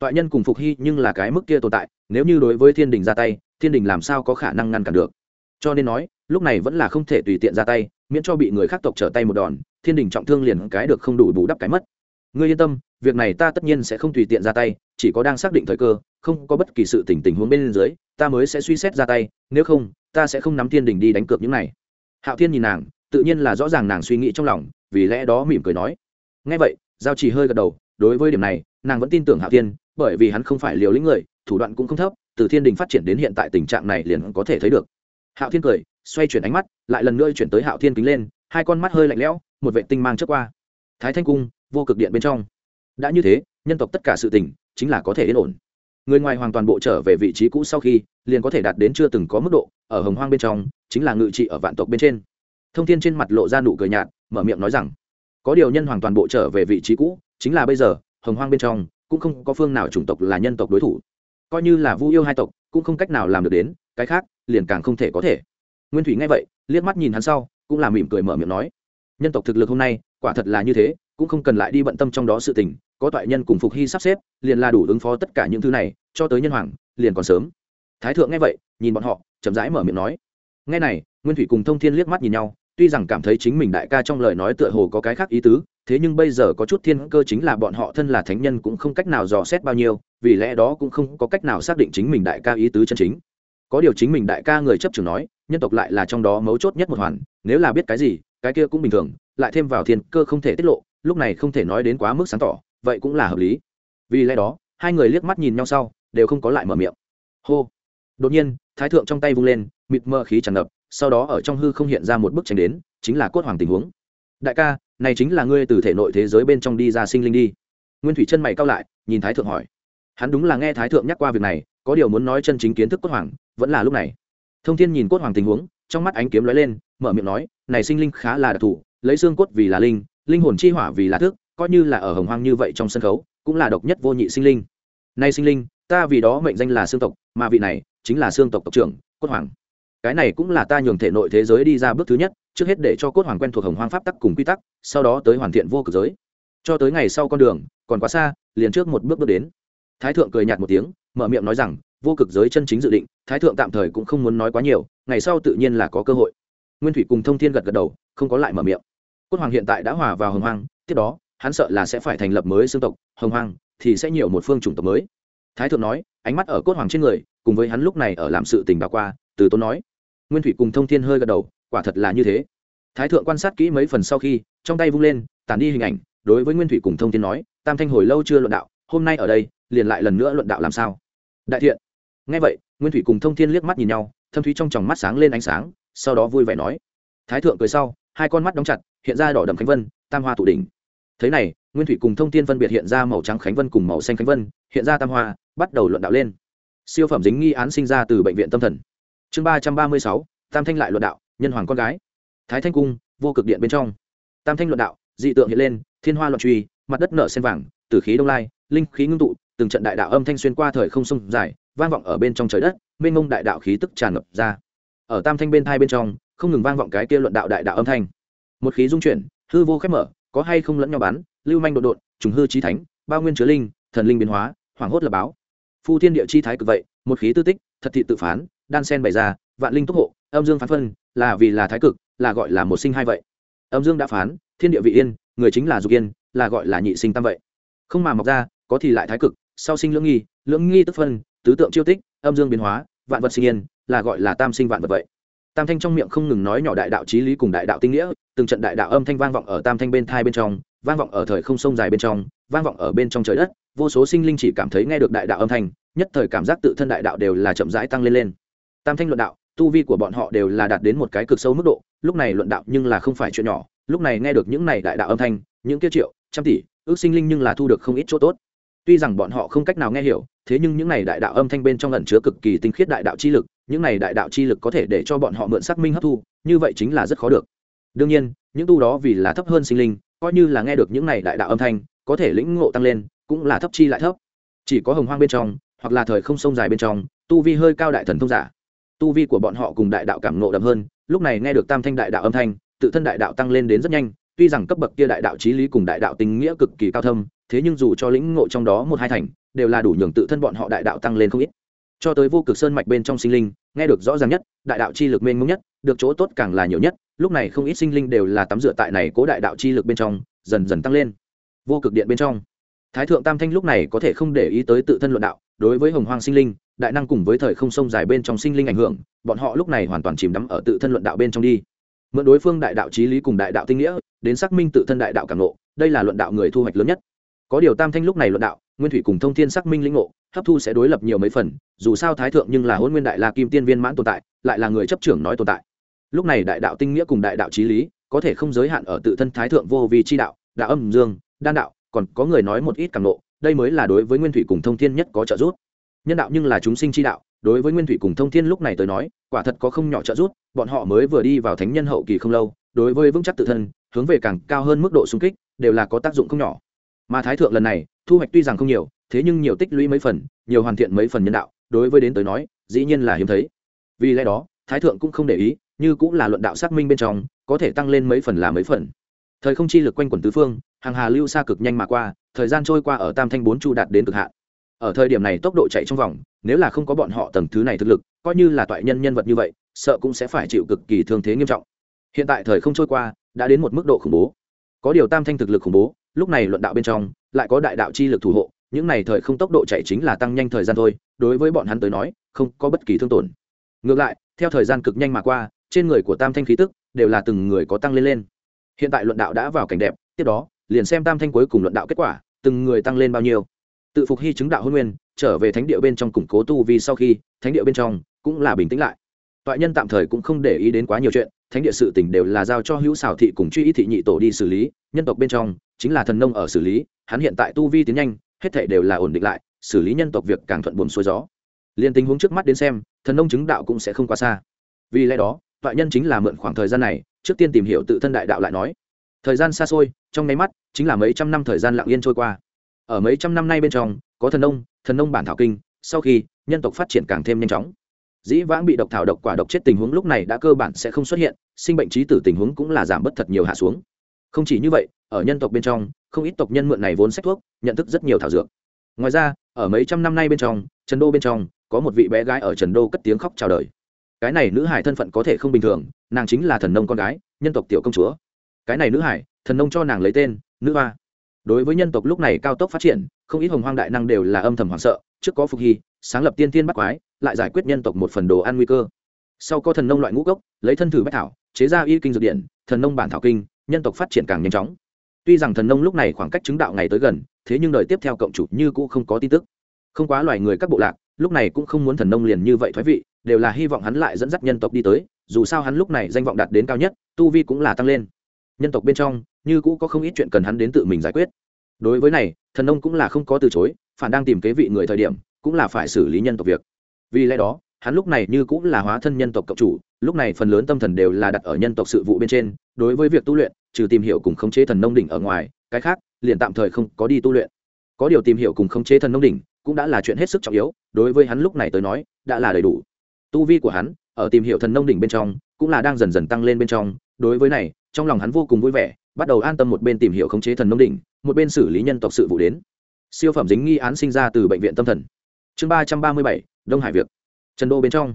toại nhân cùng phục hy nhưng là cái mức kia tồn tại, nếu như đối với thiên đình ra tay, thiên đình làm sao có khả năng ngăn cản được? Cho nên nói, lúc này vẫn là không thể tùy tiện ra tay, miễn cho bị người khác tộc trở tay một đòn, thiên đình trọng thương liền cái được không đủ bù đắp cái mất. Ngươi yên tâm, việc này ta tất nhiên sẽ không tùy tiện ra tay, chỉ có đang xác định thời cơ, không có bất kỳ sự tình tình huống bên dưới, ta mới sẽ suy xét ra tay, nếu không, ta sẽ không nắm thiên đình đi đánh cược những này. Hạo thiên nhìn nàng, tự nhiên là rõ ràng nàng suy nghĩ trong lòng, vì lẽ đó mỉm cười nói. Ngay vậy, giao chỉ hơi gật đầu, đối với điểm này, nàng vẫn tin tưởng hạo thiên bởi vì hắn không phải liều lĩnh người, thủ đoạn cũng không thấp, từ thiên đình phát triển đến hiện tại tình trạng này liền có thể thấy được. Hạo thiên cười, xoay chuyển ánh mắt, lại lần nữa chuyển tới hạo thiên kính lên, hai con mắt hơi lạnh lẽo, một vệ tinh mang trước qua. Thái thanh cung, vô cực điện bên trong. Đã như thế, nhân tộc tất cả sự tình, chính là có thể yên ổn. Người ngoài hoàn toàn bộ trở về vị trí cũ sau khi, liền có thể đạt đến chưa từng có mức độ, ở hồng hoang bên trong, chính là ngự trị ở vạn tộc bên trên. Thông thiên trên mặt lộ ra nụ cười nhạt, mở miệng nói rằng, có điều nhân hoàn toàn bộ trở về vị trí cũ, chính là bây giờ, hồng hoang bên trong cũng không có phương nào chủng tộc là nhân tộc đối thủ. Coi như là vu yêu hai tộc, cũng không cách nào làm được đến, cái khác, liền càng không thể có thể. Nguyên thủy nghe vậy, liếc mắt nhìn hắn sau, cũng là mỉm cười mở miệng nói, nhân tộc thực lực hôm nay, quả thật là như thế, cũng không cần lại đi bận tâm trong đó sự tình, có toại nhân cùng phục hy sắp xếp, liền là đủ ứng phó tất cả những thứ này, cho tới nhân hoàng, liền còn sớm. Thái thượng nghe vậy, nhìn bọn họ, chậm rãi mở miệng nói, nghe này, nguyên thủy cùng thông thiên liếc mắt nhìn nhau, tuy rằng cảm thấy chính mình đại ca trong lời nói tựa hồ có cái khác ý tứ thế nhưng bây giờ có chút thiên cơ chính là bọn họ thân là thánh nhân cũng không cách nào dò xét bao nhiêu, vì lẽ đó cũng không có cách nào xác định chính mình đại ca ý tứ chân chính. Có điều chính mình đại ca người chấp trường nói, nhân tộc lại là trong đó mấu chốt nhất một hoàn, nếu là biết cái gì, cái kia cũng bình thường, lại thêm vào thiên cơ không thể tiết lộ, lúc này không thể nói đến quá mức sáng tỏ, vậy cũng là hợp lý. Vì lẽ đó, hai người liếc mắt nhìn nhau sau, đều không có lại mở miệng. Hô. Đột nhiên, thái thượng trong tay vung lên, mịt mờ khí tràn ngập, sau đó ở trong hư không hiện ra một bức tranh đến, chính là cốt hoàng tình huống. Đại ca này chính là ngươi từ thể nội thế giới bên trong đi ra sinh linh đi. Nguyên thủy chân mày cao lại, nhìn thái thượng hỏi. Hắn đúng là nghe thái thượng nhắc qua việc này, có điều muốn nói chân chính kiến thức cốt hoàng, vẫn là lúc này. Thông thiên nhìn cốt hoàng tình huống, trong mắt ánh kiếm lóe lên, mở miệng nói, này sinh linh khá là đặc thù, lấy xương cốt vì là linh linh hồn chi hỏa vì là thức, coi như là ở hồng hoang như vậy trong sân khấu, cũng là độc nhất vô nhị sinh linh. Nay sinh linh, ta vì đó mệnh danh là xương tộc, mà vị này chính là xương tộc tộc trưởng, cốt hoàng. Cái này cũng là ta nhường thể nội thế giới đi ra bước thứ nhất trước hết để cho cốt hoàng quen thuộc hồng hoang pháp tắc cùng quy tắc, sau đó tới hoàn thiện vô cực giới. Cho tới ngày sau con đường, còn quá xa, liền trước một bước bước đến. Thái thượng cười nhạt một tiếng, mở miệng nói rằng, vô cực giới chân chính dự định, thái thượng tạm thời cũng không muốn nói quá nhiều, ngày sau tự nhiên là có cơ hội. Nguyên thủy cùng thông thiên gật gật đầu, không có lại mở miệng. Cốt hoàng hiện tại đã hòa vào hồng hoang, tiếp đó, hắn sợ là sẽ phải thành lập mới xương tộc, hồng hoang thì sẽ nhiều một phương chủng tộc mới. Thái thượng nói, ánh mắt ở cốt hoàng trên người, cùng với hắn lúc này ở làm sự tình bà qua, từ tôn nói. Nguyên thủy cùng thông thiên hơi gật đầu quả thật là như thế. Thái thượng quan sát kỹ mấy phần sau khi, trong tay vung lên, tản đi hình ảnh, đối với nguyên thủy cùng thông tin nói, tam thanh hồi lâu chưa luận đạo, hôm nay ở đây, liền lại lần nữa luận đạo làm sao? Đại thiện. Ngay vậy, nguyên thủy cùng thông thiên liếc mắt nhìn nhau, thâm thúy trong tròng mắt sáng lên ánh sáng, sau đó vui vẻ nói, thái thượng cười sau, hai con mắt đóng chặt, hiện ra đỏ đậm khánh vân, tam hoa tụ đỉnh. Thế này, nguyên thủy cùng thông thiên phân biệt hiện ra màu trắng khánh vân cùng màu xanh khánh vân, hiện ra tam hoa, bắt đầu luận đạo lên. Siêu phẩm dính nghi án sinh ra từ bệnh viện tâm thần. Chương ba trăm ba mươi sáu, tam thanh lại luận đạo nhân hoàng con gái. Thái thanh cung, vô cực điện bên trong. Tam thanh luận đạo, dị tượng hiện lên, thiên hoa luận truy, mặt đất nở sen vàng, tử khí đông lai, linh khí ngưng tụ, từng trận đại đạo âm thanh xuyên qua thời không sông dài, vang vọng ở bên trong trời đất, mênh mông đại đạo khí tức tràn ngập ra. Ở tam thanh bên thai bên trong, không ngừng vang vọng cái kia luận đạo đại đạo âm thanh. Một khí dung chuyển, hư vô khép mở, có hay không lẫn nhau bán lưu manh đột đột, trùng hư trí thánh, bao nguyên chứa linh, thần linh biến hóa, hoảng hốt là báo. Phu thiên địa chi thái cực vậy, một khí tư tích, thật thị tự phán, đan sen bày ra, vạn linh túc hộ, âm dương phán phân là vì là thái cực, là gọi là một sinh hai vậy. Âm dương đã phán, thiên địa vị yên, người chính là dục yên, là gọi là nhị sinh tam vậy. Không mà mọc ra, có thì lại thái cực, sau sinh lưỡng nghi lưỡng nghi tức phân, tứ tượng chiêu tích, âm dương biến hóa, vạn vật sinh yên, là gọi là tam sinh vạn vật vậy. Tam thanh trong miệng không ngừng nói nhỏ đại đạo trí lý cùng đại đạo tinh nghĩa, từng trận đại đạo âm thanh vang vọng ở tam thanh bên thai bên trong, vang vọng ở thời không sông dài bên trong, vang vọng ở bên trong trời đất, vô số sinh linh chỉ cảm thấy nghe được đại đạo âm thanh, nhất thời cảm giác tự thân đại đạo đều là chậm rãi tăng lên lên. Tam thanh luận đạo tu vi của bọn họ đều là đạt đến một cái cực sâu mức độ, lúc này luận đạo nhưng là không phải chuyện nhỏ, lúc này nghe được những này đại đạo âm thanh, những kia triệu, trăm tỷ, ước sinh linh nhưng là thu được không ít chỗ tốt. Tuy rằng bọn họ không cách nào nghe hiểu, thế nhưng những này đại đạo âm thanh bên trong ẩn chứa cực kỳ tinh khiết đại đạo chi lực, những này đại đạo chi lực có thể để cho bọn họ mượn xác minh hấp thu, như vậy chính là rất khó được. Đương nhiên, những tu đó vì là thấp hơn sinh linh, coi như là nghe được những này đại đạo âm thanh, có thể lĩnh ngộ tăng lên, cũng là thấp chi lại thấp. Chỉ có hồng hoang bên trong, hoặc là thời không sông dài bên trong, tu vi hơi cao đại thần thông giả tu vi của bọn họ cùng đại đạo cảm ngộ đậm hơn, lúc này nghe được tam thanh đại đạo âm thanh, tự thân đại đạo tăng lên đến rất nhanh, tuy rằng cấp bậc kia đại đạo trí lý cùng đại đạo tình nghĩa cực kỳ cao thâm, thế nhưng dù cho lĩnh ngộ trong đó một hai thành, đều là đủ nhường tự thân bọn họ đại đạo tăng lên không ít. Cho tới vô cực sơn mạch bên trong sinh linh, nghe được rõ ràng nhất, đại đạo chi lực mênh mông nhất, được chỗ tốt càng là nhiều nhất, lúc này không ít sinh linh đều là tắm rửa tại này cố đại đạo chi lực bên trong, dần dần tăng lên. Vô cực điện bên trong, thái thượng tam thanh lúc này có thể không để ý tới tự thân luận đạo, đối với hồng hoang sinh linh đại năng cùng với thời không sông dài bên trong sinh linh ảnh hưởng bọn họ lúc này hoàn toàn chìm đắm ở tự thân luận đạo bên trong đi. Mượn đối phương đại đạo trí lý cùng đại đạo tinh nghĩa đến xác minh tự thân đại đạo cảm ngộ, đây là luận đạo người thu hoạch lớn nhất. Có điều tam thanh lúc này luận đạo nguyên thủy cùng thông thiên xác minh lĩnh ngộ hấp thu sẽ đối lập nhiều mấy phần dù sao thái thượng nhưng là hôn nguyên đại la kim tiên viên mãn tồn tại lại là người chấp trưởng nói tồn tại. Lúc này đại đạo tinh nghĩa cùng đại đạo trí lý có thể không giới hạn ở tự thân thái thượng vô vi chi đạo đạo âm dương đan đạo còn có người nói một ít cảm ngộ, đây mới là đối với nguyên thủy cùng thông thiên nhất có trợ giúp nhân đạo nhưng là chúng sinh chi đạo, đối với nguyên thủy cùng thông thiên lúc này tới nói, quả thật có không nhỏ trợ giúp, bọn họ mới vừa đi vào thánh nhân hậu kỳ không lâu, đối với vững chắc tự thân, hướng về càng cao hơn mức độ xung kích, đều là có tác dụng không nhỏ. Mà thái thượng lần này, thu hoạch tuy rằng không nhiều, thế nhưng nhiều tích lũy mấy phần, nhiều hoàn thiện mấy phần nhân đạo, đối với đến tới nói, dĩ nhiên là hiếm thấy. Vì lẽ đó, thái thượng cũng không để ý, như cũng là luận đạo xác minh bên trong, có thể tăng lên mấy phần là mấy phần. Thời không chi lực quanh quần tứ phương, hàng hà lưu xa cực nhanh mà qua, thời gian trôi qua ở tam thanh bốn chu đạt đến cực hạn ở thời điểm này tốc độ chạy trong vòng, nếu là không có bọn họ tầng thứ này thực lực, coi như là toại nhân nhân vật như vậy, sợ cũng sẽ phải chịu cực kỳ thương thế nghiêm trọng. Hiện tại thời không trôi qua, đã đến một mức độ khủng bố. Có điều tam thanh thực lực khủng bố, lúc này luận đạo bên trong, lại có đại đạo chi lực thủ hộ, những này thời không tốc độ chạy chính là tăng nhanh thời gian thôi, đối với bọn hắn tới nói, không có bất kỳ thương tổn. Ngược lại, theo thời gian cực nhanh mà qua, trên người của tam thanh khí tức đều là từng người có tăng lên lên. Hiện tại luận đạo đã vào cảnh đẹp, tiếp đó, liền xem tam thanh cuối cùng luận đạo kết quả, từng người tăng lên bao nhiêu tự phục hy chứng đạo hôn nguyên, trở về thánh địa bên trong củng cố tu vì sau khi, thánh địa bên trong cũng là bình tĩnh lại. Toại nhân tạm thời cũng không để ý đến quá nhiều chuyện, thánh địa sự tỉnh đều là giao cho hữu xảo thị cùng truy ý thị nhị tổ đi xử lý, nhân tộc bên trong chính là thần nông ở xử lý, hắn hiện tại tu vi tiến nhanh, hết thể đều là ổn định lại, xử lý nhân tộc việc càng thuận buồm xuôi gió. Liên tình huống trước mắt đến xem, thần nông chứng đạo cũng sẽ không quá xa. Vì lẽ đó, toại nhân chính là mượn khoảng thời gian này, trước tiên tìm hiểu tự thân đại đạo lại nói. Thời gian xa xôi, trong nháy mắt, chính là mấy trăm năm thời gian lặng yên trôi qua ở mấy trăm năm nay bên trong, có thần nông thần nông bản thảo kinh, sau khi, nhân tộc phát triển càng thêm nhanh chóng. Dĩ vãng bị độc thảo độc quả độc chết tình huống lúc này đã cơ bản sẽ không xuất hiện, sinh bệnh trí tử tình huống cũng là giảm bớt thật nhiều hạ xuống. Không chỉ như vậy, ở nhân tộc bên trong, không ít tộc nhân mượn này vốn sách thuốc, nhận thức rất nhiều thảo dược. Ngoài ra, ở mấy trăm năm nay bên trong, trần đô bên trong, có một vị bé gái ở trần đô cất tiếng khóc chào đời. Cái này nữ hải thân phận có thể không bình thường, nàng chính là thần nông con gái, nhân tộc tiểu công chúa. Cái này nữ hải thần nông cho nàng lấy tên, nữ hoa đối với nhân tộc lúc này cao tốc phát triển, không ít hồng hoang đại năng đều là âm thầm hoảng sợ, trước có phục hy, sáng lập tiên tiên bắt quái, lại giải quyết nhân tộc một phần đồ ăn nguy cơ. Sau có thần nông loại ngũ cốc, lấy thân thử bách thảo, chế ra y kinh dược điện thần nông bản thảo kinh, nhân tộc phát triển càng nhanh chóng. Tuy rằng thần nông lúc này khoảng cách chứng đạo ngày tới gần, thế nhưng đời tiếp theo cộng chủ như cũ không có tin tức. Không quá loài người các bộ lạc, lúc này cũng không muốn thần nông liền như vậy thoái vị, đều là hy vọng hắn lại dẫn dắt nhân tộc đi tới, dù sao hắn lúc này danh vọng đạt đến cao nhất, tu vi cũng là tăng lên. Nhân tộc bên trong như cũ có không ít chuyện cần hắn đến tự mình giải quyết. Đối với này, thần nông cũng là không có từ chối, phản đang tìm kế vị người thời điểm, cũng là phải xử lý nhân tộc việc. Vì lẽ đó, hắn lúc này như cũng là hóa thân nhân tộc cộng chủ, lúc này phần lớn tâm thần đều là đặt ở nhân tộc sự vụ bên trên, đối với việc tu luyện, trừ tìm hiểu cùng khống chế thần nông đỉnh ở ngoài, cái khác, liền tạm thời không có đi tu luyện. Có điều tìm hiểu cùng khống chế thần nông đỉnh, cũng đã là chuyện hết sức trọng yếu, đối với hắn lúc này tới nói, đã là đầy đủ. Tu vi của hắn, ở tìm hiểu thần nông đỉnh bên trong, cũng là đang dần dần tăng lên bên trong, đối với này, trong lòng hắn vô cùng vui vẻ bắt đầu an tâm một bên tìm hiểu khống chế thần nông đỉnh, một bên xử lý nhân tộc sự vụ đến. Siêu phẩm dính nghi án sinh ra từ bệnh viện tâm thần. Chương ba trăm ba mươi bảy, đông hải việc. Trần đô bên trong.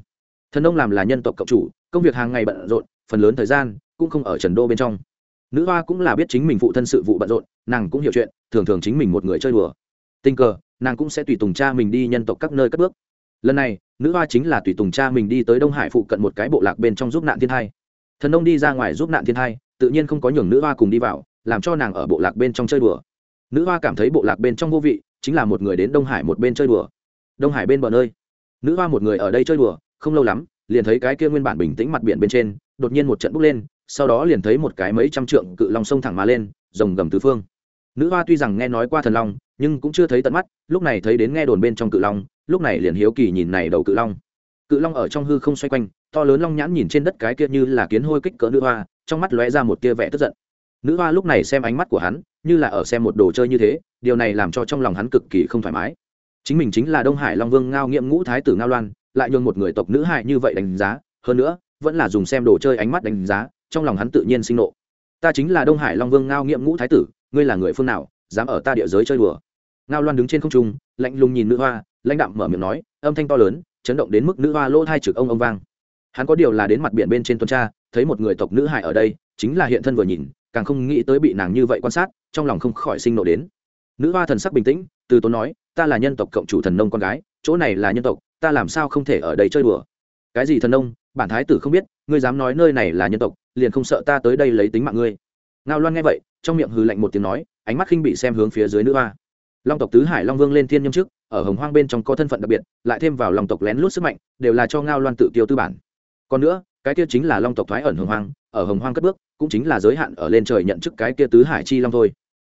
Thần nông làm là nhân tộc cộng chủ, công việc hàng ngày bận rộn, phần lớn thời gian cũng không ở trần đô bên trong. Nữ hoa cũng là biết chính mình phụ thân sự vụ bận rộn, nàng cũng hiểu chuyện, thường thường chính mình một người chơi đùa. Tình cờ, nàng cũng sẽ tùy tùng cha mình đi nhân tộc các nơi cất bước. Lần này, nữ hoa chính là tùy tùng cha mình đi tới đông hải phụ cận một cái bộ lạc bên trong giúp nạn thiên hai thần nông đi ra ngoài giúp nạn thiên hai tự nhiên không có nhường nữ hoa cùng đi vào, làm cho nàng ở bộ lạc bên trong chơi đùa. Nữ hoa cảm thấy bộ lạc bên trong vô vị, chính là một người đến đông hải một bên chơi đùa. Đông hải bên bờ nơi, nữ hoa một người ở đây chơi đùa, không lâu lắm, liền thấy cái kia nguyên bản bình tĩnh mặt biển bên trên, đột nhiên một trận bốc lên, sau đó liền thấy một cái mấy trăm trượng cự long sông thẳng mà lên, rồng gầm tứ phương. Nữ hoa tuy rằng nghe nói qua thần long, nhưng cũng chưa thấy tận mắt, lúc này thấy đến nghe đồn bên trong cự long, lúc này liền hiếu kỳ nhìn này đầu cự long. Cự long ở trong hư không xoay quanh, to lớn long nhãn nhìn trên đất cái kia như là kiến hôi kích cỡ nữ hoa trong mắt lóe ra một tia vẻ tức giận. Nữ hoa lúc này xem ánh mắt của hắn, như là ở xem một đồ chơi như thế, điều này làm cho trong lòng hắn cực kỳ không thoải mái. Chính mình chính là đông hải long vương ngao nghiệm ngũ thái tử ngao loan, lại nhường một người tộc nữ hại như vậy đánh giá, hơn nữa, vẫn là dùng xem đồ chơi ánh mắt đánh giá, trong lòng hắn tự nhiên sinh nộ. Ta chính là đông hải long vương ngao nghiệm ngũ thái tử, ngươi là người phương nào, dám ở ta địa giới chơi đùa? Ngao loan đứng trên không trung, lạnh lùng nhìn nữ hoa, lãnh đạm mở miệng nói, âm thanh to lớn, chấn động đến mức nữ hoa lỗ tai trực ông ông vang hắn có điều là đến mặt biển bên trên tuần tra, thấy một người tộc nữ hải ở đây, chính là hiện thân vừa nhìn, càng không nghĩ tới bị nàng như vậy quan sát, trong lòng không khỏi sinh nộ đến. Nữ hoa thần sắc bình tĩnh, từ tốn nói, ta là nhân tộc cộng chủ thần nông con gái, chỗ này là nhân tộc, ta làm sao không thể ở đây chơi đùa? Cái gì thần nông? Bản thái tử không biết, ngươi dám nói nơi này là nhân tộc, liền không sợ ta tới đây lấy tính mạng ngươi. Ngao loan nghe vậy, trong miệng hừ lạnh một tiếng nói, ánh mắt khinh bị xem hướng phía dưới nữ hoa. Long tộc tứ hải long vương lên thiên nhâm trước, ở hồng hoang bên trong có thân phận đặc biệt, lại thêm vào lòng tộc lén lút sức mạnh, đều là cho ngao loan tự tiêu tư bản còn nữa, cái kia chính là long tộc thoái ẩn hồng hoang, ở hồng hoang cất bước, cũng chính là giới hạn ở lên trời nhận chức cái kia tứ hải chi long thôi.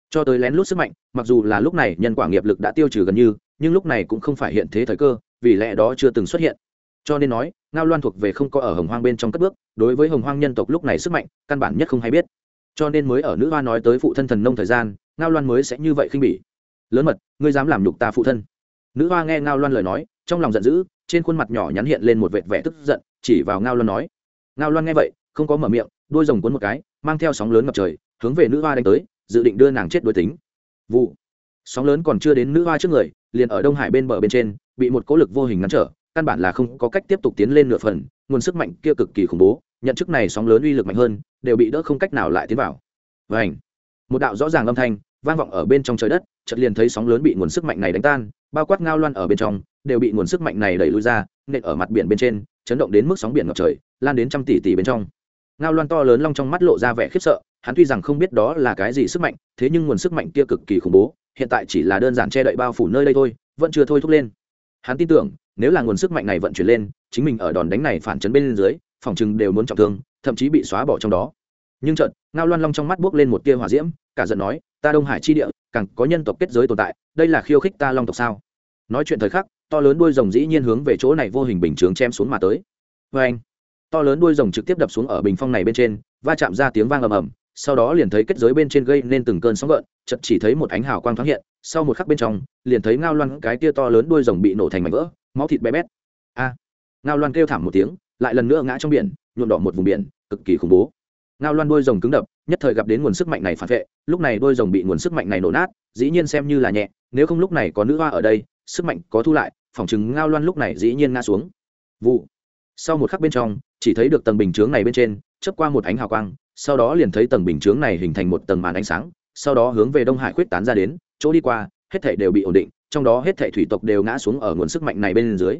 Cho tới lén lút sức mạnh, mặc dù là lúc này nhân quả nghiệp lực đã tiêu trừ gần như, nhưng lúc này cũng không phải hiện thế thời cơ, vì lẽ đó chưa từng xuất hiện. Cho nên nói, ngao loan thuộc về không có ở hồng hoang bên trong cất bước, đối với hồng hoang nhân tộc lúc này sức mạnh, căn bản nhất không hay biết. Cho nên mới ở nữ hoa nói tới phụ thân thần nông thời gian, ngao loan mới sẽ như vậy khinh bỉ. Lớn mật, ngươi dám làm nhục ta phụ thân. Nữ hoa nghe ngao loan lời nói trong lòng giận dữ, trên khuôn mặt nhỏ nhắn hiện lên một vệt vẻ tức giận, chỉ vào ngao loan nói. Ngao loan nghe vậy, không có mở miệng đuôi rồng cuốn một cái, mang theo sóng lớn ngập trời, hướng về nữ hoa đánh tới, dự định đưa nàng chết đối tính. Vụ. Sóng lớn còn chưa đến nữ hoa trước người, liền ở đông hải bên bờ bên trên, bị một cỗ lực vô hình ngăn trở, căn bản là không có cách tiếp tục tiến lên nửa phần, nguồn sức mạnh kia cực kỳ khủng bố, nhận chức này sóng lớn uy lực mạnh hơn, đều bị đỡ không cách nào lại tiến vào. Và ảnh một đạo rõ ràng âm thanh vang vọng ở bên trong trời đất, chợt liền thấy sóng lớn bị nguồn sức mạnh này đánh tan, bao quát ngao loan ở bên trong đều bị nguồn sức mạnh này đẩy lui ra, nện ở mặt biển bên trên, chấn động đến mức sóng biển ngập trời, lan đến trăm tỷ tỷ bên trong. Ngao loan to lớn long trong mắt lộ ra vẻ khiếp sợ, hắn tuy rằng không biết đó là cái gì sức mạnh, thế nhưng nguồn sức mạnh kia cực kỳ khủng bố, hiện tại chỉ là đơn giản che đậy bao phủ nơi đây thôi, vẫn chưa thôi thúc lên. Hắn tin tưởng, nếu là nguồn sức mạnh này vận chuyển lên, chính mình ở đòn đánh này phản chấn bên dưới, phòng chừng đều muốn trọng thương, thậm chí bị xóa bỏ trong đó. Nhưng trận ngao loan long trong mắt buốc lên một tia hỏa diễm, cả giận nói, ta đông hải chi địa, càng có nhân tộc kết giới tồn tại, đây là khiêu khích ta long tộc sao? Nói chuyện thời khắc to lớn đuôi rồng dĩ nhiên hướng về chỗ này vô hình bình chướng chém xuống mà tới. Vê anh, to lớn đuôi rồng trực tiếp đập xuống ở bình phong này bên trên, va chạm ra tiếng vang ầm ầm, sau đó liền thấy kết giới bên trên gây nên từng cơn sóng gợn chật chỉ thấy một ánh hào quang thoáng hiện, sau một khắc bên trong, liền thấy ngao loan cái tia to lớn đuôi rồng bị nổ thành mảnh vỡ, máu thịt bé bét. A, ngao loan kêu thảm một tiếng, lại lần nữa ngã trong biển, nhuộm đỏ một vùng biển, cực kỳ khủng bố. Ngao loan đuôi rồng cứng đập, nhất thời gặp đến nguồn sức mạnh này phản vệ, lúc này đuôi rồng bị nguồn sức mạnh này nổ nát, dĩ nhiên xem như là nhẹ, nếu không lúc này có nữ hoa ở đây, sức mạnh có thu lại phòng chứng ngao loan lúc này dĩ nhiên ngã xuống. Vụ. Sau một khắc bên trong, chỉ thấy được tầng bình chướng này bên trên, chớp qua một ánh hào quang, sau đó liền thấy tầng bình chướng này hình thành một tầng màn ánh sáng, sau đó hướng về đông hải khuyết tán ra đến, chỗ đi qua, hết thảy đều bị ổn định, trong đó hết thảy thủy tộc đều ngã xuống ở nguồn sức mạnh này bên dưới.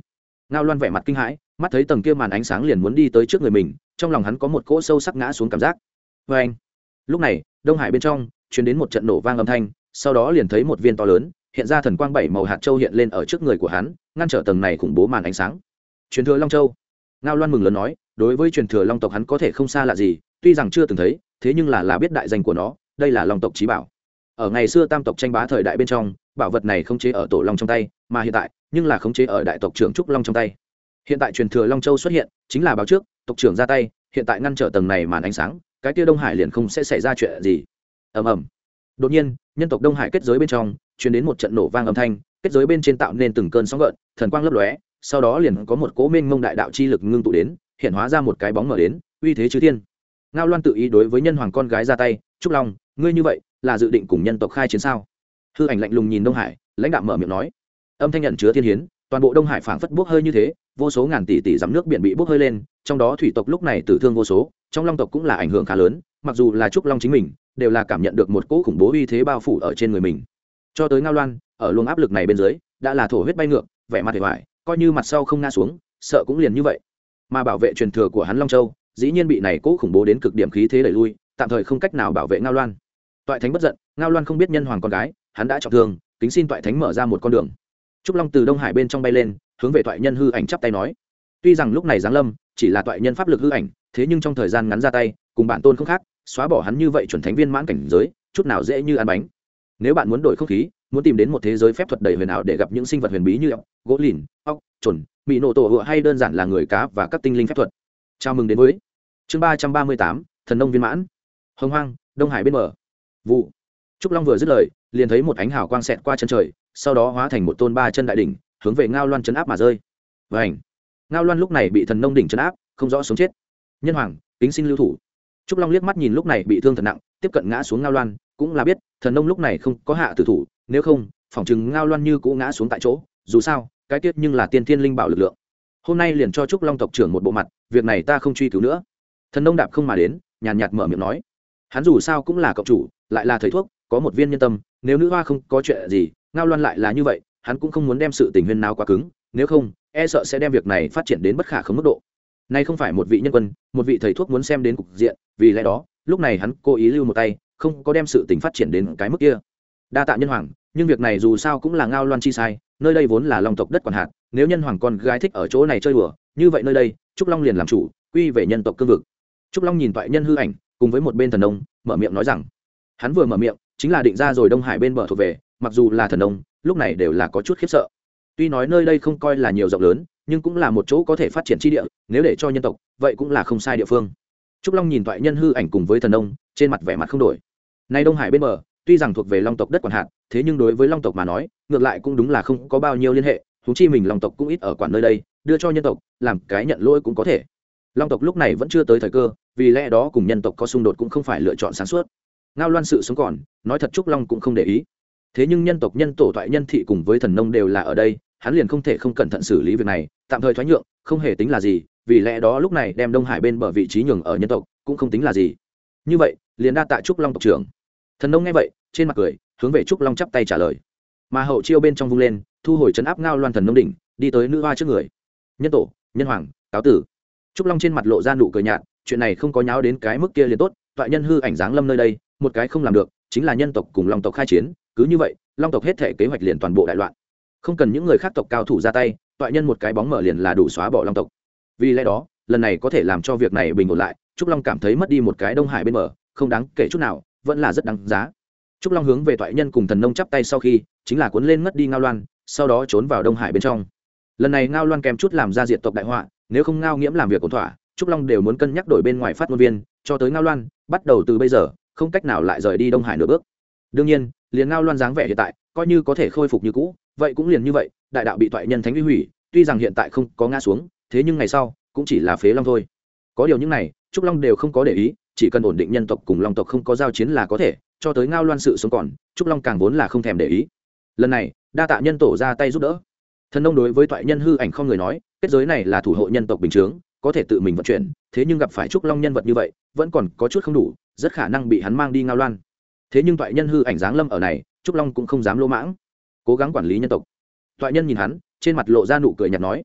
Ngao loan vẻ mặt kinh hãi, mắt thấy tầng kia màn ánh sáng liền muốn đi tới trước người mình, trong lòng hắn có một cỗ sâu sắc ngã xuống cảm giác. Vê anh, lúc này, đông hải bên trong chuyển đến một trận nổ vang âm thanh, sau đó liền thấy một viên to lớn, hiện ra thần quang bảy màu hạt châu hiện lên ở trước người của hắn ngăn trở tầng này khủng bố màn ánh sáng. Truyền thừa long châu. Ngao loan mừng lớn nói, đối với truyền thừa long tộc hắn có thể không xa lạ gì, tuy rằng chưa từng thấy, thế nhưng là là biết đại danh của nó, đây là long tộc trí bảo. Ở ngày xưa tam tộc tranh bá thời đại bên trong, bảo vật này không chế ở tổ long trong tay, mà hiện tại, nhưng là khống chế ở đại tộc trưởng trúc long trong tay. Hiện tại truyền thừa long châu xuất hiện, chính là báo trước, tộc trưởng ra tay, hiện tại ngăn trở tầng này màn ánh sáng, cái tia đông hải liền không sẽ xảy ra chuyện gì. Ầm ầm. Đột nhiên nhân tộc đông hải kết giới bên trong chuyển đến một trận nổ vang âm thanh, kết giới bên trên tạo nên từng cơn sóng gợn, thần quang lấp lóe, sau đó liền có một cố minh mông đại đạo chi lực ngưng tụ đến, hiện hóa ra một cái bóng mở đến, uy thế chư thiên. Ngao loan tự ý đối với nhân hoàng con gái ra tay, trúc long, ngươi như vậy là dự định cùng nhân tộc khai chiến sao? Hư ảnh lạnh lùng nhìn đông hải, lãnh đạo mở miệng nói. Âm thanh nhận chứa thiên hiến, toàn bộ đông hải phảng phất bốc hơi như thế, vô số ngàn tỷ tỷ dặm nước biển bị bốc hơi lên, trong đó thủy tộc lúc này tử thương vô số, trong long tộc cũng là ảnh hưởng khá lớn, mặc dù là trúc long chính mình đều là cảm nhận được một cỗ khủng bố uy thế bao phủ ở trên người mình. Cho tới ngao loan, ở luồng áp lực này bên dưới, đã là thổ huyết bay ngược, vẻ mặt hề hoài, coi như mặt sau không ngã xuống, sợ cũng liền như vậy. Mà bảo vệ truyền thừa của hắn long châu, dĩ nhiên bị này cỗ khủng bố đến cực điểm khí thế đẩy lui, tạm thời không cách nào bảo vệ ngao loan. Toại thánh bất giận, ngao loan không biết nhân hoàng con gái, hắn đã trọng thương, kính xin toại thánh mở ra một con đường. Trúc long từ đông hải bên trong bay lên, hướng về toại nhân hư ảnh chắp tay nói. Tuy rằng lúc này giáng lâm, chỉ là toại nhân pháp lực hư ảnh, thế nhưng trong thời gian ngắn ra tay, cùng bản tôn không khác xóa bỏ hắn như vậy chuẩn thánh viên mãn cảnh giới, chút nào dễ như ăn bánh. Nếu bạn muốn đổi không khí, muốn tìm đến một thế giới phép thuật đầy huyền ảo để gặp những sinh vật huyền bí như ốc, gỗ lìn, ốc chuẩn bị nổ tổ hựa hay đơn giản là người cá và các tinh linh phép thuật. Chào mừng đến với chương ba trăm ba mươi tám, thần nông viên mãn. Hồng hoang, đông hải bên mở vụ. Trúc long vừa dứt lời, liền thấy một ánh hào quang xẹt qua chân trời, sau đó hóa thành một tôn ba chân đại đỉnh, hướng về ngao loan chấn áp mà rơi. Và ảnh ngao loan lúc này bị thần nông đỉnh chấn áp, không rõ sống chết. Nhân hoàng tính xin lưu thủ trúc long liếc mắt nhìn lúc này bị thương thật nặng, tiếp cận ngã xuống ngao loan, cũng là biết, thần nông lúc này không có hạ tử thủ, nếu không, phỏng chừng ngao loan như cũng ngã xuống tại chỗ, dù sao, cái tiết nhưng là tiên thiên linh bảo lực lượng. Hôm nay liền cho trúc long tộc trưởng một bộ mặt, việc này ta không truy cứu nữa. Thần nông đạp không mà đến, nhàn nhạt mở miệng nói. Hắn dù sao cũng là cậu chủ, lại là thầy thuốc, có một viên nhân tâm, nếu nữ hoa không có chuyện gì, ngao loan lại là như vậy, hắn cũng không muốn đem sự tình huyên nào quá cứng, nếu không e sợ sẽ đem việc này phát triển đến bất khả khống mức độ nay không phải một vị nhân quân, một vị thầy thuốc muốn xem đến cục diện, vì lẽ đó, lúc này hắn cố ý lưu một tay, không có đem sự tình phát triển đến cái mức kia. Đa tạ nhân hoàng, nhưng việc này dù sao cũng là ngao loan chi sai, nơi đây vốn là long tộc đất quản hạt nếu nhân hoàng con gái thích ở chỗ này chơi đùa, như vậy nơi đây, trúc long liền làm chủ, quy về nhân tộc cương vực. Trúc long nhìn toại nhân hư ảnh, cùng với một bên thần nông, mở miệng nói rằng, hắn vừa mở miệng, chính là định ra rồi đông hải bên bờ thuộc về, mặc dù là thần nông, lúc này đều là có chút khiếp sợ. Tuy nói nơi đây không coi là nhiều rộng lớn nhưng cũng là một chỗ có thể phát triển tri địa, nếu để cho nhân tộc, vậy cũng là không sai địa phương. Trúc long nhìn toại nhân hư ảnh cùng với thần nông trên mặt vẻ mặt không đổi. Nay đông hải bên bờ, tuy rằng thuộc về long tộc đất quản hạt, thế nhưng đối với long tộc mà nói, ngược lại cũng đúng là không có bao nhiêu liên hệ thú chi mình long tộc cũng ít ở quản nơi đây, đưa cho nhân tộc, làm cái nhận lỗi cũng có thể. Long tộc lúc này vẫn chưa tới thời cơ, vì lẽ đó cùng nhân tộc có xung đột cũng không phải lựa chọn sáng suốt. Ngao loan sự sống còn, nói thật trúc long cũng không để ý. Thế nhưng nhân tộc, nhân tổ thoại, nhân thị cùng với thần nông đều là ở đây hắn liền không thể không cẩn thận xử lý việc này, tạm thời thoái nhượng, không hề tính là gì, vì lẽ đó lúc này đem đông hải bên bờ vị trí nhường ở nhân tộc, cũng không tính là gì. Như vậy, liền đa tạ trúc long tộc trưởng. Thần nông nghe vậy, trên mặt cười, hướng về trúc long chắp tay trả lời. Mà hậu chiêu bên trong vung lên, thu hồi chấn áp ngao loan thần nông đỉnh, đi tới nữ hoa trước người. Nhân tổ, nhân hoàng, cáo tử. Trúc long trên mặt lộ ra nụ cười nhạt, chuyện này không có nháo đến cái mức kia liền tốt toại nhân hư ảnh dáng lâm nơi đây, một cái không làm được, chính là nhân tộc cùng long tộc khai chiến, cứ như vậy, long tộc hết thể kế hoạch liền toàn bộ đại loạn không cần những người khác tộc cao thủ ra tay, toại nhân một cái bóng mở liền là đủ xóa bỏ long tộc. Vì lẽ đó, lần này có thể làm cho việc này bình ổn lại, trúc long cảm thấy mất đi một cái đông hải bên mở không đáng kể chút nào, vẫn là rất đáng giá. Trúc long hướng về toại nhân cùng thần nông chắp tay sau khi, chính là cuốn lên mất đi ngao loan, sau đó trốn vào đông hải bên trong. Lần này ngao loan kèm chút làm ra diện tộc đại họa, nếu không ngao nghiễm làm việc ổn thỏa, trúc long đều muốn cân nhắc đổi bên ngoài phát ngôn viên, cho tới ngao loan, bắt đầu từ bây giờ, không cách nào lại rời đi đông hải nửa bước. Đương nhiên, liền ngao loan dáng vẻ hiện tại coi như có thể khôi phục như cũ, vậy cũng liền như vậy, đại đạo bị toại nhân thánh uy hủy, tuy rằng hiện tại không có ngã xuống, thế nhưng ngày sau, cũng chỉ là phế long thôi. Có điều những này, trúc long đều không có để ý, chỉ cần ổn định nhân tộc cùng long tộc không có giao chiến là có thể, cho tới ngao loan sự sống còn, trúc long càng vốn là không thèm để ý. Lần này, đa tạ nhân tổ ra tay giúp đỡ. Thần nông đối với toại nhân hư ảnh không người nói, kết giới này là thủ hộ nhân tộc bình chướng, có thể tự mình vận chuyển, thế nhưng gặp phải trúc long nhân vật như vậy, vẫn còn có chút không đủ, rất khả năng bị hắn mang đi ngao loan. Thế nhưng toại nhân hư ảnh giáng lâm ở này trúc long cũng không dám lỗ mãng, cố gắng quản lý nhân tộc. Toại nhân nhìn hắn, trên mặt lộ ra nụ cười nhạt nói.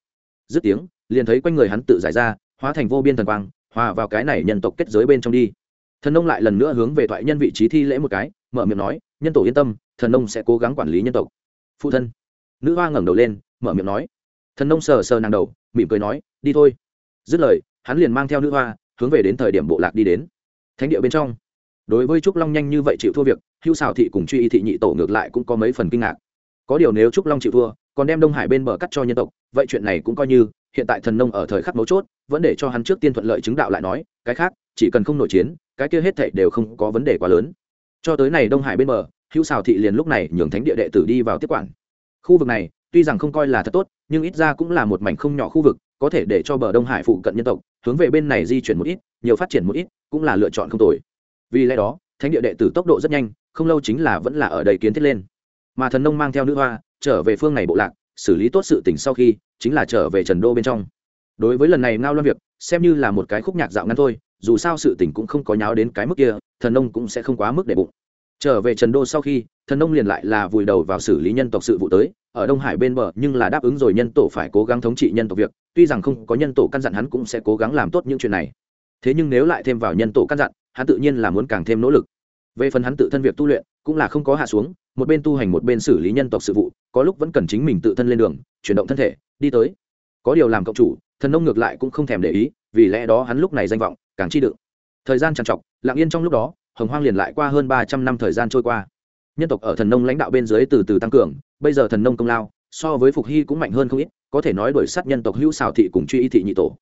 Dứt tiếng, liền thấy quanh người hắn tự giải ra, hóa thành vô biên thần quang, hòa vào cái này nhân tộc kết giới bên trong đi. Thần nông lại lần nữa hướng về thoại nhân vị trí thi lễ một cái, mở miệng nói, nhân tổ yên tâm, thần nông sẽ cố gắng quản lý nhân tộc. Phụ thân. Nữ hoa ngẩng đầu lên, mở miệng nói. Thần nông sờ sờ nàng đầu, mỉm cười nói, đi thôi. Dứt lời, hắn liền mang theo nữ hoa hướng về đến thời điểm bộ lạc đi đến. Thánh địa bên trong đối với trúc long nhanh như vậy chịu thua việc hưu xào thị cùng truy y thị nhị tổ ngược lại cũng có mấy phần kinh ngạc. Có điều nếu trúc long chịu thua, còn đem đông hải bên bờ cắt cho nhân tộc, vậy chuyện này cũng coi như, hiện tại thần nông ở thời khắc mấu chốt, vẫn để cho hắn trước tiên thuận lợi chứng đạo lại nói, cái khác, chỉ cần không nội chiến, cái kia hết thảy đều không có vấn đề quá lớn. Cho tới này đông hải bên bờ, hữu xào thị liền lúc này nhường thánh địa đệ tử đi vào tiếp quản. Khu vực này, tuy rằng không coi là thật tốt, nhưng ít ra cũng là một mảnh không nhỏ khu vực, có thể để cho bờ đông hải phụ cận nhân tộc, hướng về bên này di chuyển một ít, nhiều phát triển một ít, cũng là lựa chọn không tồi vì lẽ đó, thánh địa đệ tử tốc độ rất nhanh, không lâu chính là vẫn là ở đầy kiến thiết lên. Mà thần nông mang theo nữ hoa, trở về phương này bộ lạc, xử lý tốt sự tình sau khi, chính là trở về trần đô bên trong. Đối với lần này ngao loan việc, xem như là một cái khúc nhạc dạo ngắn thôi, dù sao sự tình cũng không có nháo đến cái mức kia, thần nông cũng sẽ không quá mức để bụng. Trở về trần đô sau khi, thần nông liền lại là vùi đầu vào xử lý nhân tộc sự vụ tới, ở đông hải bên bờ, nhưng là đáp ứng rồi nhân tổ phải cố gắng thống trị nhân tộc việc, tuy rằng không có nhân tổ căn dặn hắn cũng sẽ cố gắng làm tốt những chuyện này. Thế nhưng nếu lại thêm vào nhân tổ căn dặn hắn tự nhiên là muốn càng thêm nỗ lực. Về phần hắn tự thân việc tu luyện, cũng là không có hạ xuống, một bên tu hành một bên xử lý nhân tộc sự vụ, có lúc vẫn cần chính mình tự thân lên đường, chuyển động thân thể, đi tới. Có điều làm cộng chủ, thần nông ngược lại cũng không thèm để ý, vì lẽ đó hắn lúc này danh vọng càng chi đựng. Thời gian trằn trọc, lặng yên trong lúc đó, hồng hoang liền lại qua hơn ba trăm năm thời gian trôi qua. Nhân tộc ở thần nông lãnh đạo bên dưới từ từ tăng cường, bây giờ thần nông công lao, so với phục hy cũng mạnh hơn không ít, có thể nói đổi sát nhân tộc hữu xào thị cùng truy y thị nhị tổ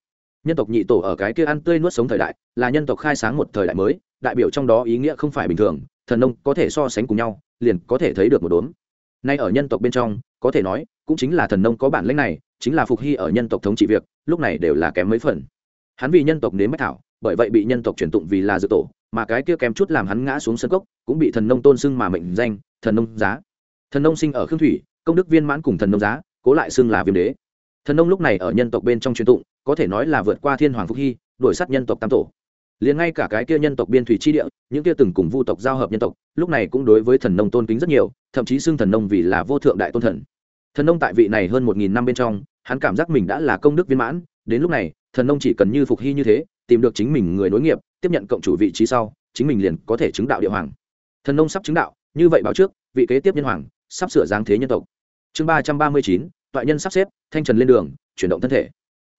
nhân tộc nhị tổ ở cái kia ăn tươi nuốt sống thời đại, là nhân tộc khai sáng một thời đại mới, đại biểu trong đó ý nghĩa không phải bình thường, thần nông có thể so sánh cùng nhau, liền có thể thấy được một đốm. Nay ở nhân tộc bên trong, có thể nói, cũng chính là thần nông có bản lĩnh này, chính là phục hy ở nhân tộc thống trị việc, lúc này đều là kém mấy phần. Hắn vì nhân tộc nếm bách thảo, bởi vậy bị nhân tộc truyền tụng vì là dự tổ, mà cái kia kém chút làm hắn ngã xuống sân cốc, cũng bị thần nông tôn xưng mà mệnh danh, thần nông giá. Thần nông sinh ở khương thủy, công đức viên mãn cùng thần nông giá, cố lại xưng là viêm đế. Thần nông lúc này ở nhân tộc bên trong truyền tụng có thể nói là vượt qua thiên hoàng phúc hy đuổi sát nhân tộc tam tổ. Liền ngay cả cái kia nhân tộc biên thủy chi địa, những kia từng cùng vu tộc giao hợp nhân tộc, lúc này cũng đối với thần nông tôn kính rất nhiều, thậm chí xưng thần nông vì là vô thượng đại tôn thần. Thần nông tại vị này hơn một nghìn năm bên trong, hắn cảm giác mình đã là công đức viên mãn, đến lúc này, thần nông chỉ cần như phục hy như thế, tìm được chính mình người nối nghiệp, tiếp nhận cộng chủ vị trí sau, chính mình liền có thể chứng đạo địa hoàng. Thần nông sắp chứng đạo, như vậy báo trước, vị kế tiếp nhân hoàng, sắp sửa giáng thế nhân tộc. Chương ba trăm ba mươi chín, toại nhân sắp xếp, thanh trần lên đường, chuyển động thân thể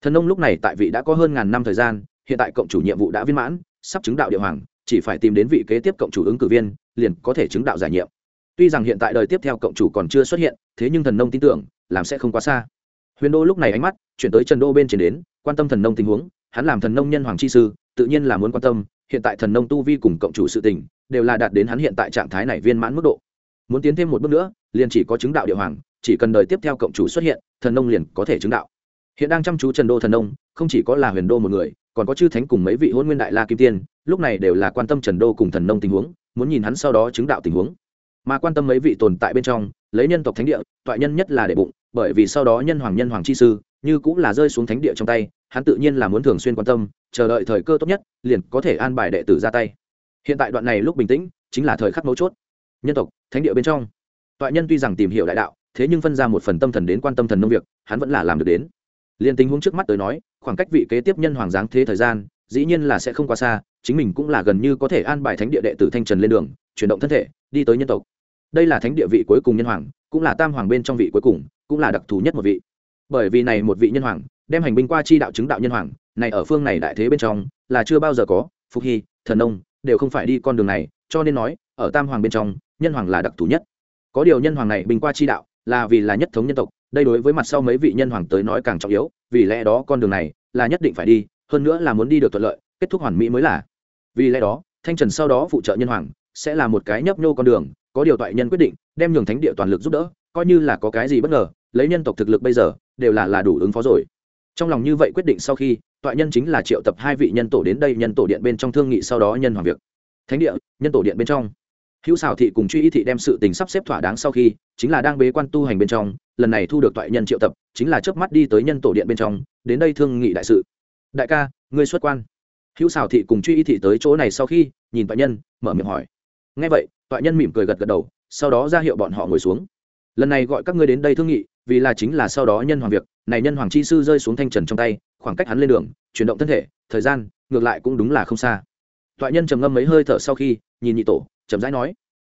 thần nông lúc này tại vị đã có hơn ngàn năm thời gian, hiện tại cộng chủ nhiệm vụ đã viên mãn, sắp chứng đạo địa hoàng, chỉ phải tìm đến vị kế tiếp cộng chủ ứng cử viên, liền có thể chứng đạo giải nhiệm. Tuy rằng hiện tại đời tiếp theo cộng chủ còn chưa xuất hiện, thế nhưng thần nông tin tưởng, làm sẽ không quá xa. Huyền đô lúc này ánh mắt chuyển tới trần đô bên trên đến, quan tâm thần nông tình huống, hắn làm thần nông nhân hoàng chi sư, tự nhiên là muốn quan tâm, hiện tại thần nông tu vi cùng cộng chủ sự tình, đều là đạt đến hắn hiện tại trạng thái này viên mãn mức độ. Muốn tiến thêm một bước nữa, liền chỉ có chứng đạo địa hoàng, chỉ cần đời tiếp theo cộng chủ xuất hiện, thần nông liền có thể chứng đạo hiện đang chăm chú trần đô thần nông, không chỉ có là huyền đô một người, còn có chư thánh cùng mấy vị hôn nguyên đại la kim tiên, lúc này đều là quan tâm trần đô cùng thần nông tình huống, muốn nhìn hắn sau đó chứng đạo tình huống. Mà quan tâm mấy vị tồn tại bên trong, lấy nhân tộc thánh địa, toại nhân nhất là để bụng, bởi vì sau đó nhân hoàng nhân hoàng chi sư, như cũng là rơi xuống thánh địa trong tay, hắn tự nhiên là muốn thường xuyên quan tâm, chờ đợi thời cơ tốt nhất, liền có thể an bài đệ tử ra tay. Hiện tại đoạn này lúc bình tĩnh, chính là thời khắc mấu chốt. Nhân tộc, thánh địa bên trong. Toại nhân tuy rằng tìm hiểu đại đạo, thế nhưng phân ra một phần tâm thần đến quan tâm thần nông việc, hắn vẫn là làm được đến liền tình huống trước mắt tới nói, khoảng cách vị kế tiếp nhân hoàng giáng thế thời gian, dĩ nhiên là sẽ không quá xa, chính mình cũng là gần như có thể an bài thánh địa đệ tử thanh trần lên đường, chuyển động thân thể, đi tới nhân tộc. Đây là thánh địa vị cuối cùng nhân hoàng, cũng là tam hoàng bên trong vị cuối cùng, cũng là đặc thù nhất một vị. Bởi vì này một vị nhân hoàng, đem hành binh qua chi đạo chứng đạo nhân hoàng, này ở phương này đại thế bên trong, là chưa bao giờ có, phục hy, thần nông, đều không phải đi con đường này, cho nên nói, ở tam hoàng bên trong, nhân hoàng là đặc thù nhất. Có điều nhân hoàng này bình qua chi đạo, là vì là nhất thống nhân tộc đây đối với mặt sau mấy vị nhân hoàng tới nói càng trọng yếu, vì lẽ đó con đường này là nhất định phải đi, hơn nữa là muốn đi được thuận lợi, kết thúc hoàn mỹ mới là. Vì lẽ đó, thanh trần sau đó phụ trợ nhân hoàng, sẽ là một cái nhấp nhô con đường, có điều toại nhân quyết định, đem nhường thánh địa toàn lực giúp đỡ, coi như là có cái gì bất ngờ, lấy nhân tộc thực lực bây giờ, đều là là đủ ứng phó rồi. Trong lòng như vậy quyết định sau khi, toại nhân chính là triệu tập hai vị nhân tổ đến đây nhân tổ điện bên trong thương nghị sau đó nhân hoàng việc. Thánh địa, nhân tổ điện bên trong hữu xảo thị cùng truy y thị đem sự tình sắp xếp thỏa đáng sau khi, chính là đang bế quan tu hành bên trong, lần này thu được toại nhân triệu tập, chính là chớp mắt đi tới nhân tổ điện bên trong, đến đây thương nghị đại sự. Đại ca, ngươi xuất quan. Hữu xảo thị cùng truy y thị tới chỗ này sau khi, nhìn toại nhân, mở miệng hỏi. Ngay vậy, toại nhân mỉm cười gật gật đầu, sau đó ra hiệu bọn họ ngồi xuống. Lần này gọi các ngươi đến đây thương nghị, vì là chính là sau đó nhân hoàng việc, này nhân hoàng chi sư rơi xuống thanh trần trong tay, khoảng cách hắn lên đường, chuyển động thân thể, thời gian, ngược lại cũng đúng là không xa. Toại nhân trầm ngâm mấy hơi thở sau khi, nhìn nhị tổ chậm rãi nói.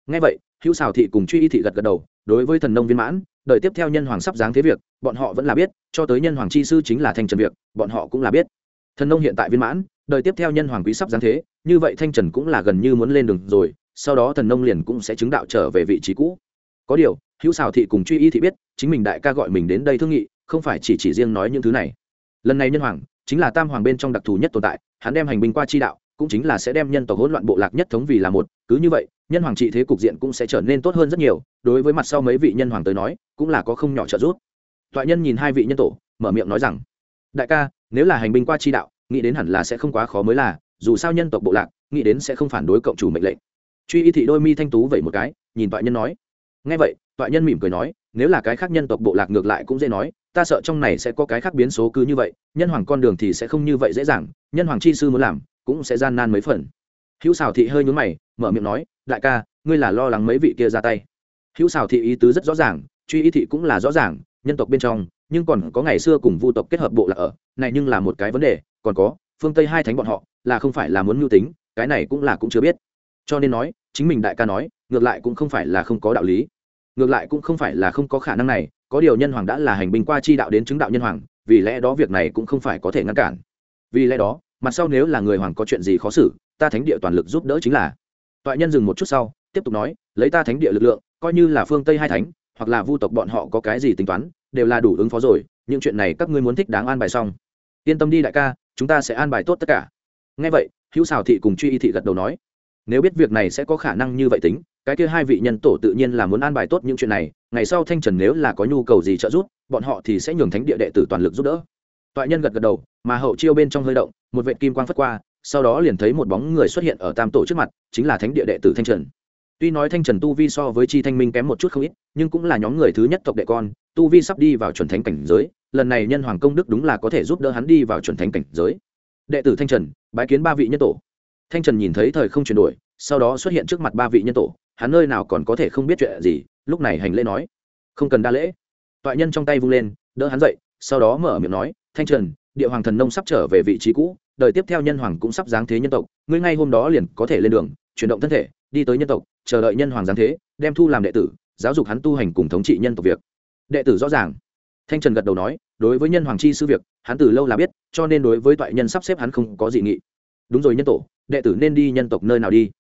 Ngay vậy, hữu xào thị cùng truy y thị gật gật đầu, đối với thần nông viên mãn, đợi tiếp theo nhân hoàng sắp giáng thế việc, bọn họ vẫn là biết, cho tới nhân hoàng chi sư chính là thanh trần việc, bọn họ cũng là biết. Thần nông hiện tại viên mãn, đợi tiếp theo nhân hoàng quý sắp giáng thế, như vậy thanh trần cũng là gần như muốn lên đường rồi, sau đó thần nông liền cũng sẽ chứng đạo trở về vị trí cũ. Có điều, hữu xào thị cùng truy y thị biết, chính mình đại ca gọi mình đến đây thương nghị, không phải chỉ chỉ riêng nói những thứ này. Lần này nhân hoàng, chính là tam hoàng bên trong đặc thù nhất tồn tại, hắn đem hành binh qua chi đạo, cũng chính là sẽ đem nhân tộc hỗn loạn bộ lạc nhất thống vì là một cứ như vậy, nhân hoàng trị thế cục diện cũng sẽ trở nên tốt hơn rất nhiều, đối với mặt sau mấy vị nhân hoàng tới nói, cũng là có không nhỏ trợ giúp. Toại nhân nhìn hai vị nhân tổ, mở miệng nói rằng, đại ca, nếu là hành binh qua chi đạo, nghĩ đến hẳn là sẽ không quá khó mới là, dù sao nhân tộc bộ lạc, nghĩ đến sẽ không phản đối cộng chủ mệnh lệnh. Truy y thị đôi mi thanh tú vậy một cái, nhìn toại nhân nói ngay vậy, toại nhân mỉm cười nói, nếu là cái khác nhân tộc bộ lạc ngược lại cũng dễ nói, ta sợ trong này sẽ có cái khác biến số cứ như vậy, nhân hoàng con đường thì sẽ không như vậy dễ dàng, nhân hoàng chi sư muốn làm, cũng sẽ gian nan mấy phần hữu xào thị hơi nhún mày, mở miệng nói, đại ca, ngươi là lo lắng mấy vị kia ra tay. Hữu xào thị ý tứ rất rõ ràng, truy ý thị cũng là rõ ràng, nhân tộc bên trong, nhưng còn có ngày xưa cùng vu tộc kết hợp bộ lạc ở, này nhưng là một cái vấn đề, còn có, phương tây hai thánh bọn họ, là không phải là muốn mưu tính, cái này cũng là cũng chưa biết. Cho nên nói, chính mình đại ca nói, ngược lại cũng không phải là không có đạo lý. Ngược lại cũng không phải là không có khả năng này, có điều nhân hoàng đã là hành binh qua chi đạo đến chứng đạo nhân hoàng, vì lẽ đó việc này cũng không phải có thể ngăn cản. Vì lẽ đó, mặt sau nếu là người hoàng có chuyện gì khó xử ta thánh địa toàn lực giúp đỡ chính là. Toại nhân dừng một chút sau, tiếp tục nói, lấy ta thánh địa lực lượng, coi như là phương tây hai thánh, hoặc là vu tộc bọn họ có cái gì tính toán, đều là đủ ứng phó rồi, những chuyện này các ngươi muốn thích đáng an bài xong. Yên tâm đi đại ca, chúng ta sẽ an bài tốt tất cả. Ngay vậy, hữu xào thị cùng truy y thị gật đầu nói, nếu biết việc này sẽ có khả năng như vậy tính, cái kia hai vị nhân tổ tự nhiên là muốn an bài tốt những chuyện này, ngày sau thanh trần nếu là có nhu cầu gì trợ giúp, bọn họ thì sẽ nhường thánh địa đệ tử toàn lực giúp đỡ. Toại nhân gật gật đầu, mà hậu chiêu bên trong hơi động, một vệ kim quang phất qua sau đó liền thấy một bóng người xuất hiện ở tam tổ trước mặt, chính là thánh địa đệ tử thanh trần. Tuy nói thanh trần tu vi so với chi thanh minh kém một chút không ít, nhưng cũng là nhóm người thứ nhất tộc đệ con, tu vi sắp đi vào chuẩn thánh cảnh giới, lần này nhân hoàng công đức đúng là có thể giúp đỡ hắn đi vào chuẩn thánh cảnh giới. Đệ tử thanh trần, bái kiến ba vị nhân tổ. Thanh trần nhìn thấy thời không chuyển đổi, sau đó xuất hiện trước mặt ba vị nhân tổ, hắn nơi nào còn có thể không biết chuyện gì, lúc này hành lễ nói, không cần đa lễ. Toại nhân trong tay vung lên, đỡ hắn dậy, sau đó mở miệng nói, thanh trần địa hoàng thần nông sắp trở về vị trí cũ, đời tiếp theo nhân hoàng cũng sắp giáng thế nhân tộc, ngươi ngay hôm đó liền có thể lên đường, chuyển động thân thể, đi tới nhân tộc, chờ đợi nhân hoàng giáng thế, đem thu làm đệ tử, giáo dục hắn tu hành cùng thống trị nhân tộc việc. Đệ tử rõ ràng. Thanh trần gật đầu nói, đối với nhân hoàng chi sư việc, hắn từ lâu là biết, cho nên đối với toại nhân sắp xếp hắn không có dị nghị. Đúng rồi nhân tổ, đệ tử nên đi nhân tộc nơi nào đi?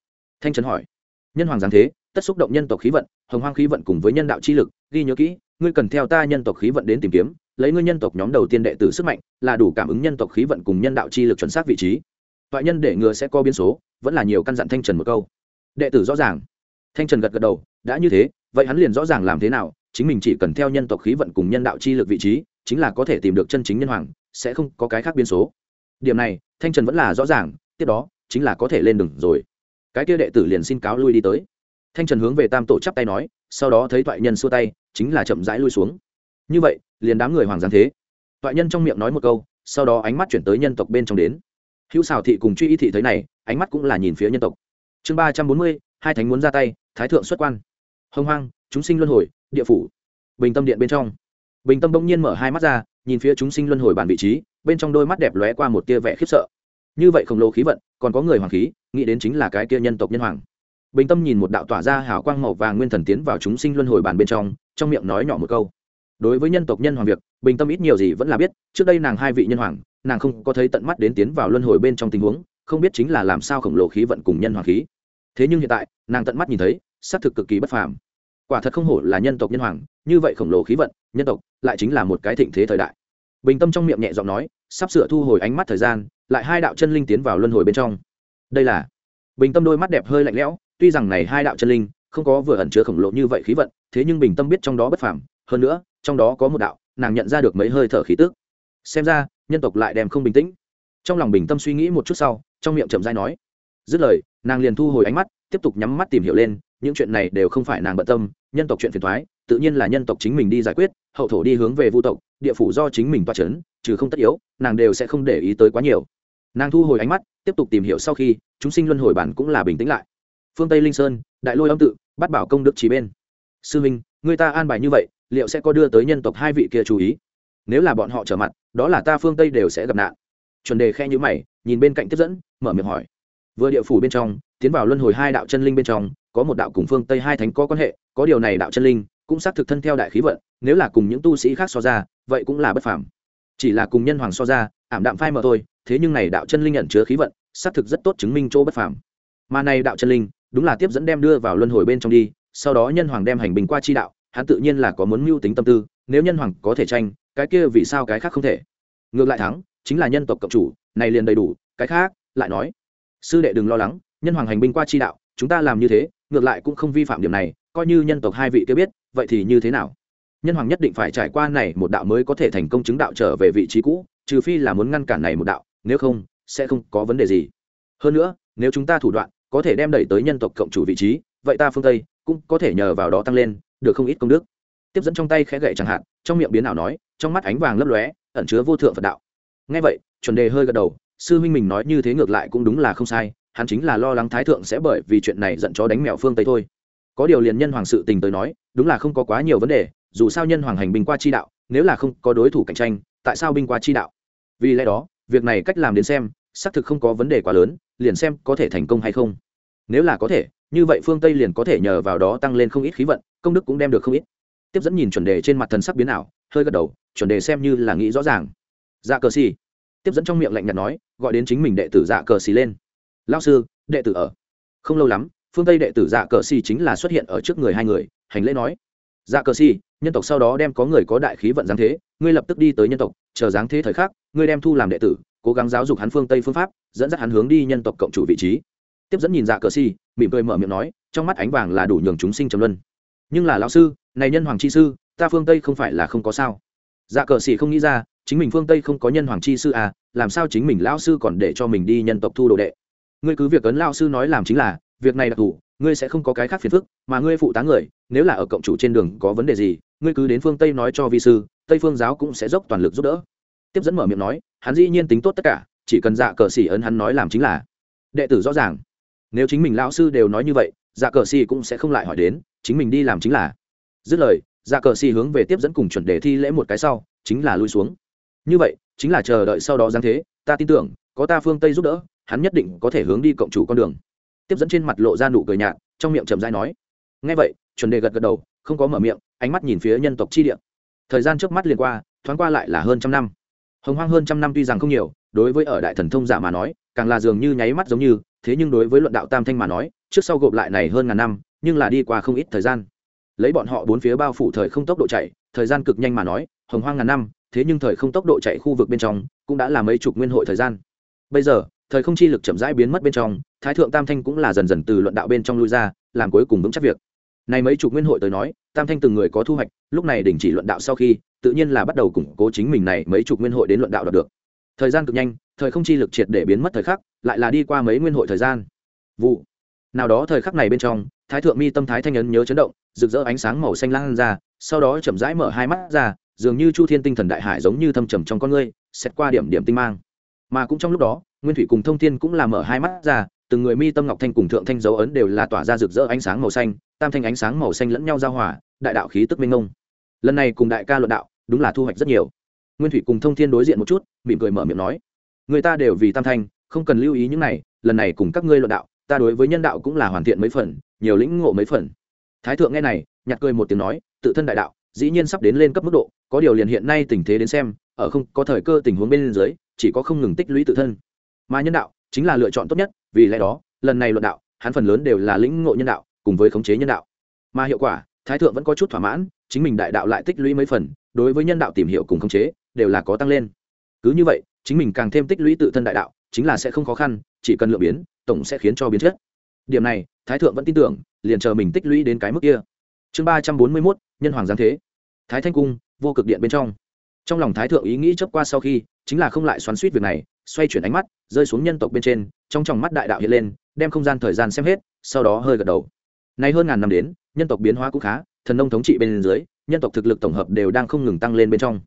Thanh trần hỏi. Nhân hoàng giáng thế, tất xúc động nhân tộc khí vận, hồng hoang khí vận cùng với nhân đạo chi lực, ghi nhớ kỹ ngươi cần theo ta nhân tộc khí vận đến tìm kiếm, lấy ngươi nhân tộc nhóm đầu tiên đệ tử sức mạnh, là đủ cảm ứng nhân tộc khí vận cùng nhân đạo chi lực chuẩn xác vị trí. Toại nhân để ngừa sẽ có biến số, vẫn là nhiều căn dặn thanh trần một câu. Đệ tử rõ ràng. Thanh trần gật gật đầu, đã như thế, vậy hắn liền rõ ràng làm thế nào, chính mình chỉ cần theo nhân tộc khí vận cùng nhân đạo chi lực vị trí, chính là có thể tìm được chân chính nhân hoàng, sẽ không có cái khác biến số. Điểm này, thanh trần vẫn là rõ ràng, tiếp đó, chính là có thể lên đường rồi. Cái kia đệ tử liền xin cáo lui đi tới. Thanh trần hướng về tam tổ chắp tay nói, sau đó thấy thoại nhân xua tay chính là chậm rãi lui xuống. Như vậy, liền đám người hoàng giáng thế. Thoại nhân trong miệng nói một câu, sau đó ánh mắt chuyển tới nhân tộc bên trong đến. Hữu xào thị cùng truy y thị thấy này, ánh mắt cũng là nhìn phía nhân tộc. Chương ba trăm bốn mươi, hai thánh muốn ra tay, thái thượng xuất quan. Hông hoang, chúng sinh luân hồi, địa phủ. Bình tâm điện bên trong. Bình tâm bỗng nhiên mở hai mắt ra, nhìn phía chúng sinh luân hồi bản vị trí, bên trong đôi mắt đẹp lóe qua một tia vẻ khiếp sợ. Như vậy khổng lồ khí vận, còn có người hoàng khí, nghĩ đến chính là cái kia nhân tộc nhân hoàng. Bình tâm nhìn một đạo tỏa ra hào quang màu vàng nguyên thần tiến vào chúng sinh luân hồi bản bên trong trong miệng nói nhỏ một câu. Đối với nhân tộc nhân hoàng việc, bình tâm ít nhiều gì vẫn là biết, trước đây nàng hai vị nhân hoàng, nàng không có thấy tận mắt đến tiến vào luân hồi bên trong tình huống, không biết chính là làm sao khổng lồ khí vận cùng nhân hoàng khí. Thế nhưng hiện tại, nàng tận mắt nhìn thấy, xác thực cực kỳ bất phàm. Quả thật không hổ là nhân tộc nhân hoàng, như vậy khổng lồ khí vận, nhân tộc lại chính là một cái thịnh thế thời đại. Bình tâm trong miệng nhẹ giọng nói, sắp sửa thu hồi ánh mắt thời gian, lại hai đạo chân linh tiến vào luân hồi bên trong. Đây là, bình tâm đôi mắt đẹp hơi lạnh lẽo, tuy rằng này hai đạo chân linh không có vừa ẩn chứa khổng lồ như vậy khí vận thế nhưng bình tâm biết trong đó bất phàm, hơn nữa, trong đó có một đạo, nàng nhận ra được mấy hơi thở khí tức. Xem ra, nhân tộc lại đem không bình tĩnh. Trong lòng bình tâm suy nghĩ một chút sau, trong miệng chậm dai nói. Dứt lời, nàng liền thu hồi ánh mắt, tiếp tục nhắm mắt tìm hiểu lên, những chuyện này đều không phải nàng bận tâm, nhân tộc chuyện phiền thoái tự nhiên là nhân tộc chính mình đi giải quyết, hậu thổ đi hướng về vu tộc, địa phủ do chính mình toa c h ấ n trừ không tất yếu, nàng đều sẽ không để ý tới quá nhiều. Nàng thu hồi ánh mắt, tiếp tục tìm hiểu sau khi, chúng sinh luân hồi bản cũng là bình tĩnh lại. Phương tây linh sơn, đại lôi âm tự bắt bảo công đức trí bên sư minh người ta an bài như vậy, liệu sẽ có đưa tới nhân tộc hai vị kia chú ý? Nếu là bọn họ trở mặt, đó là ta phương tây đều sẽ gặp nạn. Chuẩn đề khe nhữ mày, nhìn bên cạnh tiếp dẫn, mở miệng hỏi. Vừa địa phủ bên trong, tiến vào luân hồi hai đạo chân linh bên trong, có một đạo cùng phương tây hai thánh có quan hệ, có điều này đạo chân linh cũng xác thực thân theo đại khí vận, nếu là cùng những tu sĩ khác so ra, vậy cũng là bất phàm. Chỉ là cùng nhân hoàng so ra, ảm đạm phai mờ thôi, thế nhưng này đạo chân linh nhận chứa khí vận, xác thực rất tốt chứng minh chỗ bất phàm. Mà này đạo chân linh, đúng là tiếp dẫn đem đưa vào luân hồi bên trong đi sau đó nhân hoàng đem hành bình qua chi đạo, hắn tự nhiên là có muốn mưu tính tâm tư, nếu nhân hoàng có thể tranh, cái kia vì sao cái khác không thể? Ngược lại thắng, chính là nhân tộc cộng chủ, này liền đầy đủ, cái khác, lại nói. Sư đệ đừng lo lắng, nhân hoàng hành binh qua chi đạo, chúng ta làm như thế, ngược lại cũng không vi phạm điểm này, coi như nhân tộc hai vị kia biết, vậy thì như thế nào? Nhân hoàng nhất định phải trải qua này một đạo mới có thể thành công chứng đạo trở về vị trí cũ, trừ phi là muốn ngăn cản này một đạo, nếu không, sẽ không có vấn đề gì. Hơn nữa, nếu chúng ta thủ đoạn, có thể đem đẩy tới nhân tộc cộng chủ vị trí, vậy ta phương tây cũng có thể nhờ vào đó tăng lên, được không ít công đức. Tiếp dẫn trong tay khẽ gậy chẳng hạn, trong miệng biến ảo nói, trong mắt ánh vàng lấp lóe, ẩn chứa vô thượng phật đạo. Ngay vậy, chuẩn đề hơi gật đầu, sư huynh mình nói như thế ngược lại cũng đúng là không sai, hắn chính là lo lắng thái thượng sẽ bởi vì chuyện này giận chó đánh mèo phương tây thôi. Có điều liền nhân hoàng sự tình tới nói, đúng là không có quá nhiều vấn đề, dù sao nhân hoàng hành binh qua chi đạo, nếu là không có đối thủ cạnh tranh, tại sao binh qua chi đạo? Vì lẽ đó, việc này cách làm đến xem, xác thực không có vấn đề quá lớn, liền xem có thể thành công hay không nếu là có thể, như vậy phương tây liền có thể nhờ vào đó tăng lên không ít khí vận, công đức cũng đem được không ít. Tiếp dẫn nhìn chuẩn đề trên mặt thần sắc biến ảo, hơi gật đầu, chuẩn đề xem như là nghĩ rõ ràng. Dạ cờ xì. Tiếp dẫn trong miệng lạnh nhạt nói, gọi đến chính mình đệ tử dạ cờ xì lên. Lao sư, đệ tử ở. Không lâu lắm, phương tây đệ tử dạ cờ xì chính là xuất hiện ở trước người hai người, hành lễ nói. Dạ cờ xì, nhân tộc sau đó đem có người có đại khí vận giáng thế, ngươi lập tức đi tới nhân tộc, chờ giáng thế thời khắc, ngươi đem thu làm đệ tử, cố gắng giáo dục hắn phương tây phương pháp, dẫn dắt hắn hướng đi nhân tộc cộng chủ vị trí tiếp dẫn nhìn dạ cờ xì, mỉm cười mở miệng nói, trong mắt ánh vàng là đủ nhường chúng sinh trầm luân. Nhưng là lão sư, này nhân hoàng chi sư, ta phương tây không phải là không có sao. Dạ cờ xì không nghĩ ra, chính mình phương tây không có nhân hoàng chi sư à làm sao chính mình lão sư còn để cho mình đi nhân tộc thu đồ đệ? Ngươi cứ việc ấn lão sư nói làm chính là, việc này đặc thù ngươi sẽ không có cái khác phiền phức, mà ngươi phụ tá người, nếu là ở cộng chủ trên đường có vấn đề gì, ngươi cứ đến phương tây nói cho vi sư, tây phương giáo cũng sẽ dốc toàn lực giúp đỡ. Tiếp dẫn mở miệng nói, hắn dĩ nhiên tính tốt tất cả, chỉ cần dạ cờ xỉ ấn hắn nói làm chính là. Đệ tử rõ ràng nếu chính mình lão sư đều nói như vậy dạ cờ xỉ cũng sẽ không lại hỏi đến, chính mình đi làm chính là. Dứt lời dạ cờ xỉ hướng về tiếp dẫn cùng chuẩn đề thi lễ một cái sau, chính là lui xuống. Như vậy, chính là chờ đợi sau đó giáng thế, ta tin tưởng, có ta phương tây giúp đỡ, hắn nhất định có thể hướng đi cộng chủ con đường. Tiếp dẫn trên mặt lộ ra nụ cười nhạt, trong miệng chậm dai nói. Ngay vậy, chuẩn đề gật gật đầu, không có mở miệng, ánh mắt nhìn phía nhân tộc chi địa. Thời gian trước mắt liền qua, thoáng qua lại là hơn trăm năm. Hồng hoang hơn trăm năm tuy rằng không nhiều, đối với ở đại thần thông giả mà nói, càng là dường như nháy mắt giống như thế nhưng đối với luận đạo tam thanh mà nói, trước sau gộp lại này hơn ngàn năm, nhưng là đi qua không ít thời gian. Lấy bọn họ bốn phía bao phủ thời không tốc độ chạy, thời gian cực nhanh mà nói, hồng hoang ngàn năm, thế nhưng thời không tốc độ chạy khu vực bên trong, cũng đã là mấy chục nguyên hội thời gian. Bây giờ, thời không chi lực chậm rãi biến mất bên trong, thái thượng tam thanh cũng là dần dần từ luận đạo bên trong lui ra, làm cuối cùng vững chắc việc. Này mấy chục nguyên hội tới nói, tam thanh từng người có thu hoạch, lúc này đình chỉ luận đạo sau khi, tự nhiên là bắt đầu củng cố chính mình này mấy chục nguyên hội đến luận đạo đạt được thời gian cực nhanh, thời không chi lực triệt để biến mất thời khắc, lại là đi qua mấy nguyên hội thời gian. Vụ. Nào đó thời khắc này bên trong, thái thượng mi tâm thái thanh ấn nhớ chấn động, rực rỡ ánh sáng màu xanh lan ra, sau đó chậm rãi mở hai mắt ra, dường như chu thiên tinh thần đại hải giống như thâm trầm trong con ngươi, xét qua điểm điểm tinh mang. Mà cũng trong lúc đó, nguyên thủy cùng thông thiên cũng là mở hai mắt ra, từng người mi tâm ngọc thanh cùng thượng thanh dấu ấn đều là tỏa ra rực rỡ ánh sáng màu xanh, tam thanh ánh sáng màu xanh lẫn nhau giao hòa, đại đạo khí tức minh ngông lần này cùng đại ca luận đạo, đúng là thu hoạch rất nhiều nguyên thủy cùng thông thiên đối diện một chút, mỉm cười mở miệng nói, người ta đều vì tam thanh, không cần lưu ý những này, lần này cùng các ngươi luận đạo, ta đối với nhân đạo cũng là hoàn thiện mấy phần, nhiều lĩnh ngộ mấy phần. Thái thượng nghe này, nhặt cười một tiếng nói, tự thân đại đạo, dĩ nhiên sắp đến lên cấp mức độ, có điều liền hiện nay tình thế đến xem, ở không có thời cơ tình huống bên dưới, chỉ có không ngừng tích lũy tự thân. Mà nhân đạo, chính là lựa chọn tốt nhất, vì lẽ đó, lần này luận đạo, hắn phần lớn đều là lĩnh ngộ nhân đạo, cùng với khống chế nhân đạo. Mà hiệu quả, thái thượng vẫn có chút thỏa mãn, chính mình đại đạo lại tích lũy mấy phần, đối với nhân đạo tìm hiểu cùng khống chế đều là có tăng lên. Cứ như vậy, chính mình càng thêm tích lũy tự thân đại đạo, chính là sẽ không khó khăn, chỉ cần lựa biến, tổng sẽ khiến cho biến chất. Điểm này, thái thượng vẫn tin tưởng, liền chờ mình tích lũy đến cái mức kia. Chương ba trăm bốn mươi mốt, nhân hoàng giáng thế. Thái thanh cung, vô cực điện bên trong. Trong lòng thái thượng ý nghĩ chớp qua sau khi, chính là không lại xoắn suýt việc này, xoay chuyển ánh mắt, rơi xuống nhân tộc bên trên, trong tròng mắt đại đạo hiện lên, đem không gian thời gian xem hết, sau đó hơi gật đầu. Nay hơn ngàn năm đến, nhân tộc biến hóa cũng khá, thần nông thống trị bên dưới, nhân tộc thực lực tổng hợp đều đang không ngừng tăng lên bên trong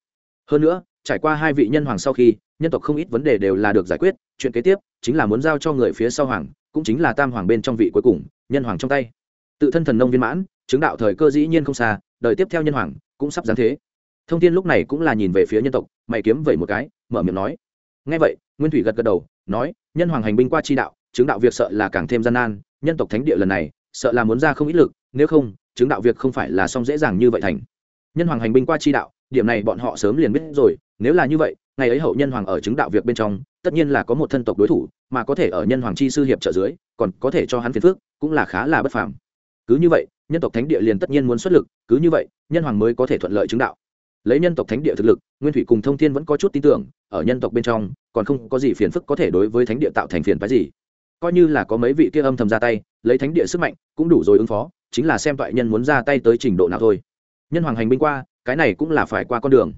hơn nữa, trải qua hai vị nhân hoàng sau khi, nhân tộc không ít vấn đề đều là được giải quyết, chuyện kế tiếp chính là muốn giao cho người phía sau hoàng, cũng chính là tam hoàng bên trong vị cuối cùng, nhân hoàng trong tay. Tự thân thần nông viên mãn, chứng đạo thời cơ dĩ nhiên không xa, đời tiếp theo nhân hoàng cũng sắp giáng thế. Thông tin lúc này cũng là nhìn về phía nhân tộc, mày kiếm vẩy một cái, mở miệng nói. Ngay vậy, nguyên thủy gật gật đầu, nói, nhân hoàng hành binh qua chi đạo, chứng đạo việc sợ là càng thêm gian nan, nhân tộc thánh địa lần này, sợ là muốn ra không ít lực, nếu không, chứng đạo việc không phải là xong dễ dàng như vậy thành. Nhân hoàng hành binh qua chi đạo điểm này bọn họ sớm liền biết rồi, nếu là như vậy, ngày ấy hậu nhân hoàng ở chứng đạo việc bên trong, tất nhiên là có một thân tộc đối thủ, mà có thể ở nhân hoàng chi sư hiệp trợ dưới, còn có thể cho hắn phiền phước, cũng là khá là bất phàm. Cứ như vậy, nhân tộc thánh địa liền tất nhiên muốn xuất lực, cứ như vậy, nhân hoàng mới có thể thuận lợi chứng đạo. Lấy nhân tộc thánh địa thực lực, nguyên thủy cùng thông thiên vẫn có chút tin tưởng, ở nhân tộc bên trong, còn không có gì phiền phức có thể đối với thánh địa tạo thành phiền phái gì. Coi như là có mấy vị kia âm thầm ra tay, lấy thánh địa sức mạnh, cũng đủ rồi ứng phó, chính là xem toại nhân muốn ra tay tới trình độ nào thôi. Nhân hoàng hành binh qua cái này cũng là phải qua con đường.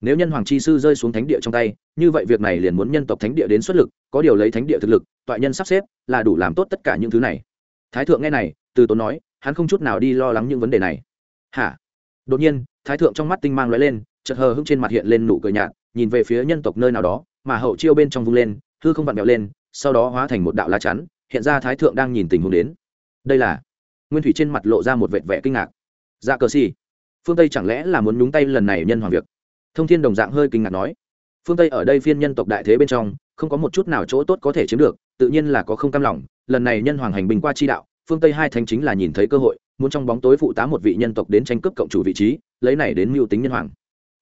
Nếu nhân hoàng chi sư rơi xuống thánh địa trong tay, như vậy việc này liền muốn nhân tộc thánh địa đến xuất lực, có điều lấy thánh địa thực lực, toại nhân sắp xếp, là đủ làm tốt tất cả những thứ này. Thái thượng nghe này, từ tốn nói, hắn không chút nào đi lo lắng những vấn đề này. Hả? Đột nhiên, thái thượng trong mắt tinh mang lóe lên, chợt hờ hững trên mặt hiện lên nụ cười nhạt, nhìn về phía nhân tộc nơi nào đó, mà hậu chiêu bên trong vung lên, hư không vặn vẹo lên, sau đó hóa thành một đạo lá chắn, hiện ra thái thượng đang nhìn tình huống đến. Đây là nguyên thủy trên mặt lộ ra một vệt vẻ kinh ngạc. Dạ cờ xì phương tây chẳng lẽ là muốn nhúng tay lần này nhân hoàng việc? Thông thiên đồng dạng hơi kinh ngạc nói. Phương tây ở đây phiên nhân tộc đại thế bên trong, không có một chút nào chỗ tốt có thể chiếm được, tự nhiên là có không cam lòng. Lần này nhân hoàng hành bình qua chi đạo, phương tây hai thánh chính là nhìn thấy cơ hội, muốn trong bóng tối phụ tá một vị nhân tộc đến tranh cướp cộng chủ vị trí, lấy này đến mưu tính nhân hoàng.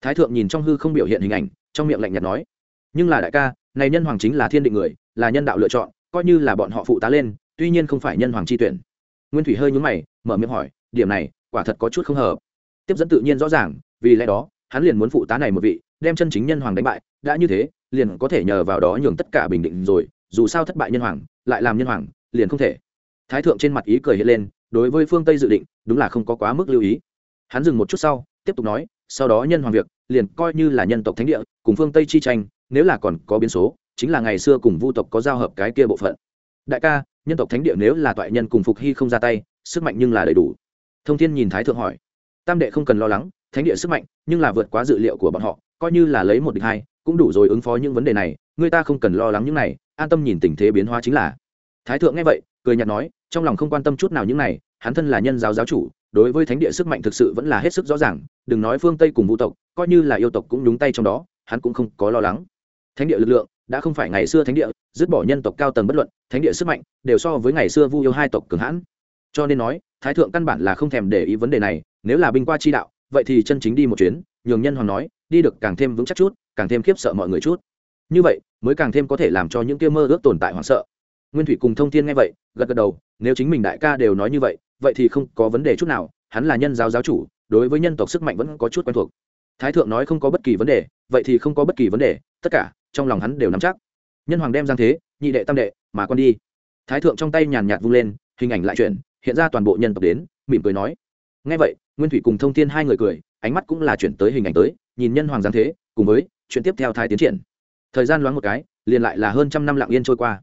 Thái thượng nhìn trong hư không biểu hiện hình ảnh, trong miệng lạnh nhạt nói. Nhưng là đại ca, này nhân hoàng chính là thiên định người, là nhân đạo lựa chọn, coi như là bọn họ phụ tá lên, tuy nhiên không phải nhân hoàng chi tuyển. Nguyên thủy hơi nhúng mày, mở miệng hỏi, điểm này, quả thật có chút không hợp tiếp dẫn tự nhiên rõ ràng, vì lẽ đó, hắn liền muốn phụ tá này một vị, đem chân chính nhân hoàng đánh bại. Đã như thế, liền có thể nhờ vào đó nhường tất cả bình định rồi, dù sao thất bại nhân hoàng, lại làm nhân hoàng, liền không thể. Thái thượng trên mặt ý cười hiện lên, đối với phương tây dự định, đúng là không có quá mức lưu ý. Hắn dừng một chút sau, tiếp tục nói, sau đó nhân hoàng việc, liền coi như là nhân tộc thánh địa, cùng phương tây chi tranh, nếu là còn có biến số, chính là ngày xưa cùng vu tộc có giao hợp cái kia bộ phận. Đại ca, nhân tộc thánh địa nếu là toại nhân cùng phục hy không ra tay, sức mạnh nhưng là đầy đủ. Thông thiên nhìn thái thượng hỏi tam đệ không cần lo lắng, thánh địa sức mạnh, nhưng là vượt quá dự liệu của bọn họ, coi như là lấy một địch hai, cũng đủ rồi ứng phó những vấn đề này, người ta không cần lo lắng những này, an tâm nhìn tình thế biến hóa chính là. Thái thượng nghe vậy, cười nhạt nói, trong lòng không quan tâm chút nào những này, hắn thân là nhân giáo giáo chủ, đối với thánh địa sức mạnh thực sự vẫn là hết sức rõ ràng, đừng nói phương tây cùng vũ tộc, coi như là yêu tộc cũng đúng tay trong đó, hắn cũng không có lo lắng. Thánh địa lực lượng, đã không phải ngày xưa thánh địa, dứt bỏ nhân tộc cao tầng bất luận, thánh địa sức mạnh, đều so với ngày xưa vu yêu hai tộc cường hãn. Cho nên nói, thái thượng căn bản là không thèm để ý vấn đề này nếu là binh qua chi đạo, vậy thì chân chính đi một chuyến, nhường nhân hoàng nói, đi được càng thêm vững chắc chút, càng thêm khiếp sợ mọi người chút. Như vậy, mới càng thêm có thể làm cho những kia mơ ước tồn tại hoảng sợ. Nguyên thủy cùng thông thiên nghe vậy, gật gật đầu, nếu chính mình đại ca đều nói như vậy vậy thì không có vấn đề chút nào, hắn là nhân giáo giáo chủ, đối với nhân tộc sức mạnh vẫn có chút quen thuộc. Thái thượng nói không có bất kỳ vấn đề, vậy thì không có bất kỳ vấn đề, tất cả, trong lòng hắn đều nắm chắc. Nhân hoàng đem giang thế, nhị đệ tam đệ, mà con đi. Thái thượng trong tay nhàn nhạt vung lên, hình ảnh lại chuyển, hiện ra toàn bộ nhân tộc đến, mỉm cười nói ngay vậy, nguyên thủy cùng thông thiên hai người cười, ánh mắt cũng là chuyển tới hình ảnh tới, nhìn nhân hoàng giáng thế, cùng với chuyện tiếp theo thái tiến triển. Thời gian loáng một cái, liền lại là hơn trăm năm lặng yên trôi qua.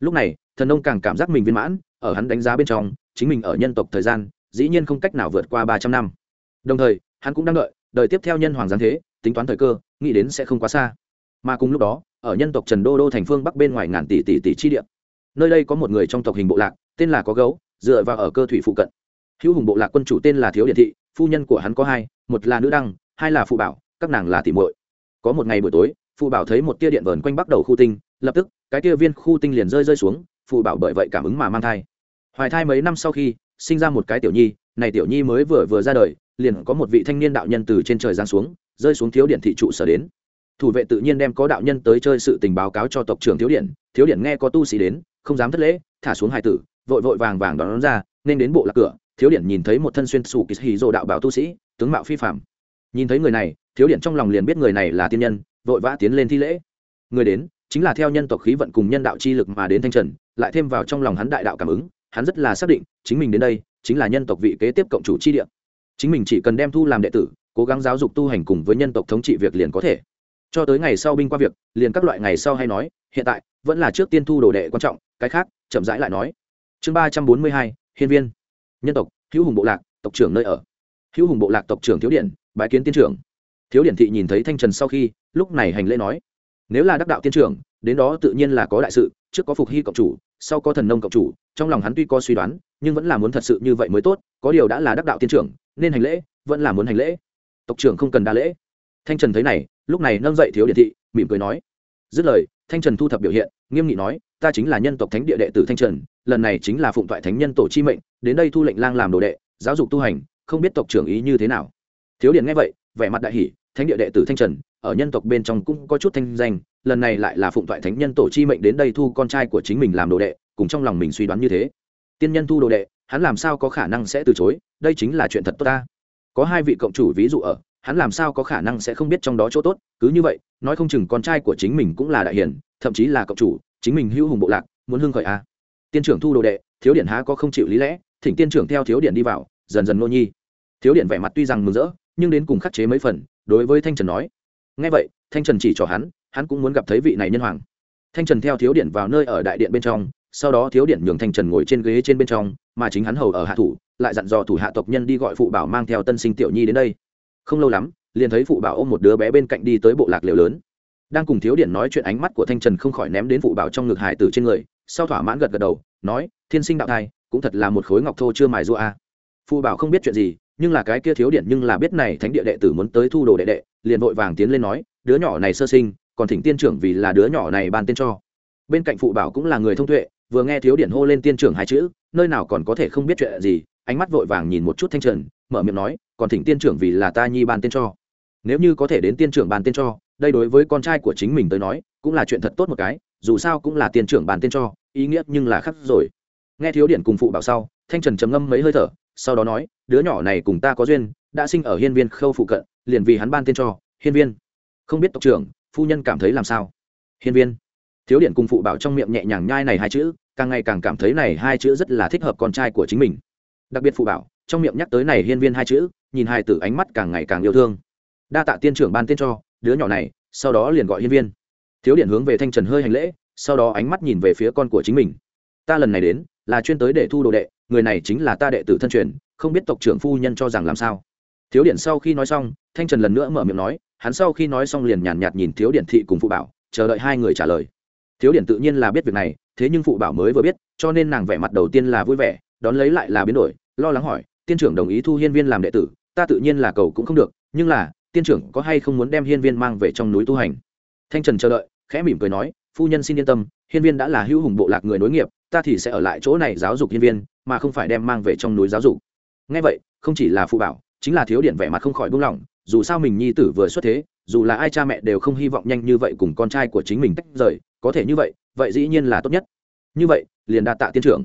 Lúc này, thần nông càng cảm giác mình viên mãn, ở hắn đánh giá bên trong, chính mình ở nhân tộc thời gian, dĩ nhiên không cách nào vượt qua ba trăm năm. Đồng thời, hắn cũng đang đợi đợi tiếp theo nhân hoàng giáng thế, tính toán thời cơ, nghĩ đến sẽ không quá xa. Mà cùng lúc đó, ở nhân tộc trần đô đô thành phương bắc bên ngoài ngàn tỷ tỷ tỷ chi địa. Nơi đây có một người trong tộc hình bộ lạc, tên là có gấu, dựa vào ở cơ thủy phụ cận hữu hùng bộ lạc quân chủ tên là thiếu điện thị phu nhân của hắn có hai một là nữ đăng hai là phụ bảo các nàng là tỷ muội. Có một ngày buổi tối phụ bảo thấy một tia điện vờn quanh bắt đầu khu tinh lập tức cái tia viên khu tinh liền rơi rơi xuống phụ bảo bởi vậy cảm ứng mà mang thai. Hoài thai mấy năm sau khi sinh ra một cái tiểu nhi này tiểu nhi mới vừa vừa ra đời liền có một vị thanh niên đạo nhân từ trên trời giáng xuống rơi xuống thiếu điện thị trụ sở đến. Thủ vệ tự nhiên đem có đạo nhân tới chơi sự tình báo cáo cho tộc trưởng thiếu điện thiếu điện nghe có tu sĩ đến không dám thất lễ thả xuống hải tử vội vội vàng vàng đón, đón ra nên đến bộ lạc cửa thiếu điện nhìn thấy một thân xuyên sù kỳ hì rộ đạo bảo tu sĩ, tướng mạo phi phạm nhìn thấy người này, thiếu điện trong lòng liền biết người này là tiên nhân, vội vã tiến lên thi lễ. Người đến, chính là theo nhân tộc khí vận cùng nhân đạo chi lực mà đến thanh trần, lại thêm vào trong lòng hắn đại đạo cảm ứng, hắn rất là xác định, chính mình đến đây, chính là nhân tộc vị kế tiếp cộng chủ chi địa. Chính mình chỉ cần đem thu làm đệ tử, cố gắng giáo dục tu hành cùng với nhân tộc thống trị việc liền có thể. Cho tới ngày sau binh qua việc, liền các loại ngày sau hay nói, hiện tại, vẫn là trước tiên thu đồ đệ quan trọng, cái khác, chậm rãi lại nói. Chương ba trăm bốn mươi hai, hiên viên nhân tộc, hữu hùng bộ lạc, tộc trưởng nơi ở. Hữu hùng bộ lạc tộc trưởng thiếu điện bãi kiến tiên trưởng. Thiếu điện thị nhìn thấy thanh trần sau khi, lúc này hành lễ nói, nếu là đắc đạo tiên trưởng, đến đó tự nhiên là có đại sự, trước có phục hy cộng chủ, sau có thần nông cộng chủ, trong lòng hắn tuy có suy đoán, nhưng vẫn là muốn thật sự như vậy mới tốt, có điều đã là đắc đạo tiên trưởng, nên hành lễ, vẫn là muốn hành lễ. Tộc trưởng không cần đa lễ. Thanh trần thấy này, lúc này nâng dậy thiếu điện thị, mỉm cười nói, dứt lời, thanh trần thu thập biểu hiện, nghiêm nghị nói, ta chính là nhân tộc thánh địa đệ tử thanh trần lần này chính là phụng Toại thánh nhân tổ chi mệnh, đến đây thu lệnh lang làm đồ đệ, giáo dục tu hành, không biết tộc trưởng ý như thế nào. Thiếu điện nghe vậy, vẻ mặt đại hỷ thánh địa đệ tử thanh trần, ở nhân tộc bên trong cũng có chút thanh danh, lần này lại là phụng Toại thánh nhân tổ chi mệnh đến đây thu con trai của chính mình làm đồ đệ, cùng trong lòng mình suy đoán như thế. Tiên nhân thu đồ đệ, hắn làm sao có khả năng sẽ từ chối, đây chính là chuyện thật tốt ta. Có hai vị cộng chủ ví dụ ở, hắn làm sao có khả năng sẽ không biết trong đó chỗ tốt, cứ như vậy, nói không chừng con trai của chính mình cũng là đại hiển thậm chí là cộng chủ, chính mình hữu hùng bộ lạc, muốn hưng khởi a tiên trưởng thu đồ đệ, thiếu điện há có không chịu lý lẽ, thỉnh tiên trưởng theo thiếu điện đi vào, dần dần nô nhi. Thiếu điện vẻ mặt tuy rằng mừng rỡ, nhưng đến cùng khắc chế mấy phần, đối với thanh trần nói. Ngay vậy, thanh trần chỉ cho hắn hắn cũng muốn gặp thấy vị này nhân hoàng. Thanh trần theo thiếu điện vào nơi ở đại điện bên trong, sau đó thiếu điện nhường thanh trần ngồi trên ghế trên bên trong, mà chính hắn hầu ở hạ thủ, lại dặn dò thủ hạ tộc nhân đi gọi phụ bảo mang theo tân sinh tiểu nhi đến đây. Không lâu lắm, liền thấy phụ bảo ôm một đứa bé bên cạnh đi tới bộ lạc liều lớn. Đang cùng thiếu điện nói chuyện, ánh mắt của thanh trần không khỏi ném đến phụ bảo trong ngực hải tử trên người sau thỏa mãn gật gật đầu, nói, thiên sinh đạo thai, cũng thật là một khối ngọc thô chưa mài rua a. Phụ bảo không biết chuyện gì, nhưng là cái kia thiếu điện nhưng là biết này thánh địa đệ tử muốn tới thu đồ đệ đệ, liền vội vàng tiến lên nói, đứa nhỏ này sơ sinh, còn thỉnh tiên trưởng vì là đứa nhỏ này ban tên cho. Bên cạnh phụ bảo cũng là người thông tuệ, vừa nghe thiếu điện hô lên tiên trưởng hai chữ, nơi nào còn có thể không biết chuyện gì, ánh mắt vội vàng nhìn một chút thanh trần, mở miệng nói, còn thỉnh tiên trưởng vì là ta nhi ban tên cho. Nếu như có thể đến tiên trưởng ban tên cho, đây đối với con trai của chính mình tới nói, cũng là chuyện thật tốt một cái dù sao cũng là tiền trưởng bàn tên cho, ý nghĩa nhưng là khắc rồi. Nghe thiếu điện cùng phụ bảo sau, thanh trần trầm ngâm mấy hơi thở, sau đó nói, đứa nhỏ này cùng ta có duyên, đã sinh ở hiên viên khâu phụ cận, liền vì hắn ban tên cho, hiên viên. Không biết tộc trưởng, phu nhân cảm thấy làm sao? Hiên viên. Thiếu điện cùng phụ bảo trong miệng nhẹ nhàng nhai này hai chữ, càng ngày càng cảm thấy này hai chữ rất là thích hợp con trai của chính mình. Đặc biệt phụ bảo, trong miệng nhắc tới này hiên viên hai chữ, nhìn hai tử ánh mắt càng ngày càng yêu thương. Đa tạ tiên trưởng ban tên cho, đứa nhỏ này, sau đó liền gọi hiên viên thiếu điện hướng về thanh trần hơi hành lễ, sau đó ánh mắt nhìn về phía con của chính mình. Ta lần này đến, là chuyên tới để thu đồ đệ, người này chính là ta đệ tử thân truyền, không biết tộc trưởng phu nhân cho rằng làm sao? Thiếu điện sau khi nói xong, thanh trần lần nữa mở miệng nói, hắn sau khi nói xong liền nhàn nhạt nhìn thiếu điện thị cùng phụ bảo, chờ đợi hai người trả lời. Thiếu điện tự nhiên là biết việc này, thế nhưng phụ bảo mới vừa biết, cho nên nàng vẻ mặt đầu tiên là vui vẻ, đón lấy lại là biến đổi, lo lắng hỏi, tiên trưởng đồng ý thu hiên viên làm đệ tử, ta tự nhiên là cầu cũng không được, nhưng là, tiên trưởng có hay không muốn đem hiên viên mang về trong núi tu hành? Thanh trần chờ đợi khẽ mỉm cười nói, phu nhân xin yên tâm, hiên viên đã là hữu hùng bộ lạc người nối nghiệp, ta thì sẽ ở lại chỗ này giáo dục hiên viên, mà không phải đem mang về trong núi giáo dục. Ngay vậy, không chỉ là phụ bảo, chính là thiếu điện vẻ mặt không khỏi buông lỏng, dù sao mình nhi tử vừa xuất thế, dù là ai cha mẹ đều không hy vọng nhanh như vậy cùng con trai của chính mình tách rời, có thể như vậy vậy dĩ nhiên là tốt nhất. Như vậy, liền đa tạ tiên trưởng.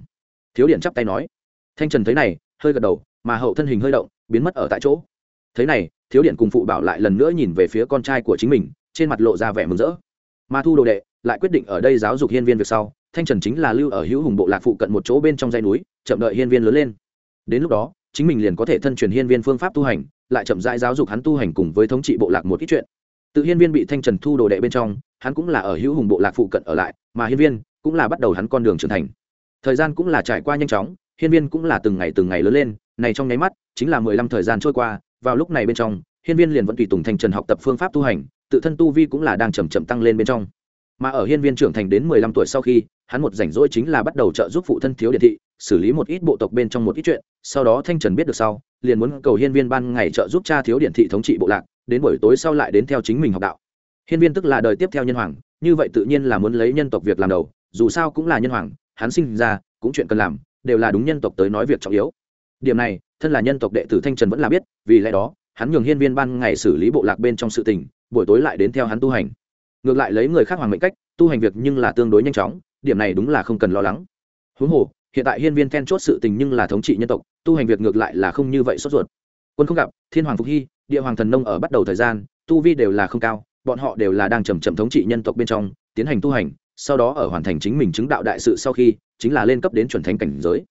Thiếu điện chắp tay nói. Thanh trần thấy này, hơi gật đầu, mà hậu thân hình hơi động, biến mất ở tại chỗ. Thấy này, thiếu điện cùng phụ bảo lại lần nữa nhìn về phía con trai của chính mình, trên mặt lộ ra vẻ mừng rỡ mà thu đồ đệ, lại quyết định ở đây giáo dục hiên viên việc sau. Thanh trần chính là lưu ở hữu hùng bộ lạc phụ cận một chỗ bên trong dãy núi, chậm đợi hiên viên lớn lên. Đến lúc đó, chính mình liền có thể thân truyền hiên viên phương pháp tu hành, lại chậm rãi giáo dục hắn tu hành cùng với thống trị bộ lạc một ít chuyện. Tự hiên viên bị thanh trần thu đồ đệ bên trong, hắn cũng là ở hữu hùng bộ lạc phụ cận ở lại, mà hiên viên cũng là bắt đầu hắn con đường trưởng thành. Thời gian cũng là trải qua nhanh chóng, hiên viên cũng là từng ngày từng ngày lớn lên, này trong nháy mắt, chính là mười lăm thời gian trôi qua, vào lúc này bên trong, hiên viên liền vẫn tùy tùng thanh trần học tập phương pháp tu hành tự thân tu vi cũng là đang chậm chậm tăng lên bên trong. Mà ở hiên viên trưởng thành đến mười lăm tuổi sau khi, hắn một rảnh rỗi chính là bắt đầu trợ giúp phụ thân thiếu điện thị, xử lý một ít bộ tộc bên trong một ít chuyện, sau đó thanh trần biết được sau, liền muốn cầu hiên viên ban ngày trợ giúp cha thiếu điện thị thống trị bộ lạc, đến buổi tối sau lại đến theo chính mình học đạo. Hiên viên tức là đời tiếp theo nhân hoàng, như vậy tự nhiên là muốn lấy nhân tộc việc làm đầu, dù sao cũng là nhân hoàng, hắn sinh ra, cũng chuyện cần làm, đều là đúng nhân tộc tới nói việc trọng yếu. Điểm này, thân là nhân tộc đệ tử thanh trần vẫn là biết, vì lẽ đó, hắn nhường hiên viên ban ngày xử lý bộ lạc bên trong sự tình buổi tối lại đến theo hắn tu hành. Ngược lại lấy người khác hoàng mệnh cách, tu hành việc nhưng là tương đối nhanh chóng, điểm này đúng là không cần lo lắng. Huống hồ, hiện tại hiên viên then chốt sự tình nhưng là thống trị nhân tộc, tu hành việc ngược lại là không như vậy sốt ruột. Quân không gặp, thiên hoàng phục hy, địa hoàng thần nông ở bắt đầu thời gian, tu vi đều là không cao, bọn họ đều là đang chầm chậm thống trị nhân tộc bên trong, tiến hành tu hành, sau đó ở hoàn thành chính mình chứng đạo đại sự sau khi, chính là lên cấp đến chuẩn thánh cảnh giới.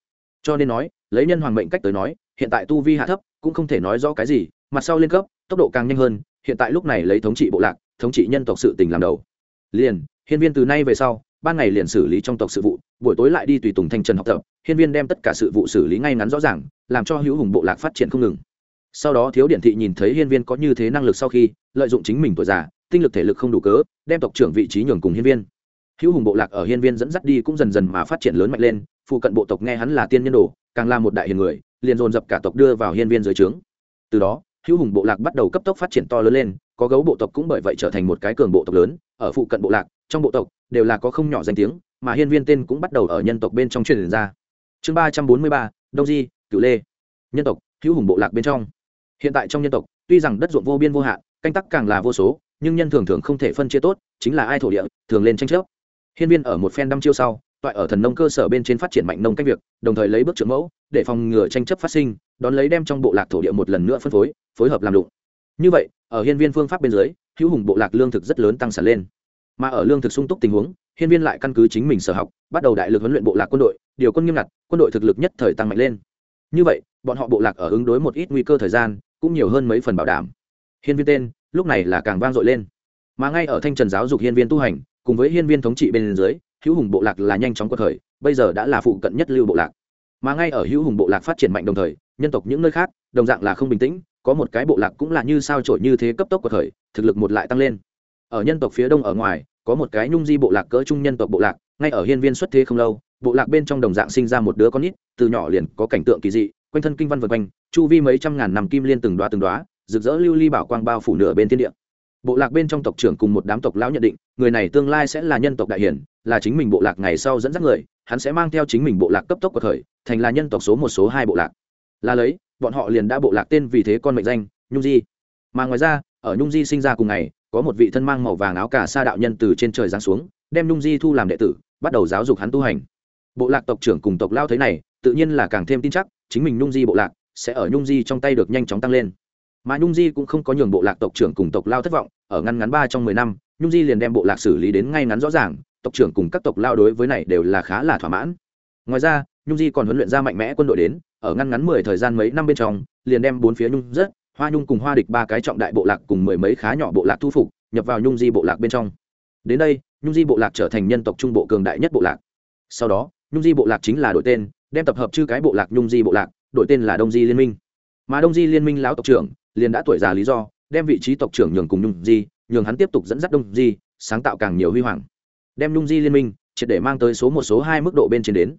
Cho nên nói, lấy nhân hoàng mệnh cách tới nói, hiện tại tu vi hạ thấp, cũng không thể nói rõ cái gì mặt sau lên cấp, tốc độ càng nhanh hơn hiện tại lúc này lấy thống trị bộ lạc, thống trị nhân tộc sự tình làm đầu. Liền, hiên viên từ nay về sau, ban ngày liền xử lý trong tộc sự vụ, buổi tối lại đi tùy tùng thanh trần học tập, hiên viên đem tất cả sự vụ xử lý ngay ngắn rõ ràng, làm cho hữu hùng bộ lạc phát triển không ngừng. Sau đó thiếu điện thị nhìn thấy hiên viên có như thế năng lực sau khi, lợi dụng chính mình tuổi già, tinh lực thể lực không đủ cớ, đem tộc trưởng vị trí nhường cùng hiên viên. Hữu hùng bộ lạc ở hiên viên dẫn dắt đi cũng dần dần mà phát triển lớn mạnh lên, phụ cận bộ tộc nghe hắn là tiên nhân đồ, càng là một đại hiền người, liền dồn dập cả tộc đưa vào hiên viên dưới trướng. Từ đó hữu hùng bộ lạc bắt đầu cấp tốc phát triển to lớn lên, có gấu bộ tộc cũng bởi vậy trở thành một cái cường bộ tộc lớn, ở phụ cận bộ lạc, trong bộ tộc, đều là có không nhỏ danh tiếng, mà hiên viên tên cũng bắt đầu ở nhân tộc bên trong truyền ra. Chương ba trăm bốn mươi ba, đông di cựu lê. Nhân tộc, hữu hùng bộ lạc bên trong. Hiện tại trong nhân tộc, tuy rằng đất ruộng vô biên vô hạn, canh tắc càng là vô số, nhưng nhân thường thường không thể phân chia tốt, chính là ai thổ địa, thường lên tranh chấp. Hiên viên ở một phen đăm chiêu sau toại ở thần nông cơ sở bên trên phát triển mạnh nông cách việc, đồng thời lấy bước trưởng mẫu, để phòng ngừa tranh chấp phát sinh, đón lấy đem trong bộ lạc thổ địa một lần nữa phân phối phối hợp làm đụng. Như vậy, ở hiên viên phương pháp bên dưới, hữu hùng bộ lạc lương thực rất lớn tăng sản lên. Mà ở lương thực sung túc tình huống, hiên viên lại căn cứ chính mình sở học, bắt đầu đại lực huấn luyện bộ lạc quân đội, điều quân nghiêm ngặt, quân đội thực lực nhất thời tăng mạnh lên. Như vậy, bọn họ bộ lạc ở ứng đối một ít nguy cơ thời gian, cũng nhiều hơn mấy phần bảo đảm. Hiên viên tên, lúc này là càng vang dội lên. Mà ngay ở thanh trần giáo dục hiên viên tu hành, cùng với hiên viên thống trị bên dưới hữu hùng bộ lạc là nhanh chóng có thời bây giờ đã là phụ cận nhất lưu bộ lạc. Mà ngay ở hữu hùng bộ lạc phát triển mạnh đồng thời, nhân tộc những nơi khác, đồng dạng là không bình tĩnh, có một cái bộ lạc cũng là như sao trổi như thế cấp tốc của thời thực lực một lại tăng lên. Ở nhân tộc phía đông ở ngoài, có một cái nhung di bộ lạc cỡ trung nhân tộc bộ lạc, ngay ở hiên viên xuất thế không lâu, bộ lạc bên trong đồng dạng sinh ra một đứa con nít, từ nhỏ liền có cảnh tượng kỳ dị, quanh thân kinh văn vân quanh, chu vi mấy trăm ngàn năm kim liên từng đoá từng đoá rực rỡ lưu ly bảo quang bao phủ nửa bên thiên địa bộ lạc bên trong tộc trưởng cùng một đám tộc lão nhận định, người này tương lai sẽ là nhân tộc đại hiển, là chính mình bộ lạc ngày sau dẫn dắt người, hắn sẽ mang theo chính mình bộ lạc cấp tốc của thời thành là nhân tộc số một, số hai bộ lạc. Là lấy, bọn họ liền đã bộ lạc tên vì thế con mệnh danh, nhung di. Mà ngoài ra, ở nhung di sinh ra cùng ngày, có một vị thân mang màu vàng áo cà sa đạo nhân từ trên trời giáng xuống, đem nhung di thu làm đệ tử, bắt đầu giáo dục hắn tu hành. Bộ lạc tộc trưởng cùng tộc lao thấy này, tự nhiên là càng thêm tin chắc, chính mình nhung di bộ lạc sẽ ở nhung di trong tay được nhanh chóng tăng lên mà nhung di cũng không có nhường bộ lạc tộc trưởng cùng tộc lao thất vọng, ở ngăn ngắn ba trong mười năm, nhung di liền đem bộ lạc xử lý đến ngay ngắn rõ ràng, tộc trưởng cùng các tộc lao đối với này đều là khá là thỏa mãn. Ngoài ra, nhung di còn huấn luyện ra mạnh mẽ quân đội đến, ở ngăn ngắn mười thời gian mấy năm bên trong, liền đem bốn phía nhung rất, hoa nhung cùng hoa địch ba cái trọng đại bộ lạc cùng mười mấy khá nhỏ bộ lạc thu phục, nhập vào nhung di bộ lạc bên trong. Đến đây, nhung di bộ lạc trở thành nhân tộc trung bộ cường đại nhất bộ lạc. Sau đó, nhung di bộ lạc chính là đổi tên, đem tập hợp chư cái bộ lạc nhung di bộ lạc đổi tên là đông di liên minh. Mà đông di liên minh lão tộc trưởng liền đã tuổi già lý do, đem vị trí tộc trưởng nhường cùng nhung di, nhường hắn tiếp tục dẫn dắt đông di, sáng tạo càng nhiều huy hoàng. Đem nhung di liên minh, triệt để mang tới số một, số hai mức độ bên trên đến.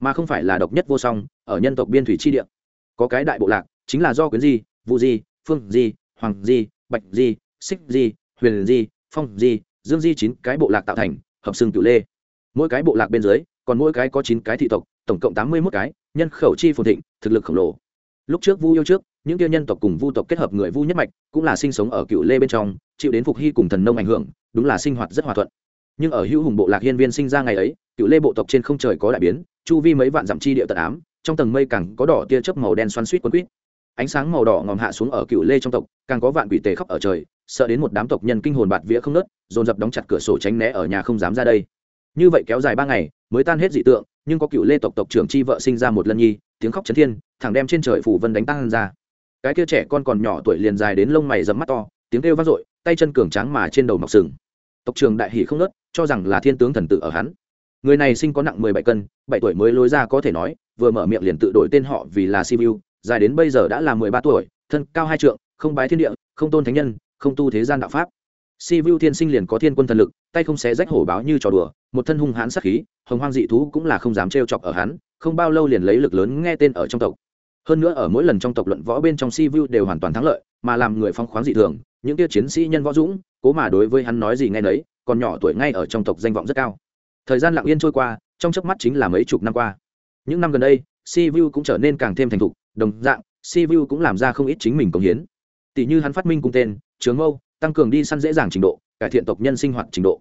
Mà không phải là độc nhất vô song, ở nhân tộc biên thủy chi địa. Có cái đại bộ lạc, chính là do quyến di vũ di, phương di, hoàng di, bạch di, xích di, huyền di, phong di, dương di chín cái bộ lạc tạo thành, hợp xương cựu lê. Mỗi cái bộ lạc bên dưới, còn mỗi cái có chín cái thị tộc, tổng cộng tám mươi mốt cái, nhân khẩu chi phồn thịnh, thực lực khổng lồ. Lúc trước vu yêu trước những kia nhân tộc cùng vu tộc kết hợp người vu nhất mạch, cũng là sinh sống ở cựu lê bên trong, chịu đến phục hy cùng thần nông ảnh hưởng, đúng là sinh hoạt rất hòa thuận. Nhưng ở hữu hùng bộ lạc hiên viên sinh ra ngày ấy, cựu lê bộ tộc trên không trời có đại biến, chu vi mấy vạn dặm chi địa tận ám, trong tầng mây càng có đỏ tia chớp màu đen xoắn suýt quấn quýt ánh sáng màu đỏ ngòm hạ xuống ở cựu lê trong tộc, càng có vạn quỷ tề khóc ở trời, sợ đến một đám tộc nhân kinh hồn bạt vía không nớt, dồn dập đóng chặt cửa sổ tránh né ở nhà không dám ra đây. Như vậy kéo dài ba ngày, mới tan hết dị tượng, nhưng có cựu lê tộc tộc trưởng chi vợ sinh ra một lần nhi, tiếng khóc chấn thiên, thẳng đem trên trời phủ vân đánh tăng ra cái kia trẻ con còn nhỏ tuổi liền dài đến lông mày dẫm mắt to, tiếng kêu vang dội, tay chân cường tráng mà trên đầu mọc sừng. Tộc trưởng đại hỷ không nớt, cho rằng là thiên tướng thần tự ở hắn. Người này sinh có nặng mười bảy cân, bảy tuổi mới lối ra có thể nói, vừa mở miệng liền tự đổi tên họ vì là sivu dài đến bây giờ đã là mười ba tuổi, thân cao hai trượng, không bái thiên địa, không tôn thánh nhân, không tu thế gian đạo pháp. Si vu thiên sinh liền có thiên quân thần lực, tay không xé rách hổ báo như trò đùa, một thân hung hãn sắc khí, hồng hoang dị thú cũng là không dám trêu chọc ở hắn, không bao lâu liền lấy lực lớn nghe tên ở trong tộc hơn nữa ở mỗi lần trong tộc luận võ bên trong si vu đều hoàn toàn thắng lợi, mà làm người phong khoáng dị thường, những kia chiến sĩ nhân võ dũng, cố mà đối với hắn nói gì nghe nấy, còn nhỏ tuổi ngay ở trong tộc danh vọng rất cao. Thời gian lặng yên trôi qua, trong chớp mắt chính là mấy chục năm qua. Những năm gần đây, si vu cũng trở nên càng thêm thành thục, đồng dạng, si vu cũng làm ra không ít chính mình công hiến. Tỷ như hắn phát minh cung tên, trường mâu, tăng cường đi săn dễ dàng trình độ, cải thiện tộc nhân sinh hoạt trình độ.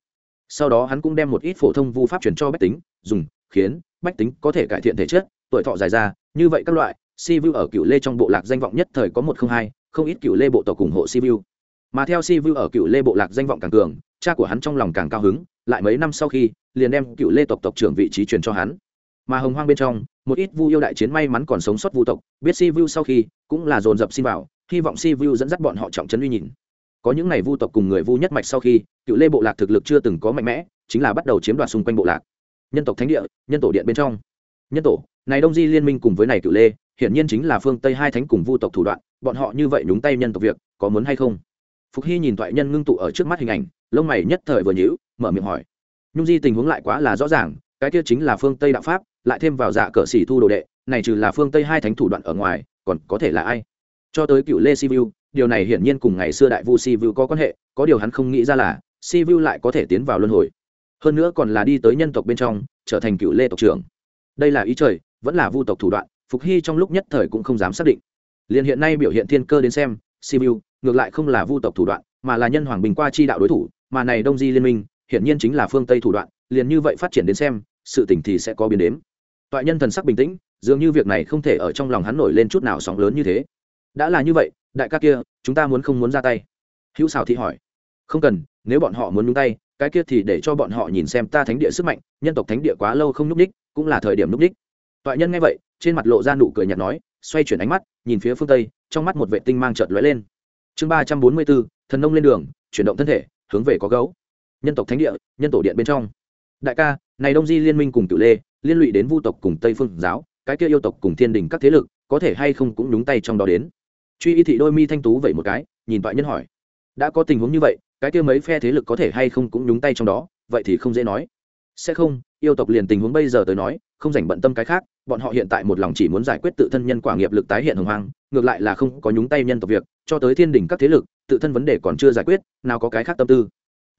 Sau đó hắn cũng đem một ít phổ thông vu pháp truyền cho bách tính, dùng, khiến bách tính có thể cải thiện thể chất, tuổi thọ dài ra, như vậy các loại si vu ở cựu lê trong bộ lạc danh vọng nhất thời có một không hai, không ít cựu lê bộ tộc ủng hộ si vu mà theo si vu ở cựu lê bộ lạc danh vọng càng cường, cha của hắn trong lòng càng cao hứng, lại mấy năm sau khi, liền đem cựu lê tộc tộc trưởng vị trí truyền cho hắn. Mà hồng hoang bên trong, một ít vu yêu đại chiến may mắn còn sống sót vu tộc, biết si vu sau khi, cũng là dồn dập xin vào, hy vọng si vu dẫn dắt bọn họ trọng trấn uy nhìn. Có những ngày vu tộc cùng người vu nhất mạch sau khi cựu lê bộ lạc thực lực chưa từng có mạnh mẽ, chính là bắt đầu chiếm đoạt xung quanh bộ lạc. Nhân tộc thánh địa, nhân tổ điện bên trong. Nhân tổ, này đông di liên minh cùng với này cựu lê hiển nhiên chính là phương tây hai thánh cùng vu tộc thủ đoạn, bọn họ như vậy nhúng tay nhân tộc việc, có muốn hay không? Phục hy nhìn thoại nhân ngưng tụ ở trước mắt hình ảnh, lông mày nhất thời vừa nhíu, mở miệng hỏi. Nhung di tình huống lại quá là rõ ràng, cái kia chính là phương tây đạo pháp, lại thêm vào dạ cờ xỉ thu đồ đệ, này trừ là phương tây hai thánh thủ đoạn ở ngoài, còn có thể là ai? Cho tới cựu lê sivu điều này hiển nhiên cùng ngày xưa đại vu sivu có quan hệ, có điều hắn không nghĩ ra là sivu lại có thể tiến vào luân hồi. Hơn nữa còn là đi tới nhân tộc bên trong, trở thành cựu lê tộc trưởng. Đây là ý trời, vẫn là vu tộc thủ đoạn phục hy trong lúc nhất thời cũng không dám xác định. Liền hiện nay biểu hiện thiên cơ đến xem, sibiu ngược lại không là vu tộc thủ đoạn, mà là nhân hoàng bình qua chi đạo đối thủ, mà này đông di liên minh, hiển nhiên chính là phương tây thủ đoạn, liền như vậy phát triển đến xem, sự tình thì sẽ có biến đếm. Toại nhân thần sắc bình tĩnh, dường như việc này không thể ở trong lòng hắn nổi lên chút nào sóng lớn như thế. Đã là như vậy, đại ca kia, chúng ta muốn không muốn ra tay? Hữu xào thị hỏi. Không cần, nếu bọn họ muốn nhúng tay, cái kia thì để cho bọn họ nhìn xem ta thánh địa sức mạnh, nhân tộc thánh địa quá lâu không nhúc ních cũng là thời điểm nhúc ních toại nhân nghe vậy trên mặt lộ ra nụ cười nhạt nói, xoay chuyển ánh mắt, nhìn phía phương tây, trong mắt một vệ tinh mang chợt lóe lên. Chương ba trăm bốn mươi bốn, thần nông lên đường, chuyển động thân thể, hướng về có gấu. Nhân tộc thánh địa, nhân tổ điện bên trong. Đại ca, này đông di liên minh cùng cựu lê, liên lụy đến vu tộc cùng tây phương giáo, cái kia yêu tộc cùng thiên đình các thế lực, có thể hay không cũng nhúng tay trong đó đến. Truy y thị đôi mi thanh tú vậy một cái, nhìn toại nhân hỏi. Đã có tình huống như vậy, cái kia mấy phe thế lực có thể hay không cũng nhúng tay trong đó, vậy thì không dễ nói. Sẽ không, yêu tộc liền tình huống bây giờ tới nói, không rảnh bận tâm cái khác bọn họ hiện tại một lòng chỉ muốn giải quyết tự thân nhân quả nghiệp lực tái hiện hồng hoang, ngược lại là không có nhúng tay nhân tộc việc, cho tới thiên đình các thế lực, tự thân vấn đề còn chưa giải quyết, nào có cái khác tâm tư.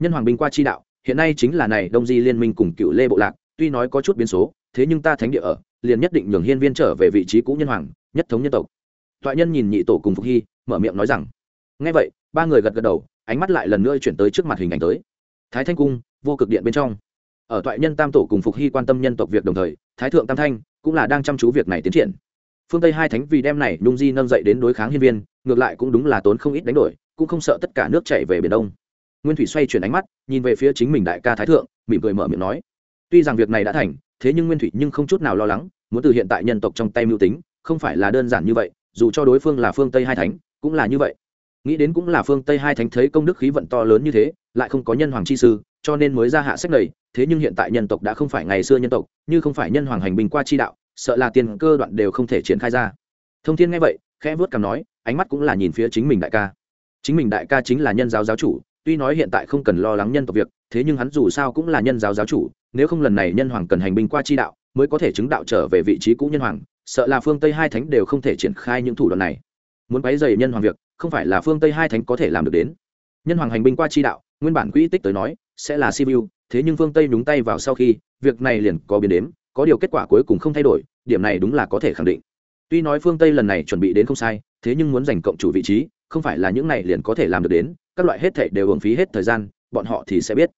Nhân hoàng binh qua chi đạo, hiện nay chính là này đông di liên minh cùng cựu lê bộ lạc, tuy nói có chút biến số, thế nhưng ta thánh địa ở, liền nhất định nhường hiên viên trở về vị trí cũ nhân hoàng, nhất thống nhân tộc. Toại nhân nhìn nhị tổ cùng phục hy, mở miệng nói rằng ngay vậy, ba người gật gật đầu, ánh mắt lại lần nữa chuyển tới trước mặt hình ảnh tới. Thái thanh cung, vô cực điện bên trong ở toại nhân tam tổ cùng phục hy quan tâm nhân tộc việc đồng thời, thái thượng tam thanh cũng là đang chăm chú việc này tiến triển. Phương tây hai thánh vì đem này nhung di nâng dậy đến đối kháng hiên viên, ngược lại cũng đúng là tốn không ít đánh đổi, cũng không sợ tất cả nước chảy về biển đông. Nguyên thủy xoay chuyển ánh mắt, nhìn về phía chính mình đại ca thái thượng, mỉm cười mở miệng nói, tuy rằng việc này đã thành, thế nhưng nguyên thủy nhưng không chút nào lo lắng, muốn từ hiện tại nhân tộc trong tay mưu tính, không phải là đơn giản như vậy, dù cho đối phương là phương tây hai thánh, cũng là như vậy nghĩ đến cũng là phương tây hai thánh thấy công đức khí vận to lớn như thế, lại không có nhân hoàng chi sư, cho nên mới ra hạ sách này, thế nhưng hiện tại nhân tộc đã không phải ngày xưa nhân tộc, như không phải nhân hoàng hành bình qua chi đạo, sợ là tiền cơ đoạn đều không thể triển khai ra. Thông thiên nghe vậy, khẽ vớt cằm nói, ánh mắt cũng là nhìn phía chính mình đại ca. Chính mình đại ca chính là nhân giáo giáo chủ, tuy nói hiện tại không cần lo lắng nhân tộc việc, thế nhưng hắn dù sao cũng là nhân giáo giáo chủ, nếu không lần này nhân hoàng cần hành binh qua chi đạo, mới có thể chứng đạo trở về vị trí cũ nhân hoàng, sợ là phương tây hai thánh đều không thể triển khai những thủ đoạn này. Muốn quấy dày nhân hoàng việc không phải là phương tây hai thánh có thể làm được đến nhân hoàng hành binh qua chi đạo nguyên bản quỹ tích tới nói sẽ là sibiu thế nhưng phương tây nhúng tay vào sau khi việc này liền có biến đếm có điều kết quả cuối cùng không thay đổi điểm này đúng là có thể khẳng định tuy nói phương tây lần này chuẩn bị đến không sai thế nhưng muốn giành cộng chủ vị trí không phải là những này liền có thể làm được đến các loại hết thảy đều hưởng phí hết thời gian bọn họ thì sẽ biết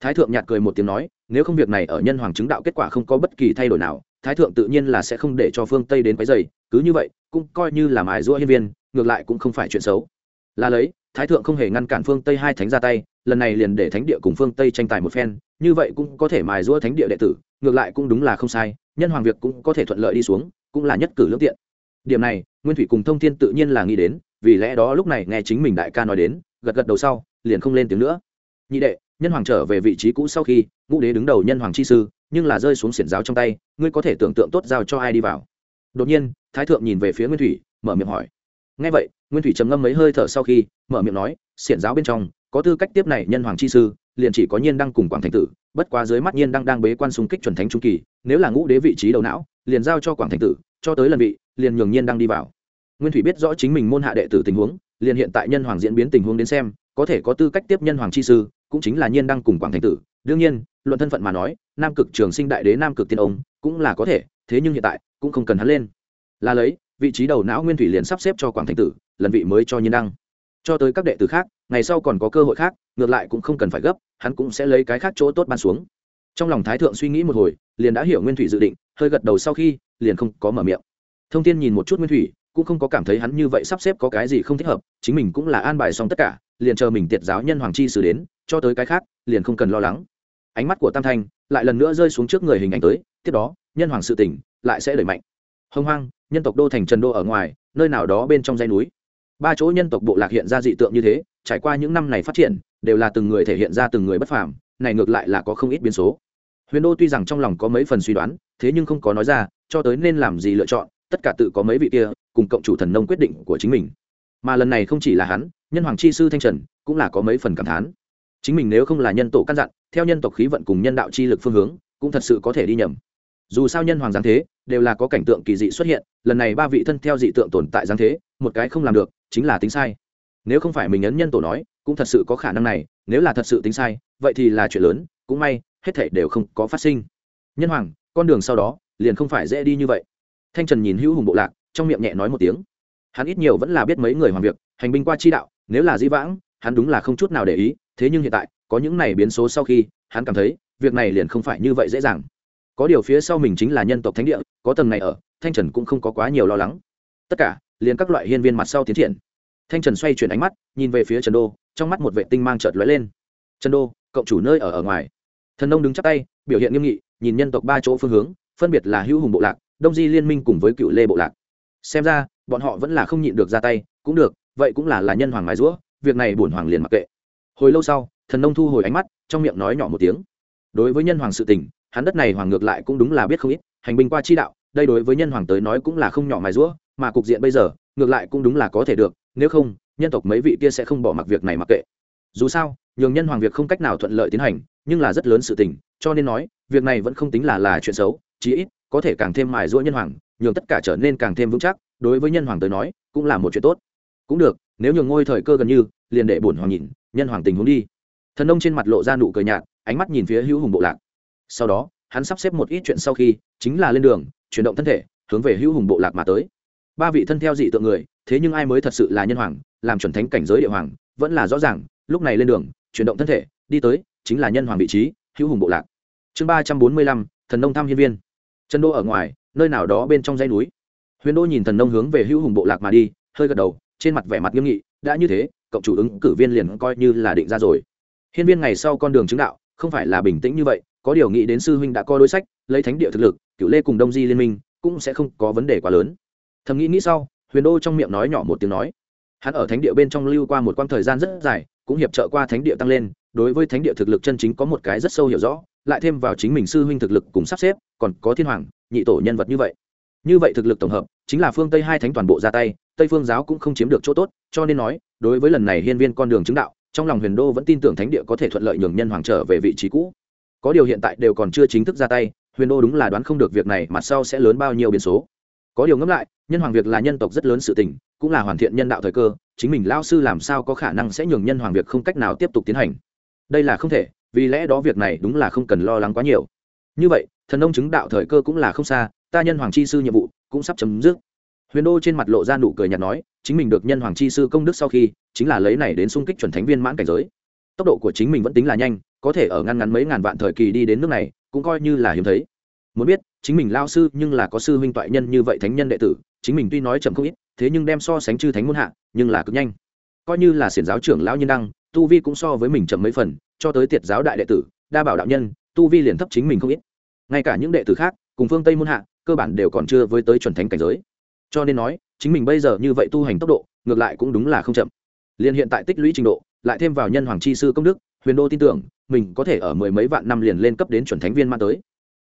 thái thượng nhạt cười một tiếng nói nếu không việc này ở nhân hoàng chứng đạo kết quả không có bất kỳ thay đổi nào thái thượng tự nhiên là sẽ không để cho phương tây đến cái dày cứ như vậy cũng coi như là mài giũa hiên viên ngược lại cũng không phải chuyện xấu. Là lấy, thái thượng không hề ngăn cản phương tây hai thánh ra tay, lần này liền để thánh địa cùng phương tây tranh tài một phen, như vậy cũng có thể mài giũa thánh địa đệ tử, ngược lại cũng đúng là không sai, nhân hoàng việc cũng có thể thuận lợi đi xuống, cũng là nhất cử lương tiện. Điểm này, nguyên thủy cùng thông thiên tự nhiên là nghĩ đến, vì lẽ đó lúc này nghe chính mình đại ca nói đến, gật gật đầu sau, liền không lên tiếng nữa. Nhị đệ, nhân hoàng trở về vị trí cũ sau khi, ngũ đế đứng đầu nhân hoàng chi sư, nhưng là rơi xuống xiển giáo trong tay, ngươi có thể tưởng tượng tốt giao cho ai đi vào. Đột nhiên, thái thượng nhìn về phía nguyên thủy, mở miệng hỏi ngay vậy, nguyên thủy trầm ngâm mấy hơi thở sau khi, mở miệng nói, xiển giáo bên trong, có tư cách tiếp này nhân hoàng chi sư, liền chỉ có nhiên đăng cùng quảng thành tử, bất quá dưới mắt nhiên đăng đang bế quan xung kích chuẩn thánh trung kỳ, nếu là ngũ đế vị trí đầu não, liền giao cho quảng thành tử, cho tới lần vị, liền nhường nhiên đăng đi vào. Nguyên thủy biết rõ chính mình môn hạ đệ tử tình huống, liền hiện tại nhân hoàng diễn biến tình huống đến xem, có thể có tư cách tiếp nhân hoàng chi sư, cũng chính là nhiên đăng cùng quảng thành tử. Đương nhiên, luận thân phận mà nói, nam cực trường sinh đại đế nam cực tiên ông, cũng là có thể, thế nhưng hiện tại, cũng không cần hắn lên. Là lấy vị trí đầu não nguyên thủy liền sắp xếp cho quảng thành tử, lần vị mới cho nhiên đăng. Cho tới các đệ tử khác, ngày sau còn có cơ hội khác, ngược lại cũng không cần phải gấp, hắn cũng sẽ lấy cái khác chỗ tốt ban xuống. Trong lòng thái thượng suy nghĩ một hồi, liền đã hiểu nguyên thủy dự định, hơi gật đầu sau khi, liền không có mở miệng. Thông tin nhìn một chút nguyên thủy, cũng không có cảm thấy hắn như vậy sắp xếp có cái gì không thích hợp, chính mình cũng là an bài xong tất cả, liền chờ mình tiệt giáo nhân hoàng chi xử đến, cho tới cái khác, liền không cần lo lắng. Ánh mắt của tam thanh lại lần nữa rơi xuống trước người hình ảnh tới, tiếp đó, nhân hoàng sự tỉnh lại sẽ đẩy mạnh hông hoang, nhân tộc đô thành trần đô ở ngoài, nơi nào đó bên trong dãy núi. Ba chỗ nhân tộc bộ lạc hiện ra dị tượng như thế, trải qua những năm này phát triển, đều là từng người thể hiện ra từng người bất phàm, này ngược lại là có không ít biến số. Huyền đô tuy rằng trong lòng có mấy phần suy đoán, thế nhưng không có nói ra, cho tới nên làm gì lựa chọn, tất cả tự có mấy vị kia, cùng cộng chủ thần nông quyết định của chính mình. Mà lần này không chỉ là hắn, nhân hoàng chi sư thanh trần, cũng là có mấy phần cảm thán. Chính mình nếu không là nhân tổ căn dặn, theo nhân tộc khí vận cùng nhân đạo chi lực phương hướng, cũng thật sự có thể đi nhầm dù sao nhân hoàng giáng thế đều là có cảnh tượng kỳ dị xuất hiện, lần này ba vị thân theo dị tượng tồn tại giáng thế, một cái không làm được, chính là tính sai. Nếu không phải mình ấn nhân tổ nói, cũng thật sự có khả năng này, nếu là thật sự tính sai, vậy thì là chuyện lớn, cũng may, hết thể đều không có phát sinh. Nhân hoàng, con đường sau đó, liền không phải dễ đi như vậy. Thanh trần nhìn hữu hùng bộ lạc, trong miệng nhẹ nói một tiếng. Hắn ít nhiều vẫn là biết mấy người hoàng việc, hành binh qua chi đạo, nếu là dĩ vãng, hắn đúng là không chút nào để ý, thế nhưng hiện tại, có những này biến số sau khi, hắn cảm thấy, việc này liền không phải như vậy dễ dàng có điều phía sau mình chính là nhân tộc thánh địa, có tầng này ở, thanh trần cũng không có quá nhiều lo lắng. Tất cả, liền các loại hiên viên mặt sau tiến triển. Thanh trần xoay chuyển ánh mắt, nhìn về phía trần đô, trong mắt một vệ tinh mang trợt lóe lên. Trần đô, cậu chủ nơi ở ở ngoài. Thần nông đứng chắc tay, biểu hiện nghiêm nghị, nhìn nhân tộc ba chỗ phương hướng, phân biệt là hữu hùng bộ lạc, đông di liên minh cùng với cựu lê bộ lạc. Xem ra, bọn họ vẫn là không nhịn được ra tay, cũng được, vậy cũng là là nhân hoàng mái rũa việc này bổn hoàng liền mặc kệ. Hồi lâu sau, thần nông thu hồi ánh mắt, trong miệng nói nhỏ một tiếng. Đối với nhân hoàng sự tình hắn đất này hoàng ngược lại cũng đúng là biết không ít, hành binh qua chi đạo, đây đối với nhân hoàng tới nói cũng là không nhỏ mài rũa mà cục diện bây giờ, ngược lại cũng đúng là có thể được, nếu không, nhân tộc mấy vị kia sẽ không bỏ mặc việc này mặc kệ. Dù sao, nhường nhân hoàng việc không cách nào thuận lợi tiến hành, nhưng là rất lớn sự tình, cho nên nói, việc này vẫn không tính là là chuyện xấu, chí ít, có thể càng thêm mài rũa nhân hoàng, nhường tất cả trở nên càng thêm vững chắc, đối với nhân hoàng tới nói, cũng là một chuyện tốt. Cũng được, nếu nhường ngôi thời cơ gần như, liền để bổn hoàng nhìn, nhân hoàng tình huống đi. Thần nông trên mặt lộ ra nụ cười nhạt, ánh mắt nhìn phía hữu hùng bộ lạc sau đó, hắn sắp xếp một ít chuyện sau khi, chính là lên đường, chuyển động thân thể, hướng về hữu hùng bộ lạc mà tới. Ba vị thân theo dị tượng người, thế nhưng ai mới thật sự là nhân hoàng, làm chuẩn thánh cảnh giới địa hoàng, vẫn là rõ ràng, lúc này lên đường, chuyển động thân thể, đi tới, chính là nhân hoàng vị trí, hữu hùng bộ lạc. Chương ba trăm bốn mươi lăm, thần nông thăm hiên viên. Trần đô ở ngoài, nơi nào đó bên trong dãy núi. Huyền đô nhìn thần nông hướng về hữu hùng bộ lạc mà đi, hơi gật đầu, trên mặt vẻ mặt nghiêm nghị, đã như thế cậu chủ ứng cử viên liền coi như là định ra rồi. Hiên viên ngày sau con đường chứng đạo, không phải là bình tĩnh như vậy có điều nghĩ đến sư huynh đã coi đối sách, lấy thánh địa thực lực cựu lê cùng đông di liên minh cũng sẽ không có vấn đề quá lớn. Thầm nghĩ nghĩ sau, huyền đô trong miệng nói nhỏ một tiếng nói, hắn ở thánh địa bên trong lưu qua một quãng thời gian rất dài, cũng hiệp trợ qua thánh địa tăng lên, đối với thánh địa thực lực chân chính có một cái rất sâu hiểu rõ, lại thêm vào chính mình sư huynh thực lực cùng sắp xếp, còn có thiên hoàng, nhị tổ nhân vật như vậy. Như vậy thực lực tổng hợp, chính là phương tây hai thánh toàn bộ ra tay, tây phương giáo cũng không chiếm được chỗ tốt, cho nên nói, đối với lần này hiên viên con đường chứng đạo, trong lòng huyền đô vẫn tin tưởng thánh địa có thể thuận lợi nhường nhân hoàng trở về vị trí cũ có điều hiện tại đều còn chưa chính thức ra tay, huyền đô đúng là đoán không được việc này mặt sau sẽ lớn bao nhiêu biến số. Có điều ngẫm lại, nhân hoàng việc là nhân tộc rất lớn sự tình, cũng là hoàn thiện nhân đạo thời cơ, chính mình lao sư làm sao có khả năng sẽ nhường nhân hoàng việc không cách nào tiếp tục tiến hành. Đây là không thể, vì lẽ đó việc này đúng là không cần lo lắng quá nhiều. Như vậy, thần ông chứng đạo thời cơ cũng là không xa, ta nhân hoàng chi sư nhiệm vụ cũng sắp chấm dứt. Huyền đô trên mặt lộ ra nụ cười nhạt nói, chính mình được nhân hoàng chi sư công đức sau khi, chính là lấy này đến xung kích chuẩn thánh viên mãn cảnh giới. Tốc độ của chính mình vẫn tính là nhanh có thể ở ngăn ngắn mấy ngàn vạn thời kỳ đi đến nước này, cũng coi như là hiếm thấy. Muốn biết, chính mình lao sư nhưng là có sư huynh toại nhân như vậy thánh nhân đệ tử, chính mình tuy nói chậm không ít, thế nhưng đem so sánh chư thánh môn hạ, nhưng là cực nhanh. Coi như là xiển giáo trưởng lão nhân đăng, tu vi cũng so với mình chậm mấy phần, cho tới tiệt giáo đại đệ tử, đa bảo đạo nhân, tu vi liền thấp chính mình không ít. Ngay cả những đệ tử khác, cùng phương tây môn hạ, cơ bản đều còn chưa với tới chuẩn thánh cảnh giới. Cho nên nói, chính mình bây giờ như vậy tu hành tốc độ, ngược lại cũng đúng là không chậm. Liền hiện tại tích lũy trình độ, lại thêm vào nhân hoàng chi sư công đức huyền đô tin tưởng, mình có thể ở mười mấy vạn năm liền lên cấp đến chuẩn thánh viên ma tới.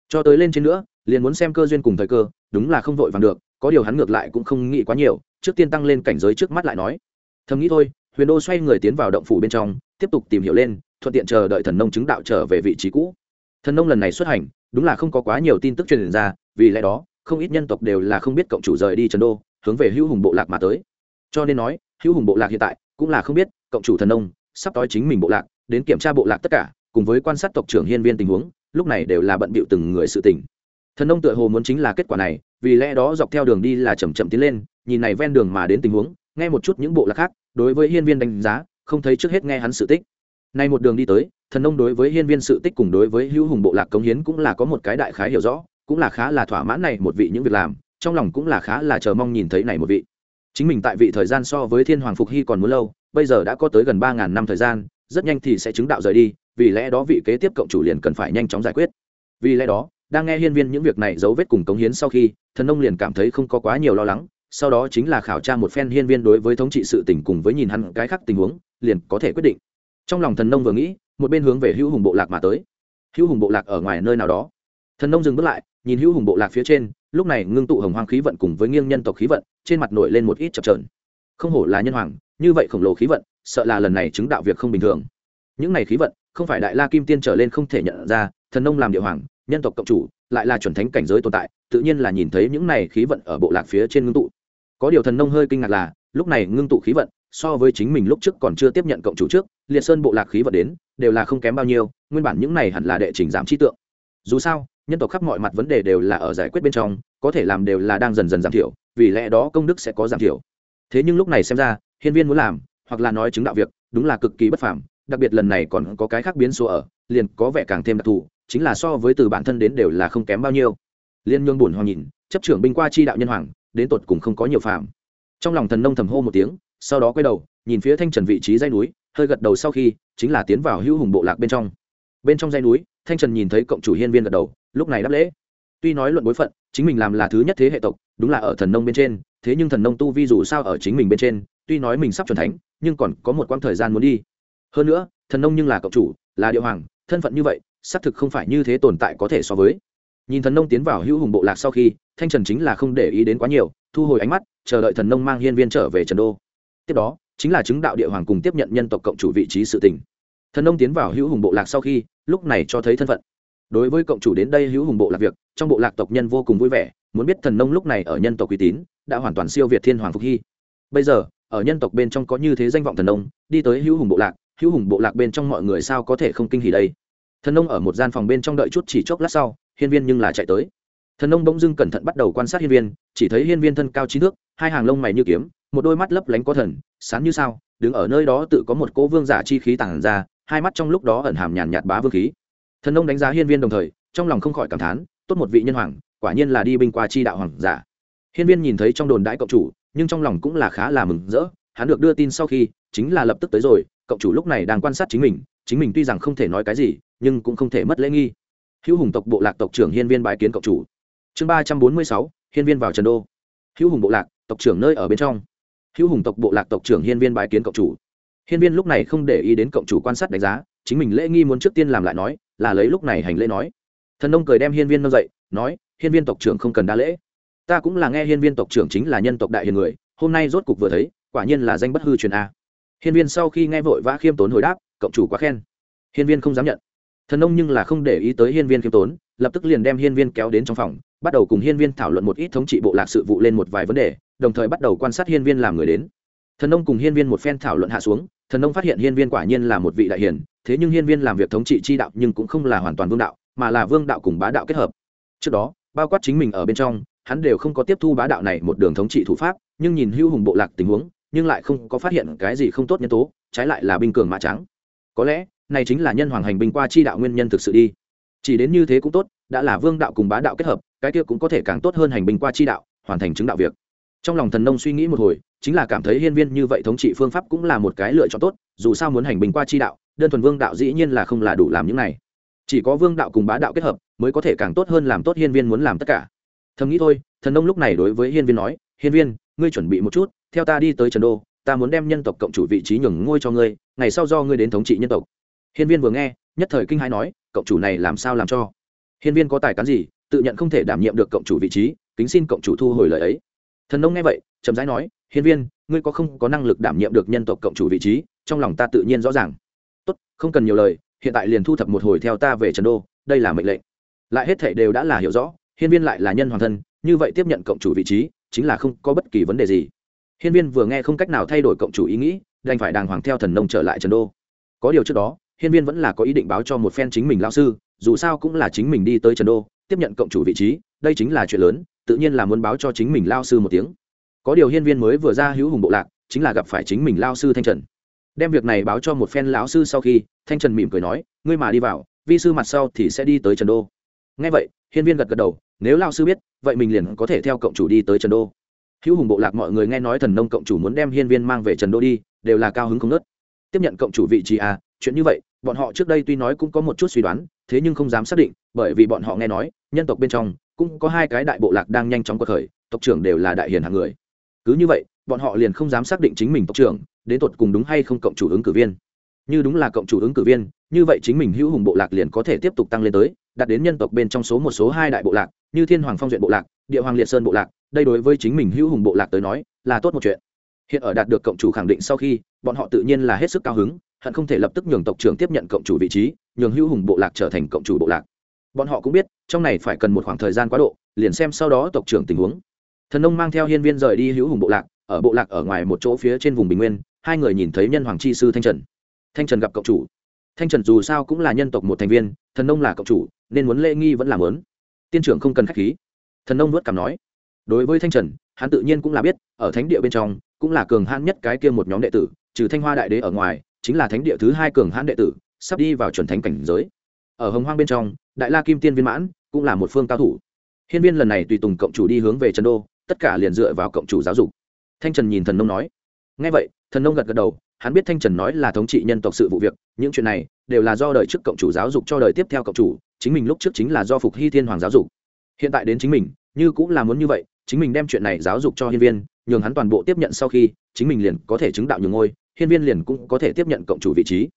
Cho tới lên trên nữa, liền muốn xem cơ duyên cùng thời cơ, đúng là không vội vàng được, có điều hắn ngược lại cũng không nghĩ quá nhiều, trước tiên tăng lên cảnh giới trước mắt lại nói. Thầm nghĩ thôi, huyền đô xoay người tiến vào động phủ bên trong, tiếp tục tìm hiểu lên, thuận tiện chờ đợi thần nông chứng đạo trở về vị trí cũ. Thần nông lần này xuất hành, đúng là không có quá nhiều tin tức truyền ra, vì lẽ đó, không ít nhân tộc đều là không biết cộng chủ rời đi trần đô, hướng về hữu hùng bộ lạc mà tới. Cho nên nói, hữu hùng bộ lạc hiện tại cũng là không biết, cộng chủ thần nông sắp tối chính mình bộ lạc đến kiểm tra bộ lạc tất cả, cùng với quan sát tộc trưởng hiên viên tình huống, lúc này đều là bận bịu từng người sự tình. Thần nông tựa hồ muốn chính là kết quả này, vì lẽ đó dọc theo đường đi là chầm chậm tiến lên, nhìn này ven đường mà đến tình huống, nghe một chút những bộ lạc khác, đối với hiên viên đánh giá, không thấy trước hết nghe hắn sự tích. Nay một đường đi tới, thần nông đối với hiên viên sự tích cùng đối với hữu hùng bộ lạc cống hiến cũng là có một cái đại khái hiểu rõ, cũng là khá là thỏa mãn này một vị những việc làm, trong lòng cũng là khá là chờ mong nhìn thấy này một vị. Chính mình tại vị thời gian so với thiên hoàng phục hy còn muốn lâu, bây giờ đã có tới gần ba ngàn năm thời gian rất nhanh thì sẽ chứng đạo rời đi, vì lẽ đó vị kế tiếp cộng chủ liền cần phải nhanh chóng giải quyết. Vì lẽ đó, đang nghe hiên viên những việc này dấu vết cùng cống hiến sau khi, thần nông liền cảm thấy không có quá nhiều lo lắng, sau đó chính là khảo tra một phen hiên viên đối với thống trị sự tỉnh cùng với nhìn hắn cái khác tình huống, liền có thể quyết định. Trong lòng thần nông vừa nghĩ, một bên hướng về hữu hùng bộ lạc mà tới. Hữu hùng bộ lạc ở ngoài nơi nào đó. Thần nông dừng bước lại, nhìn hữu hùng bộ lạc phía trên, lúc này ngưng tụ hồng hoang khí vận cùng với nghiêng nhân tộc khí vận, trên mặt nổi lên một ít chập trờn không hổ là nhân hoàng, như vậy khổng lồ khí vận sợ là lần này chứng đạo việc không bình thường. Những này khí vận, không phải đại la kim tiên trở lên không thể nhận ra, thần nông làm địa hoàng, nhân tộc cộng chủ, lại là chuẩn thánh cảnh giới tồn tại, tự nhiên là nhìn thấy những này khí vận ở bộ lạc phía trên ngưng tụ. Có điều thần nông hơi kinh ngạc là, lúc này ngưng tụ khí vận, so với chính mình lúc trước còn chưa tiếp nhận cộng chủ trước, liệt sơn bộ lạc khí vận đến, đều là không kém bao nhiêu, nguyên bản những này hẳn là đệ trình giảm trí tượng. Dù sao, nhân tộc khắp mọi mặt vấn đề đều là ở giải quyết bên trong, có thể làm đều là đang dần dần giảm thiểu, vì lẽ đó công đức sẽ có giảm thiểu. Thế nhưng lúc này xem ra, hiên viên muốn làm hoặc là nói chứng đạo việc, đúng là cực kỳ bất phàm, đặc biệt lần này còn có cái khác biến số ở, liền có vẻ càng thêm đặc thù, chính là so với từ bản thân đến đều là không kém bao nhiêu. Liên nhương buồn hoàng nhìn, chấp trưởng binh qua chi đạo nhân hoàng, đến tột cùng không có nhiều phàm. Trong lòng thần nông thầm hô một tiếng, sau đó quay đầu, nhìn phía thanh trần vị trí dây núi, hơi gật đầu sau khi, chính là tiến vào hữu hùng bộ lạc bên trong. Bên trong dây núi, thanh trần nhìn thấy cộng chủ hiên viên gật đầu, lúc này đáp lễ. Tuy nói luận bối phận, chính mình làm là thứ nhất thế hệ tộc, đúng là ở thần nông bên trên, thế nhưng thần nông tu vi dù sao ở chính mình bên trên, tuy nói mình sắp chuẩn thánh nhưng còn có một quãng thời gian muốn đi. Hơn nữa, thần nông nhưng là cộng chủ, là địa hoàng, thân phận như vậy, xác thực không phải như thế tồn tại có thể so với. Nhìn thần nông tiến vào hữu hùng bộ lạc sau khi, thanh trần chính là không để ý đến quá nhiều, thu hồi ánh mắt, chờ đợi thần nông mang hiên viên trở về trần đô. Tiếp đó, chính là chứng đạo địa hoàng cùng tiếp nhận nhân tộc cộng chủ vị trí sự tình. Thần nông tiến vào hữu hùng bộ lạc sau khi, lúc này cho thấy thân phận. Đối với cộng chủ đến đây hữu hùng bộ lạc việc, trong bộ lạc tộc nhân vô cùng vui vẻ, muốn biết thần nông lúc này ở nhân tộc uy tín, đã hoàn toàn siêu việt thiên hoàng phục hy. Bây giờ ở nhân tộc bên trong có như thế danh vọng thần nông, đi tới hữu hùng bộ lạc, hữu hùng bộ lạc bên trong mọi người sao có thể không kinh hỉ đây? Thần nông ở một gian phòng bên trong đợi chút chỉ chốc lát sau, hiên viên nhưng là chạy tới. Thần nông bỗng dưng cẩn thận bắt đầu quan sát hiên viên, chỉ thấy hiên viên thân cao trí thước, hai hàng lông mày như kiếm, một đôi mắt lấp lánh có thần, sáng như sao, đứng ở nơi đó tự có một cỗ vương giả chi khí tản ra, hai mắt trong lúc đó ẩn hàm nhàn nhạt bá vương khí. Thần nông đánh giá hiên viên đồng thời, trong lòng không khỏi cảm thán, tốt một vị nhân hoàng, quả nhiên là đi binh qua chi đạo hoàng giả. Hiên viên nhìn thấy trong đồn đãi cộng chủ nhưng trong lòng cũng là khá là mừng rỡ, hắn được đưa tin sau khi, chính là lập tức tới rồi, Cậu chủ lúc này đang quan sát chính mình chính mình tuy rằng không thể nói cái gì, nhưng cũng không thể mất lễ nghi. Hữu hùng tộc bộ lạc tộc trưởng hiên viên bái kiến cậu chủ. Chương ba trăm bốn mươi sáu, hiên viên vào trần đô. Hữu hùng bộ lạc tộc trưởng nơi ở bên trong. Hữu hùng tộc bộ lạc tộc trưởng hiên viên bài kiến cộng chủ. Hiên viên lúc này không để ý đến cộng chủ quan sát đánh giá, chính mình lễ nghi muốn trước tiên làm lại nói, là lấy lúc này hành lễ nói. Thần nông cười đem hiên viên nâng dậy, nói, hiên viên tộc trưởng không cần đa lễ ta cũng là nghe hiên viên tộc trưởng chính là nhân tộc đại hiền người, hôm nay rốt cục vừa thấy, quả nhiên là danh bất hư truyền a. Hiên viên sau khi nghe vội vã khiêm tốn hồi đáp, cộng chủ quá khen. Hiên viên không dám nhận. Thần nông nhưng là không để ý tới hiên viên khiêm tốn, lập tức liền đem hiên viên kéo đến trong phòng, bắt đầu cùng hiên viên thảo luận một ít thống trị bộ lạc sự vụ lên một vài vấn đề, đồng thời bắt đầu quan sát hiên viên làm người đến. Thần nông cùng hiên viên một phen thảo luận hạ xuống, thần nông phát hiện hiên viên quả nhiên là một vị đại hiền, thế nhưng hiên viên làm việc thống trị chi đạo nhưng cũng không là hoàn toàn vương đạo, mà là vương đạo cùng bá đạo kết hợp. Trước đó, bao quát chính mình ở bên trong hắn đều không có tiếp thu bá đạo này một đường thống trị thủ pháp, nhưng nhìn hưu hùng bộ lạc tình huống, nhưng lại không có phát hiện cái gì không tốt nhân tố, trái lại là binh cường mã trắng. Có lẽ, này chính là nhân hoàng hành binh qua chi đạo nguyên nhân thực sự đi. Chỉ đến như thế cũng tốt, đã là vương đạo cùng bá đạo kết hợp, cái kia cũng có thể càng tốt hơn hành binh qua chi đạo, hoàn thành chứng đạo việc. Trong lòng thần nông suy nghĩ một hồi, chính là cảm thấy hiên viên như vậy thống trị phương pháp cũng là một cái lựa chọn tốt, dù sao muốn hành binh qua chi đạo, đơn thuần vương đạo dĩ nhiên là không là đủ làm những này. Chỉ có vương đạo cùng bá đạo kết hợp, mới có thể càng tốt hơn làm tốt hiên viên muốn làm tất cả thầm nghĩ thôi, thần nông lúc này đối với hiên viên nói, hiên viên, ngươi chuẩn bị một chút, theo ta đi tới trần đô, ta muốn đem nhân tộc cộng chủ vị trí nhường ngôi cho ngươi, ngày sau do ngươi đến thống trị nhân tộc. Hiên viên vừa nghe, nhất thời kinh hãi nói, cộng chủ này làm sao làm cho? Hiên viên có tài cán gì, tự nhận không thể đảm nhiệm được cộng chủ vị trí, kính xin cộng chủ thu hồi lời ấy. Thần nông nghe vậy, chậm rãi nói, hiên viên, ngươi có không có năng lực đảm nhiệm được nhân tộc cộng chủ vị trí, trong lòng ta tự nhiên rõ ràng. Tốt, không cần nhiều lời, hiện tại liền thu thập một hồi theo ta về trần đô, đây là mệnh lệnh. Lại hết thể đều đã là hiểu rõ hiên viên lại là nhân hoàng thân, như vậy tiếp nhận cộng chủ vị trí, chính là không có bất kỳ vấn đề gì. Hiên viên vừa nghe không cách nào thay đổi cộng chủ ý nghĩ, đành phải đàng hoàng theo thần nông trở lại trần đô. Có điều trước đó, hiên viên vẫn là có ý định báo cho một phen chính mình lao sư, dù sao cũng là chính mình đi tới trần đô, tiếp nhận cộng chủ vị trí, đây chính là chuyện lớn, tự nhiên là muốn báo cho chính mình lao sư một tiếng. Có điều hiên viên mới vừa ra hữu hùng bộ lạc, chính là gặp phải chính mình lao sư thanh trần. Đem việc này báo cho một phen lão sư sau khi, thanh trần mỉm cười nói, ngươi mà đi vào, vi sư mặt sau thì sẽ đi tới trần đô. Ngay vậy, hiên viên gật gật đầu nếu lao sư biết, vậy mình liền có thể theo cộng chủ đi tới trần đô. Hữu hùng bộ lạc mọi người nghe nói thần nông cộng chủ muốn đem hiên viên mang về trần đô đi, đều là cao hứng không nớt tiếp nhận cộng chủ vị trí à chuyện như vậy, bọn họ trước đây tuy nói cũng có một chút suy đoán, thế nhưng không dám xác định, bởi vì bọn họ nghe nói, nhân tộc bên trong cũng có hai cái đại bộ lạc đang nhanh chóng cuộc khởi, tộc trưởng đều là đại hiền hạng người. Cứ như vậy, bọn họ liền không dám xác định chính mình tộc trưởng, đến tột cùng đúng hay không cộng chủ ứng cử viên. Như đúng là cộng chủ ứng cử viên, như vậy chính mình hữu hùng bộ lạc liền có thể tiếp tục tăng lên tới, đạt đến nhân tộc bên trong số một, số hai đại bộ lạc như thiên hoàng phong duyện bộ lạc, địa hoàng liệt sơn bộ lạc, đây đối với chính mình hữu hùng bộ lạc tới nói, là tốt một chuyện. Hiện ở đạt được cộng chủ khẳng định sau khi, bọn họ tự nhiên là hết sức cao hứng, hận không thể lập tức nhường tộc trưởng tiếp nhận cộng chủ vị trí, nhường hữu hùng bộ lạc trở thành cộng chủ bộ lạc. Bọn họ cũng biết, trong này phải cần một khoảng thời gian quá độ, liền xem sau đó tộc trưởng tình huống. Thần nông mang theo hiên viên rời đi hữu hùng bộ lạc, ở bộ lạc ở ngoài một chỗ phía trên vùng bình nguyên, hai người nhìn thấy nhân hoàng chi sư thanh trần. Thanh trần gặp cộng chủ. Thanh trần dù sao cũng là nhân tộc một thành viên, thần nông là cộng chủ, nên muốn lễ nghi vẫn làm lớn tiên trưởng không cần k h á c h khí. Thần nông nuốt cảm nói. Đối với thanh trần, hắn tự nhiên cũng là biết, ở thánh địa bên trong, cũng là cường hãn nhất cái kia một nhóm đệ tử, trừ thanh hoa đại đế ở ngoài, chính là thánh địa thứ hai cường hãn đệ tử, sắp đi vào chuẩn thánh cảnh giới. Ở hồng hoang bên trong, đại la kim tiên viên mãn, cũng là một phương cao thủ. Hiên viên lần này tùy tùng cộng chủ đi hướng về trần đô, tất cả liền dựa vào cộng chủ giáo dục. Thanh trần nhìn thần nông nói. Ngay vậy, thần nông gật gật đầu, hắn biết thanh trần nói là thống trị nhân tộc sự vụ việc, những chuyện này đều là do đời trước cộng chủ giáo dục cho đời tiếp theo cộng chủ chính mình lúc trước chính là do phục hy thiên hoàng giáo dục. Hiện tại đến chính mình, như cũng là muốn như vậy, chính mình đem chuyện này giáo dục cho hiên viên, nhường hắn toàn bộ tiếp nhận sau khi, chính mình liền có thể chứng đạo nhường ngôi, hiên viên liền cũng có thể tiếp nhận cộng chủ vị trí.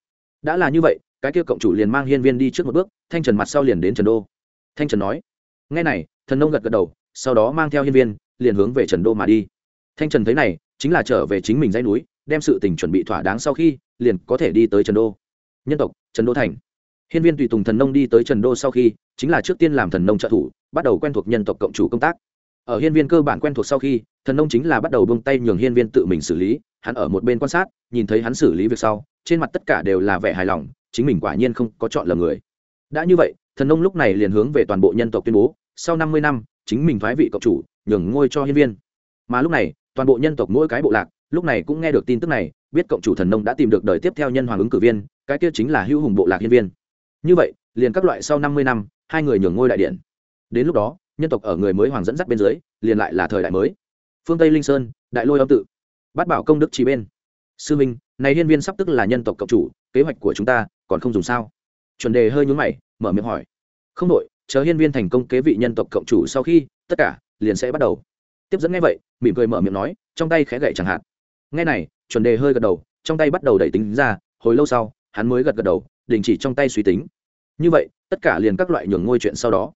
Đã là như vậy, cái kia cộng chủ liền mang hiên viên đi trước một bước, thanh trần mặt sau liền đến trần đô. Thanh trần nói ngay này, thần nông gật gật đầu, sau đó mang theo hiên viên, liền hướng về trần đô mà đi. Thanh trần thấy này, chính là trở về chính mình dãy núi, đem sự tình chuẩn bị thỏa đáng sau khi, liền có thể đi tới trần đô. Nhân tộc, trần đô thành hiên viên tùy tùng thần nông đi tới trần đô sau khi, chính là trước tiên làm thần nông trợ thủ, bắt đầu quen thuộc nhân tộc cộng chủ công tác. Ở hiên viên cơ bản quen thuộc sau khi, thần nông chính là bắt đầu buông tay nhường hiên viên tự mình xử lý, hắn ở một bên quan sát, nhìn thấy hắn xử lý việc sau, trên mặt tất cả đều là vẻ hài lòng, chính mình quả nhiên không có chọn lầm người. Đã như vậy, thần nông lúc này liền hướng về toàn bộ nhân tộc tuyên bố, sau năm mươi năm, chính mình thoái vị cộng chủ, nhường ngôi cho hiên viên. Mà lúc này, toàn bộ nhân tộc mỗi cái bộ lạc, lúc này cũng nghe được tin tức này, biết cộng chủ thần nông đã tìm được đời tiếp theo nhân hoàng ứng cử viên, cái kia chính là hữu hùng bộ lạc hiên viên như vậy, liền các loại sau năm mươi năm, hai người nhường ngôi đại điện. Đến lúc đó, nhân tộc ở người mới hoàng dẫn dắt bên dưới, liền lại là thời đại mới. Phương tây linh sơn, đại lôi âm tự. Bát bảo công đức trí bên. Sư minh, này hiên viên sắp tức là nhân tộc cộng chủ, kế hoạch của chúng ta còn không dùng sao? Chuẩn đề hơi nhún mày, mở miệng hỏi. Không đội chờ hiên viên thành công kế vị nhân tộc cộng chủ sau khi, tất cả liền sẽ bắt đầu. Tiếp dẫn ngay vậy, mỉm cười mở miệng nói, trong tay khẽ gậy chẳng hạn. Ngay này, chuẩn đề hơi gật đầu, trong tay bắt đầu đẩy tính ra, hồi lâu sau, hắn mới gật gật đầu đình chỉ trong tay suy tính. Như vậy, tất cả liền các loại nhường ngôi chuyện sau đó.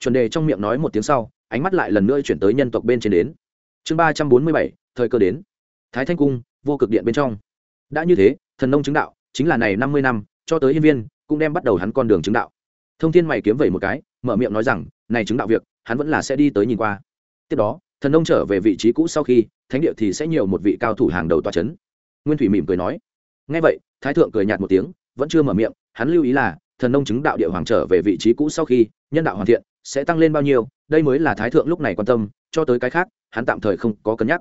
Chuẩn đề trong miệng nói một tiếng sau, ánh mắt lại lần nữa chuyển tới nhân tộc bên trên đến. Chương ba trăm bốn mươi bảy, thời cơ đến. Thái thanh cung, vô cực điện bên trong. Đã như thế, thần nông chứng đạo, chính là này năm mươi năm, cho tới hiên viên, cũng đem bắt đầu hắn con đường chứng đạo. Thông thiên mày kiếm vẩy một cái, mở miệng nói rằng, này chứng đạo việc, hắn vẫn là sẽ đi tới nhìn qua. Tiếp đó, thần nông trở về vị trí cũ sau khi, thánh địa thì sẽ nhiều một vị cao thủ hàng đầu tòa c h ấ n nguyên thủy mỉm cười nói. Ngay vậy, thái thượng cười nhạt một tiếng vẫn chưa mở miệng, hắn lưu ý là, thần nông chứng đạo địa hoàng trở về vị trí cũ sau khi, nhân đạo hoàn thiện, sẽ tăng lên bao nhiêu, đây mới là thái thượng lúc này quan tâm, cho tới cái khác, hắn tạm thời không có cân nhắc.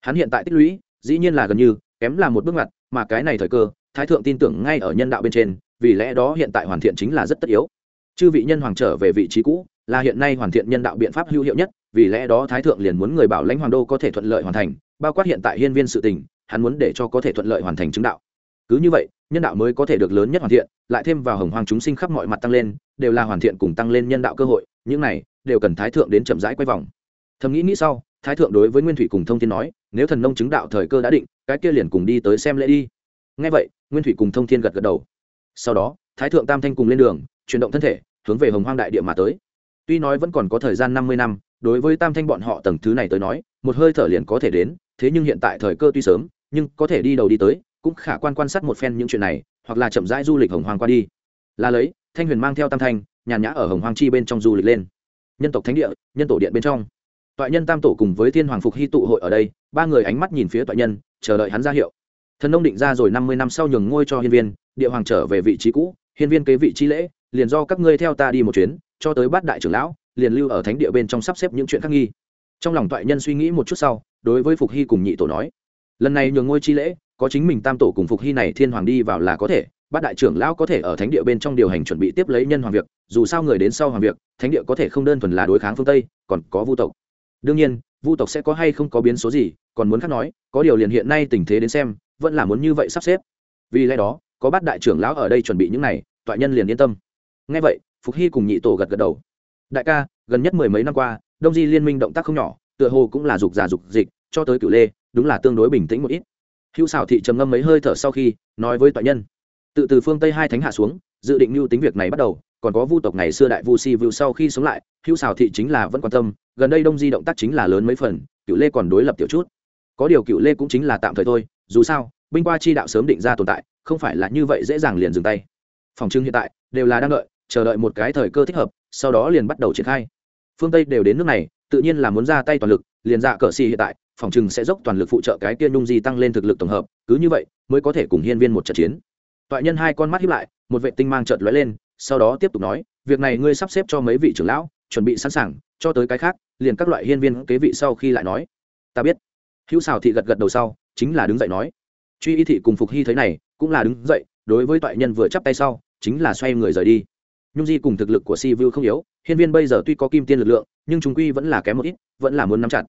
Hắn hiện tại tích lũy, dĩ nhiên là gần như, kém là một bước ngoặt, mà cái này thời cơ, thái thượng tin tưởng ngay ở nhân đạo bên trên, vì lẽ đó hiện tại hoàn thiện chính là rất tất yếu. Chư vị nhân hoàng trở về vị trí cũ, là hiện nay hoàn thiện nhân đạo biện pháp hữu hiệu nhất, vì lẽ đó thái thượng liền muốn người bảo lãnh hoàng đô có thể thuận lợi hoàn thành, bao quát hiện tại hiên viên sự tình, hắn muốn để cho có thể thuận lợi hoàn thành chứng đạo. Cứ như vậy nhân đạo mới có thể được lớn nhất hoàn thiện, lại thêm vào hồng hoàng chúng sinh khắp mọi mặt tăng lên, đều là hoàn thiện cùng tăng lên nhân đạo cơ hội, những này đều cần thái thượng đến chậm rãi quay vòng. Thầm nghĩ nghĩ sau, thái thượng đối với nguyên thủy cùng thông thiên nói, nếu thần nông chứng đạo thời cơ đã định, cái kia liền cùng đi tới xem lễ đi. Ngay vậy, nguyên thủy cùng thông thiên gật gật đầu. Sau đó, thái thượng tam thanh cùng lên đường, chuyển động thân thể, hướng về hồng hoang đại địa mà tới. Tuy nói vẫn còn có thời gian năm mươi năm, đối với tam thanh bọn họ tầng thứ này tới nói, một hơi thở liền có thể đến, thế nhưng hiện tại thời cơ tuy sớm, nhưng có thể đi đầu đi tới cũng khả quan quan sát một phen những chuyện này, hoặc là chậm rãi du lịch hồng hoàng qua đi. Là lấy, thanh huyền mang theo tam thanh, nhàn nhã ở hồng hoàng chi bên trong du lịch lên. Nhân tộc thánh địa, nhân tổ điện bên trong. Toại nhân tam tổ cùng với thiên hoàng phục hy tụ hội ở đây, ba người ánh mắt nhìn phía toại nhân, chờ đợi hắn ra hiệu. Thần nông định ra rồi năm mươi năm sau nhường ngôi cho hiên viên, địa hoàng trở về vị trí cũ, hiên viên kế vị trí lễ, liền do các ngươi theo ta đi một chuyến, cho tới bát đại trưởng lão, liền lưu ở thánh địa bên trong sắp xếp những chuyện khác nghi. Trong lòng toại nhân suy nghĩ một chút sau, đối với phục hy cùng nhị tổ nói, lần này nhường ngôi chi lễ có chính mình tam tổ cùng phục hy này thiên hoàng đi vào là có thể, bát đại trưởng lão có thể ở thánh địa bên trong điều hành chuẩn bị tiếp lấy nhân hoàng việc, dù sao người đến sau hoàng việc, thánh địa có thể không đơn thuần là đối kháng phương tây, còn có vu tộc. Đương nhiên, vu tộc sẽ có hay không có biến số gì, còn muốn khác nói, có điều liền hiện nay tình thế đến xem, vẫn là muốn như vậy sắp xếp. Vì lẽ đó, có bát đại trưởng lão ở đây chuẩn bị những này, toại nhân liền yên tâm. Ngay vậy, phục hy cùng nhị tổ gật gật đầu. Đại ca, gần nhất mười mấy năm qua, đông di liên minh động tác không nhỏ, tựa hồ cũng là dục giả dục dịch, cho tới cựu lê, đúng là tương đối bình tĩnh một ít hữu xảo thị trầm ngâm mấy hơi thở sau khi, nói với toại nhân. Tự từ phương tây hai thánh hạ xuống, dự định mưu tính việc này bắt đầu, còn có vu tộc ngày xưa đại vu si vu sau khi sống lại, hữu xảo thị chính là vẫn quan tâm, gần đây đông di động tác chính là lớn mấy phần cựu lê còn đối lập tiểu chút. Có điều cựu lê cũng chính là tạm thời thôi, dù sao, binh qua chi đạo sớm định ra tồn tại, không phải là như vậy dễ dàng liền dừng tay. Phòng trưng hiện tại, đều là đang đợi, chờ đợi một cái thời cơ thích hợp, sau đó liền bắt đầu triển khai. Phương tây đều đến nước này, tự nhiên là muốn ra tay toàn lực, liền dạ cờ xì hiện tại phòng trừng sẽ dốc toàn lực phụ trợ cái kia nhung di tăng lên thực lực tổng hợp, cứ như vậy mới có thể cùng hiên viên một trận chiến. Toại nhân hai con mắt hiếp lại, một vệ tinh mang trợt lóe lên, sau đó tiếp tục nói, việc này ngươi sắp xếp cho mấy vị trưởng lão, chuẩn bị sẵn sàng, cho tới cái khác, liền các loại hiên viên kế vị sau khi lại nói. Ta biết. Hữu xào thị gật gật đầu sau, chính là đứng dậy nói. Truy y thị cùng phục hy thấy này, cũng là đứng dậy, đối với toại nhân vừa chắp tay sau, chính là xoay người rời đi. Nhung di cùng thực lực của si vu không yếu, hiên viên bây giờ tuy có kim tiên lực lượng, nhưng chúng quy vẫn là kém một ít, vẫn là muốn nắm chặt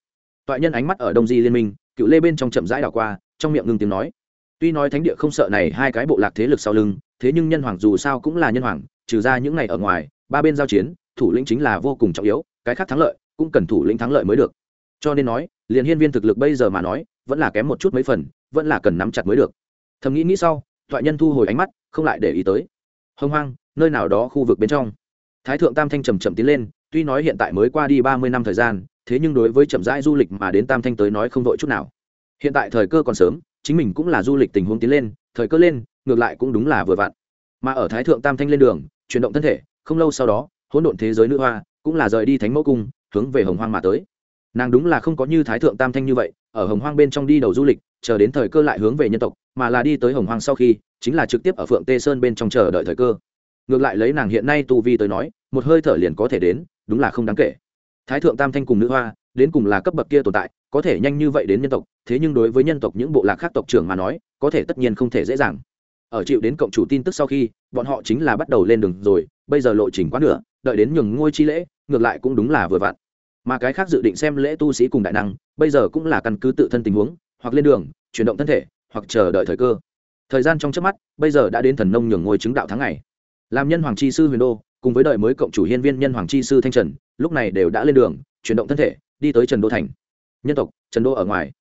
toại nhân ánh mắt ở đông di liên minh, cựu lê bên trong chậm rãi đảo qua, trong miệng ngưng tiếng nói. Tuy nói thánh địa không sợ này hai cái bộ lạc thế lực sau lưng, thế nhưng nhân hoàng dù sao cũng là nhân hoàng, trừ ra những ngày ở ngoài, ba bên giao chiến, thủ lĩnh chính là vô cùng trọng yếu, cái khác thắng lợi, cũng cần thủ lĩnh thắng lợi mới được. Cho nên nói, liền hiên viên thực lực bây giờ mà nói, vẫn là kém một chút mấy phần, vẫn là cần nắm chặt mới được. Thầm nghĩ nghĩ sau thoại nhân thu hồi ánh mắt, không lại để ý tới. Hông hoang, nơi nào đó khu vực bên trong. Thái thượng tam thanh trầm trầm tiến lên, tuy nói hiện tại mới qua đi ba mươi năm thời gian thế nhưng đối với chậm rãi du lịch mà đến tam thanh tới nói không vội chút nào. Hiện tại thời cơ còn sớm, chính mình cũng là du lịch tình huống tiến lên, thời cơ lên, ngược lại cũng đúng là vừa vặn. Mà ở thái thượng tam thanh lên đường, chuyển động thân thể, không lâu sau đó, hỗn độn thế giới nữ hoa cũng là rời đi thánh mẫu cung, hướng về hồng hoang mà tới. Nàng đúng là không có như thái thượng tam thanh như vậy, ở hồng hoang bên trong đi đầu du lịch, chờ đến thời cơ lại hướng về nhân tộc, mà là đi tới hồng hoang sau khi, chính là trực tiếp ở phượng tê sơn bên trong chờ đợi thời cơ. Ngược lại lấy nàng hiện nay tu vi tới nói, một hơi thở liền có thể đến, đúng là không đáng kể thái thượng tam thanh cùng nữ hoa, đến cùng là cấp bậc kia tồn tại, có thể nhanh như vậy đến nhân tộc, thế nhưng đối với nhân tộc những bộ lạc khác tộc trưởng mà nói, có thể tất nhiên không thể dễ dàng. Ở chịu đến cộng chủ tin tức sau khi, bọn họ chính là bắt đầu lên đường rồi, bây giờ lộ trình quá nửa, đợi đến nhường ngôi chi lễ, ngược lại cũng đúng là vừa vặn. Mà cái khác dự định xem lễ tu sĩ cùng đại năng, bây giờ cũng là căn cứ tự thân tình huống, hoặc lên đường, chuyển động thân thể, hoặc chờ đợi thời cơ. Thời gian trong trước mắt, bây giờ đã đến thần nông nhường ngôi chứng đạo tháng ngày. Làm nhân hoàng chi sư huyền đô cùng với đời mới cộng chủ hiên viên nhân hoàng chi sư thanh trần, lúc này đều đã lên đường, chuyển động thân thể, đi tới trần đô thành. Nhân tộc, trần đô ở ngoài.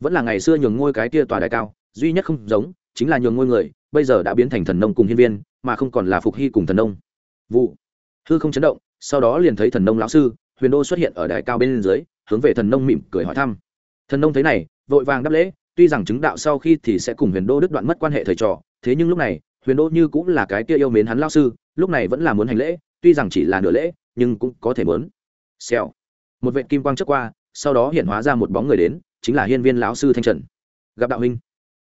Vẫn là ngày xưa nhường ngôi cái kia tòa đại cao, duy nhất không giống, chính là nhường ngôi người, bây giờ đã biến thành thần nông cùng hiên viên, mà không còn là phục hy cùng thần nông. Vụ. Hư không chấn động, sau đó liền thấy thần nông lão sư, huyền đô xuất hiện ở đại cao bên dưới, hướng về thần nông mỉm cười hỏi thăm. Thần nông thấy này, vội vàng đáp lễ, tuy rằng chứng đạo sau khi thì sẽ cùng huyền đô đứt đoạn mất quan hệ thầy trò, thế nhưng lúc này huyền đô như cũng là cái kia yêu mến hắn lao sư, lúc này vẫn là muốn hành lễ, tuy rằng chỉ là nửa lễ, nhưng cũng có thể mớn xèo. Một vệ kim quang trước qua, sau đó hiện hóa ra một bóng người đến, chính là hiên viên lão sư thanh trần. Gặp đạo huynh.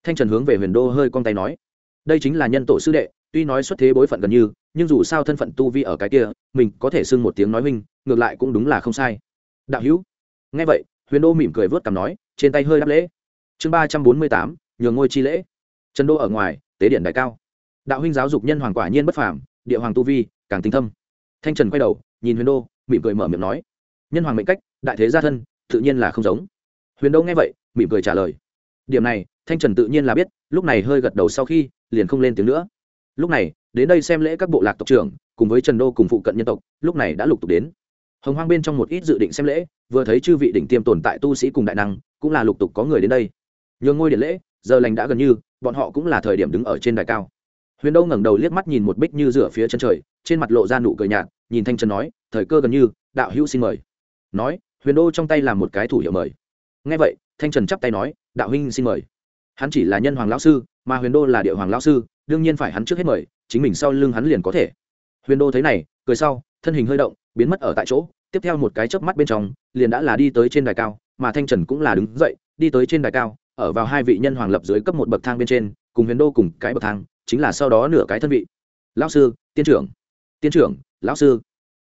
Thanh trần hướng về huyền đô hơi con tay nói. Đây chính là nhân tổ sư đệ, tuy nói xuất thế bối phận gần như, nhưng dù sao thân phận tu vi ở cái kia, mình có thể xưng một tiếng nói huynh, ngược lại cũng đúng là không sai. Đạo hữu. Nghe vậy, huyền đô mỉm cười vớt cằm nói, trên tay hơi đáp lễ. Chương ba trăm bốn mươi tám, nhường ngôi chi lễ. Trần đô ở ngoài, tế điện đại cao đạo huynh giáo dục nhân hoàng quả nhiên bất phàm, địa hoàng tu vi càng tinh thâm. Thanh trần quay đầu, nhìn huyền đô, mỉm cười mở miệng nói, nhân hoàng mệnh cách, đại thế gia thân, tự nhiên là không giống. Huyền đô nghe vậy, mỉm cười trả lời, điểm này, thanh trần tự nhiên là biết, lúc này hơi gật đầu sau khi, liền không lên tiếng nữa. Lúc này, đến đây xem lễ các bộ lạc tộc trưởng, cùng với trần đô cùng phụ cận nhân tộc, lúc này đã lục tục đến. Hồng hoang bên trong một ít dự định xem lễ, vừa thấy chư vị đỉnh tiêm tồn tại tu sĩ cùng đại năng, cũng là lục tục có người đến đây. Nhường ngôi điện lễ, giờ lành đã gần như, bọn họ cũng là thời điểm đứng ở trên đài cao huyền đô ngẩng đầu liếc mắt nhìn một bích như rửa phía chân trời, trên mặt lộ ra nụ cười nhạt, nhìn thanh trần nói, thời cơ gần như, đạo hữu xin mời. Nói, huyền đô trong tay làm một cái thủ hiệu mời. Ngay vậy, thanh trần chắp tay nói, đạo huynh xin mời. Hắn chỉ là nhân hoàng lão sư, mà huyền đô là địa hoàng lão sư, đương nhiên phải hắn trước hết mời, chính mình sau lưng hắn liền có thể. Huyền đô thấy này, cười sau, thân hình hơi động, biến mất ở tại chỗ, tiếp theo một cái chớp mắt bên trong, liền đã là đi tới trên đài cao, mà thanh trần cũng là đứng dậy, đi tới trên đài cao, ở vào hai vị nhân hoàng lập dưới cấp một bậc thang bên trên, cùng huyền đô cùng cái bậc thang chính là sau đó nửa cái thân vị. Lão sư, tiên trưởng. Tiên trưởng, lão sư.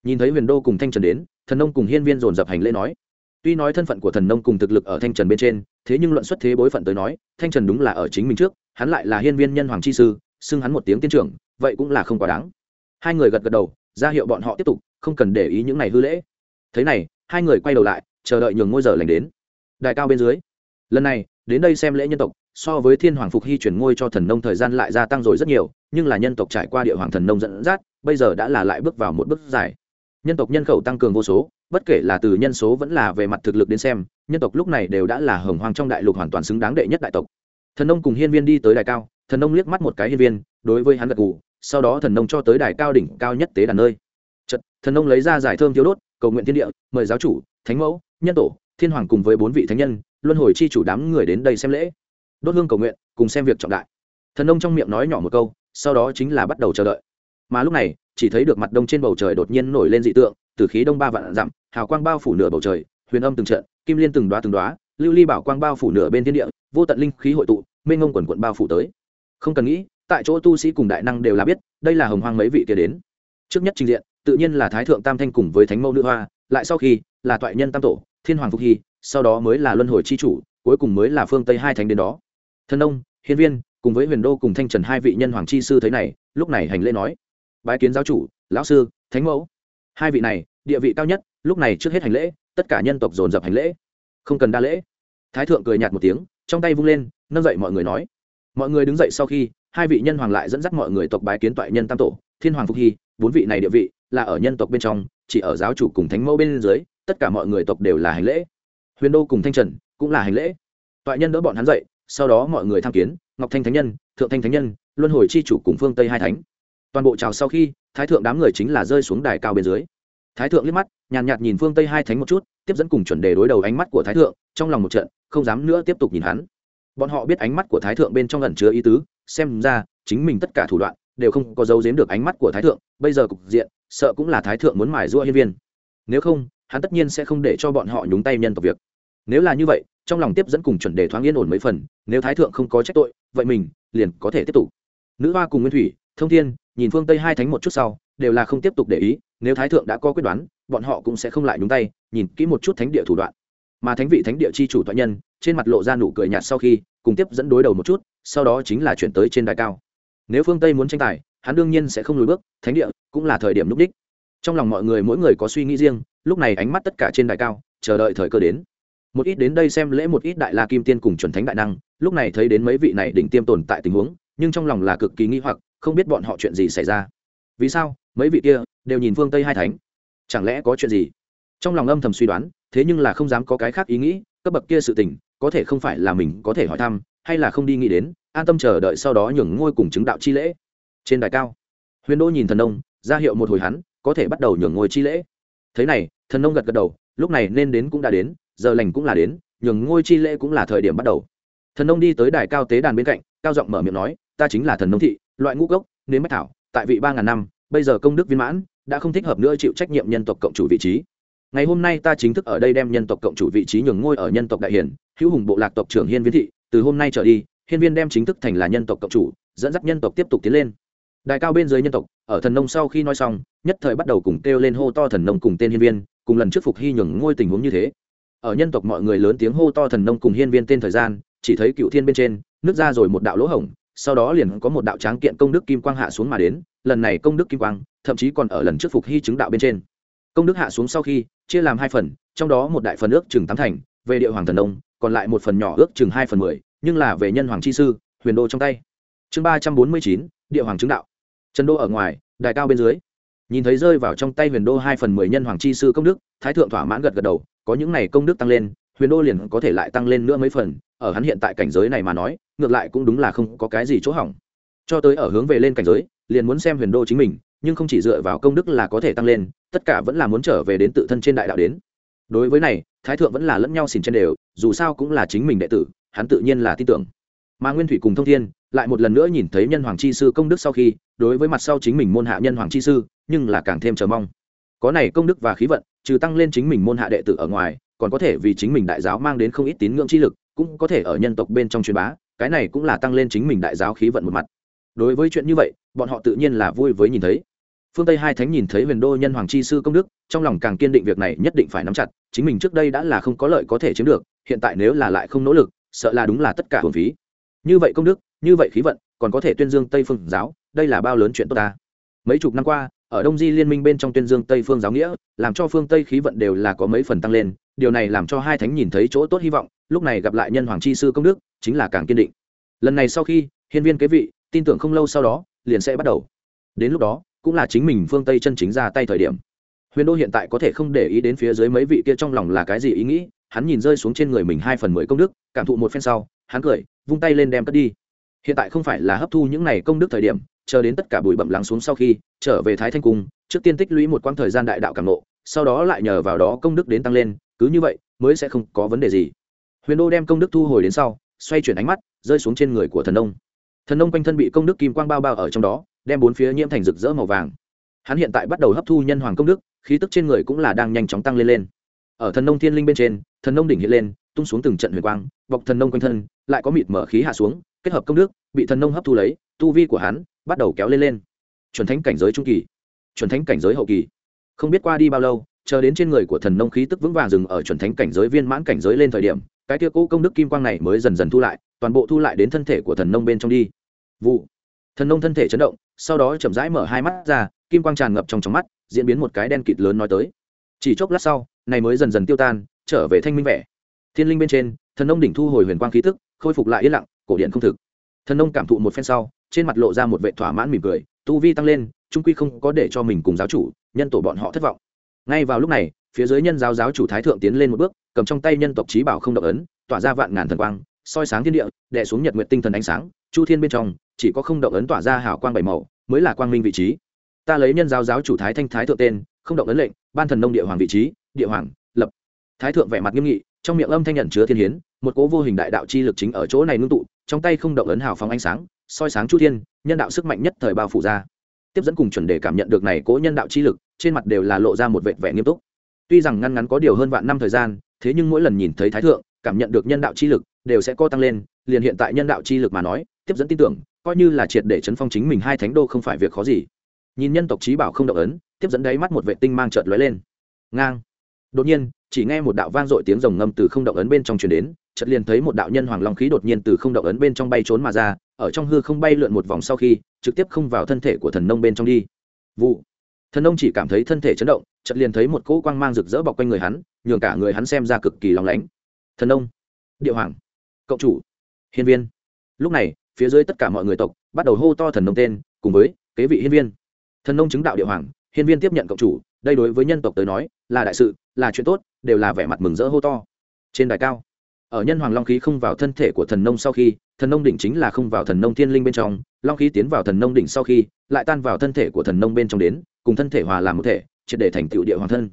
Nhìn thấy huyền đô cùng thanh trần đến, thần nông cùng hiên viên dồn dập hành lễ nói. Tuy nói thân phận của thần nông cùng thực lực ở thanh trần bên trên, thế nhưng luận xuất thế bối phận tới nói, thanh trần đúng là ở chính mình trước, hắn lại là hiên viên nhân hoàng chi sư, xưng hắn một tiếng tiên trưởng, vậy cũng là không quá đáng. Hai người gật gật đầu, ra hiệu bọn họ tiếp tục, không cần để ý những này hư lễ. Thế này, hai người quay đầu lại, chờ đợi nhường ngôi giờ lành đến. Đại cao bên dưới. Lần này, đến đây xem lễ nhân tộc so với thiên hoàng phục hy chuyển ngôi cho thần nông thời gian lại gia tăng rồi rất nhiều nhưng là nhân tộc trải qua địa hoàng thần nông dẫn dắt bây giờ đã là lại bước vào một bước dài. Nhân tộc nhân khẩu tăng cường vô số bất kể là từ nhân số vẫn là về mặt thực lực đến xem nhân tộc lúc này đều đã là hồng hoang trong đại lục hoàn toàn xứng đáng đệ nhất đại tộc. Thần nông cùng hiên viên đi tới đài cao thần nông liếc mắt một cái hiên viên đối với hắn gật gù sau đó thần nông cho tới đài cao đỉnh cao nhất tế đàn nơi. Chật, thần nông lấy ra giải thơm thiếu đốt cầu nguyện thiên địa mời giáo chủ thánh mẫu nhân tổ thiên hoàng cùng với bốn vị thánh nhân luân hồi chi chủ đám người đến đây xem lễ đốt hương cầu nguyện, cùng xem việc trọng đại. Thần ông trong miệng nói nhỏ một câu, sau đó chính là bắt đầu chờ đợi. Mà lúc này, chỉ thấy được mặt đông trên bầu trời đột nhiên nổi lên dị tượng, từ khí đông ba vạn dặm, hào quang bao phủ nửa bầu trời, huyền âm từng trận, kim liên từng đoá từng đoá lưu ly bảo quang bao phủ nửa bên thiên địa, vô tận linh khí hội tụ, mênh ngông quần quận bao phủ tới. Không cần nghĩ, tại chỗ tu sĩ cùng đại năng đều là biết, đây là hồng hoang mấy vị kia đến. Trước nhất trình diện, tự nhiên là thái thượng tam thanh cùng với thánh mẫu nữ hoa, lại sau khi, là toại nhân tam tổ, thiên hoàng phục hy, sau đó mới là luân hồi c h i chủ, cuối cùng mới là phương tây hai thánh đến đó thân ông hiến viên, cùng với huyền đô cùng thanh trần hai vị nhân hoàng chi sư thấy này, lúc này hành lễ nói, bái kiến giáo chủ, lão sư, thánh mẫu. Hai vị này, địa vị cao nhất, lúc này trước hết hành lễ, tất cả nhân tộc dồn dập hành lễ. Không cần đa lễ. Thái thượng cười nhạt một tiếng, trong tay vung lên, nâng dậy mọi người nói. Mọi người đứng dậy sau khi, hai vị nhân hoàng lại dẫn dắt mọi người tộc bái kiến toại nhân tam tổ, thiên hoàng phục hy, bốn vị này địa vị, là ở nhân tộc bên trong, chỉ ở giáo chủ cùng thánh mẫu bên dưới, tất cả mọi người tộc đều là hành lễ. Huyền đô cùng thanh trần cũng là hành lễ. Toại nhân đỡ bọn hắn dậy sau đó mọi người tham kiến ngọc thanh thánh nhân thượng thanh thánh nhân luân hồi c h i chủ cùng phương tây hai thánh. Toàn bộ chào sau khi thái thượng đám người chính là rơi xuống đài cao bên dưới. Thái thượng liếc mắt nhàn nhạt, nhạt nhìn phương tây hai thánh một chút tiếp dẫn cùng chuẩn đề đối đầu ánh mắt của thái thượng trong lòng một trận không dám nữa tiếp tục nhìn hắn. Bọn họ biết ánh mắt của thái thượng bên trong lần chứa ý tứ xem ra chính mình tất cả thủ đoạn đều không có dấu giếm được ánh mắt của thái thượng bây giờ cục diện sợ cũng là thái thượng muốn mài giũa hiên viên. Nếu không hắn tất nhiên sẽ không để cho bọn họ nhúng tay nhân tộc việc nếu là như vậy, trong lòng tiếp dẫn cùng chuẩn đề thoáng yên ổn mấy phần, nếu thái thượng không có trách tội, vậy mình liền có thể tiếp tục. Nữ hoa cùng nguyên thủy, thông thiên, nhìn phương tây hai thánh một chút sau, đều là không tiếp tục để ý, nếu thái thượng đã có quyết đoán, bọn họ cũng sẽ không lại nhúng tay, nhìn kỹ một chút thánh địa thủ đoạn. Mà thánh vị thánh địa chi chủ thoại nhân, trên mặt lộ ra nụ cười nhạt sau khi, cùng tiếp dẫn đối đầu một chút, sau đó chính là chuyển tới trên đài cao. Nếu phương tây muốn tranh tài, hắn đương nhiên sẽ không lùi bước, thánh địa cũng là thời điểm lúc đích. Trong lòng mọi người mỗi người có suy nghĩ riêng, lúc này ánh mắt tất cả trên đài cao, chờ đợi thời cơ đến một ít đến đây xem lễ một ít đại la kim tiên cùng chuẩn thánh đại năng, lúc này thấy đến mấy vị này đỉnh tiêm tồn tại tình huống, nhưng trong lòng là cực kỳ nghi hoặc, không biết bọn họ chuyện gì xảy ra. Vì sao? Mấy vị kia đều nhìn phương tây hai thánh. Chẳng lẽ có chuyện gì? Trong lòng âm thầm suy đoán, thế nhưng là không dám có cái khác ý nghĩ, cấp bậc kia sự tình, có thể không phải là mình có thể hỏi thăm, hay là không đi nghĩ đến, an tâm chờ đợi sau đó nhường ngôi cùng chứng đạo chi lễ. Trên đài cao, huyền đô nhìn thần nông, ra hiệu một hồi hắn, có thể bắt đầu nhường ngôi chi lễ. Thế này, thần nông gật gật đầu, lúc này nên đến cũng đã đến giờ lành cũng là đến, nhường ngôi chi lễ cũng là thời điểm bắt đầu. Thần nông đi tới đài cao tế đàn bên cạnh, cao giọng mở miệng nói, ta chính là thần nông thị, loại ngũ cốc nếm bách thảo, tại vị ba ngàn năm, bây giờ công đức viên mãn, đã không thích hợp nữa chịu trách nhiệm nhân tộc cộng chủ vị trí. Ngày hôm nay ta chính thức ở đây đem nhân tộc cộng chủ vị trí nhường ngôi ở nhân tộc đại hiển, hữu hùng bộ lạc tộc trưởng hiên viên thị, từ hôm nay trở đi, hiên viên đem chính thức thành là nhân tộc cộng chủ, dẫn dắt nhân tộc tiếp tục tiến lên. Đại cao bên dưới nhân tộc, ở thần nông sau khi nói xong, nhất thời bắt đầu cùng kêu lên hô to thần nông cùng tên hiên viên, cùng lần trước phục hy nhường ngôi tình huống như thế ở nhân tộc mọi người lớn tiếng hô to thần nông cùng hiên viên tên thời gian, chỉ thấy cựu thiên bên trên, nước ra rồi một đạo lỗ hổng, sau đó liền có một đạo tráng kiện công đức kim quang hạ xuống mà đến, lần này công đức kim quang, thậm chí còn ở lần trước phục hy chứng đạo bên trên. Công đức hạ xuống sau khi, chia làm hai phần, trong đó một đại phần ước chừng tám thành, về địa hoàng thần nông, còn lại một phần nhỏ ước chừng hai phần mười, nhưng là về nhân hoàng chi sư, huyền đô trong tay. Chương ba trăm bốn mươi chín, địa hoàng chứng đạo. Trần đô ở ngoài đại cao bên dưới. Nhìn thấy rơi vào trong tay huyền đô hai phần mười nhân hoàng chi sư công đức, thái thượng thỏa mãn gật gật đầu có những này công đức tăng lên, huyền đô liền có thể lại tăng lên nữa mấy phần, ở hắn hiện tại cảnh giới này mà nói, ngược lại cũng đúng là không có cái gì chỗ hỏng. Cho tới ở hướng về lên cảnh giới, liền muốn xem huyền đô chính mình, nhưng không chỉ dựa vào công đức là có thể tăng lên, tất cả vẫn là muốn trở về đến tự thân trên đại đạo đến. Đối với này, thái thượng vẫn là lẫn nhau xỉn trên đều, dù sao cũng là chính mình đệ tử, hắn tự nhiên là tin tưởng. Mà nguyên thủy cùng thông thiên, lại một lần nữa nhìn thấy nhân hoàng chi sư công đức sau khi, đối với mặt sau chính mình môn hạ nhân hoàng chi sư, nhưng là càng thêm chờ mong. Có này công đức và khí vận trừ tăng lên chính mình môn hạ đệ tử ở ngoài, còn có thể vì chính mình đại giáo mang đến không ít tín ngưỡng chi lực, cũng có thể ở nhân tộc bên trong truyền bá, cái này cũng là tăng lên chính mình đại giáo khí vận một mặt. Đối với chuyện như vậy, bọn họ tự nhiên là vui với nhìn thấy. Phương tây hai thánh nhìn thấy huyền đô nhân hoàng chi sư công đức, trong lòng càng kiên định việc này nhất định phải nắm chặt, chính mình trước đây đã là không có lợi có thể chiếm được, hiện tại nếu là lại không nỗ lực, sợ là đúng là tất cả hồn phí. Như vậy công đức, như vậy khí vận, còn có thể tuyên dương tây phương giáo, đây là bao lớn chuyện tốt ta. Mấy chục năm qua ở đông di liên minh bên trong tuyên dương tây phương giáo nghĩa, làm cho phương tây khí vận đều là có mấy phần tăng lên, điều này làm cho hai thánh nhìn thấy chỗ tốt hy vọng, lúc này gặp lại nhân hoàng chi sư công đức, chính là càng kiên định. Lần này sau khi, hiên viên kế vị, tin tưởng không lâu sau đó, liền sẽ bắt đầu. Đến lúc đó, cũng là chính mình phương tây chân chính ra tay thời điểm. Huyền đô hiện tại có thể không để ý đến phía dưới mấy vị kia trong lòng là cái gì ý nghĩ, hắn nhìn rơi xuống trên người mình hai phần mười công đức, cảm thụ một phen sau, hắn cười, vung tay lên đem cất đi. Hiện tại không phải là hấp thu những này công đức thời điểm, chờ đến tất cả bụi bậm lắng xuống sau khi trở về thái thanh cung, trước tiên tích lũy một quãng thời gian đại đạo cảm nộ sau đó lại nhờ vào đó công đức đến tăng lên, cứ như vậy mới sẽ không có vấn đề gì. Huyền đô đem công đức thu hồi đến sau, xoay chuyển ánh mắt, rơi xuống trên người của thần nông. Thần nông quanh thân bị công đức kim quang bao bao ở trong đó, đem bốn phía nhiễm thành rực rỡ màu vàng. Hắn hiện tại bắt đầu hấp thu nhân hoàng công đức, khí tức trên người cũng là đang nhanh chóng tăng lên lên. Ở thần nông thiên linh bên trên, thần nông đỉnh hiện lên, tung xuống từng trận huyền quang, bọc thần nông quanh thân, lại có mịt mở khí hạ xuống, kết hợp công đức, bị thần nông hấp thu lấy, tu vi của hắn bắt đầu kéo lên lên chuẩn thánh cảnh giới trung kỳ, chuẩn thánh cảnh giới hậu kỳ. Không biết qua đi bao lâu, chờ đến trên người của thần nông khí tức vững vàng dừng ở chuẩn thánh cảnh giới viên mãn cảnh giới lên thời điểm, cái tia cũ công đức kim quang này mới dần dần thu lại, toàn bộ thu lại đến thân thể của thần nông bên trong đi. Vụ. Thần nông thân thể chấn động, sau đó chậm rãi mở hai mắt ra, kim quang tràn ngập trong trong mắt, diễn biến một cái đen kịt lớn nói tới. Chỉ chốc lát sau, này mới dần dần tiêu tan, trở về thanh minh vẻ. Thiên linh bên trên, thần nông đỉnh thu hồi huyền quang khí tức, khôi phục lại yên lặng, cổ điện không thực. Thần nông cảm thụ một phen sau, trên mặt lộ ra một vệ thỏa mãn mỉm cười tu vi tăng lên, trung quy không có để cho mình cùng giáo chủ, nhân tổ bọn họ thất vọng. Ngay vào lúc này, phía dưới nhân giáo giáo chủ thái thượng tiến lên một bước, cầm trong tay nhân tộc trí bảo không động ấn, tỏa ra vạn ngàn thần quang, soi sáng thiên địa, đè xuống nhật nguyện tinh thần ánh sáng, chu thiên bên trong, chỉ có không động ấn tỏa ra hào quang bảy màu, mới là quang minh vị trí. Ta lấy nhân giáo giáo chủ thái thanh thái thượng tên, không động ấn lệnh, ban thần nông địa hoàng vị trí, địa hoàng, lập. Thái thượng vẻ mặt nghiêm nghị, trong miệng âm thanh nhận chứa thiên hiến, một cố vô hình đại đạo chi lực chính ở chỗ này ngưng tụ, trong tay không động ấn hào phóng ánh sáng soi sáng chu thiên, nhân đạo sức mạnh nhất thời bao phủ ra. Tiếp dẫn cùng chuẩn đề cảm nhận được này cố nhân đạo chi lực, trên mặt đều là lộ ra một vệt vẻ nghiêm túc. Tuy rằng ngăn ngắn có điều hơn vạn năm thời gian, thế nhưng mỗi lần nhìn thấy thái thượng, cảm nhận được nhân đạo chi lực, đều sẽ co tăng lên, liền hiện tại nhân đạo chi lực mà nói, tiếp dẫn tin tưởng, coi như là triệt để chấn phong chính mình hai thánh đô không phải việc khó gì. Nhìn nhân tộc trí bảo không động ấn, tiếp dẫn đáy mắt một vệ tinh mang chợt lóe lên. Ngang. Đột nhiên, chỉ nghe một đạo vang dội tiếng rồng ngâm từ không động ấn bên trong truyền đến, chợt liền thấy một đạo nhân hoàng long khí đột nhiên từ không động ấn bên trong bay trốn mà ra ở trong hư không bay lượn một vòng sau khi, trực tiếp không vào thân thể của thần nông bên trong đi. Vụ. Thần nông chỉ cảm thấy thân thể chấn động, chợt liền thấy một cỗ quang mang rực rỡ bọc quanh người hắn, nhường cả người hắn xem ra cực kỳ lóng lánh. Thần nông. Địa hoàng. Cộng chủ. Hiên viên. Lúc này, phía dưới tất cả mọi người tộc, bắt đầu hô to thần nông tên, cùng với kế vị hiên viên. Thần nông chứng đạo địa hoàng, hiên viên tiếp nhận cộng chủ, đây đối với nhân tộc tới nói, là đại sự, là chuyện tốt, đều là vẻ mặt mừng rỡ hô to. Trên đài cao, ở nhân hoàng long khí không vào thân thể của thần nông sau khi thần nông đỉnh chính là không vào thần nông thiên linh bên trong long khí tiến vào thần nông đỉnh sau khi lại tan vào thân thể của thần nông bên trong đến cùng thân thể hòa làm một thể triệt để thành tựu địa hoàng thân.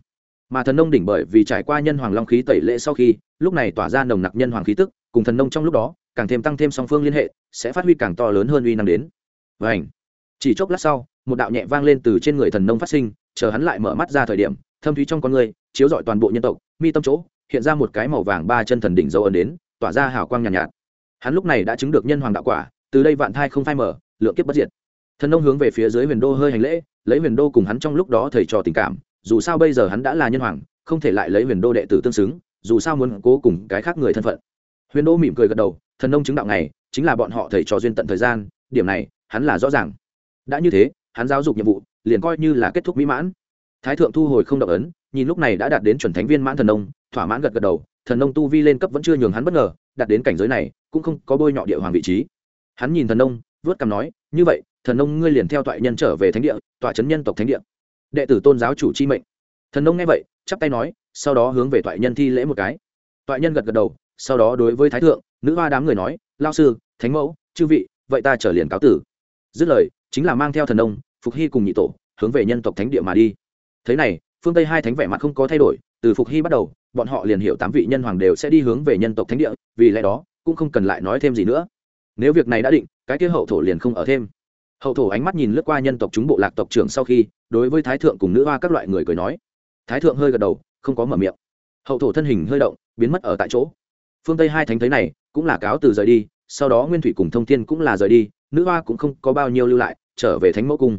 Mà thần nông đỉnh bởi vì trải qua nhân hoàng long khí tẩy lệ sau khi lúc này tỏa ra nồng nặc nhân hoàng khí tức cùng thần nông trong lúc đó càng thêm tăng thêm song phương liên hệ sẽ phát huy càng to lớn hơn uy năng đến. Và ảnh chỉ chốc lát sau một đạo nhẹ vang lên từ trên người thần nông phát sinh chờ hắn lại mở mắt ra thời điểm thâm thúy trong con người chiếu rọi toàn bộ nhân tộc mi tâm chỗ hiện ra một cái màu vàng ba chân thần đỉnh dấu ấn đến tỏa ra hào quang nhàn nhạt, nhạt hắn lúc này đã chứng được nhân hoàng đạo quả, từ đây vạn thai không phai mở lượng kiếp bất diệt. Thần nông hướng về phía dưới huyền đô hơi hành lễ, lấy huyền đô cùng hắn trong lúc đó thầy trò tình cảm, dù sao bây giờ hắn đã là nhân hoàng, không thể lại lấy huyền đô đệ tử tương xứng, dù sao muốn cố cùng cái khác người thân phận. Huyền đô mỉm cười gật đầu, thần nông chứng đạo này, chính là bọn họ thầy trò duyên tận thời gian, điểm này, hắn là rõ ràng. Đã như thế, hắn giáo dục nhiệm vụ, liền coi như là kết thúc mỹ mãn. Thái thượng thu hồi không động ấn, nhìn lúc này đã đạt đến chuẩn thánh viên mãn thần nông, thỏa mãn gật gật đầu, thần nông tu vi lên cấp vẫn chưa nhường hắn bất ngờ, đạt đến cảnh giới này cũng không có bôi nhọ địa hoàng vị trí. Hắn nhìn thần nông, vớt cằm nói, như vậy, thần nông ngươi liền theo toại nhân trở về thánh địa tọa trấn nhân tộc thánh địa. Đệ tử tôn giáo chủ chi mệnh. Thần nông nghe vậy, chắp tay nói, sau đó hướng về toại nhân thi lễ một cái. Toại nhân gật gật đầu, sau đó đối với thái thượng, nữ hoa đám người nói, lao sư, thánh mẫu, chư vị, vậy ta trở liền cáo tử. Dứt lời, chính là mang theo thần nông, phục hy cùng nhị tổ, hướng về nhân tộc thánh địa mà đi. Thế này, phương tây hai thánh vẻ mặt không có thay đổi, từ phục hy bắt đầu, bọn họ liền hiểu tám vị nhân hoàng đều sẽ đi hướng về nhân tộc thánh địa, vì lẽ đó cũng không cần lại nói thêm gì nữa. Nếu việc này đã định, cái kia hậu thổ liền không ở thêm. Hậu thổ ánh mắt nhìn lướt qua nhân tộc chúng bộ lạc tộc trưởng sau khi, đối với thái thượng cùng nữ hoa các loại người cười nói. Thái thượng hơi gật đầu, không có mở miệng. Hậu thổ thân hình hơi động, biến mất ở tại chỗ. Phương tây hai thánh thấy này, cũng là cáo từ rời đi, sau đó nguyên thủy cùng thông thiên cũng là rời đi, nữ hoa cũng không có bao nhiêu lưu lại, trở về thánh mẫu cung.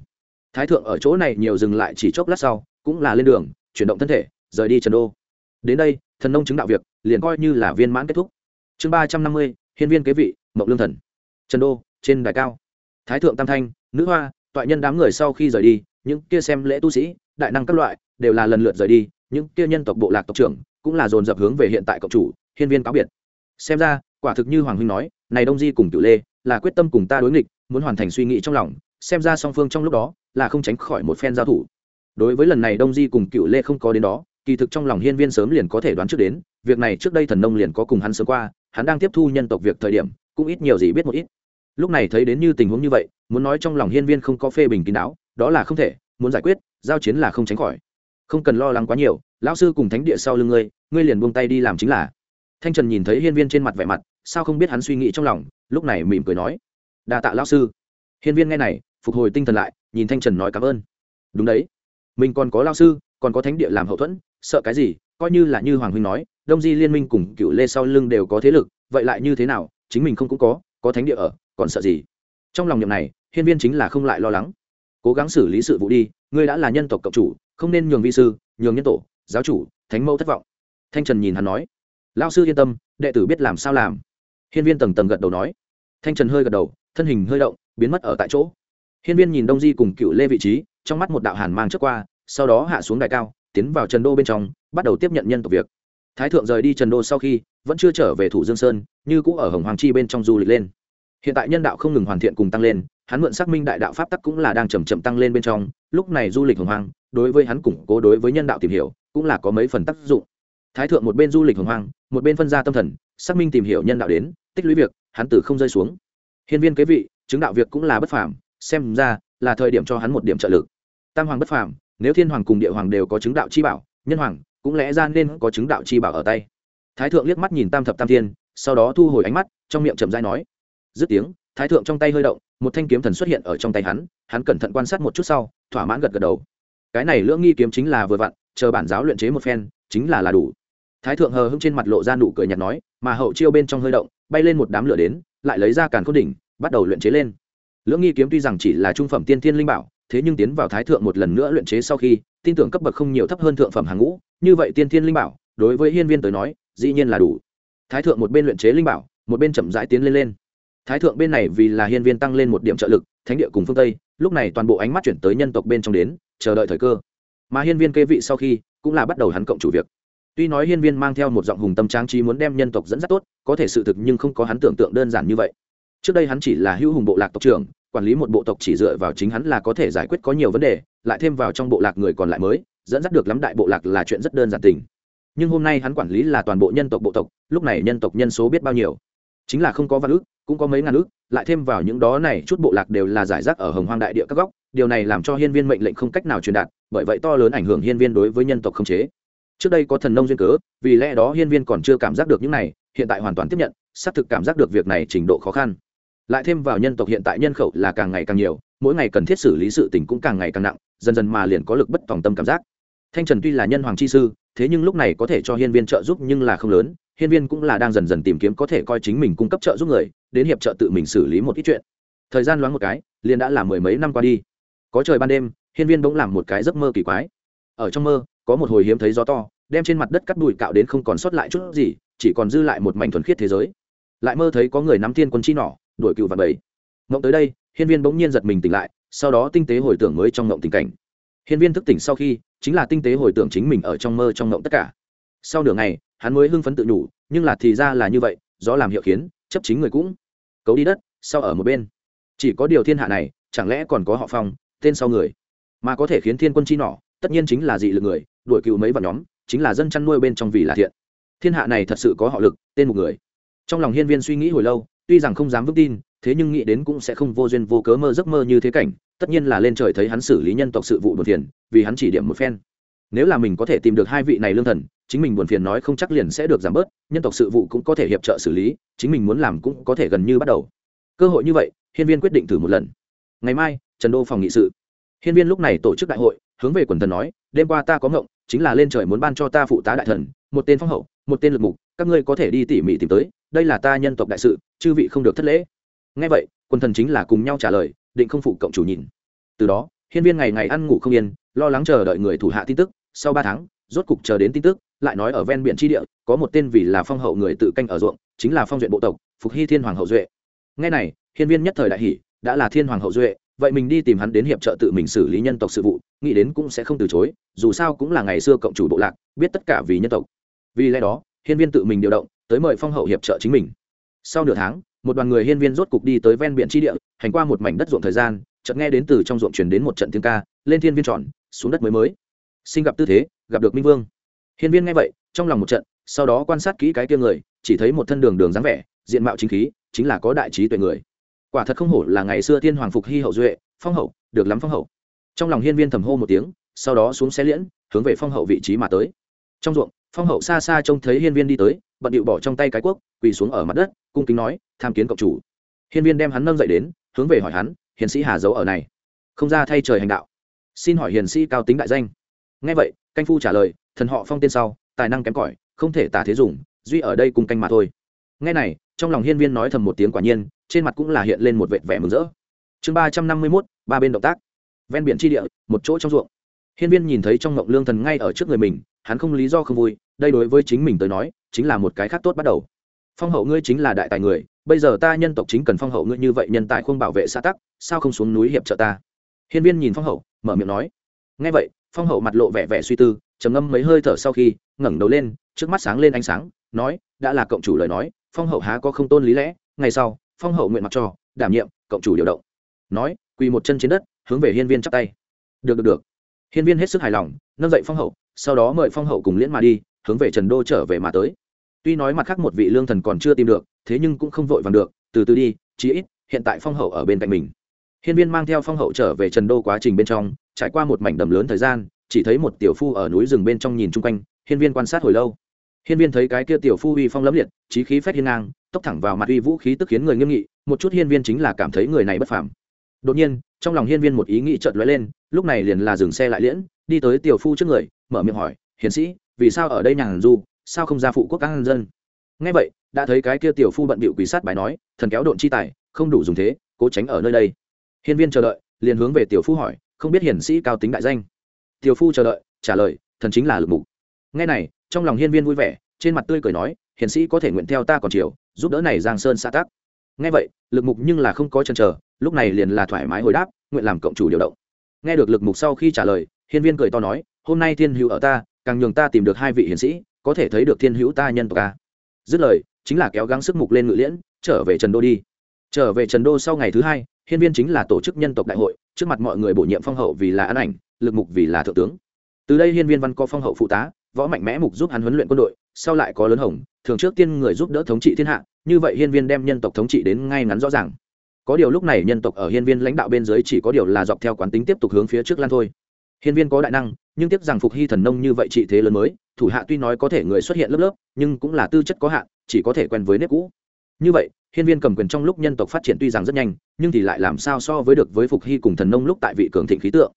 Thái thượng ở chỗ này nhiều dừng lại chỉ chốc lát sau, cũng là lên đường, chuyển động thân thể, rời đi trần đô. Đến đây, thần nông chứng đạo việc, liền coi như là viên mãn kết thúc chương ba trăm năm mươi hiến viên kế vị, mộng lương thần. Trần đô, trên đài cao. Thái thượng tam thanh, nữ hoa, toại nhân đám người sau khi rời đi, những kia xem lễ tu sĩ, đại năng các loại, đều là lần lượt rời đi, những kia nhân tộc bộ lạc tộc trưởng cũng là dồn dập hướng về hiện tại cộng chủ, hiên viên cáo biệt. Xem ra, quả thực như hoàng huynh nói, này đông di cùng cựu lê là quyết tâm cùng ta đối nghịch, muốn hoàn thành suy nghĩ trong lòng, xem ra song phương trong lúc đó là không tránh khỏi một phen giao thủ. Đối với lần này đông di cùng cựu lê không có đến đó, kỳ thực trong lòng hiên viên sớm liền có thể đoán trước đến, việc này trước đây thần nông liền có cùng hắn sớm qua hắn đang tiếp thu nhân tộc việc thời điểm, cũng ít nhiều gì biết một ít. Lúc này thấy đến như tình huống như vậy, muốn nói trong lòng hiên viên không có phê bình kín đáo, đó là không thể, muốn giải quyết, giao chiến là không tránh khỏi. Không cần lo lắng quá nhiều, lão sư cùng thánh địa sau lưng ngươi ngươi liền buông tay đi làm chính là. Thanh trần nhìn thấy hiên viên trên mặt vẻ mặt, sao không biết hắn suy nghĩ trong lòng, lúc này mỉm cười nói, đa tạ lão sư. Hiên viên nghe này, phục hồi tinh thần lại, nhìn thanh trần nói cảm ơn. Đúng đấy, mình còn có lao sư, còn có thánh địa làm hậu thuẫn, sợ cái gì coi như là như hoàng huynh nói, đông di liên minh cùng cựu lê sau lưng đều có thế lực, vậy lại như thế nào, chính mình không cũng có có thánh địa ở, còn sợ gì? Trong lòng nhậm này, hiên viên chính là không lại lo lắng. Cố gắng xử lý sự vụ đi, ngươi đã là nhân tộc cộng chủ, không nên nhường vi sư, nhường nhân tổ, giáo chủ, thánh mẫu thất vọng. Thanh trần nhìn hắn nói. Lao sư yên tâm, đệ tử biết làm sao làm. Hiên viên tầng tầng gật đầu nói. Thanh trần hơi gật đầu, thân hình hơi động, biến mất ở tại chỗ. Hiên viên nhìn đông di cùng cựu lê vị trí, trong mắt một đạo hàn mang trước qua, sau đó hạ xuống đài cao tiến vào trần đô bên trong, bắt đầu tiếp nhận nhân tộc việc. Thái thượng rời đi trần đô sau khi, vẫn chưa trở về thủ dương sơn, như cũ ở hồng hoàng chi bên trong du lịch lên. Hiện tại nhân đạo không ngừng hoàn thiện cùng tăng lên, hắn mượn xác minh đại đạo pháp tắc cũng là đang chầm chậm tăng lên bên trong, lúc này du lịch hồng hoàng đối với hắn củng cố đối với nhân đạo tìm hiểu, cũng là có mấy phần tác dụng. Thái thượng một bên du lịch hồng hoàng một bên phân ra tâm thần, xác minh tìm hiểu nhân đạo đến, tích lũy việc, hắn từ không rơi xuống. Hiên viên kế vị, chứng đạo việc cũng là bất phàm, xem ra là thời điểm cho hắn một điểm trợ lực. Tam hoàng bất phàm nếu thiên hoàng cùng địa hoàng đều có chứng đạo chi bảo, nhân hoàng cũng lẽ ra nên có chứng đạo chi bảo ở tay. Thái thượng liếc mắt nhìn tam thập tam thiên, sau đó thu hồi ánh mắt, trong miệng chậm dai nói. Dứt tiếng, thái thượng trong tay hơi động, một thanh kiếm thần xuất hiện ở trong tay hắn hắn cẩn thận quan sát một chút sau, thỏa mãn gật gật đầu. Cái này lưỡng nghi kiếm chính là vừa vặn, chờ bản giáo luyện chế một phen, chính là là đủ. Thái thượng hờ hững trên mặt lộ ra nụ cười nhạt nói, mà hậu chiêu bên trong hơi động, bay lên một đám lửa đến, lại lấy ra càn cốt đỉnh, bắt đầu luyện chế lên. Lưỡng nghi kiếm tuy rằng chỉ là trung phẩm tiên thiên linh bảo thế nhưng tiến vào thái thượng một lần nữa luyện chế sau khi, tin tưởng cấp bậc không nhiều thấp hơn thượng phẩm hàng ngũ. Như vậy tiên thiên linh bảo, đối với hiên viên tới nói, dĩ nhiên là đủ. Thái thượng một bên luyện chế linh bảo, một bên chậm rãi tiến lên lên. Thái thượng bên này vì là hiên viên tăng lên một điểm trợ lực, thánh địa cùng phương tây, lúc này toàn bộ ánh mắt chuyển tới nhân tộc bên trong đến, chờ đợi thời cơ. Mà hiên viên kê vị sau khi, cũng là bắt đầu hắn cộng chủ việc. Tuy nói hiên viên mang theo một giọng hùng tâm tráng trí muốn đem nhân tộc dẫn dắt tốt, có thể sự thực nhưng không có hắn tưởng tượng đơn giản như vậy. Trước đây hắn chỉ là hữu hùng bộ lạc tộc trưởng quản lý một bộ tộc chỉ dựa vào chính hắn là có thể giải quyết có nhiều vấn đề, lại thêm vào trong bộ lạc người còn lại mới, dẫn dắt được lắm đại bộ lạc là chuyện rất đơn giản tình. Nhưng hôm nay hắn quản lý là toàn bộ nhân tộc bộ tộc, lúc này nhân tộc nhân số biết bao nhiêu? Chính là không có văn ước, cũng có mấy ngàn ước, lại thêm vào những đó này, chút bộ lạc đều là giải rác ở hồng hoang đại địa các góc, điều này làm cho hiên viên mệnh lệnh không cách nào truyền đạt, bởi vậy to lớn ảnh hưởng hiên viên đối với nhân tộc không chế. Trước đây có thần nông duyên cớ, vì lẽ đó hiên viên còn chưa cảm giác được những này, hiện tại hoàn toàn tiếp nhận, xác thực cảm giác được việc này trình độ khó khăn lại thêm vào nhân tộc hiện tại nhân khẩu là càng ngày càng nhiều, mỗi ngày cần thiết xử lý sự tình cũng càng ngày càng nặng, dần dần mà liền có lực bất tòng tâm cảm giác. Thanh trần tuy là nhân hoàng chi sư, thế nhưng lúc này có thể cho hiên viên trợ giúp nhưng là không lớn, hiên viên cũng là đang dần dần tìm kiếm có thể coi chính mình cung cấp trợ giúp người, đến hiệp trợ tự mình xử lý một ít chuyện. Thời gian loáng một cái, liền đã là mười mấy năm qua đi. Có trời ban đêm, hiên viên bỗng làm một cái giấc mơ kỳ quái. Ở trong mơ, có một hồi hiếm thấy gió to, đem trên mặt đất cắt bụi cạo đến không còn sót lại chút gì, chỉ còn dư lại một mảnh thuần khiết thế giới. Lại mơ thấy có người nắm thiên quân chi nỏ đuổi cựu và bảy mộng tới đây, hiên viên bỗng nhiên giật mình tỉnh lại, sau đó tinh tế hồi tưởng mới trong mộng tình cảnh. Hiên viên thức tỉnh sau khi, chính là tinh tế hồi tưởng chính mình ở trong mơ trong mộng tất cả. Sau nửa ngày, hắn mới hưng phấn tự nhủ, nhưng là thì ra là như vậy do làm hiệu khiến, chấp chính người cũng cấu đi đất, sau ở một bên. Chỉ có điều thiên hạ này, chẳng lẽ còn có họ phong, tên sau người? Mà có thể khiến thiên quân chi nỏ, tất nhiên chính là dị lực người, đuổi cựu mấy vào nhóm, chính là dân chăn nuôi bên trong vì là thiện. Thiên hạ này thật sự có họ lực, tên một người. Trong lòng hiên viên suy nghĩ hồi lâu tuy rằng không dám vững tin, thế nhưng nghĩ đến cũng sẽ không vô duyên vô cớ mơ giấc mơ như thế cảnh, tất nhiên là lên trời thấy hắn xử lý nhân tộc sự vụ buồn phiền, vì hắn chỉ điểm một phen. Nếu là mình có thể tìm được hai vị này lương thần, chính mình buồn phiền nói không chắc liền sẽ được giảm bớt, nhân tộc sự vụ cũng có thể hiệp trợ xử lý, chính mình muốn làm cũng có thể gần như bắt đầu. Cơ hội như vậy, hiên viên quyết định thử một lần. Ngày mai, trần đô phòng nghị sự. Hiên viên lúc này tổ chức đại hội, hướng về quần thần nói, đêm qua ta có ngộng, chính là lên trời muốn ban cho ta phụ tá đại thần, một tên phong hậu, một tên lực mục các ngươi có thể đi tỉ mỉ tìm tới, đây là ta nhân tộc đại sự, chư vị không được thất lễ. Ngay vậy, quần thần chính là cùng nhau trả lời, định không phụ cộng chủ nhìn. Từ đó, hiên viên ngày ngày ăn ngủ không yên, lo lắng chờ đợi người thủ hạ tin tức, sau ba tháng, rốt cục chờ đến tin tức, lại nói ở ven biển tri địa, có một tên vì là phong hậu người tự canh ở ruộng, chính là phong duyện bộ tộc, phục hy thiên hoàng hậu duệ. Ngay này, hiên viên nhất thời đại hỷ đã là thiên hoàng hậu duệ, vậy mình đi tìm hắn đến hiệp trợ tự mình xử lý nhân tộc sự vụ, nghĩ đến cũng sẽ không từ chối, dù sao cũng là ngày xưa cộng chủ bộ lạc, biết tất cả vì nhân tộc. Vì lẽ đó hiên viên tự mình điều động, tới mời phong hậu hiệp trợ chính mình. Sau nửa tháng, một đoàn người hiên viên rốt cục đi tới ven biển tri địa, hành qua một mảnh đất ruộng thời gian, chợt nghe đến từ trong ruộng truyền đến một trận tiếng ca, lên thiên viên tròn, xuống đất mới mới. Sinh gặp tư thế, gặp được minh vương. Hiên viên nghe vậy, trong lòng một trận, sau đó quan sát kỹ cái kia người, chỉ thấy một thân đường đường dáng vẻ, diện mạo chính khí, chính là có đại trí tuệ người. Quả thật không hổ là ngày xưa thiên hoàng phục hy hậu duệ, phong hậu, được lắm phong hậu. Trong lòng hiên viên thầm hô một tiếng, sau đó xuống xe liễn, hướng về phong hậu vị trí mà tới. Trong ruộng phong hậu xa xa trông thấy hiên viên đi tới, bận điệu bỏ trong tay cái cuốc quỳ xuống ở mặt đất, cung kính nói, tham kiến cộng chủ. Hiên viên đem hắn nâng dậy đến, hướng về hỏi hắn, hiền sĩ hà giấu ở này. Không ra thay trời hành đạo. Xin hỏi hiền sĩ cao tính đại danh. Nghe vậy, canh phu trả lời, thần họ phong tên sau, tài năng kém cỏi, không thể tả thế dùng, duy ở đây cùng canh mà thôi. Nghe này, trong lòng hiên viên nói thầm một tiếng quả nhiên, trên mặt cũng là hiện lên một vệt vẻ mừng rỡ. Chương ba trăm năm mươi mốt, ba bên động tác. Ven biển tri địa, một chỗ trong ruộng. Hiên viên nhìn thấy trong ngộng lương thần ngay ở trước người mình hắn không lý do không vui, đây đối với chính mình tới nói, chính là một cái khác tốt bắt đầu. Phong hậu ngươi chính là đại tài người, bây giờ ta nhân tộc chính cần phong hậu ngươi như vậy nhân tài không bảo vệ xã tắc, sao không xuống núi hiệp trợ ta? Hiên viên nhìn phong hậu, mở miệng nói. Ngay vậy, phong hậu mặt lộ vẻ vẻ suy tư, trầm ngâm mấy hơi thở sau khi, ngẩng đầu lên, trước mắt sáng lên ánh sáng, nói, đã là cộng chủ lời nói, phong hậu há có không tôn lý lẽ, ngày sau, phong hậu nguyện mặc cho, đảm nhiệm, cộng chủ điều động. Nói, quỳ một chân trên đất, hướng về hiên viên chắp tay. Được được được. Hiên viên hết sức hài lòng, nâng dậy phong hậu sau đó mời phong hậu cùng liễn mà đi, hướng về trần đô trở về mà tới. Tuy nói mặt khác một vị lương thần còn chưa tìm được, thế nhưng cũng không vội vàng được, từ từ đi, chí ít, hiện tại phong hậu ở bên cạnh mình. Hiên viên mang theo phong hậu trở về trần đô quá trình bên trong, trải qua một mảnh đầm lớn thời gian, chỉ thấy một tiểu phu ở núi rừng bên trong nhìn chung quanh, hiên viên quan sát hồi lâu. Hiên viên thấy cái kia tiểu phu uy phong lẫm liệt trí khí phép hiên ngang, tốc thẳng vào mặt uy vũ khí tức khiến người nghiêm nghị, một chút hiên viên chính là cảm thấy người này bất phàm. Đột nhiên, trong lòng hiên viên một ý nghĩ chợt lóe lên, lúc này liền là dừng xe lại liễn, đi tới tiểu phu trước người mở miệng hỏi, hiền sĩ, vì sao ở đây nhàn du, sao không ra phụ quốc các dân? Ngay vậy, đã thấy cái kia tiểu phu bận bịu quỷ sát bài nói, thần kéo độn chi tài, không đủ dùng thế, cố tránh ở nơi đây. Hiên viên chờ đợi, liền hướng về tiểu phu hỏi, không biết hiển sĩ cao tính đại danh? Tiểu phu chờ đợi, trả lời, thần chính là lực mục. Ngay này, trong lòng hiên viên vui vẻ, trên mặt tươi cười nói hiển sĩ có thể nguyện theo ta còn chiều, giúp đỡ này giang sơn xã tắc. Ngay vậy, lực mục nhưng là không có chân chờ, lúc này liền là thoải mái hồi đáp, nguyện làm cộng chủ điều động. Nghe được lực mục sau khi trả lời, hiên viên cười to nói hôm nay thiên hữu ở ta, càng nhường ta tìm được hai vị hiền sĩ, có thể thấy được thiên hữu ta nhân tộc ta dứt lời, chính là kéo gắng sức mục lên ngự liễn, trở về trần đô đi. Trở về trần đô sau ngày thứ hai, hiên viên chính là tổ chức nhân tộc đại hội, trước mặt mọi người bổ nhiệm phong hậu vì là an ảnh, lực mục vì là thượng tướng. Từ đây hiên viên văn có phong hậu phụ tá, võ mạnh mẽ mục giúp hắn huấn luyện quân đội, sau lại có lớn hồng, thường trước tiên người giúp đỡ thống trị thiên hạ, như vậy hiên viên đem nhân tộc thống trị đến ngay ngắn rõ ràng. Có điều lúc này nhân tộc ở hiên viên lãnh đạo bên dưới chỉ có điều là dọc theo quán tính tiếp tục hướng phía trước lan thôi. Hiên viên có đại năng nhưng tiếc rằng phục hy thần nông như vậy trị thế lớn mới, thủ hạ tuy nói có thể người xuất hiện lớp lớp, nhưng cũng là tư chất có hạn, chỉ có thể quen với nếp cũ. Như vậy, hiên viên cầm quyền trong lúc nhân tộc phát triển tuy rằng rất nhanh, nhưng thì lại làm sao so với được với phục hy cùng thần nông lúc tại vị cường thịnh khí tượng?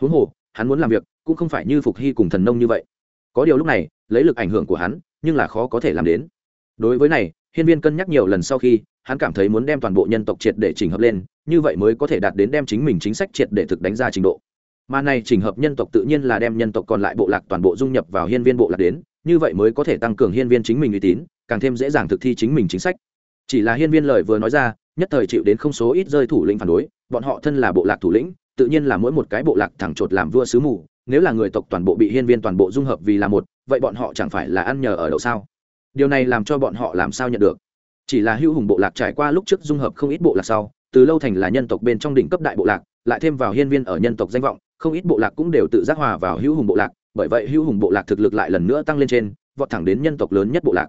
Huống hồ, hắn muốn làm việc, cũng không phải như phục hy cùng thần nông như vậy. Có điều lúc này, lấy lực ảnh hưởng của hắn, nhưng là khó có thể làm đến. Đối với này, hiên viên cân nhắc nhiều lần sau khi, hắn cảm thấy muốn đem toàn bộ nhân tộc triệt để chỉnh hợp lên, như vậy mới có thể đạt đến đem chính mình chính sách triệt để thực đánh ra trình độ mà này chỉnh hợp nhân tộc tự nhiên là đem nhân tộc còn lại bộ lạc toàn bộ dung nhập vào hiên viên bộ lạc đến, như vậy mới có thể tăng cường hiên viên chính mình uy tín, càng thêm dễ dàng thực thi chính mình chính sách. Chỉ là hiên viên lời vừa nói ra, nhất thời chịu đến không số ít rơi thủ lĩnh phản đối, bọn họ thân là bộ lạc thủ lĩnh, tự nhiên là mỗi một cái bộ lạc thẳng chột làm vua sứ mù, nếu là người tộc toàn bộ bị hiên viên toàn bộ dung hợp vì là một, vậy bọn họ chẳng phải là ăn nhờ ở đậu sao? Điều này làm cho bọn họ làm sao nhận được? Chỉ là hữu hùng bộ lạc trải qua lúc trước dung hợp không ít bộ lạc sau, từ lâu thành là nhân tộc bên trong đỉnh cấp đại bộ lạc, lại thêm vào hiên viên ở nhân tộc danh vọng không ít bộ lạc cũng đều tự giác hòa vào hữu hùng bộ lạc bởi vậy hữu hùng bộ lạc thực lực lại lần nữa tăng lên trên vọt thẳng đến nhân tộc lớn nhất bộ lạc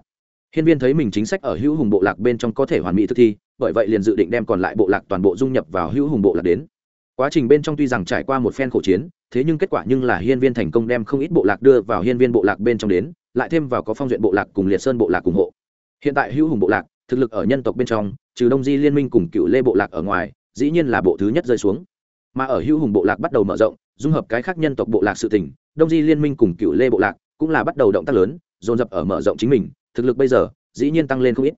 hiên viên thấy mình chính sách ở hữu hùng bộ lạc bên trong có thể hoàn mỹ thực thi bởi vậy liền dự định đem còn lại bộ lạc toàn bộ dung nhập vào hữu hùng bộ lạc đến quá trình bên trong tuy rằng trải qua một phen khổ chiến thế nhưng kết quả nhưng là hiên viên thành công đem không ít bộ lạc đưa vào hiên viên bộ lạc bên trong đến lại thêm vào có phong duyện bộ lạc cùng liệt sơn bộ lạc ủng hộ hiện tại hữu hùng bộ lạc thực lực ở nhân tộc bên trong trừ đông di liên minh cùng cựu lê bộ lạc ở ngoài dĩ nhiên là bộ thứ nhất rơi xuống mà ở hữu hùng bộ lạc bắt đầu mở rộng, dung hợp cái khác nhân tộc bộ lạc sự tỉnh đông di liên minh cùng cựu lê bộ lạc cũng là bắt đầu động tác lớn, dồn dập ở mở rộng chính mình, thực lực bây giờ, dĩ nhiên tăng lên không ít.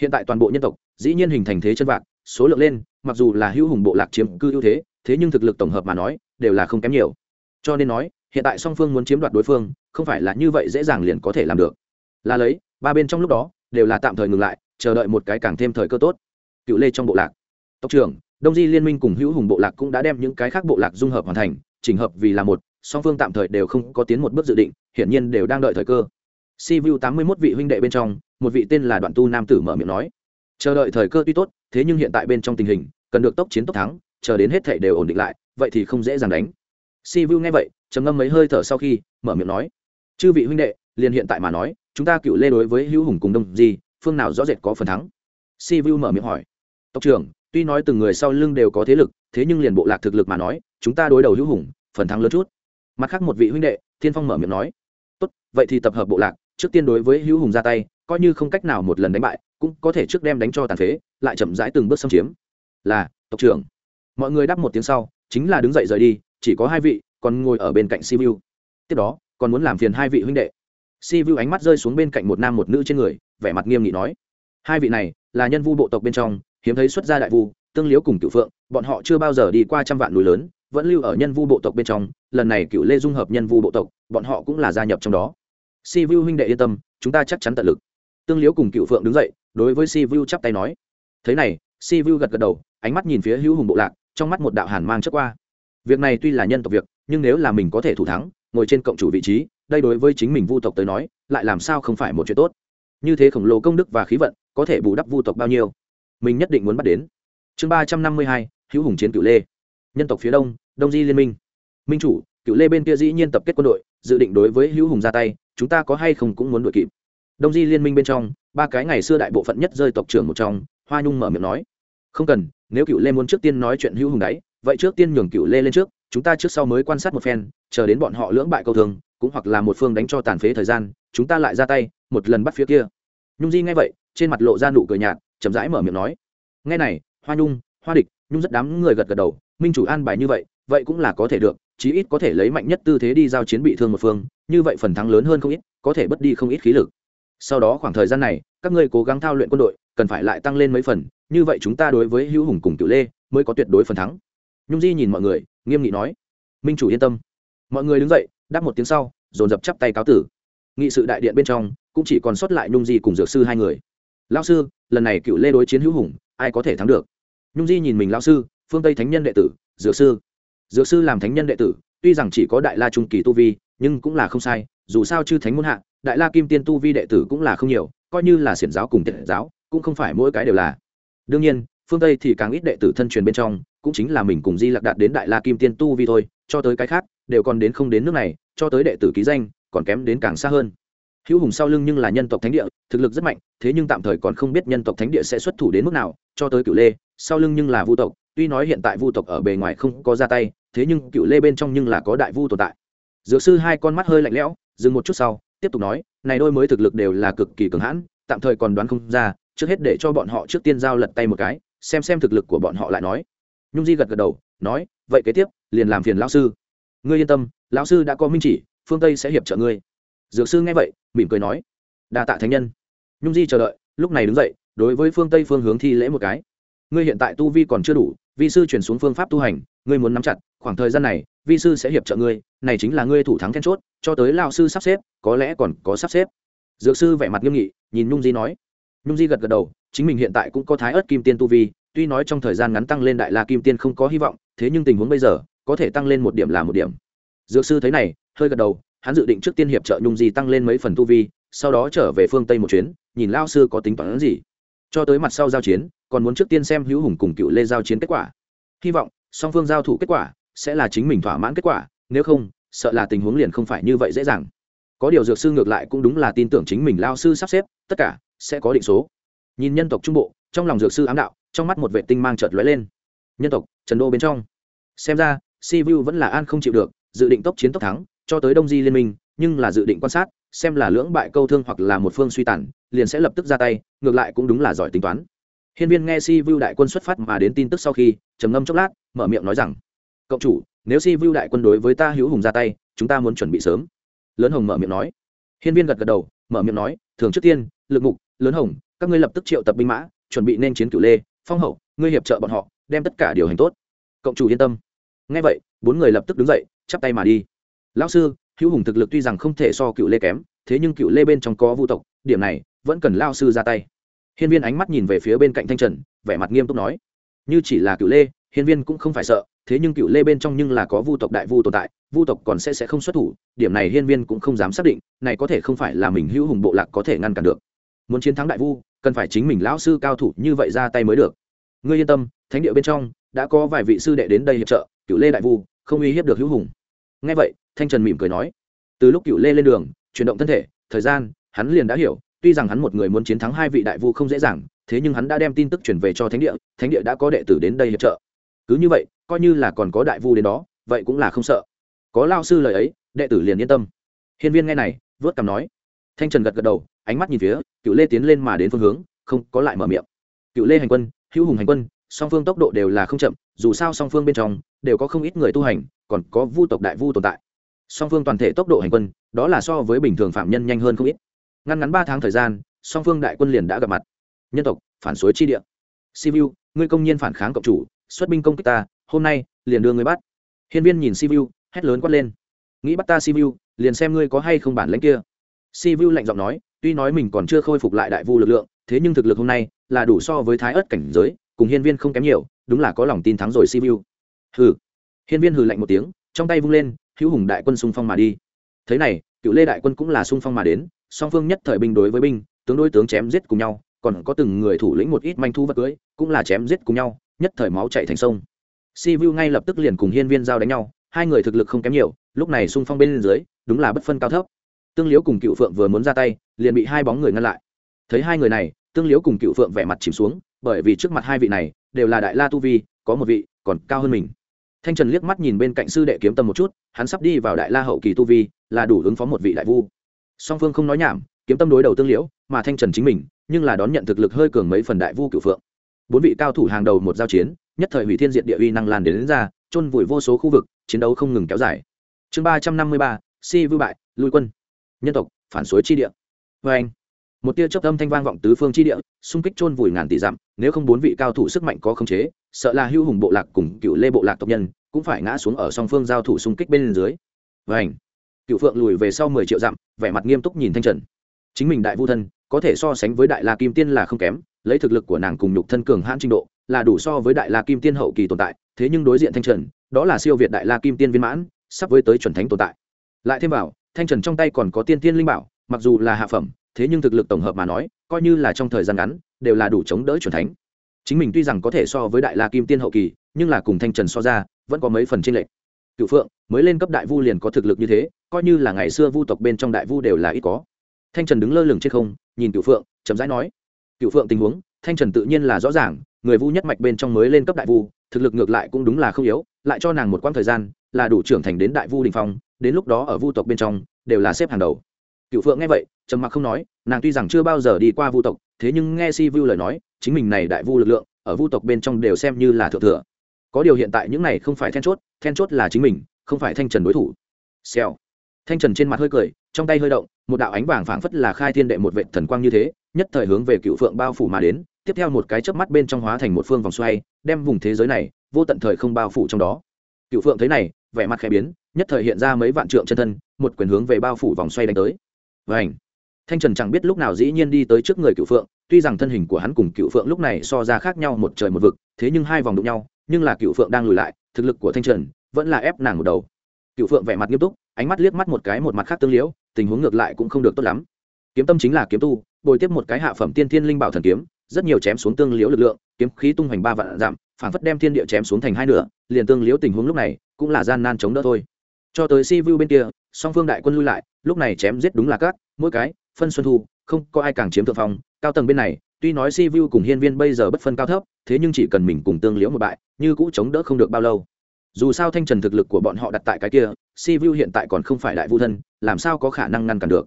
Hiện tại toàn bộ nhân tộc, dĩ nhiên hình thành thế chân vạc, số lượng lên, mặc dù là hữu hùng bộ lạc chiếm cư ưu thế thế nhưng thực lực tổng hợp mà nói, đều là không kém nhiều. Cho nên nói, hiện tại song phương muốn chiếm đoạt đối phương, không phải là như vậy dễ dàng liền có thể làm được. Là lấy, ba bên trong lúc đó, đều là tạm thời ngừng lại, chờ đợi một cái càng thêm thời cơ tốt. Cựu lê trong bộ lạc, tộc trưởng đông di liên minh cùng hữu hùng bộ lạc cũng đã đem những cái khác bộ lạc dung hợp hoàn thành, chỉnh hợp vì là một, song phương tạm thời đều không có tiến một bước dự định, hiển nhiên đều đang đợi thời cơ. Si vu tám mươi mốt vị huynh đệ bên trong, một vị tên là đoạn tu nam tử mở miệng nói, chờ đợi thời cơ tuy tốt, thế nhưng hiện tại bên trong tình hình, cần được tốc chiến tốc thắng, chờ đến hết thể đều ổn định lại, vậy thì không dễ dàng đánh. Si vu nghe vậy, trầm ngâm mấy hơi thở sau khi, mở miệng nói, chư vị huynh đệ, liền hiện tại mà nói, chúng ta cựu lê đối với hữu hùng cùng đông di, phương nào rõ rệt có phần thắng? Si vu mở miệng hỏi, tộc trưởng tuy nói từng người sau lưng đều có thế lực, thế nhưng liền bộ lạc thực lực mà nói, chúng ta đối đầu hữu hùng, phần thắng lớn chút. Mặt khác một vị huynh đệ, thiên phong mở miệng nói, tốt, vậy thì tập hợp bộ lạc, trước tiên đối với hữu hùng ra tay, coi như không cách nào một lần đánh bại, cũng có thể trước đem đánh cho tàn phế, lại chậm rãi từng bước xâm chiếm. Là, tộc trưởng. Mọi người đáp một tiếng sau, chính là đứng dậy rời đi, chỉ có hai vị, còn ngồi ở bên cạnh si vu tiếp đó, còn muốn làm phiền hai vị huynh đệ. Si vu ánh mắt rơi xuống bên cạnh một nam một nữ trên người, vẻ mặt nghiêm nghị nói, hai vị này là nhân vu bộ tộc bên trong hiếm thấy xuất gia đại vu, tương liếu cùng cựu phượng, bọn họ chưa bao giờ đi qua trăm vạn núi lớn, vẫn lưu ở nhân vu bộ tộc bên trong, lần này cựu lê dung hợp nhân vu bộ tộc, bọn họ cũng là gia nhập trong đó. Si vu huynh đệ yên tâm, chúng ta chắc chắn tận lực. Tương liếu cùng cựu phượng đứng dậy, đối với si vu chắp tay nói. Thế này, si vu gật gật đầu, ánh mắt nhìn phía hữu hùng bộ lạc, trong mắt một đạo hàn mang chất qua. Việc này tuy là nhân tộc việc, nhưng nếu là mình có thể thủ thắng, ngồi trên cộng chủ vị trí, đây đối với chính mình vu tộc tới nói, lại làm sao không phải một chuyện tốt. Như thế khổng lồ công đức và khí vận, có thể bù đắp vu tộc bao nhiêu? Mình nhất định muốn bắt đến. Chương ba trăm năm mươi hai, hữu hùng chiến cựu lê. Nhân tộc phía đông đông di liên minh. Minh chủ cựu lê bên kia dĩ nhiên tập kết quân đội, dự định đối với hữu hùng ra tay, chúng ta có hay không cũng muốn đuổi kịp. Đông di liên minh bên trong, ba cái ngày xưa đại bộ phận nhất rơi tộc trưởng một trong, hoa nhung mở miệng nói, không cần, nếu cựu lê muốn trước tiên nói chuyện hữu hùng đấy, vậy trước tiên nhường cựu lê lên trước, chúng ta trước sau mới quan sát một phen, chờ đến bọn họ lưỡng bại câu thường, cũng hoặc là một phương đánh cho tàn phế thời gian, chúng ta lại ra tay, một lần bắt phía kia. Nhung di nghe vậy, trên mặt lộ ra nụ cười nhạt chậm rãi mở miệng nói. Nghe này, hoa nhung, hoa địch, nhung rất đám người gật gật đầu, minh chủ an bài như vậy vậy cũng là có thể được, chí ít có thể lấy mạnh nhất tư thế đi giao chiến bị thương một phương, như vậy phần thắng lớn hơn không ít, có thể bất đi không ít khí lực. Sau đó khoảng thời gian này, các ngươi cố gắng thao luyện quân đội, cần phải lại tăng lên mấy phần, như vậy chúng ta đối với hữu hùng cùng cựu lê mới có tuyệt đối phần thắng. Nhung di nhìn mọi người, nghiêm nghị nói. Minh chủ yên tâm. Mọi người đứng dậy, đáp một tiếng sau, dồn dập chắp tay cáo tử. Nghị sự đại điện bên trong, cũng chỉ còn sót lại nhung di cùng dược sư hai người. Lao sư lần này cựu lê đối chiến hữu hùng, ai có thể thắng được? Nhung di nhìn mình lao sư, phương tây thánh nhân đệ tử, dược sư. Dược sư làm thánh nhân đệ tử, tuy rằng chỉ có đại la trung kỳ tu vi, nhưng cũng là không sai, dù sao chư thánh muôn hạ, đại la kim tiên tu vi đệ tử cũng là không nhiều, coi như là xiển giáo cùng tiện giáo, cũng không phải mỗi cái đều là. Đương nhiên, phương tây thì càng ít đệ tử thân truyền bên trong, cũng chính là mình cùng di lạc đạt đến đại la kim tiên tu vi thôi, cho tới cái khác, đều còn đến không đến nước này, cho tới đệ tử ký danh, còn kém đến càng xa hơn hữu hùng sau lưng nhưng là nhân tộc thánh địa, thực lực rất mạnh, thế nhưng tạm thời còn không biết nhân tộc thánh địa sẽ xuất thủ đến mức nào, cho tới cựu lê, sau lưng nhưng là vu tộc, tuy nói hiện tại vu tộc ở bề ngoài không có ra tay, thế nhưng cựu lê bên trong nhưng là có đại vu tồn tại. Dược sư hai con mắt hơi lạnh lẽo, dừng một chút sau, tiếp tục nói, này đôi mới thực lực đều là cực kỳ cường hãn, tạm thời còn đoán không ra, trước hết để cho bọn họ trước tiên giao lật tay một cái, xem xem thực lực của bọn họ lại nói. Nhung di gật gật đầu, nói, vậy kế tiếp, liền làm phiền lão sư. Ngươi yên tâm, lão sư đã có minh chỉ, phương tây sẽ hiệp trợ ngươi dược sư nghe vậy, mỉm cười nói, đa tạ thánh nhân. Nhung di chờ đợi, lúc này đứng dậy, đối với phương tây phương hướng thi lễ một cái. Ngươi hiện tại tu vi còn chưa đủ, vi sư chuyển xuống phương pháp tu hành, ngươi muốn nắm chặt, khoảng thời gian này, vi sư sẽ hiệp trợ ngươi, này chính là ngươi thủ thắng then chốt, cho tới lao sư sắp xếp, có lẽ còn có sắp xếp. Dược sư vẻ mặt nghiêm nghị, nhìn nhung di nói. Nhung di gật gật đầu, chính mình hiện tại cũng có thái ớt kim tiên tu vi, tuy nói trong thời gian ngắn tăng lên đại la kim tiên không có hy vọng, thế nhưng tình huống bây giờ, có thể tăng lên một điểm là một điểm. Dược sư thấy này, hơi gật đầu hắn dự định trước tiên hiệp trợ nhung di tăng lên mấy phần tu vi, sau đó trở về phương tây một chuyến, nhìn lao sư có tính toán gì. Cho tới mặt sau giao chiến, còn muốn trước tiên xem hữu hùng cùng cựu lê giao chiến kết quả. Hy vọng, song phương giao thủ kết quả, sẽ là chính mình thỏa mãn kết quả, nếu không, sợ là tình huống liền không phải như vậy dễ dàng. Có điều dược sư ngược lại cũng đúng là tin tưởng chính mình lao sư sắp xếp, tất cả sẽ có định số. Nhìn nhân tộc trung bộ, trong lòng dược sư ám đạo, trong mắt một vệ tinh mang chợt lóe lên. Nhân tộc, trần đô bên trong. Xem ra, si vu vẫn là an không chịu được, dự định tốc chiến tốc thắng cho tới đông di liên minh, nhưng là dự định quan sát, xem là lưỡng bại câu thương hoặc là một phương suy tàn, liền sẽ lập tức ra tay, ngược lại cũng đúng là giỏi tính toán. Hiên viên nghe si vu đại quân xuất phát mà đến tin tức sau khi, trầm ngâm chốc lát, mở miệng nói rằng cộng chủ, nếu si vu đại quân đối với ta hữu hùng ra tay, chúng ta muốn chuẩn bị sớm. Lớn hồng mở miệng nói. Hiên viên gật gật đầu, mở miệng nói, thường trước tiên, lực mục, lớn hồng, các ngươi lập tức triệu tập binh mã, chuẩn bị nên chiến cửu lê, phong hậu, ngươi hiệp trợ bọn họ, đem tất cả điều hành tốt. Cộng chủ yên tâm. Ngay vậy, bốn người lập tức đứng dậy, chắp tay mà đi lão sư, hữu hùng thực lực tuy rằng không thể so cựu lê kém, thế nhưng cựu lê bên trong có vu tộc, điểm này vẫn cần lao sư ra tay. Hiên viên ánh mắt nhìn về phía bên cạnh thanh trần, vẻ mặt nghiêm túc nói, như chỉ là cựu lê, hiên viên cũng không phải sợ, thế nhưng cựu lê bên trong nhưng là có vu tộc đại vu tồn tại, vu tộc còn sẽ sẽ không xuất thủ, điểm này hiên viên cũng không dám xác định, này có thể không phải là mình hữu hùng bộ lạc có thể ngăn cản được. Muốn chiến thắng đại vu, cần phải chính mình lão sư cao thủ như vậy ra tay mới được. Ngươi yên tâm, thánh địa bên trong đã có vài vị sư đệ đến đây hiệp trợ, cựu lê đại vu không uy hiếp được hữu hùng. Ngay vậy thanh trần mỉm cười nói, từ lúc cựu lê lên đường, chuyển động thân thể, thời gian, hắn liền đã hiểu, tuy rằng hắn một người muốn chiến thắng hai vị đại vu không dễ dàng, thế nhưng hắn đã đem tin tức chuyển về cho thánh địa thánh địa đã có đệ tử đến đây hiệp trợ. Cứ như vậy, coi như là còn có đại vu đến đó, vậy cũng là không sợ. Có lao sư lời ấy, đệ tử liền yên tâm. Hiên viên nghe này, vớt cằm nói. Thanh trần gật gật đầu, ánh mắt nhìn phía cựu lê tiến lên mà đến phương hướng, không có lại mở miệng. Cựu lê hành quân, hữu hùng hành quân, song phương tốc độ đều là không chậm, dù sao song phương bên trong đều có không ít người tu hành, còn có vu tộc đại vu tồn tại song phương toàn thể tốc độ hành quân, đó là so với bình thường phạm nhân nhanh hơn không ít. Ngăn ngắn ba tháng thời gian, song phương đại quân liền đã gặp mặt. Nhân tộc, phản suối chi địa. Sivu ngươi công nhiên phản kháng cộng chủ, xuất binh công kích ta, hôm nay, liền đưa ngươi bắt. Hiên viên nhìn sivu hét lớn quát lên. Nghĩ bắt ta sivu liền xem ngươi có hay không bản lãnh kia. Sivu lạnh giọng nói, tuy nói mình còn chưa khôi phục lại đại vu lực lượng, thế nhưng thực lực hôm nay là đủ so với thái ớt cảnh giới, cùng hiên viên không kém nhiều, đúng là có lòng tin thắng rồi sivu hừ. Hiên viên hừ lạnh một tiếng, trong tay vung lên hữu hùng đại quân xung phong mà đi. Thế này, cựu lê đại quân cũng là xung phong mà đến, song phương nhất thời binh đối với binh, tướng đối tướng chém giết cùng nhau, còn có từng người thủ lĩnh một ít manh thu vật cưới, cũng là chém giết cùng nhau, nhất thời máu chạy thành sông. Si vu ngay lập tức liền cùng hiên viên giao đánh nhau, hai người thực lực không kém nhiều, lúc này xung phong bên dưới, đúng là bất phân cao thấp. Tương liếu cùng cựu phượng vừa muốn ra tay, liền bị hai bóng người ngăn lại. Thấy hai người này, tương liếu cùng cựu phượng vẻ mặt chìm xuống, bởi vì trước mặt hai vị này, đều là đại la tu vi, có một vị còn cao hơn mình. Thanh trần liếc mắt nhìn bên cạnh sư đệ kiếm tâm một chút hắn sắp đi vào đại la hậu kỳ tu vi là đủ ứng phó một vị đại vu. Song phương không nói nhảm kiếm tâm đối đầu tương liễu mà thanh trần chính mình nhưng là đón nhận thực lực hơi cường mấy phần đại vu cửu phượng. Bốn vị cao thủ hàng đầu một giao chiến nhất thời hủy thiên diện địa uy năng lan đến, đến ra chôn vùi vô số khu vực chiến đấu không ngừng kéo dài. Chương ba trăm năm mươi ba si vư bại lui quân. Nhân tộc phản suối chi địa. Vê anh một tia chớp âm thanh vang vọng tứ phương chi địa, xung kích chôn vùi ngàn tỷ dặm, nếu không bốn vị cao thủ sức mạnh có khống chế, sợ là hưu hùng bộ lạc cùng cựu lê bộ lạc tộc nhân cũng phải ngã xuống ở song phương giao thủ xung kích bên dưới. Vảnh cựu phượng lùi về sau mười triệu dặm, vẻ mặt nghiêm túc nhìn thanh trần. Chính mình đại vu thân, có thể so sánh với đại la kim tiên là không kém, lấy thực lực của nàng cùng nhục thân cường hãn trình độ, là đủ so với đại la kim tiên hậu kỳ tồn tại, thế nhưng đối diện thanh trần, đó là siêu việt đại la kim tiên viên mãn, sắp với tới chuẩn thánh tồn tại. Lại thêm vào, thanh trần trong tay còn có tiên tiên linh bảo, mặc dù là hạ phẩm thế nhưng thực lực tổng hợp mà nói, coi như là trong thời gian ngắn, đều là đủ chống đỡ chuẩn thánh. Chính mình tuy rằng có thể so với đại la kim tiên hậu kỳ, nhưng là cùng thanh trần so ra, vẫn có mấy phần trên lệch. Cựu phượng, mới lên cấp đại vu liền có thực lực như thế, coi như là ngày xưa vu tộc bên trong đại vu đều là ít có. Thanh trần đứng lơ lửng trên không, nhìn cựu phượng, chậm rãi nói, cựu phượng tình huống, thanh trần tự nhiên là rõ ràng, người vu nhất mạch bên trong mới lên cấp đại vu, thực lực ngược lại cũng đúng là không yếu, lại cho nàng một quãng thời gian, là đủ trưởng thành đến đại vu đình phong, đến lúc đó ở vu tộc bên trong, đều là xếp hàng đầu cựu phượng nghe vậy, trầm mặc không nói, nàng tuy rằng chưa bao giờ đi qua vu tộc, thế nhưng nghe si vu lời nói, chính mình này đại vu lực lượng, ở vu tộc bên trong đều xem như là thượng thừa. Có điều hiện tại những này không phải then chốt then chốt là chính mình, không phải thanh trần đối thủ. Xèo. Thanh trần trên mặt hơi cười, trong tay hơi động, một đạo ánh vàng phảng phất là khai thiên đệ một vệ thần quang như thế, nhất thời hướng về cựu phượng bao phủ mà đến, tiếp theo một cái chớp mắt bên trong hóa thành một phương vòng xoay, đem vùng thế giới này vô tận thời không bao phủ trong đó. Cựu phượng thấy này, vẻ mặt khẽ biến, nhất thời hiện ra mấy vạn trượng chân thân, một quyền hướng về bao phủ vòng xoay đánh tới vảnh thanh trần chẳng biết lúc nào dĩ nhiên đi tới trước người cựu phượng, tuy rằng thân hình của hắn cùng cựu phượng lúc này so ra khác nhau một trời một vực, thế nhưng hai vòng đụng nhau, nhưng là cựu phượng đang lùi lại, thực lực của thanh trần vẫn là ép nàng một đầu. Cựu phượng vẻ mặt nghiêm túc, ánh mắt liếc mắt một cái một mặt khác tương liễu, tình huống ngược lại cũng không được tốt lắm. Kiếm tâm chính là kiếm tu, bồi tiếp một cái hạ phẩm tiên thiên linh bảo thần kiếm, rất nhiều chém xuống tương liễu lực lượng, kiếm khí tung hoành ba vạn giảm, phản phất đem thiên địa chém xuống thành hai nửa, liền tương liễu tình huống lúc này cũng là gian nan chống đỡ thôi. Cho tới si vu bên kia song phương đại quân lui lại, lúc này chém giết đúng là các, mỗi cái, phân xuân thu, không có ai càng chiếm thượng phong, cao tầng bên này, tuy nói si vu cùng hiên viên bây giờ bất phân cao thấp, thế nhưng chỉ cần mình cùng tương liễu một bại, như cũ chống đỡ không được bao lâu. Dù sao thanh trần thực lực của bọn họ đặt tại cái kia, si vu hiện tại còn không phải đại vu thân, làm sao có khả năng ngăn cản được?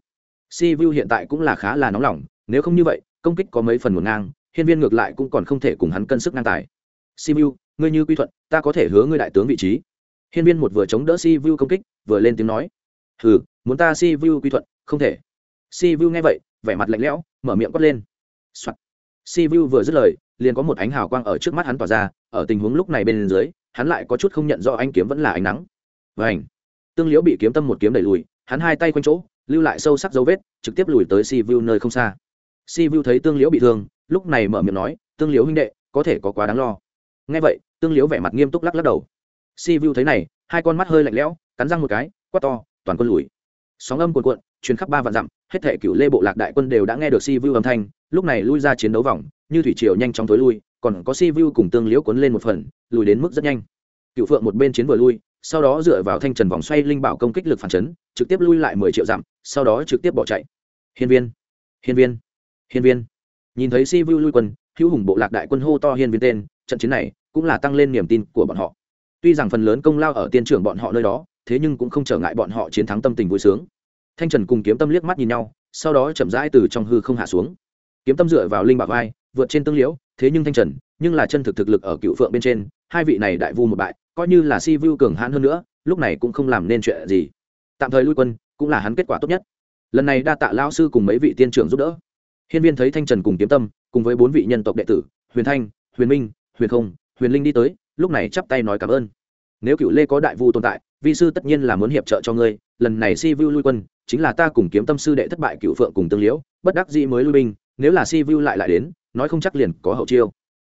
Si vu hiện tại cũng là khá là nóng lòng, nếu không như vậy, công kích có mấy phần một ngang, hiên viên ngược lại cũng còn không thể cùng hắn cân sức ngang tài. Si vu, ngươi như quy thuận, ta có thể hứa ngươi đại tướng vị trí. Hiên viên một vừa chống đỡ si vu công kích, vừa lên tiếng nói hừ, muốn ta si vu quy thuận, không thể. Si vu nghe vậy, vẻ mặt lạnh lẽo, mở miệng quát lên、Soạn. si vu vừa dứt lời, liền có một ánh hào quang ở trước mắt hắn tỏa ra, ở tình huống lúc này bên dưới, hắn lại có chút không nhận rõ anh kiếm vẫn là ánh nắng. Và ảnh tương liễu bị kiếm tâm một kiếm đẩy lùi, hắn hai tay quanh chỗ, lưu lại sâu sắc dấu vết, trực tiếp lùi tới si vu nơi không xa. Si vu thấy tương liễu bị thương, lúc này mở miệng nói, tương liễu huynh đệ, có thể có quá đáng lo. Nghe vậy, tương liễu vẻ mặt nghiêm túc lắc lắc đầu. Si vu thấy này, hai con mắt hơi lạnh lẽo, cắn răng một cái, quát to toàn quân lùi. Sóng âm cuộn cuộn chuyến khắp ba vạn dặm, hết thể cựu lê bộ lạc đại quân đều đã nghe được si vu âm thanh, lúc này lui ra chiến đấu vòng, như thủy triều nhanh chóng tối lui, còn có si vu cùng tương liễu cuốn lên một phần, lùi đến mức rất nhanh. Cựu phượng một bên chiến vừa lui, sau đó dựa vào thanh trần vòng xoay linh bảo công kích lực phản chấn, trực tiếp lui lại mười triệu dặm, sau đó trực tiếp bỏ chạy. Hiên viên hiên viên hiên viên. Nhìn thấy si vu lui quân, hữu hùng bộ lạc đại quân hô to hiên viên tên, trận chiến này cũng là tăng lên niềm tin của bọn họ. Tuy rằng phần lớn công lao ở tiên trưởng bọn họ nơi đó thế nhưng cũng không trở ngại bọn họ chiến thắng tâm tình vui sướng. Thanh trần cùng kiếm tâm liếc mắt nhìn nhau, sau đó chậm rãi từ trong hư không hạ xuống. Kiếm tâm dựa vào linh bạc vai, vượt trên tương liễu, thế nhưng thanh trần, nhưng là chân thực thực lực ở cựu phượng bên trên, hai vị này đại vu một bại, coi như là si vu cường hãn hơn nữa, lúc này cũng không làm nên chuyện gì. Tạm thời lui quân cũng là hắn kết quả tốt nhất. Lần này đa tạ lao sư cùng mấy vị tiên trưởng giúp đỡ. Hiên viên thấy thanh trần cùng kiếm tâm, cùng với bốn vị nhân tộc đệ tử, huyền thanh, huyền minh, huyền không, huyền linh đi tới, lúc này chắp tay nói cảm ơn. Nếu cựu lê có đại vu tồn tại vi sư tất nhiên là muốn hiệp trợ cho ngươi, lần này si vu lui quân, chính là ta cùng kiếm tâm sư đệ thất bại cựu phượng cùng tương liễu, bất đắc dĩ mới lui binh, nếu là si vu lại lại đến, nói không chắc liền có hậu chiêu.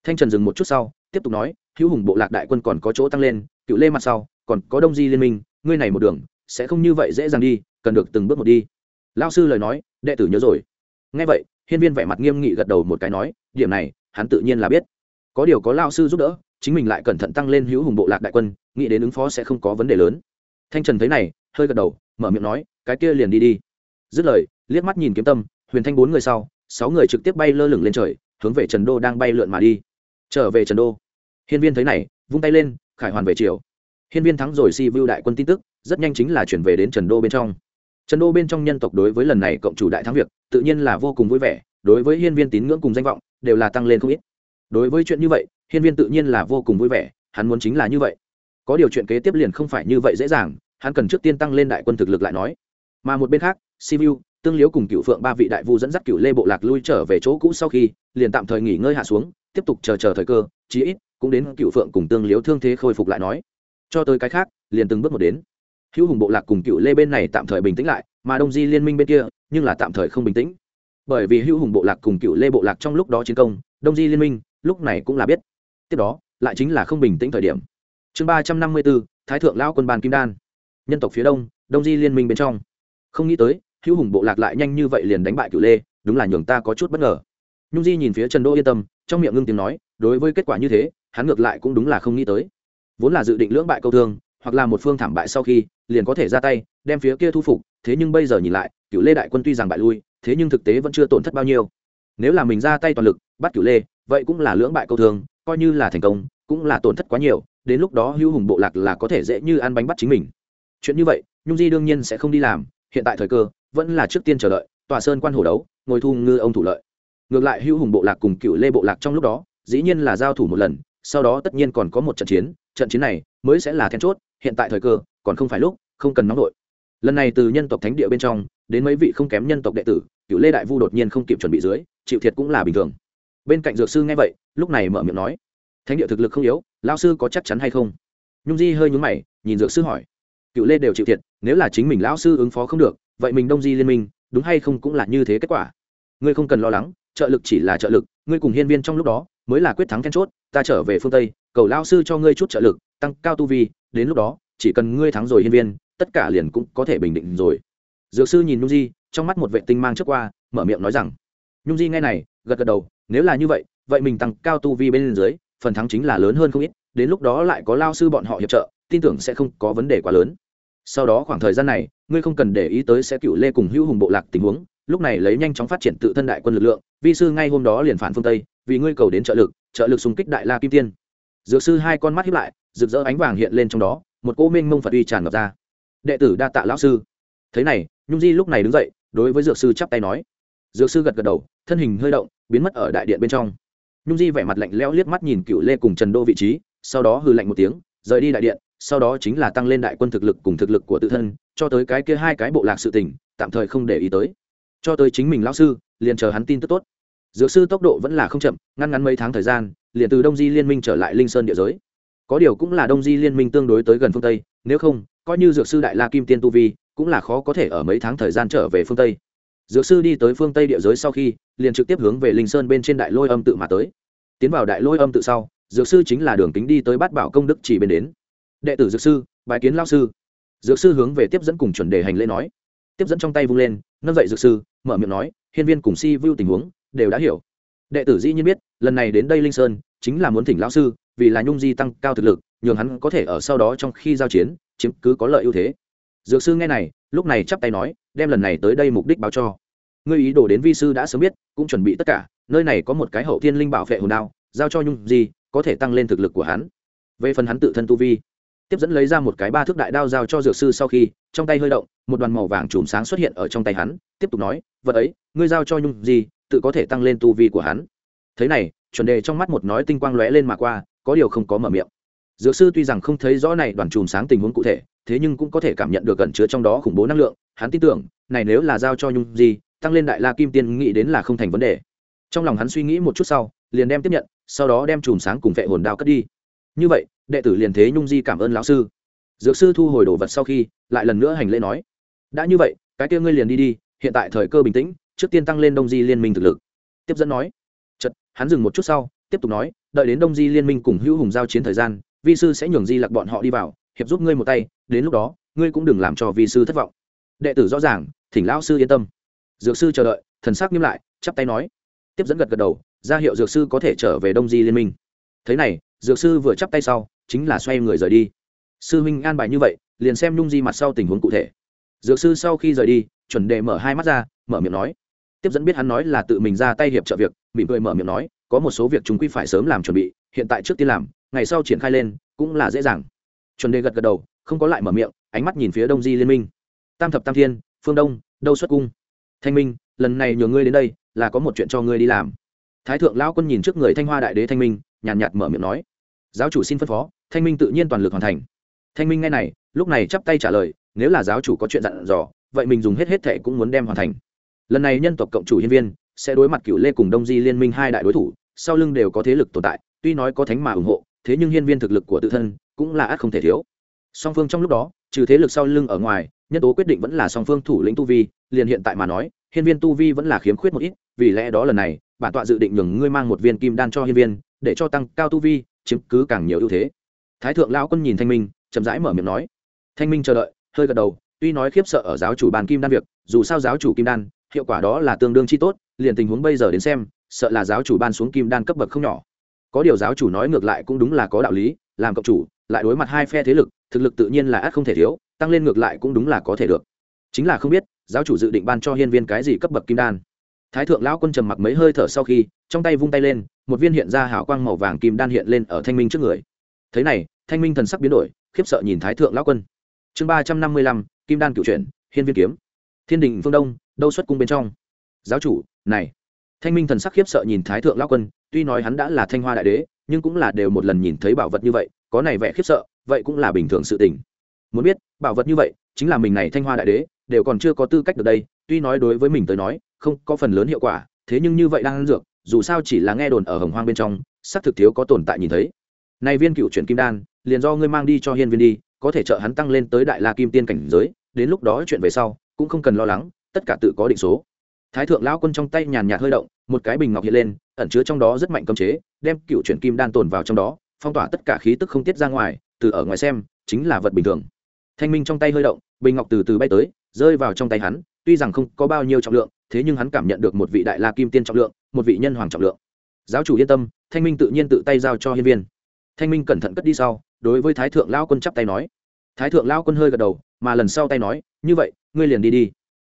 Thanh trần dừng một chút sau, tiếp tục nói, hữu hùng bộ lạc đại quân còn có chỗ tăng lên, cựu lê mặt sau, còn có đông di liên minh, ngươi này một đường, sẽ không như vậy dễ dàng đi, cần được từng bước một đi. Lao sư lời nói, đệ tử nhớ rồi. Ngay vậy, hiên viên vẻ mặt nghiêm nghị gật đầu một cái nói, điểm này, hắn tự nhiên là biết có điều có lao sư giúp đỡ, chính mình lại cẩn thận tăng lên hữu hùng bộ lạc đại quân, nghĩ đến ứng phó sẽ không có vấn đề lớn. Thanh trần thấy này, hơi gật đầu, mở miệng nói, cái kia liền đi đi. Dứt lời, liếc mắt nhìn kiếm tâm, huyền thanh bốn người sau, sáu người trực tiếp bay lơ lửng lên trời, hướng về trần đô đang bay lượn mà đi. Trở về trần đô, hiên viên thấy này, vung tay lên, khải hoàn về chiều hiên viên thắng rồi si vưu đại quân tin tức, rất nhanh chính là chuyển về đến trần đô bên trong. Trần đô bên trong nhân tộc đối với lần này cộng chủ đại thắng việc, tự nhiên là vô cùng vui vẻ, đối với hiên viên tín ngưỡng cùng danh vọng, đều là tăng lên không ít đối với chuyện như vậy, hiên viên tự nhiên là vô cùng vui vẻ, hắn muốn chính là như vậy. Có điều chuyện kế tiếp liền không phải như vậy dễ dàng, hắn cần trước tiên tăng lên đại quân thực lực lại nói. Mà một bên khác sivu tương liếu cùng cựu phượng ba vị đại vu dẫn dắt cựu lê bộ lạc lui trở về chỗ cũ sau khi, liền tạm thời nghỉ ngơi hạ xuống, tiếp tục chờ chờ thời cơ, chí ít cũng đến cựu phượng cùng tương liếu thương thế khôi phục lại nói. Cho tới cái khác, liền từng bước một đến. Hữu hùng bộ lạc cùng cựu lê bên này tạm thời bình tĩnh lại, mà đông di liên minh bên kia, nhưng là tạm thời không bình tĩnh. Bởi vì hữu hùng bộ lạc cùng cựu lê bộ lạc trong lúc đó chiến công, đông di liên minh lúc này cũng là biết. Tiếp đó, lại chính là không bình tĩnh thời điểm. Chương ba trăm năm mươi bốn, thái thượng lão quân bàn kim đan. Nhân tộc phía đông đông di liên minh bên trong. Không nghĩ tới, hữu hùng bộ lạc lại nhanh như vậy liền đánh bại cựu lê, đúng là nhường ta có chút bất ngờ. Nhung di nhìn phía trần đô yên tâm, trong miệng ngưng tiếng nói, đối với kết quả như thế, hắn ngược lại cũng đúng là không nghĩ tới. Vốn là dự định lưỡng bại câu thương, hoặc là một phương thảm bại sau khi, liền có thể ra tay, đem phía kia thu phục, thế nhưng bây giờ nhìn lại cựu lê đại quân tuy rằng bại lui, thế nhưng thực tế vẫn chưa tổn thất bao nhiêu. Nếu là mình ra tay toàn lực, bắt cựu lê vậy cũng là lưỡng bại câu thường coi như là thành công, cũng là tổn thất quá nhiều, đến lúc đó hữu hùng bộ lạc là có thể dễ như ăn bánh bắt chính mình. Chuyện như vậy, nhung di đương nhiên sẽ không đi làm, hiện tại thời cơ, vẫn là trước tiên chờ đợi, tòa sơn quan hồ đấu, ngồi thu ngư ông thủ lợi. Ngược lại hữu hùng bộ lạc cùng cựu lê bộ lạc trong lúc đó, dĩ nhiên là giao thủ một lần, sau đó tất nhiên còn có một trận chiến trận chiến này mới sẽ là then chốt, hiện tại thời cơ, còn không phải lúc, không cần nóng đội. Lần này từ nhân tộc thánh địa bên trong, đến mấy vị không kém nhân tộc đệ tử, cựu lê đại vu đột nhiên không kịp chuẩn bị dưới, chịu thiệt cũng là bình thường bên cạnh dược sư nghe vậy, lúc này mở miệng nói, thánh địa thực lực không yếu lao sư có chắc chắn hay không? Nhung di hơi nhún mày, nhìn dược sư hỏi, cựu lê đều chịu thiệt, nếu là chính mình lão sư ứng phó không được, vậy mình đông di liên minh, đúng hay không cũng là như thế kết quả. Ngươi không cần lo lắng, trợ lực chỉ là trợ lực, ngươi cùng hiên viên trong lúc đó, mới là quyết thắng then chốt, ta trở về phương tây, cầu lao sư cho ngươi chút trợ lực, tăng cao tu vi, đến lúc đó, chỉ cần ngươi thắng rồi hiên viên, tất cả liền cũng có thể bình định rồi. Dược sư nhìn nhung di, trong mắt một vệ tinh mang trước qua, mở miệng nói rằng, nhung di nghe này, gật gật đầu nếu là như vậy vậy mình tăng cao tu vi bên dưới, phần thắng chính là lớn hơn không ít, đến lúc đó lại có lao sư bọn họ hiệp trợ, tin tưởng sẽ không có vấn đề quá lớn. Sau đó khoảng thời gian này, ngươi không cần để ý tới sẽ cựu lê cùng hữu hùng bộ lạc tình huống, lúc này lấy nhanh chóng phát triển tự thân đại quân lực lượng, vi sư ngay hôm đó liền phản phương tây, vì ngươi cầu đến trợ lực trợ lực xung kích đại la kim tiên. Dược sư hai con mắt hiếp lại, rực rỡ ánh vàng hiện lên trong đó, một cỗ minh mông phật uy tràn ngập ra. Đệ tử đa tạ lão sư. Thế này, nhung di lúc này đứng dậy, đối với dược sư chắp tay nói. Dược sư gật gật đầu, thân hình hơi động biến mất ở đại điện bên trong. Nhung di vẻ mặt lạnh lẽo liếc mắt nhìn cựu lê cùng trần đô vị trí, sau đó hư lạnh một tiếng, rời đi đại điện, sau đó chính là tăng lên đại quân thực lực cùng thực lực của tự thân, cho tới cái kia hai cái bộ lạc sự tình, tạm thời không để ý tới. Cho tới chính mình lão sư, liền chờ hắn tin tức tốt. Dược sư tốc độ vẫn là không chậm ngăn ngắn mấy tháng thời gian, liền từ đông di liên minh trở lại linh sơn địa giới. Có điều cũng là đông di liên minh tương đối tới gần phương tây, nếu không, coi như dược sư đại la kim tiên tu vi, cũng là khó có thể ở mấy tháng thời gian trở về phương tây dược sư đi tới phương tây địa giới sau khi, liền trực tiếp hướng về linh sơn bên trên đại lôi âm tự mà tới. Tiến vào đại lôi âm tự sau, dược sư chính là đường kính đi tới bát bảo công đức chỉ bên đến. Đệ tử dược sư bài kiến lao sư. Dược sư hướng về tiếp dẫn cùng chuẩn đề hành lễ nói. Tiếp dẫn trong tay vung lên, nâng dậy dược sư, mở miệng nói, hiên viên cùng si vu tình huống đều đã hiểu. Đệ tử dĩ nhiên biết, lần này đến đây linh sơn, chính là muốn thỉnh lão sư, vì là nhung di tăng cao thực lực, nhường hắn có thể ở sau đó trong khi giao chiến, chiếm cứ có lợi ưu thế. Dược sư nghe này lúc này chắp tay nói, đem lần này tới đây mục đích báo cho. Ngươi ý đồ đến vi sư đã sớm biết, cũng chuẩn bị tất cả, nơi này có một cái hậu thiên linh bảo vệ hồn đao, giao cho nhung di có thể tăng lên thực lực của hắn. Về phần hắn tự thân tu vi, tiếp dẫn lấy ra một cái ba thước đại đao giao cho dược sư sau khi, trong tay hơi động, một đoàn màu vàng chùm sáng xuất hiện ở trong tay hắn, tiếp tục nói, vật ấy, ngươi giao cho nhung di tự có thể tăng lên tu vi của hắn. Thế này, chuẩn đề trong mắt một nói tinh quang lóe lên mà qua, có điều không có mở miệng. Dược sư tuy rằng không thấy rõ này đoàn chùm sáng tình huống cụ thể thế nhưng cũng có thể cảm nhận được gần chứa trong đó khủng bố năng lượng. Hắn tin tưởng, này nếu là giao cho nhung di, tăng lên đại la kim tiên nghĩ đến là không thành vấn đề. Trong lòng hắn suy nghĩ một chút sau, liền đem tiếp nhận, sau đó đem chùm sáng cùng vệ hồn đao cất đi. Như vậy, đệ tử liền thế nhung di cảm ơn lão sư. Dược sư thu hồi đồ vật sau khi, lại lần nữa hành lễ nói, đã như vậy, cái kia ngươi liền đi đi, hiện tại thời cơ bình tĩnh, trước tiên tăng lên đông di liên minh thực lực. Tiếp dẫn nói chật hắn dừng một chút sau, tiếp tục nói, đợi đến đông di liên minh cùng hữu hùng giao chiến thời gian, vi sư sẽ nhường di lặc bọn họ đi vào hiệp giúp ngươi một tay, đến lúc đó, ngươi cũng đừng làm cho vi sư thất vọng. Đệ tử rõ ràng, thỉnh lão sư yên tâm. Dược sư chờ đợi, thần sắc nghiêm lại, chắp tay nói. Tiếp dẫn gật gật đầu, ra hiệu dược sư có thể trở về đông di liên minh. Thế này, dược sư vừa chắp tay sau, chính là xoay người rời đi. Sư huynh an bài như vậy, liền xem nhung di mặt sau tình huống cụ thể. Dược sư sau khi rời đi, chuẩn đề mở hai mắt ra, mở miệng nói. Tiếp dẫn biết hắn nói là tự mình ra tay hiệp trợ việc, mỉm cười mở miệng nói, có một số việc chúng quy phải sớm làm chuẩn bị, hiện tại trước tiên làm, ngày sau triển khai lên, cũng là dễ dàng chuẩn đề gật gật đầu không có lại mở miệng ánh mắt nhìn phía đông di liên minh. Tam thập tam thiên phương đông đâu xuất cung. Thanh minh lần này nhờ ngươi đến đây là có một chuyện cho ngươi đi làm. Thái thượng lão quân nhìn trước người thanh hoa đại đế thanh minh nhàn nhạt, nhạt mở miệng nói. Giáo chủ xin phân phó thanh minh tự nhiên toàn lực hoàn thành. Thanh minh nghe này lúc này chắp tay trả lời nếu là giáo chủ có chuyện dặn dò vậy mình dùng hết hết thệ cũng muốn đem hoàn thành. Lần này nhân tộc cộng chủ hiên viên sẽ đối mặt cựu lê cùng đông di liên minh hai đại đối thủ sau lưng đều có thế lực tồn tại tuy nói có thánh mà ủng hộ thế nhưng hiên viên thực lực của tự thân cũng là ắt không thể thiếu. Song phương trong lúc đó, trừ thế lực sau lưng ở ngoài, nhân tố quyết định vẫn là song phương thủ lĩnh tu vi, liền hiện tại mà nói, hiên viên tu vi vẫn là khiếm khuyết một ít, vì lẽ đó lần này, bản tọa dự định nhường ngươi mang một viên kim đan cho hiên viên, để cho tăng cao tu vi, chiếm cứ càng nhiều ưu thế. Thái thượng lão quân nhìn thanh minh, chậm rãi mở miệng nói. Thanh minh chờ đợi, hơi gật đầu, tuy nói khiếp sợ ở giáo chủ bàn kim đan việc, dù sao giáo chủ kim đan, hiệu quả đó là tương đương chi tốt, liền tình huống bây giờ đến xem, sợ là giáo chủ ban xuống kim đan cấp bậc không nhỏ có điều giáo chủ nói ngược lại cũng đúng là có đạo lý, làm cộng chủ, lại đối mặt hai phe thế lực, thực lực tự nhiên là ắt không thể thiếu, tăng lên ngược lại cũng đúng là có thể được. Chính là không biết, giáo chủ dự định ban cho hiên viên cái gì cấp bậc kim đan. Thái thượng lão quân trầm mặc mấy hơi thở sau khi, trong tay vung tay lên, một viên hiện ra hào quang màu vàng kim đan hiện lên ở thanh minh trước người. Thế này, thanh minh thần sắc biến đổi, khiếp sợ nhìn thái thượng lão quân. Chương ba trăm năm mươi lăm, kim đan cựu chuyển hiên viên kiếm. Thiên đình phương đông, đâu xuất cung bên trong? Giáo chủ, này. Thanh minh thần sắc khiếp sợ nhìn thái thượng lão quân tuy nói hắn đã là thanh hoa đại đế, nhưng cũng là đều một lần nhìn thấy bảo vật như vậy, có này vẻ khiếp sợ, vậy cũng là bình thường sự tình. Muốn biết, bảo vật như vậy, chính là mình này thanh hoa đại đế, đều còn chưa có tư cách được đây, tuy nói đối với mình tới nói, không có phần lớn hiệu quả, thế nhưng như vậy đang ăn dược, dù sao chỉ là nghe đồn ở hồng hoang bên trong, xác thực thiếu có tồn tại nhìn thấy. Này viên cựu chuyển kim đan, liền do ngươi mang đi cho hiên viên đi, có thể trợ hắn tăng lên tới đại la kim tiên cảnh giới, đến lúc đó chuyện về sau, cũng không cần lo lắng, tất cả tự có định số thái thượng lão quân trong tay nhàn nhạt hơi động, một cái bình ngọc hiện lên, ẩn chứa trong đó rất mạnh cấm chế, đem cựu chuyển kim đan tồn vào trong đó, phong tỏa tất cả khí tức không tiết ra ngoài, từ ở ngoài xem, chính là vật bình thường. Thanh minh trong tay hơi động, bình ngọc từ từ bay tới, rơi vào trong tay hắn, tuy rằng không có bao nhiêu trọng lượng, thế nhưng hắn cảm nhận được một vị đại la kim tiên trọng lượng, một vị nhân hoàng trọng lượng. Giáo chủ yên tâm, thanh minh tự nhiên tự tay giao cho hiên viên. Thanh minh cẩn thận cất đi sau, đối với thái thượng lao quân chắp tay nói. Thái thượng lao quân hơi gật đầu, mà lần sau tay nói, như vậy, ngươi liền đi đi.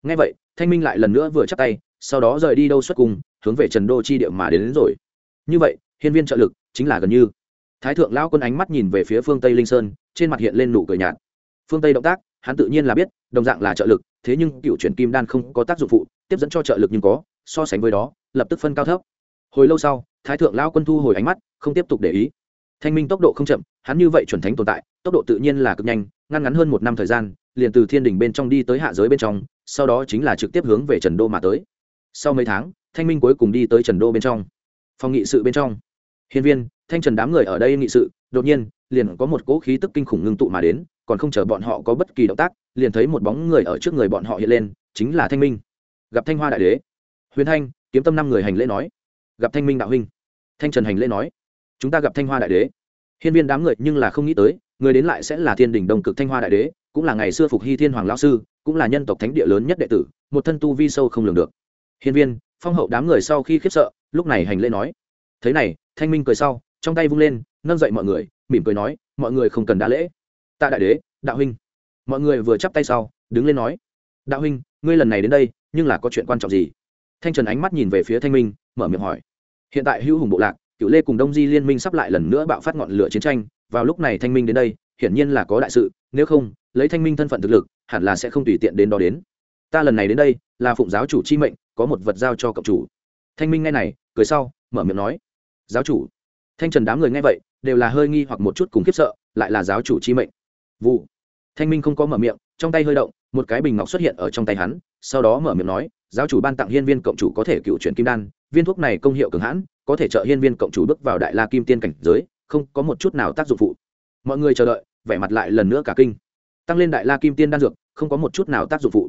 Ngay vậy thanh minh lại lần nữa vừa chắp tay sau đó rời đi đâu xuất cùng hướng về trần đô chi địa mà đến, đến rồi. Như vậy hiên viên trợ lực chính là gần như. Thái thượng lao quân ánh mắt nhìn về phía phương tây linh sơn trên mặt hiện lên nụ cười nhạt. Phương tây động tác hắn tự nhiên là biết đồng dạng là trợ lực thế nhưng cựu chuyển kim đan không có tác dụng phụ tiếp dẫn cho trợ lực nhưng có so sánh với đó lập tức phân cao thấp. Hồi lâu sau thái thượng lao quân thu hồi ánh mắt không tiếp tục để ý. Thanh minh tốc độ không chậm hắn như vậy chuẩn thánh tồn tại tốc độ tự nhiên là cực nhanh ngăn ngắn hơn một năm thời gian liền từ thiên đình bên trong đi tới hạ giới bên trong sau đó chính là trực tiếp hướng về trần đô mà tới. Sau mấy tháng, thanh minh cuối cùng đi tới trần đô bên trong. Phòng nghị sự bên trong. Hiên viên, thanh trần đám người ở đây nghị sự, đột nhiên, liền có một cỗ khí tức kinh khủng ngưng tụ mà đến, còn không chờ bọn họ có bất kỳ động tác, liền thấy một bóng người ở trước người bọn họ hiện lên, chính là thanh minh. Gặp thanh hoa đại đế. Huyền thanh, kiếm tâm năm người hành lễ nói. Gặp thanh minh đạo huynh. Thanh trần hành lễ nói. Chúng ta gặp thanh hoa đại đế. Hiên viên đám người nhưng là không nghĩ tới, người đến lại sẽ là thiên đình đồng cực thanh hoa đại đế cũng là ngày xưa phục hy thiên hoàng lão sư, cũng là nhân tộc thánh địa lớn nhất đệ tử, một thân tu vi sâu không lường được. Hiên viên, phong hậu đám người sau khi khiếp sợ, lúc này hành lễ nói. Thế này, thanh minh cười sau, trong tay vung lên, nâng dậy mọi người, mỉm cười nói, mọi người không cần đa lễ. Tạ đại đế, đạo huynh. Mọi người vừa chắp tay sau, đứng lên nói. Đạo huynh, ngươi lần này đến đây, nhưng là có chuyện quan trọng gì? Thanh trần ánh mắt nhìn về phía thanh minh, mở miệng hỏi. Hiện tại hữu hùng bộ lạc cựu lê cùng đông di liên minh sắp lại lần nữa bạo phát ngọn lửa chiến tranh, vào lúc này thanh minh đến đây, hiển nhiên là có đại sự, nếu không lấy thanh minh thân phận thực lực, hẳn là sẽ không tùy tiện đến đó đến. Ta lần này đến đây, là phụng giáo chủ chi mệnh, có một vật giao cho cộng chủ. Thanh minh nghe này, cười sau, mở miệng nói, giáo chủ. Thanh trần đám người nghe vậy, đều là hơi nghi hoặc một chút cùng khiếp sợ, lại là giáo chủ chi mệnh. Vụ. Thanh minh không có mở miệng, trong tay hơi động, một cái bình ngọc xuất hiện ở trong tay hắn, sau đó mở miệng nói, giáo chủ ban tặng hiên viên cộng chủ có thể cựu chuyển kim đan, viên thuốc này công hiệu cường hãn, có thể trợ hiên viên cộng chủ bước vào đại la kim tiên cảnh giới, không có một chút nào tác dụng phụ. Mọi người chờ đợi, vẻ mặt lại lần nữa cả kinh tăng lên đại la kim tiên đan dược, không có một chút nào tác dụng phụ.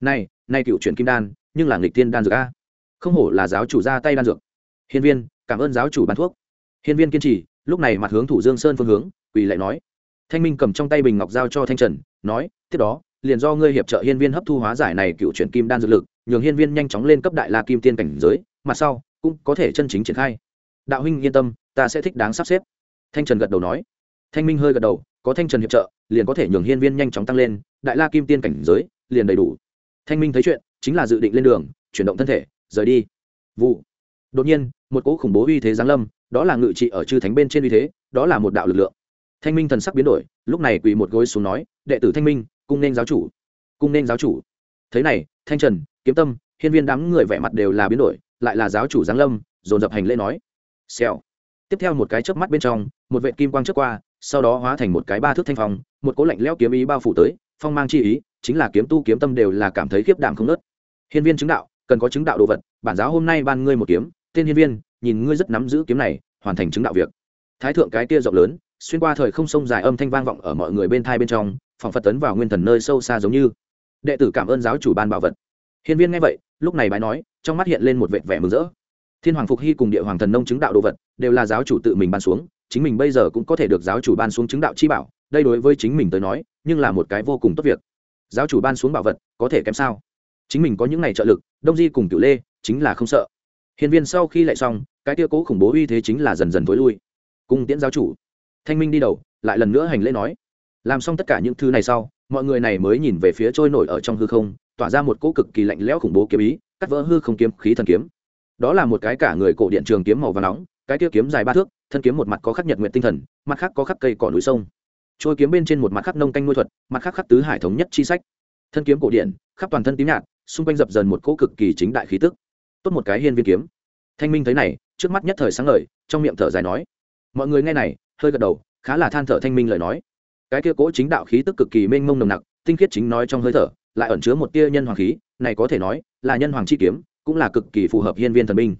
Này này cựu chuyển kim đan, nhưng là nghịch tiên đan dược a. Không hổ là giáo chủ ra tay đan dược. Hiên viên, cảm ơn giáo chủ bán thuốc. Hiên viên kiên trì, lúc này mặt hướng thủ dương sơn phương hướng, quỳ lại nói. Thanh minh cầm trong tay bình ngọc giao cho thanh trần, nói, tiếp đó, liền do ngươi hiệp trợ hiên viên hấp thu hóa giải này cựu chuyển kim đan dược lực, nhường hiên viên nhanh chóng lên cấp đại la kim tiên cảnh giới mặt sau, cũng có thể chân chính triển khai. Đạo huynh yên tâm, ta sẽ thích đáng sắp xếp. Thanh trần gật đầu nói. Thanh minh hơi gật đầu có thanh trần hiệp trợ, liền có thể nhường hiên viên nhanh chóng tăng lên, đại la kim tiên cảnh giới, liền đầy đủ. Thanh minh thấy chuyện, chính là dự định lên đường, chuyển động thân thể, rời đi. Vụ. Đột nhiên, một cỗ khủng bố uy thế giáng lâm, đó là ngự trị ở chư thánh bên trên uy thế, đó là một đạo lực lượng. Thanh minh thần sắc biến đổi, lúc này quỳ một gối xuống nói, đệ tử thanh minh, cung nên giáo chủ, cung nên giáo chủ. Thế này, thanh trần, kiếm tâm, hiên viên đám người vẻ mặt đều là biến đổi, lại là giáo chủ giáng lâm, dồn dập hành lễ nói. Xèo. Tiếp theo một cái chớp mắt bên trong, một vệ kim quang trước qua sau đó hóa thành một cái ba thước thanh phong, một cố lạnh lẽo kiếm ý bao phủ tới, phong mang chi ý, chính là kiếm tu kiếm tâm đều là cảm thấy khiếp đảm không nớt. Hiên viên chứng đạo, cần có chứng đạo đồ vật, bản giáo hôm nay ban ngươi một kiếm. Tên hiên viên, nhìn ngươi rất nắm giữ kiếm này, hoàn thành chứng đạo việc. Thái thượng cái kia rộng lớn, xuyên qua thời không sông dài âm thanh vang vọng ở mọi người bên thai bên trong phòng phật tấn vào nguyên thần nơi sâu xa giống như. Đệ tử cảm ơn giáo chủ ban bảo vật. Hiên viên nghe vậy, lúc này bái nói, trong mắt hiện lên một vệt vẻ mừng rỡ. Thiên hoàng phục hy cùng địa hoàng thần nông chứng đạo đồ vật, đều là giáo chủ tự mình ban xuống chính mình bây giờ cũng có thể được giáo chủ ban xuống chứng đạo chi bảo, đây đối với chính mình tới nói, nhưng là một cái vô cùng tốt việc. Giáo chủ ban xuống bảo vật, có thể kém sao? Chính mình có những ngày trợ lực, đông di cùng cựu lê, chính là không sợ. Hiền viên sau khi lại xong, cái tia cố khủng bố uy thế chính là dần dần t ố i lui. Cung tiễn giáo chủ. Thanh minh đi đầu, lại lần nữa hành lễ nói. Làm xong tất cả những thứ này sau, mọi người này mới nhìn về phía trôi nổi ở trong hư không, tỏa ra một cỗ cực kỳ lạnh lẽo khủng bố kiếm ý, cắt vỡ hư không kiếm, khí thần kiếm. Đó là một cái cả người cổ điện trường kiếm màu và nóng cái kia kiếm dài ba thước, thân kiếm một mặt có khắc nhật nguyện tinh thần, mặt khác có khắc cây cỏ núi sông. Trôi kiếm bên trên một mặt khắc nông canh nuôi thuật, mặt khác khắc tứ hải thống nhất chi sách. Thân kiếm cổ điện khắp toàn thân tím nhạt, xung quanh dập dần một cỗ cực kỳ chính đại khí tức. Tốt một cái hiên viên kiếm. Thanh minh thấy này, trước mắt nhất thời sáng ngời, trong miệng thở dài nói, mọi người nghe này, hơi gật đầu, khá là than thở thanh minh lời nói. Cái kia cỗ chính đạo khí tức cực kỳ mênh mông nồng nặc, tinh khiết chính nói trong hơi thở, lại ẩn chứa một tia nhân hoàng khí, này có thể nói là nhân hoàng chi kiếm, cũng là cực kỳ phù hợp hiên viên thần binh.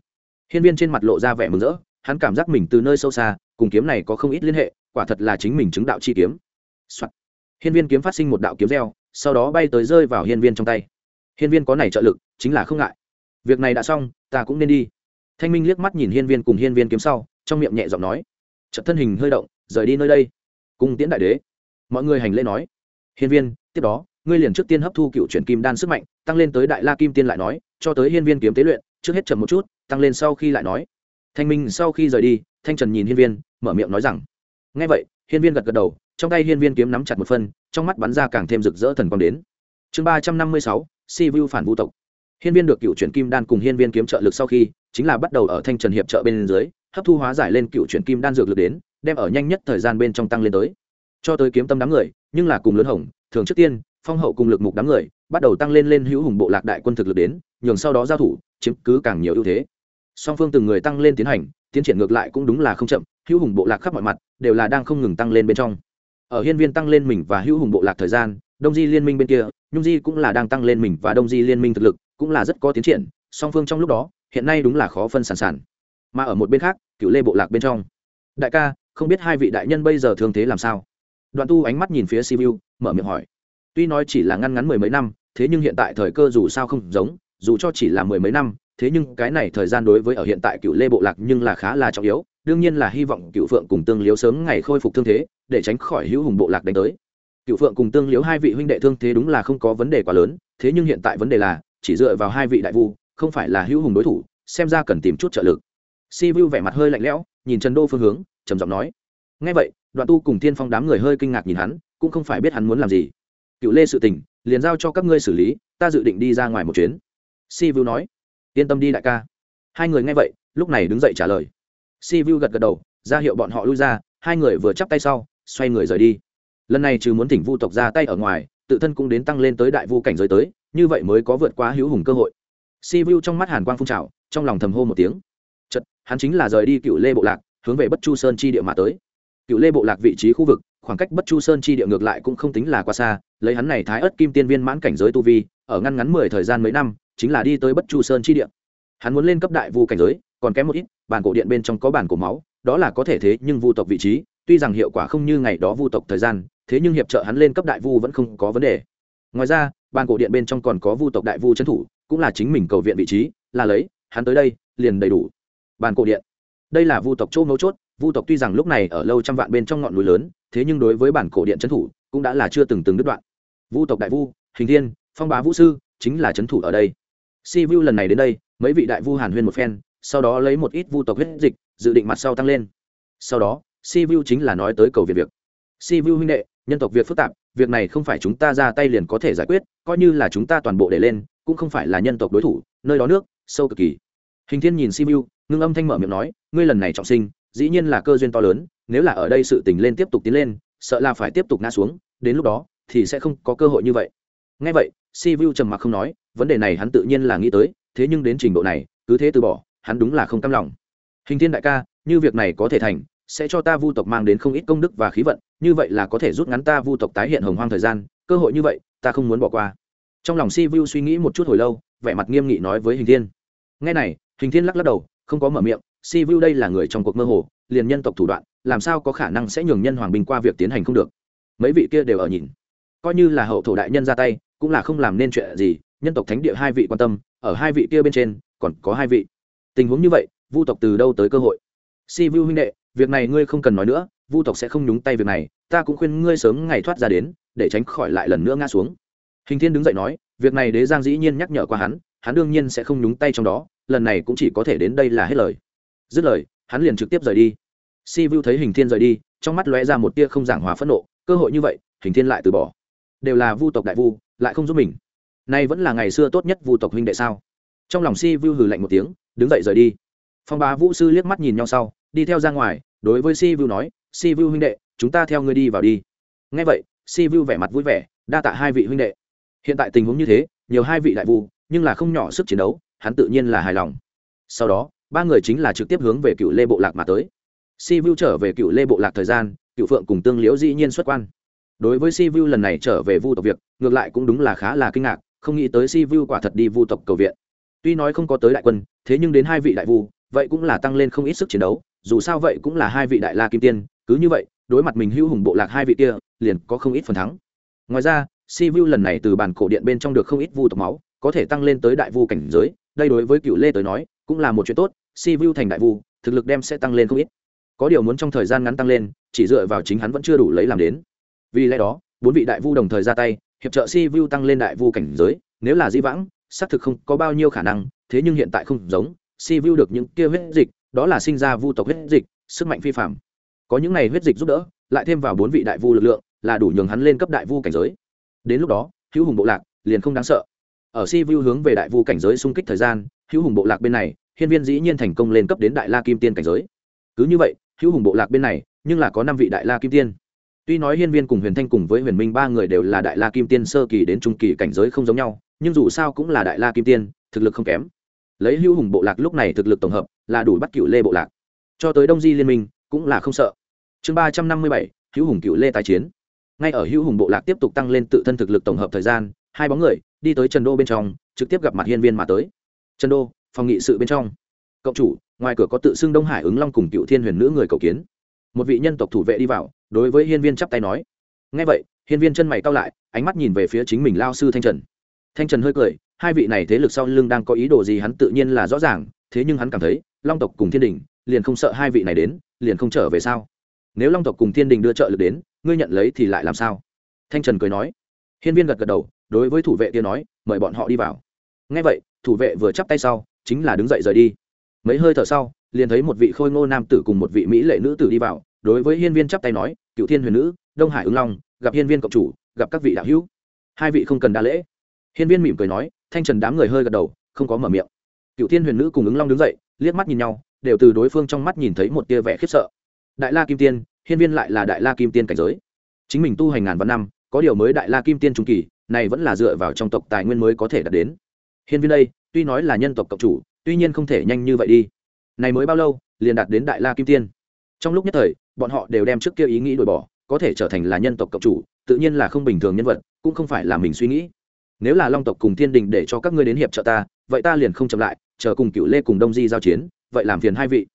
Hiên viên trên mặt lộ ra vẻ mừng rỡ hắn cảm giác mình từ nơi sâu xa, cùng kiếm này có không ít liên hệ, quả thật là chính mình chứng đạo chi kiếm、Soạn. hiên viên kiếm phát sinh một đạo kiếm reo, sau đó bay tới rơi vào hiên viên trong tay. Hiên viên có này trợ lực, chính là không ngại. Việc này đã xong, ta cũng nên đi. Thanh minh liếc mắt nhìn hiên viên cùng hiên viên kiếm sau, trong miệng nhẹ giọng nói. Trận thân hình hơi động, rời đi nơi đây. Cùng tiễn đại đế. Mọi người hành lễ nói. Hiên viên, tiếp đó, ngươi liền trước tiên hấp thu cựu chuyển kim đan sức mạnh, tăng lên tới đại la kim tiên lại nói, cho tới hiên viên kiếm tế luyện, trước hết chậm một chút, tăng lên sau khi lại nói thanh minh sau khi rời đi, thanh trần nhìn hiên viên, mở miệng nói rằng ngay vậy, hiên viên gật gật đầu, trong tay hiên viên kiếm nắm chặt một phân, trong mắt bắn ra càng thêm rực rỡ thần quang đến. Chương ba trăm năm mươi sáu, si vu phản vũ tộc. Hiên viên được cựu chuyển kim đan cùng hiên viên kiếm trợ lực sau khi, chính là bắt đầu ở thanh trần hiệp trợ bên dưới, hấp thu hóa giải lên cựu chuyển kim đan dược lực đến, đem ở nhanh nhất thời gian bên trong tăng lên tới. Cho tới kiếm tâm đám người, nhưng là cùng lớn hồng, thường trước tiên, phong hậu cùng lực mục đám người, bắt đầu tăng lên lên hữu hùng bộ lạc đại quân thực lực đến, nhường sau đó giao thủ, chiếm cứ càng nhiều ưu thế song phương từng người tăng lên tiến hành, tiến triển ngược lại cũng đúng là không chậm, hữu hùng bộ lạc khắp mọi mặt, đều là đang không ngừng tăng lên bên trong. Ở hiên viên tăng lên mình và hữu hùng bộ lạc thời gian, đông di liên minh bên kia, nhung di cũng là đang tăng lên mình và đông di liên minh thực lực, cũng là rất có tiến triển, song phương trong lúc đó, hiện nay đúng là khó phân sản sản mà ở một bên khác cựu lê bộ lạc bên trong. Đại ca, không biết hai vị đại nhân bây giờ thương thế làm sao? Đoạn tu ánh mắt nhìn phía sibiu, mở miệng hỏi. Tuy nói chỉ là ngăn ngắn mười mấy năm, thế nhưng hiện tại thời cơ dù sao không giống, dù cho chỉ là mười mấy năm thế nhưng cái này thời gian đối với ở hiện tại cựu lê bộ lạc nhưng là khá là trọng yếu, đương nhiên là hy vọng cựu phượng cùng tương liếu sớm ngày khôi phục thương thế, để tránh khỏi hữu hùng bộ lạc đánh tới. Cựu phượng cùng tương liếu hai vị huynh đệ thương thế đúng là không có vấn đề quá lớn, thế nhưng hiện tại vấn đề là, chỉ dựa vào hai vị đại vu, không phải là hữu hùng đối thủ, xem ra cần tìm chút trợ lực. Si vu vẻ mặt hơi lạnh lẽo, nhìn trần đô phương hướng, trầm giọng nói ngay vậy, đoạn tu cùng tiên phong đám người hơi kinh ngạc nhìn hắn, cũng không phải biết hắn muốn làm gì. Cựu lê sự tình, liền giao cho các ngươi xử lý, ta dự định đi ra ngoài một chuyến. Si vu nói yên tâm đi đại ca. Hai người nghe vậy, lúc này đứng dậy trả lời. Si vu gật gật đầu, ra hiệu bọn họ lui ra, hai người vừa chắp tay sau, xoay người rời đi. Lần này trừ muốn thỉnh vu tộc ra tay ở ngoài, tự thân cũng đến tăng lên tới đại vu cảnh giới tới, như vậy mới có vượt quá hữu hùng cơ hội. Si vu trong mắt hàn quang phun trào, trong lòng thầm hô một tiếng. Chật hắn chính là rời đi cựu lê bộ lạc, hướng về bất chu sơn chi địa mà tới. Cựu lê bộ lạc vị trí khu vực, khoảng cách bất chu sơn chi địa ngược lại cũng không tính là quá xa, lấy hắn này thái ớt kim tiên viên mãn cảnh giới tu vi, ở ngăn ngắn mười thời gian mấy năm chính là đi tới bất chu sơn chi điện, hắn muốn lên cấp đại vu cảnh giới còn kém một ít bản cổ điện bên trong có bản cổ máu đó là có thể thế nhưng vu tộc vị trí tuy rằng hiệu quả không như ngày đó vu tộc thời gian thế nhưng hiệp trợ hắn lên cấp đại vu vẫn không có vấn đề. Ngoài ra bản cổ điện bên trong còn có vu tộc đại vu trấn thủ cũng là chính mình cầu viện vị trí là lấy hắn tới đây liền đầy đủ. Bản cổ điện. Đây là vu tộc chỗ mấu chốt vu tộc tuy rằng lúc này ở lâu trăm vạn bên trong ngọn núi lớn thế nhưng đối với bản cổ điện trấn thủ cũng đã là chưa từng từng đứt đoạn. Vu tộc đại vu hình thiên phong bá vũ sư chính là trấn thủ ở đây si vu lần này đến đây, mấy vị đại vu hàn huyên một phen, sau đó lấy một ít vu tộc huyết dịch, dự định mặt sau tăng lên. Sau đó, si vu chính là nói tới cầu việt việc. Si vu huynh đệ, nhân tộc việc phức tạp, việc này không phải chúng ta ra tay liền có thể giải quyết, coi như là chúng ta toàn bộ để lên, cũng không phải là nhân tộc đối thủ, nơi đó nước, sâu cực kỳ. Hình thiên nhìn si vu, ngưng âm thanh mở miệng nói, ngươi lần này trọng sinh, dĩ nhiên là cơ duyên to lớn, nếu là ở đây sự tình lên tiếp tục tiến lên, sợ là phải tiếp tục ngã xuống, đến lúc đó thì sẽ không có cơ hội như vậy. Ngay vậy, si vu trầm mặc không nói vấn đề này hắn tự nhiên là nghĩ tới, thế nhưng đến trình độ này, cứ thế từ bỏ, hắn đúng là không cam lòng. Hình thiên đại ca, như việc này có thể thành, sẽ cho ta vu tộc mang đến không ít công đức và khí vận, như vậy là có thể rút ngắn ta vu tộc tái hiện hồng hoang thời gian, cơ hội như vậy, ta không muốn bỏ qua. Trong lòng si vu suy nghĩ một chút hồi lâu, vẻ mặt nghiêm nghị nói với hình thiên. Ngay này, hình thiên lắc lắc đầu, không có mở miệng, si vu đây là người trong cuộc mơ hồ, liền nhân tộc thủ đoạn, làm sao có khả năng sẽ nhường nhân hoàng binh qua việc tiến hành không được? Mấy vị kia đều ở nhìn. Coi như là hậu thổ đại nhân ra tay, cũng là không làm nên chuyện gì nhân tộc thánh địa hai vị quan tâm, ở hai vị kia bên trên, còn có hai vị. Tình huống như vậy, vu tộc từ đâu tới cơ hội? Si vu huynh đệ, việc này ngươi không cần nói nữa, vu tộc sẽ không nhúng tay việc này, ta cũng khuyên ngươi sớm ngày thoát ra đến, để tránh khỏi lại lần nữa ngã xuống. Hình thiên đứng dậy nói, việc này đế giang dĩ nhiên nhắc nhở qua hắn hắn đương nhiên sẽ không nhúng tay trong đó, lần này cũng chỉ có thể đến đây là hết lời. Dứt lời, hắn liền trực tiếp rời đi. Si vu thấy hình thiên rời đi, trong mắt lóe ra một tia không giảng hòa phẫn nộ, cơ hội như vậy, hình thiên lại từ bỏ. Đều là vu tộc đại vu, lại không giúp mình nay vẫn là ngày xưa tốt nhất vu tộc huynh đệ sao? Trong lòng si vu hừ lạnh một tiếng, đứng dậy rời đi. Phong bá vũ sư liếc mắt nhìn nhau sau, đi theo ra ngoài, đối với si vu nói, si vu huynh đệ, chúng ta theo ngươi đi vào đi. Ngay vậy, si vu vẻ mặt vui vẻ, đa tạ hai vị huynh đệ. Hiện tại tình huống như thế, nhiều hai vị đại vu, nhưng là không nhỏ sức chiến đấu, hắn tự nhiên là hài lòng. Sau đó, ba người chính là trực tiếp hướng về cựu lê bộ lạc mà tới. Si vu trở về cựu lê bộ lạc thời gian, cựu phượng cùng tương liễu dĩ nhiên xuất quan. Đối với si vu lần này trở về vu tộc việc, ngược lại cũng đúng là khá là kinh ngạc không nghĩ tới si vu quả thật đi vu tộc cầu viện. Tuy nói không có tới đại quân, thế nhưng đến hai vị đại vu, vậy cũng là tăng lên không ít sức chiến đấu, dù sao vậy cũng là hai vị đại la kim tiên, cứ như vậy, đối mặt mình hữu hùng bộ lạc hai vị kia, liền có không ít phần thắng. Ngoài ra, si vu lần này từ bản cổ điện bên trong được không ít vu tộc máu, có thể tăng lên tới đại vu cảnh giới, đây đối với cựu lê tới nói, cũng là một chuyện tốt, si vu thành đại vu, thực lực đem sẽ tăng lên không ít. Có điều muốn trong thời gian ngắn tăng lên, chỉ dựa vào chính hắn vẫn chưa đủ lấy làm đến. Vì lẽ đó, bốn vị đại vu đồng thời ra tay hiệp trợ si vu tăng lên đại vu cảnh giới, nếu là di vãng, xác thực không có bao nhiêu khả năng, thế nhưng hiện tại không giống, si vu được những kia huyết dịch, đó là sinh ra vu tộc huyết dịch, sức mạnh phi phạm có những này huyết dịch giúp đỡ, lại thêm vào bốn vị đại vu lực lượng, là đủ nhường hắn lên cấp đại vu cảnh giới. Đến lúc đó, hữu hùng bộ lạc liền không đáng sợ. Ở si vu hướng về đại vu cảnh giới xung kích thời gian, hữu hùng bộ lạc bên này, hiên viên dĩ nhiên thành công lên cấp đến đại la kim tiên cảnh giới. Cứ như vậy, hữu hùng bộ lạc bên này, nhưng là có năm vị đại la kim tiên tuy nói hiên viên cùng huyền thanh cùng với huyền minh ba người đều là đại la kim tiên sơ kỳ đến trung kỳ cảnh giới không giống nhau, nhưng dù sao cũng là đại la kim tiên, thực lực không kém. Lấy hữu hùng bộ lạc lúc này thực lực tổng hợp là đủ bắt cựu lê bộ lạc. Cho tới đông di liên minh, cũng là không sợ. Chương ba trăm năm mươi bảy, hữu hùng cựu lê tái chiến. Ngay ở hữu hùng bộ lạc tiếp tục tăng lên tự thân thực lực tổng hợp thời gian, hai bóng người đi tới trần đô bên trong, trực tiếp gặp mặt hiên viên mà tới. Trần đô, phòng nghị sự bên trong. Cộng chủ, ngoài cửa có tự xưng đông hải ứng long cùng cựu thiên huyền nữ người cầu kiến. Một vị nhân tộc thủ vệ đi vào đối với hiên viên chắp tay nói. Ngay vậy, hiên viên chân mày cao lại, ánh mắt nhìn về phía chính mình lao sư thanh trần. Thanh trần hơi cười, hai vị này thế lực sau lưng đang có ý đồ gì hắn tự nhiên là rõ ràng, thế nhưng hắn cảm thấy, long tộc cùng thiên đình, liền không sợ hai vị này đến, liền không trở về sao? Nếu long tộc cùng thiên đình đưa trợ lực đến, ngươi nhận lấy thì lại làm sao? Thanh trần cười nói. Hiên viên gật gật đầu, đối với thủ vệ kia nói, mời bọn họ đi vào. Ngay vậy, thủ vệ vừa chắp tay sau, chính là đứng dậy rời đi. Mấy hơi thở sau, liền thấy một vị khôi ngô nam tử cùng một vị mỹ lệ nữ tử đi vào đối với hiên viên chắp tay nói, cựu thiên huyền nữ, đông hải ứng long, gặp hiên viên cộng chủ, gặp các vị đạo hữu. Hai vị không cần đa lễ. Hiên viên mỉm cười nói, thanh trần đám người hơi gật đầu, không có mở miệng. Cựu thiên huyền nữ cùng ứng long đứng dậy, liếc mắt nhìn nhau, đều từ đối phương trong mắt nhìn thấy một tia vẻ khiếp sợ. Đại la kim tiên, hiên viên lại là đại la kim tiên cảnh giới. Chính mình tu hành ngàn vạn năm, có điều mới đại la kim tiên trung kỳ, này vẫn là dựa vào trong tộc tài nguyên mới có thể đạt đến. Hiên viên đây, tuy nói là nhân tộc cộng chủ, tuy nhiên không thể nhanh như vậy đi. Này mới bao lâu, liền đạt đến đại la kim tiên? Trong lúc nhất thời bọn họ đều đem trước kia ý nghĩ đổi bỏ, có thể trở thành là nhân tộc cộng chủ, tự nhiên là không bình thường nhân vật, cũng không phải là mình suy nghĩ. Nếu là long tộc cùng thiên đình để cho các ngươi đến hiệp trợ ta, vậy ta liền không chậm lại, chờ cùng cựu lê cùng đông di giao chiến, vậy làm phiền hai vị.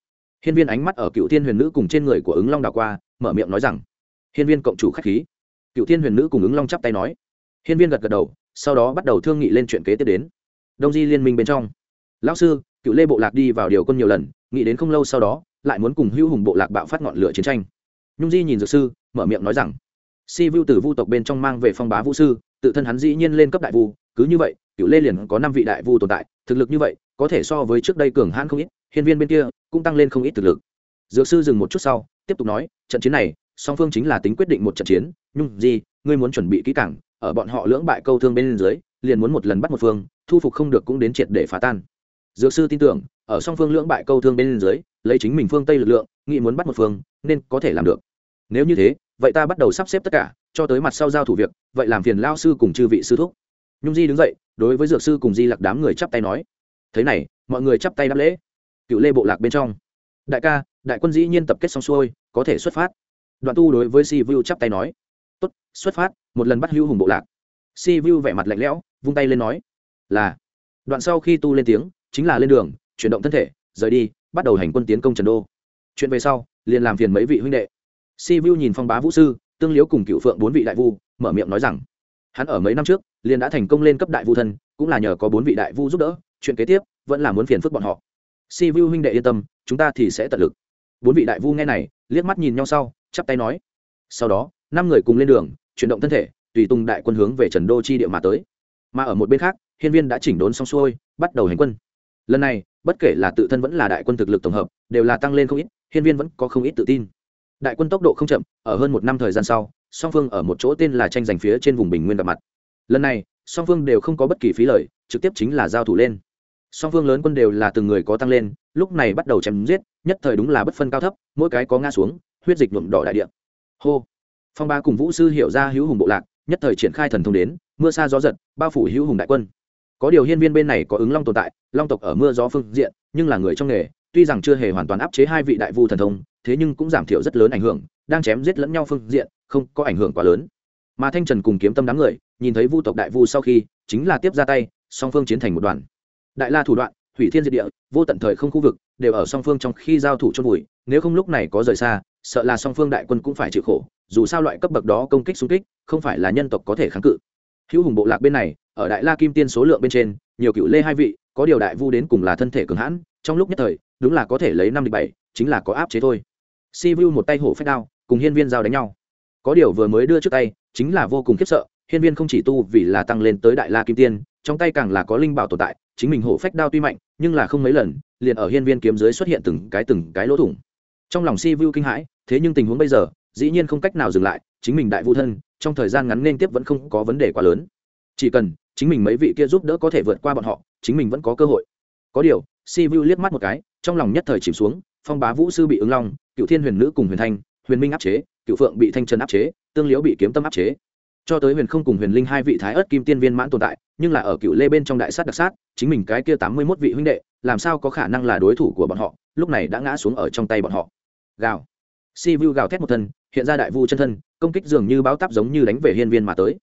Hiên viên ánh mắt ở cựu thiên huyền nữ cùng trên người của ứng long đào qua, mở miệng nói rằng, hiên viên cộng chủ k h á c h khí. Cựu thiên huyền nữ cùng ứng long chắp tay nói. Hiên viên gật gật đầu, sau đó bắt đầu thương nghị lên chuyện kế tiếp đến. Đông di liên minh bên trong. Lão sư cựu lê bộ lạc đi vào điều quân nhiều lần, nghĩ đến không lâu sau đó, lại muốn cùng hữu hùng bộ lạc bạo phát ngọn lửa chiến tranh. Nhung di nhìn dược sư, mở miệng nói rằng, si vu từ vu tộc bên trong mang về phong bá vũ sư, tự thân hắn dĩ nhiên lên cấp đại vu, cứ như vậy, cựu lê liền có năm vị đại vu tồn tại, thực lực như vậy, có thể so với trước đây cường hãn không ít, hiên viên bên kia cũng tăng lên không ít thực lực. Dược sư dừng một chút sau, tiếp tục nói, trận chiến này, song phương chính là tính quyết định một trận chiến, nhung di, ngươi muốn chuẩn bị kỹ càng, ở bọn họ lưỡng bại câu thương bên dưới, liền muốn một lần bắt một phương, thu phục không được cũng đến triệt để phá tan dược sư tin tưởng, ở song phương lưỡng bại câu thương bên dưới, lấy chính mình phương tây lực lượng, nghĩ muốn bắt một phương, nên có thể làm được. Nếu như thế, vậy ta bắt đầu sắp xếp tất cả, cho tới mặt sau giao thủ việc, vậy làm phiền lao sư cùng chư vị sư thúc. Nhung di đứng dậy, đối với dược sư cùng di lặc đám người chắp tay nói. Thế này, mọi người chắp tay đáp lễ. Cựu lê bộ lạc bên trong. Đại ca, đại quân dĩ nhiên tập kết xong xuôi, có thể xuất phát. Đoạn tu đối với si vu chắp tay nói. Tốt, xuất phát, một lần bắt hữu hùng bộ lạc. Si vu vẻ mặt lạnh lẽo, vung tay lên nói. Là. Đoạn sau khi tu lên tiếng chính là lên đường, chuyển động thân thể, rời đi, bắt đầu hành quân tiến công trần đô. Chuyện về sau, liền làm phiền mấy vị huynh đệ. Si vu nhìn phong bá vũ sư, tương liếu cùng cựu phượng bốn vị đại vu, mở miệng nói rằng, hắn ở mấy năm trước, liền đã thành công lên cấp đại vu thân, cũng là nhờ có bốn vị đại vu giúp đỡ, chuyện kế tiếp, vẫn là muốn phiền phức bọn họ. Si vu huynh đệ yên tâm, chúng ta thì sẽ tận lực. Bốn vị đại vu nghe này, liếc mắt nhìn nhau sau, chắp tay nói. Sau đó, năm người cùng lên đường, chuyển động thân thể, tùy tung đại quân hướng về trần đô chi địa mà tới. Mà ở một bên khác, hiên viên đã chỉnh đốn xong xuôi, bắt đầu hành quân lần này, bất kể là tự thân vẫn là đại quân thực lực tổng hợp, đều là tăng lên không ít, hiên viên vẫn có không ít tự tin. Đại quân tốc độ không chậm, ở hơn một năm thời gian sau, song phương ở một chỗ tên là tranh giành phía trên vùng bình nguyên gặp mặt. Lần này, song phương đều không có bất kỳ phí lời, trực tiếp chính là giao thủ lên. Song phương lớn quân đều là từng người có tăng lên, lúc này bắt đầu chém giết, nhất thời đúng là bất phân cao thấp, mỗi cái có ngã xuống, huyết dịch nhuộm đỏ đại địa. Hô! Phong ba cùng vũ sư hiểu ra hữu hùng bộ lạc, nhất thời triển khai thần thông đến, mưa xa gió giật, bao phủ hữu hùng đại quân có điều hiên viên bên này có ứng long tồn tại, long tộc ở mưa gió phương diện, nhưng là người trong nghề, tuy rằng chưa hề hoàn toàn áp chế hai vị đại vu thần thông, thế nhưng cũng giảm thiểu rất lớn ảnh hưởng, đang chém giết lẫn nhau phương diện, không có ảnh hưởng quá lớn. Mà thanh trần cùng kiếm tâm đám người, nhìn thấy vu tộc đại vu sau khi, chính là tiếp ra tay, song phương chiến thành một đoàn đại la thủ đoạn, hủy thiên diệt địa, vô tận thời không khu vực, đều ở song phương trong khi giao thủ chôn vùi, nếu không lúc này có rời xa, sợ là song phương đại quân cũng phải chịu khổ, dù sao loại cấp bậc đó công kích xung kích, không phải là nhân tộc có thể kháng cự hữu hùng bộ lạc bên này, ở đại la kim tiên số lượng bên trên, nhiều cựu lê hai vị, có điều đại vu đến cùng là thân thể cường hãn, trong lúc nhất thời, đúng là có thể lấy năm địch bảy, chính là có áp chế thôi. Si vu một tay hổ phách đao, cùng hiên viên giao đánh nhau. Có điều vừa mới đưa trước tay, chính là vô cùng khiếp sợ, hiên viên không chỉ tu vì là tăng lên tới đại la kim tiên, trong tay càng là có linh bảo tồn tại, chính mình hổ phách đao tuy mạnh, nhưng là không mấy lần, liền ở hiên viên kiếm dưới xuất hiện từng cái từng cái lỗ thủng. Trong lòng si vu kinh hãi, thế nhưng tình huống bây giờ, dĩ nhiên không cách nào dừng lại, chính mình đại vu thân trong thời gian ngắn nên tiếp vẫn không có vấn đề quá lớn. Chỉ cần chính mình mấy vị kia giúp đỡ có thể vượt qua bọn họ, chính mình vẫn có cơ hội. Có điều, si vu liếc mắt một cái, trong lòng nhất thời chìm xuống, phong bá vũ sư bị ứng long, cựu thiên huyền nữ cùng huyền thanh, huyền minh áp chế, cựu phượng bị thanh trần áp chế, tương liễu bị kiếm tâm áp chế. Cho tới huyền không cùng huyền linh hai vị thái ớt kim tiên viên mãn tồn tại, nhưng là ở cựu lê bên trong đại sát đặc sát, chính mình cái kia tám mươi mốt vị huynh đệ, làm sao có khả năng là đối thủ của bọn họ, lúc này đã ngã xuống ở trong tay bọn họ. Gào si vu gào thét một thân, hiện ra đại vu chân thân, công kích dường như báo táp giống như đánh về hiên viên mà tới.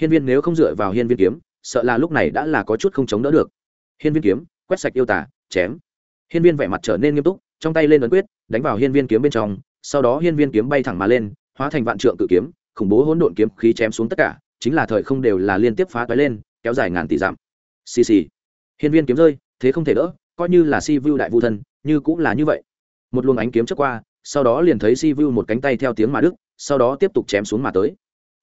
Hiên viên nếu không dựa vào hiên viên kiếm, sợ là lúc này đã là có chút không chống đỡ được. Hiên viên kiếm, quét sạch yêu tả chém. Hiên viên vẻ mặt trở nên nghiêm túc, trong tay lên ấn quyết, đánh vào hiên viên kiếm bên trong, sau đó hiên viên kiếm bay thẳng mà lên, hóa thành vạn trượng cự kiếm, khủng bố hỗn độn kiếm khí chém xuống tất cả, chính là thời không đều là liên tiếp phá toái lên, kéo dài ngàn tỷ dặm. Xì xì. Hiên viên kiếm rơi, thế không thể đỡ, coi như là si vu đại vu thân, như cũng là như vậy. Một luồng ánh kiếm trước qua sau đó liền thấy si vu một cánh tay theo tiếng mà đức sau đó tiếp tục chém xuống mà tới.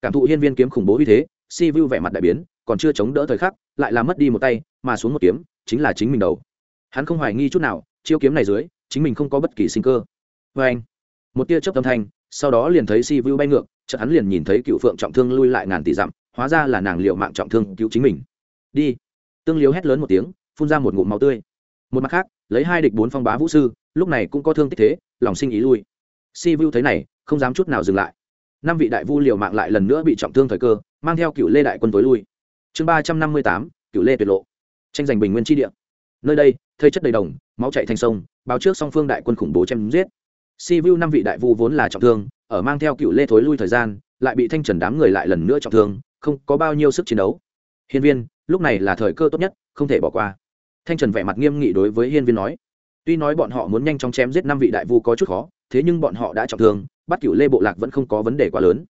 Cảm thụ hiên viên kiếm khủng bố như thế si vu vẻ mặt đại biến, còn chưa chống đỡ thời khắc, lại làm mất đi một tay, mà xuống một kiếm, chính là chính mình đầu. Hắn không hoài nghi chút nào, chiêu kiếm này dưới, chính mình không có bất kỳ sinh cơ. Vê anh, một tia chớp âm thanh, sau đó liền thấy si vu bay ngược, chợt hắn liền nhìn thấy cựu phượng trọng thương lui lại ngàn tỷ dặm, hóa ra là nàng liệu mạng trọng thương cứu chính mình. Đi. Tương liếu hét lớn một tiếng, phun ra một ngụm máu tươi. Một mặt khác lấy hai địch bốn phong bá vũ sư, lúc này cũng có thương tích thế, lòng sinh ý lui. Si vu thấy này, không dám chút nào dừng lại. Năm vị đại vu liều mạng lại lần nữa bị trọng thương thời cơ, mang theo cựu lê đại quân tối lui. Chương ba trăm năm mươi tám, cựu lê tuyệt lộ. Tranh giành bình nguyên tri địa. Nơi đây, thây chất đầy đồng, máu chạy thành sông, báo trước song phương đại quân khủng bố chém giết. Si vu năm vị đại vu vốn là trọng thương, ở mang theo cựu lê thối lui thời gian, lại bị thanh trần đám người lại lần nữa trọng thương, không có bao nhiêu sức chiến đấu. Hiên viên, lúc này là thời cơ tốt nhất, không thể bỏ qua thanh trần vẻ mặt nghiêm nghị đối với hiên viên nói, tuy nói bọn họ muốn nhanh chóng chém giết năm vị đại vu có chút khó, thế nhưng bọn họ đã trọng thương, bắt cựu lê bộ lạc vẫn không có vấn đề quá lớn.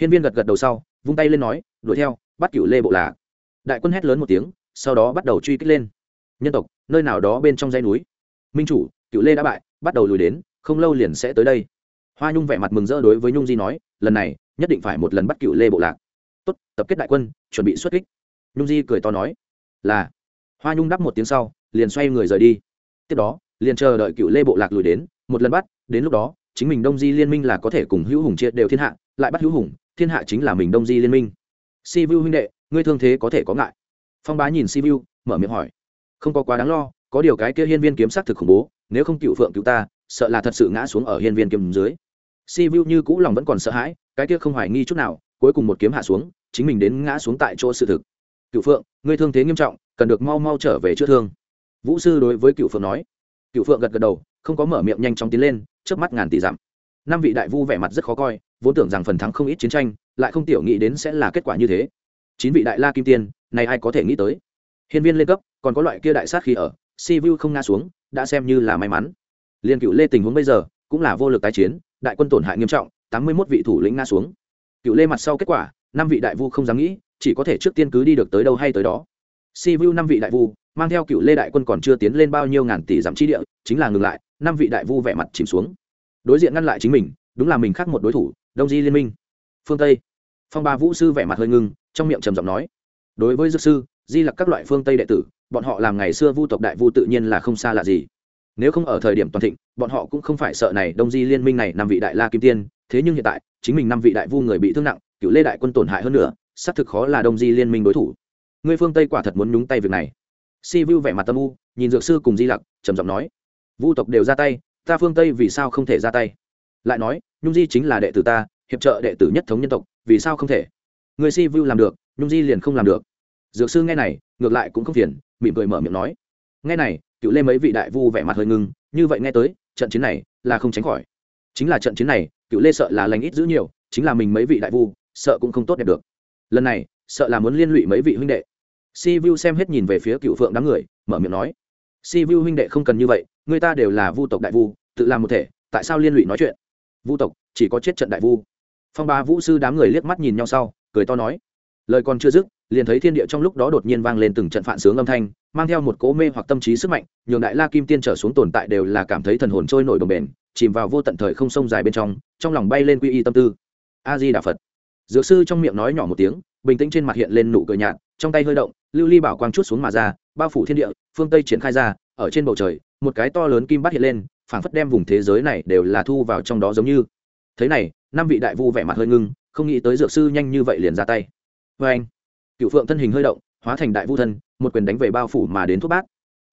Hiên viên gật gật đầu sau, vung tay lên nói, đuổi theo, bắt cựu lê bộ lạc. Đại quân hét lớn một tiếng, sau đó bắt đầu truy kích lên. Nhân tộc, nơi nào đó bên trong dãy núi. Minh chủ cựu lê đã bại, bắt đầu lùi đến, không lâu liền sẽ tới đây. Hoa nhung vẻ mặt mừng rỡ đối với nhung di nói, lần này, nhất định phải một lần bắt cựu lê bộ lạc. Tốt, tập kết đại quân, chuẩn bị xuất kích. Nhung di cười to nói, là hoa nhung đáp một tiếng sau, liền xoay người rời đi. Tiếp đó, liền chờ đợi cựu lê bộ lạc lùi đến, một lần bắt, đến lúc đó, chính mình đông di liên minh là có thể cùng hữu hùng chia đều thiên hạ, lại bắt hữu hùng, thiên hạ chính là mình đông di liên minh. Si vu huynh đệ, ngươi thương thế có thể có ngại. Phong bá nhìn si vu mở miệng hỏi. Không có quá đáng lo, có điều cái kia hiên viên kiếm s á c thực khủng bố, nếu không cựu phượng cứu ta, sợ là thật sự ngã xuống ở hiên viên kiếm dưới. Si vu như cũ lòng vẫn còn sợ hãi, cái kia không hoài nghi chút nào, cuối cùng một kiếm hạ xuống, chính mình đến ngã xuống tại chỗ sự thực. Cựu phượng, ngươi thương thế nghiêm trọng cần được mau mau trở về chữa thương. Vũ sư đối với cựu phượng nói. Cựu phượng gật gật đầu, không có mở miệng nhanh chóng tiến lên trước mắt ngàn tỷ dặm. Năm vị đại vu vẻ mặt rất khó coi, vốn tưởng rằng phần thắng không ít chiến tranh, lại không tiểu nghĩ đến sẽ là kết quả như thế. Chín vị đại la kim tiên, này ai có thể nghĩ tới? Hiên viên lên cấp, còn có loại kia đại sát khi ở, si vu không nga xuống, đã xem như là may mắn. Liên cựu lê tình huống bây giờ, cũng là vô lực tái chiến, đại quân tổn hại nghiêm trọng, tám mươi mốt vị thủ lĩnh nga xuống. Cựu lê mặt sau kết quả, năm vị đại vu không dám nghĩ, chỉ có thể trước tiên cứ đi được tới đâu hay tới đó si vu năm vị đại vu, mang theo cựu lê đại quân còn chưa tiến lên bao nhiêu ngàn tỷ giảm chi địa, chính là ngừng lại, năm vị đại vu vẻ mặt chìm xuống. Đối diện ngăn lại chính mình, đúng là mình khác một đối thủ, đông di liên minh. Phương tây. Phong ba vũ sư vẻ mặt hơi ngưng, trong miệng trầm giọng nói, đối với dược sư, di lặc các loại phương tây đệ tử, bọn họ làm ngày xưa vu tộc đại vu tự nhiên là không xa lạ gì. Nếu không ở thời điểm toàn thịnh, bọn họ cũng không phải sợ này đông di liên minh này năm vị đại la kim tiên, thế nhưng hiện tại, chính mình năm vị đại vu người bị thương nặng, cựu lê đại quân tổn hại hơn nữa, xác thực khó là đông di liên minh đối thủ ngươi phương tây quả thật muốn nhúng tay việc này. Si vu vẻ mặt tâm u, nhìn dược sư cùng di lặc, trầm giọng nói, vu tộc đều ra tay, ta phương tây vì sao không thể ra tay? Lại nói, nhung di chính là đệ tử ta, hiệp trợ đệ tử nhất thống nhân tộc, vì sao không thể? Người si vu làm được, nhung di liền không làm được. Dược sư nghe này, ngược lại cũng không phiền, mỉm cười mở miệng nói, nghe này, cựu lê mấy vị đại vu vẻ mặt hơi ngưng, như vậy nghe tới, trận chiến này là không tránh khỏi. Chính là trận chiến này, cựu lê sợ là lành ít giữ nhiều, chính là mình mấy vị đại vu, sợ cũng không tốt đẹp được. Lần này, sợ là muốn liên lụy mấy vị huynh đệ si vu xem hết nhìn về phía cựu phượng đám người, mở miệng nói si vu huynh đệ không cần như vậy, người ta đều là vu tộc đại vu, tự làm một thể, tại sao liên lụy nói chuyện? Vu tộc, chỉ có chết trận đại vu. Phong ba vũ sư đám người liếc mắt nhìn nhau sau, cười to nói, lời còn chưa dứt, liền thấy thiên địa trong lúc đó đột nhiên vang lên từng trận phản sướng âm thanh, mang theo một cố mê hoặc tâm trí sức mạnh, nhường đại la kim tiên trở xuống tồn tại đều là cảm thấy thần hồn trôi nổi đồng bền chìm vào vô tận thời không sông dài bên trong trong lòng bay lên quy y tâm tư. A di đà phật. Dược sư trong miệng nói nhỏ một tiếng, bình tĩnh trên mặt hiện lên nụ cười nhạt trong tay hơi động, lưu ly bảo quang chút xuống mà ra, bao phủ thiên địa, phương tây triển khai ra, ở trên bầu trời, một cái to lớn kim bắt hiện lên, phảng phất đem vùng thế giới này đều là thu vào trong đó giống như. Thế này, năm vị đại vu vẻ mặt hơi ngưng, không nghĩ tới dược sư nhanh như vậy liền ra tay. Vê anh, cựu phượng thân hình hơi động, hóa thành đại vu thân, một quyền đánh về bao phủ mà đến thuốc bát.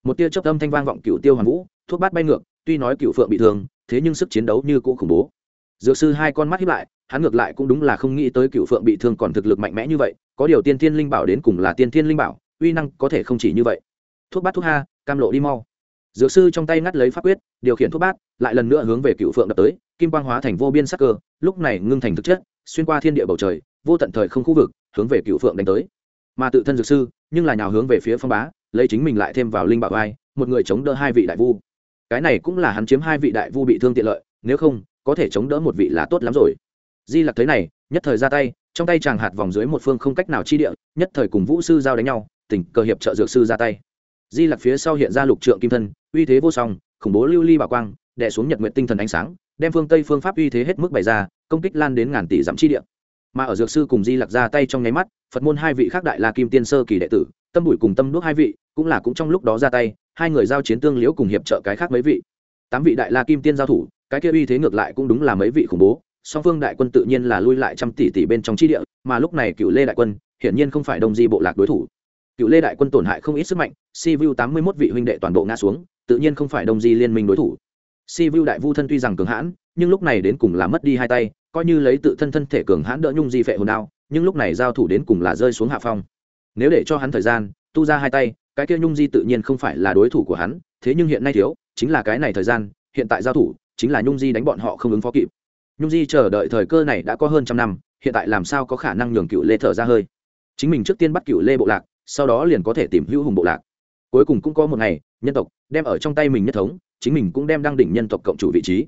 Một tia chớp âm thanh vang vọng cựu tiêu hoàn vũ, thuốc bát bay ngược, tuy nói cựu phượng bị thương, thế nhưng sức chiến đấu như cũ khủng bố. Dược sư hai con mắt hiếp lại, hắn ngược lại cũng đúng là không nghĩ tới cựu phượng bị thương còn thực lực mạnh mẽ như vậy có điều tiên thiên linh bảo đến cùng là tiên thiên linh bảo, uy năng có thể không chỉ như vậy. Thuốc bát thuốc ha, cam lộ đi mau. Dược sư trong tay ngắt lấy pháp quyết, điều khiển thuốc bát, lại lần nữa hướng về cựu phượng đập tới, kim quang hóa thành vô biên sắc cơ, lúc này ngưng thành thực chất, xuyên qua thiên địa bầu trời, vô tận thời không khu vực, hướng về cựu phượng đánh tới. Mà tự thân dược sư, nhưng là nhào hướng về phía phong bá, lấy chính mình lại thêm vào linh bảo vai, một người chống đỡ hai vị đại vu. Cái này cũng là hắn chiếm hai vị đại vu bị thương tiện lợi, nếu không, có thể chống đỡ một vị là tốt lắm rồi. Di lặc thấy này, nhất thời ra tay trong tay chàng hạt vòng dưới một phương không cách nào chi địa, nhất thời cùng vũ sư giao đánh nhau, tình cờ hiệp trợ dược sư ra tay. Di lặc phía sau hiện ra lục trượng kim thân, uy thế vô song, khủng bố lưu ly bảo quang, đè xuống nhật nguyện tinh thần ánh sáng, đem phương tây phương pháp uy thế hết mức bày ra, công kích lan đến ngàn tỷ dặm chi địa. Mà ở dược sư cùng di lặc ra tay trong nháy mắt, phật môn hai vị khác đại la kim tiên sơ kỳ đệ tử, tâm bụi cùng tâm đuốc hai vị, cũng là cũng trong lúc đó ra tay, hai người giao chiến tương liễu cùng hiệp trợ cái khác mấy vị. Tám vị đại la kim tiên giao thủ, cái kia uy thế ngược lại cũng đúng là mấy vị khủng bố song phương đại quân tự nhiên là lui lại trăm tỷ tỷ bên trong chi địa, mà lúc này cựu lê đại quân, hiển nhiên không phải đông di bộ lạc đối thủ. Cựu lê đại quân tổn hại không ít sức mạnh, si vu tám mươi mốt vị huynh đệ toàn bộ ngã xuống, tự nhiên không phải đông di liên minh đối thủ. Si vu đại vu thân tuy rằng cường hãn, nhưng lúc này đến cùng là mất đi hai tay, coi như lấy tự thân thân thể cường hãn đỡ nhung di phệ hồn đao, nhưng lúc này giao thủ đến cùng là rơi xuống hạ phong. Nếu để cho hắn thời gian, tu ra hai tay, cái kia nhung di tự nhiên không phải là đối thủ của hắn, thế nhưng hiện nay thiếu, chính là cái này thời gian, hiện tại giao thủ, chính là nhung di đánh bọn họ không ứng phó kịp nhung di chờ đợi thời cơ này đã có hơn trăm năm, hiện tại làm sao có khả năng nhường cựu lê thở ra hơi? Chính mình trước tiên bắt cựu lê bộ lạc, sau đó liền có thể tìm hữu hùng bộ lạc. Cuối cùng cũng có một ngày, nhân tộc đem ở trong tay mình nhất thống, chính mình cũng đem đăng đỉnh nhân tộc cộng chủ vị trí.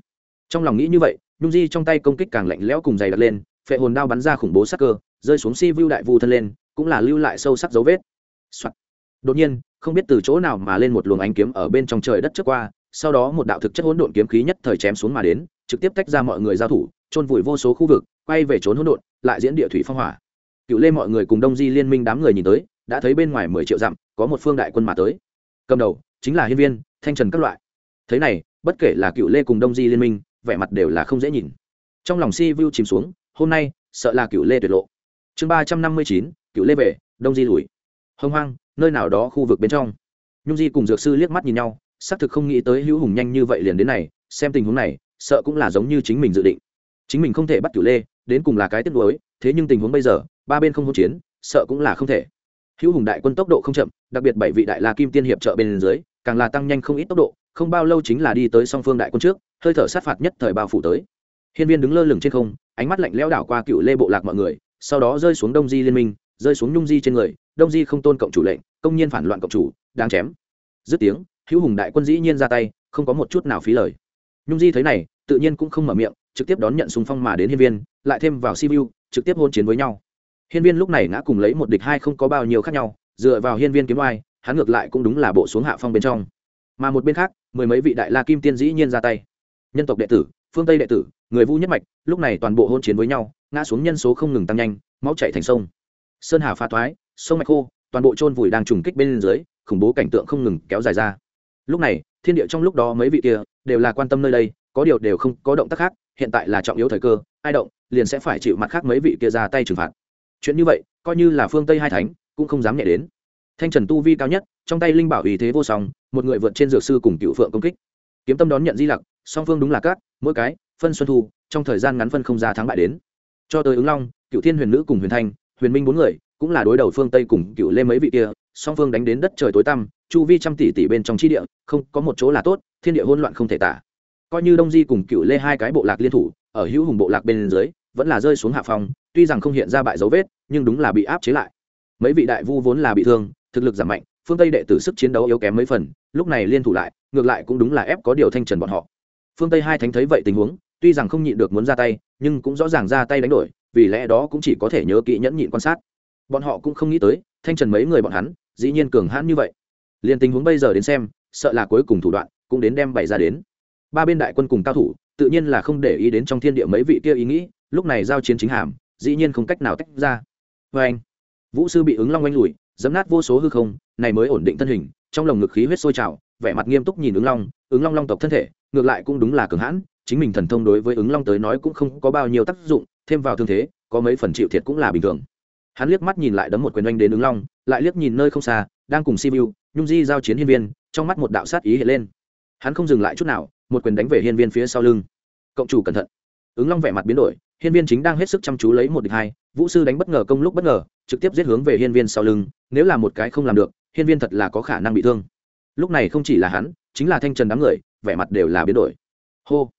Trong lòng nghĩ như vậy, nhung di trong tay công kích càng lạnh lẽo cùng dày đặt lên, phệ hồn đao bắn ra khủng bố sắc cơ, rơi xuống si vu đại vu thân lên, cũng là lưu lại sâu sắc dấu vết、Soạn. đột nhiên, không biết từ chỗ nào mà lên một luồng ánh kiếm ở bên trong trời đất trước qua, sau đó một đạo thực chất hỗn độn kiếm khí nhất thời chém xuống mà đến trực tiếp tách ra mọi người giao thủ trôn vùi vô số khu vực, quay về trốn hỗn độn, lại diễn địa thủy phong hỏa. Cựu lê mọi người cùng đông di liên minh đám người nhìn tới, đã thấy bên ngoài mười triệu dặm, có một phương đại quân mà tới. Cầm đầu chính là hiên viên, thanh trần các loại. Thế này, bất kể là cựu lê cùng đông di liên minh, vẻ mặt đều là không dễ nhìn. Trong lòng si vu chìm xuống, hôm nay, sợ là cựu lê tuyệt lộ. Chương ba trăm năm mươi chín, cựu lê về, đông di lùi. Hông hoang, nơi nào đó khu vực bên trong. Nhung di cùng dược sư liếc mắt nhìn nhau, xác thực không nghĩ tới hữu hùng nhanh như vậy liền đến này, xem tình huống này sợ cũng là giống như chính mình dự định. Chính mình không thể bắt cửu lê, đến cùng là cái tiếc nuối, thế nhưng tình huống bây giờ, ba bên không hỗn chiến, sợ cũng là không thể. Hữu hùng đại quân tốc độ không chậm, đặc biệt bảy vị đại la kim tiên hiệp trợ bên dưới, càng là tăng nhanh không ít tốc độ, không bao lâu chính là đi tới song phương đại quân trước, hơi thở sát phạt nhất thời bao phủ tới. Hiên viên đứng lơ lửng trên không, ánh mắt lạnh lẽo đảo qua cựu lê bộ lạc mọi người, sau đó rơi xuống đông di liên minh, rơi xuống nhung di trên người, đông di không tôn cộng chủ lệnh, công nhiên phản loạn cộng chủ, đang chém. Dứt tiếng, hữu hùng đại quân dĩ nhiên ra tay, không có một chút nào phí lời. Nhung di thấy này tự nhiên cũng không mở miệng, trực tiếp đón nhận xung phong mà đến hiên viên, lại thêm vào sibiu trực tiếp hôn chiến với nhau. Hiên viên lúc này ngã cùng lấy một địch hai không có bao nhiêu khác nhau, dựa vào hiên viên kiếm oai, hắn ngược lại cũng đúng là bộ xuống hạ phong bên trong. Mà một bên khác, mười mấy vị đại la kim tiên dĩ nhiên ra tay. Nhân tộc đệ tử, phương tây đệ tử, người vu nhất mạch, lúc này toàn bộ hôn chiến với nhau, ngã xuống nhân số không ngừng tăng nhanh, máu chạy thành sông. Sơn hà pha thoái, sông mạch khô, toàn bộ chôn vùi đang trùng kích bên dưới, khủng bố cảnh tượng không ngừng kéo dài ra. Lúc này, thiên địa trong lúc đó mấy vị kia đều là quan tâm nơi đây có điều đều không có động tác khác, hiện tại là trọng yếu thời cơ, ai động, liền sẽ phải chịu mặt khác mấy vị kia ra tay trừng phạt. Chuyện như vậy, coi như là phương tây hai thánh, cũng không dám nhẹ đến. Thanh trần tu vi cao nhất, trong tay linh bảo ý thế vô song, một người vượt trên dược sư cùng cựu phượng công kích. Kiếm tâm đón nhận di lặc, song phương đúng là các, mỗi cái, phân xuân thu, trong thời gian ngắn phân không ra thắng bại đến. Cho tới ứng long, cựu thiên huyền nữ cùng huyền thanh, huyền minh bốn người, cũng là đối đầu phương tây cùng cựu lê mấy vị kia, song phương đánh đến đất trời tối tăm, chu vi trăm tỷ tỷ bên trong chi địa, không có một chỗ là tốt, thiên địa hỗn loạn không thể tả coi như đông di cùng cựu lê hai cái bộ lạc liên thủ, ở hữu hùng bộ lạc bên dưới, vẫn là rơi xuống hạ phòng tuy rằng không hiện ra bại dấu vết, nhưng đúng là bị áp chế lại. Mấy vị đại vu vốn là bị thương, thực lực giảm mạnh, phương tây đệ tử sức chiến đấu yếu kém mấy phần, lúc này liên thủ lại, ngược lại cũng đúng là ép có điều thanh trần bọn họ. Phương tây hai thánh thấy vậy tình huống, tuy rằng không nhịn được muốn ra tay, nhưng cũng rõ ràng ra tay đánh đổi, vì lẽ đó cũng chỉ có thể nhớ kỹ nhẫn nhịn quan sát. Bọn họ cũng không nghĩ tới, thanh trần mấy người bọn hắn, dĩ nhiên cường hãn như vậy. Liền tình huống bây giờ đến xem, sợ là cuối cùng thủ đoạn cũng đến đem bày ra đến ba bên đại quân cùng cao thủ, tự nhiên là không để ý đến trong thiên địa mấy vị kia ý nghĩ, lúc này giao chiến chính hàm, dĩ nhiên không cách nào tách ra. Vê anh, vũ sư bị ứng long oanh lùi dấm nát vô số hư không, này mới ổn định thân hình, trong lồng ngực khí huyết sôi trào, vẻ mặt nghiêm túc nhìn ứng long ứng long long tộc thân thể, ngược lại cũng đúng là cường hãn, chính mình thần thông đối với ứng long tới nói cũng không có bao nhiêu tác dụng, thêm vào thương thế, có mấy phần chịu thiệt cũng là bình thường. Hắn liếc mắt nhìn lại đấm một quyền oanh đến ứng long, lại liếc nhìn nơi không xa, đang cùng sibiu, nhung di giao chiến hiên viên, trong mắt một đạo sát ý hiện lên. Hắn không dừng lại chút nào một quyền đánh về hiên viên phía sau lưng. Cộng chủ cẩn thận. Ứng long vẻ mặt biến đổi, hiên viên chính đang hết sức chăm chú lấy một địch hai, vũ sư đánh bất ngờ công lúc bất ngờ, trực tiếp giết hướng về hiên viên sau lưng, nếu là một cái không làm được, hiên viên thật là có khả năng bị thương. Lúc này không chỉ là hắn, chính là thanh trần đám người, vẻ mặt đều là biến đổi. Hô.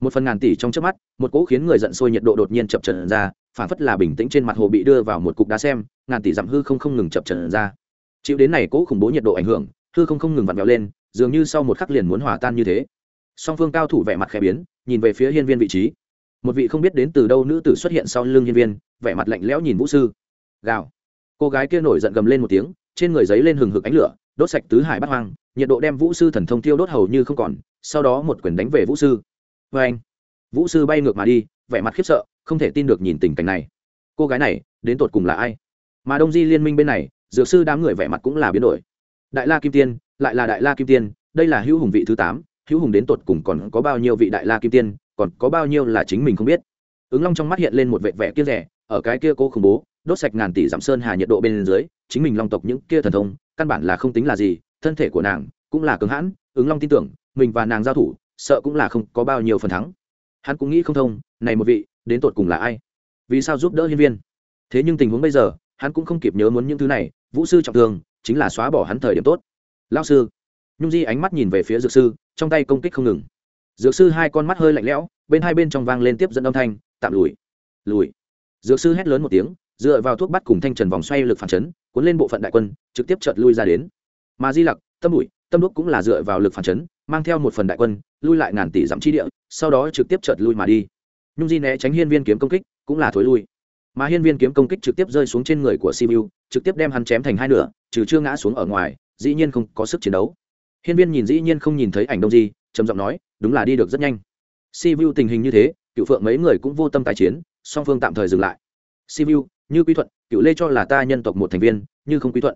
Một phần ngàn tỷ trong trước mắt, một cỗ khiến người giận sôi nhiệt độ đột nhiên chập trần ra, phản phất là bình tĩnh trên mặt hồ bị đưa vào một cục đá xem, ngàn tỷ dặm hư không không ngừng chập trần ra. Chịu đến này cỗ khủng bố nhiệt độ ảnh hưởng, hư không không ngừng vặn vẹo lên, dường như sau một khắc liền muốn hòa tan như thế song phương cao thủ vẻ mặt khẽ biến, nhìn về phía hiên viên vị trí. Một vị không biết đến từ đâu nữ tử xuất hiện sau lưng hiên viên, vẻ mặt lạnh lẽo nhìn vũ sư. Gào. Cô gái kia nổi giận gầm lên một tiếng, trên người giấy lên hừng hực ánh lửa, đốt sạch tứ hải bắt hoang, nhiệt độ đem vũ sư thần thông tiêu đốt hầu như không còn, sau đó một quyền đánh về vũ sư. Vê anh vũ sư bay ngược mà đi, vẻ mặt khiếp sợ, không thể tin được nhìn tình cảnh này. Cô gái này, đến tột cùng là ai? Mà đông di liên minh bên này, dược sư đám người vẻ mặt cũng là biến đổi. Đại la kim tiên, lại là đại la kim tiên, đây là hữu hùng vị thứ tám hữu hùng đến tột cùng còn có bao nhiêu vị đại la kim tiên, còn có bao nhiêu là chính mình không biết. Ứng long trong mắt hiện lên một vệ vẻ kia rẻ, ở cái kia cô khủng bố, đốt sạch ngàn tỷ giảm sơn hà nhiệt độ bên dưới, chính mình long tộc những kia thần thông, căn bản là không tính là gì, thân thể của nàng cũng là cứng hãn, ứng long tin tưởng, mình và nàng giao thủ, sợ cũng là không có bao nhiêu phần thắng. Hắn cũng nghĩ không thông, này một vị, đến tột cùng là ai? Vì sao giúp đỡ hiên viên? Thế nhưng tình huống bây giờ, hắn cũng không kịp nhớ muốn những thứ này, vũ sư trọng thương, chính là xóa bỏ hắn thời điểm tốt. Lao sư, nhung di ánh mắt nhìn về phía dược sư trong tay công kích không ngừng. Dược sư hai con mắt hơi lạnh lẽo, bên hai bên trong vang lên tiếp dẫn âm thanh, tạm lùi lùi. Dược sư hét lớn một tiếng, dựa vào thuốc bắt cùng thanh trần vòng xoay lực phản chấn, cuốn lên bộ phận đại quân, trực tiếp chợt lui ra đến. Mà di lặc, tâm bụi, tâm đúc cũng là dựa vào lực phản chấn, mang theo một phần đại quân, lui lại ngàn tỷ dặm chi địa, sau đó trực tiếp chợt lui mà đi. Nhung di né tránh hiên viên kiếm công kích, cũng là thối lui. Mà hiên viên kiếm công kích trực tiếp rơi xuống trên người của sibiu, trực tiếp đem hắn chém thành hai nửa, trừ chưa ngã xuống ở ngoài, dĩ nhiên không có sức chiến đấu hiên viên nhìn dĩ nhiên không nhìn thấy ảnh đông di trầm giọng nói đúng là đi được rất nhanh. Si Vu tình hình như thế cựu phượng mấy người cũng vô tâm tài chiến song phương tạm thời dừng lại. Si Vu, như quy thuận cựu lê cho là ta nhân tộc một thành viên như không quy thuận.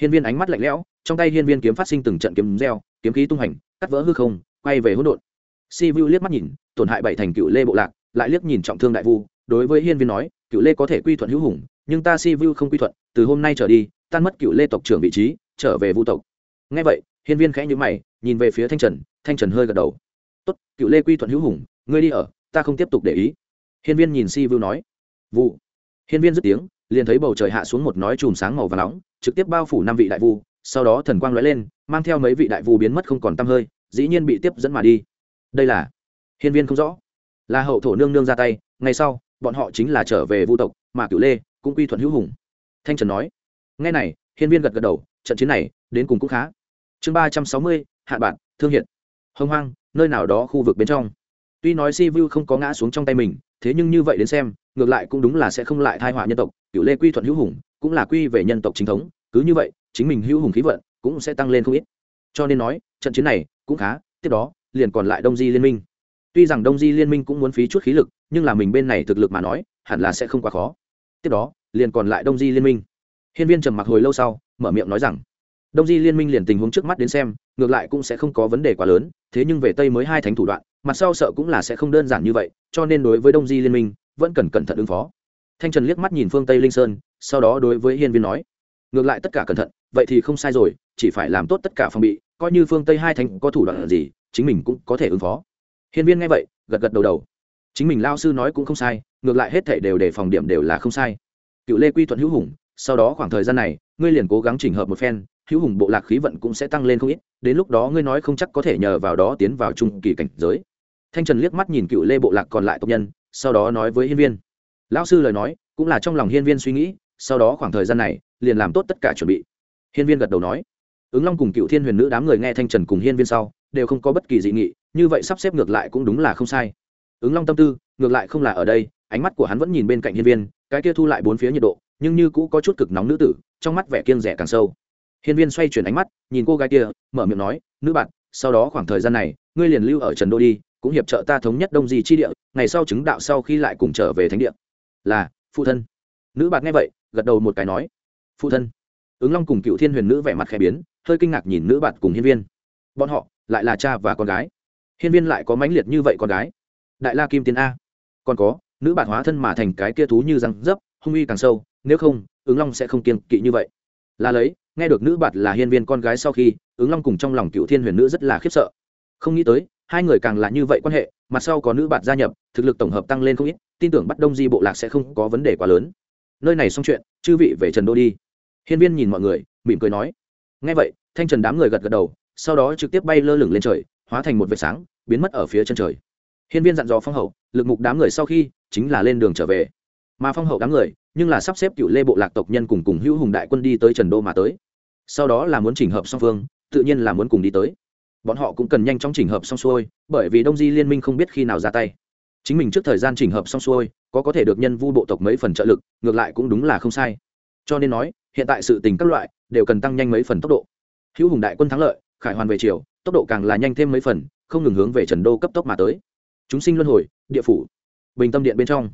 Hiên viên ánh mắt lạnh lẽo trong tay hiên viên kiếm phát sinh từng trận kiếm reo kiếm khí tung hành cắt vỡ hư không quay về hỗn độn. Si vu liếc mắt nhìn tổn hại bảy thành cựu lê bộ lạc lại liếc nhìn trọng thương đại vu đối với hiên viên nói cựu lê có thể quy thuận hữu hùng nhưng ta si vu không quy thuận từ hôm nay trở đi tan mất cựu lê tộc trưởng vị trí trở về vu tộc. Ngay vậy hiên viên khẽ nhíu mày, nhìn về phía thanh trần thanh trần hơi gật đầu. Tốt, cựu lê quy thuận hữu hùng, ngươi đi ở, ta không tiếp tục để ý. Hiên viên nhìn si Vưu nói. Vụ hiên viên dứt tiếng, liền thấy bầu trời hạ xuống một nói chùm sáng màu và nóng, trực tiếp bao phủ năm vị đại vu sau đó thần quang lóe lên, mang theo mấy vị đại vu biến mất không còn tăm hơi, dĩ nhiên bị tiếp dẫn mà đi. Đây là hiên viên không rõ. Là hậu thổ nương nương ra tay, ngày sau, bọn họ chính là trở về vu tộc, mà cửu lê cũng quy thuận hữu hùng. Thanh trần nói. Nghe này, hiên viên gật gật đầu, trận chiến này đến cùng cũng khá chương ba trăm sáu mươi, hạ bạn thương hiện hông hoang, nơi nào đó khu vực bên trong. Tuy nói si vu không có ngã xuống trong tay mình, thế nhưng như vậy đến xem, ngược lại cũng đúng là sẽ không lại thai họa nhân tộc. Cựu lê quy thuận hữu hùng cũng là quy về nhân tộc chính thống, cứ như vậy, chính mình hữu hùng khí vận cũng sẽ tăng lên không ít. Cho nên nói, trận chiến này cũng khá, tiếp đó, liền còn lại đông di liên minh. Tuy rằng đông di liên minh cũng muốn phí chút khí lực, nhưng là mình bên này thực lực mà nói, hẳn là sẽ không quá khó. Tiếp đó, liền còn lại đông di liên minh. Hiên viên trầm mặc hồi lâu sau, mở miệng nói rằng đông di liên minh liền tình huống trước mắt đến xem, ngược lại cũng sẽ không có vấn đề quá lớn, thế nhưng về tây mới hai thánh thủ đoạn, mặt sau sợ cũng là sẽ không đơn giản như vậy, cho nên đối với đông di liên minh, vẫn cần cẩn thận ứng phó. Thanh trần liếc mắt nhìn phương tây linh sơn, sau đó đối với hiên viên nói, ngược lại tất cả cẩn thận, vậy thì không sai rồi, chỉ phải làm tốt tất cả phòng bị, coi như phương tây hai thánh có thủ đoạn gì, chính mình cũng có thể ứng phó. Hiên viên nghe vậy, gật gật đầu đầu. Chính mình lao sư nói cũng không sai, ngược lại hết thể đều để phòng điểm đều là không sai. Cựu lê quy thuận hữu hùng, sau đó khoảng thời gian này, ngươi liền cố gắng chỉnh hợp một phen hữu hùng bộ lạc khí vận cũng sẽ tăng lên không ít, đến lúc đó ngươi nói không chắc có thể nhờ vào đó tiến vào trung kỳ cảnh giới. Thanh trần liếc mắt nhìn cựu lê bộ lạc còn lại tộc nhân, sau đó nói với hiên viên. Lão sư lời nói, cũng là trong lòng hiên viên suy nghĩ, sau đó khoảng thời gian này, liền làm tốt tất cả chuẩn bị. Hiên viên gật đầu nói. Ứng long cùng cựu thiên huyền nữ đám người nghe thanh trần cùng hiên viên sau, đều không có bất kỳ dị nghị, như vậy sắp xếp ngược lại cũng đúng là không sai. Ứng long tâm tư, ngược lại không là ở đây, ánh mắt của hắn vẫn nhìn bên cạnh hiên viên, cái kia thu lại bốn phía nhiệt độ, nhưng như cũ có chút cực nóng nữ tử, trong mắt vẻ kiêng rẻ càng sâu hiên viên xoay chuyển ánh mắt, nhìn cô gái kia, mở miệng nói, nữ bạn, sau đó khoảng thời gian này, ngươi liền lưu ở trần đô đi, cũng hiệp trợ ta thống nhất đông di chi địa, ngày sau chứng đạo sau khi lại cùng trở về thánh địa. Là, phụ thân. Nữ bạn nghe vậy, gật đầu một cái nói, phụ thân. Ứng long cùng cựu thiên huyền nữ vẻ mặt khẽ biến, hơi kinh ngạc nhìn nữ bạn cùng hiên viên. Bọn họ, lại là cha và con gái. Hiên viên lại có mãnh liệt như vậy con gái. Đại la kim tiến a. Còn có, nữ bạn hóa thân mà thành cái kia thú như răng dấp, hung uy càng sâu, nếu không, ứng long sẽ không kiên kỵ như vậy. Là lấy nghe được nữ bạt là hiên viên con gái sau khi, ứng long cùng trong lòng cựu thiên huyền nữ rất là khiếp sợ. Không nghĩ tới, hai người càng là như vậy quan hệ, mặt sau có nữ bạt gia nhập, thực lực tổng hợp tăng lên không ít, tin tưởng bắt đông di bộ lạc sẽ không có vấn đề quá lớn. Nơi này xong chuyện, chư vị về trần đô đi. Hiên viên nhìn mọi người, mỉm cười nói. Ngay vậy, thanh trần đám người gật gật đầu, sau đó trực tiếp bay lơ lửng lên trời, hóa thành một vệt sáng, biến mất ở phía chân trời. Hiên viên dặn dò phong hậu, lực mục đám người sau khi, chính là lên đường trở về mà phong hậu đám người, nhưng là sắp xếp cựu lê bộ lạc tộc nhân cùng cùng hữu hùng đại quân đi tới trần đô mà tới. Sau đó là muốn chỉnh hợp song phương, tự nhiên là muốn cùng đi tới. Bọn họ cũng cần nhanh chóng chỉnh hợp xong xuôi, bởi vì đông di liên minh không biết khi nào ra tay. Chính mình trước thời gian chỉnh hợp xong xuôi, có có thể được nhân vu bộ tộc mấy phần trợ lực, ngược lại cũng đúng là không sai. Cho nên nói, hiện tại sự tình các loại đều cần tăng nhanh mấy phần tốc độ. Hữu hùng đại quân thắng lợi, khải hoàn về chiều tốc độ càng là nhanh thêm mấy phần, không ngừng hướng về trần đô cấp tốc mà tới. Chúng sinh luân hồi, địa phủ, bình tâm điện bên trong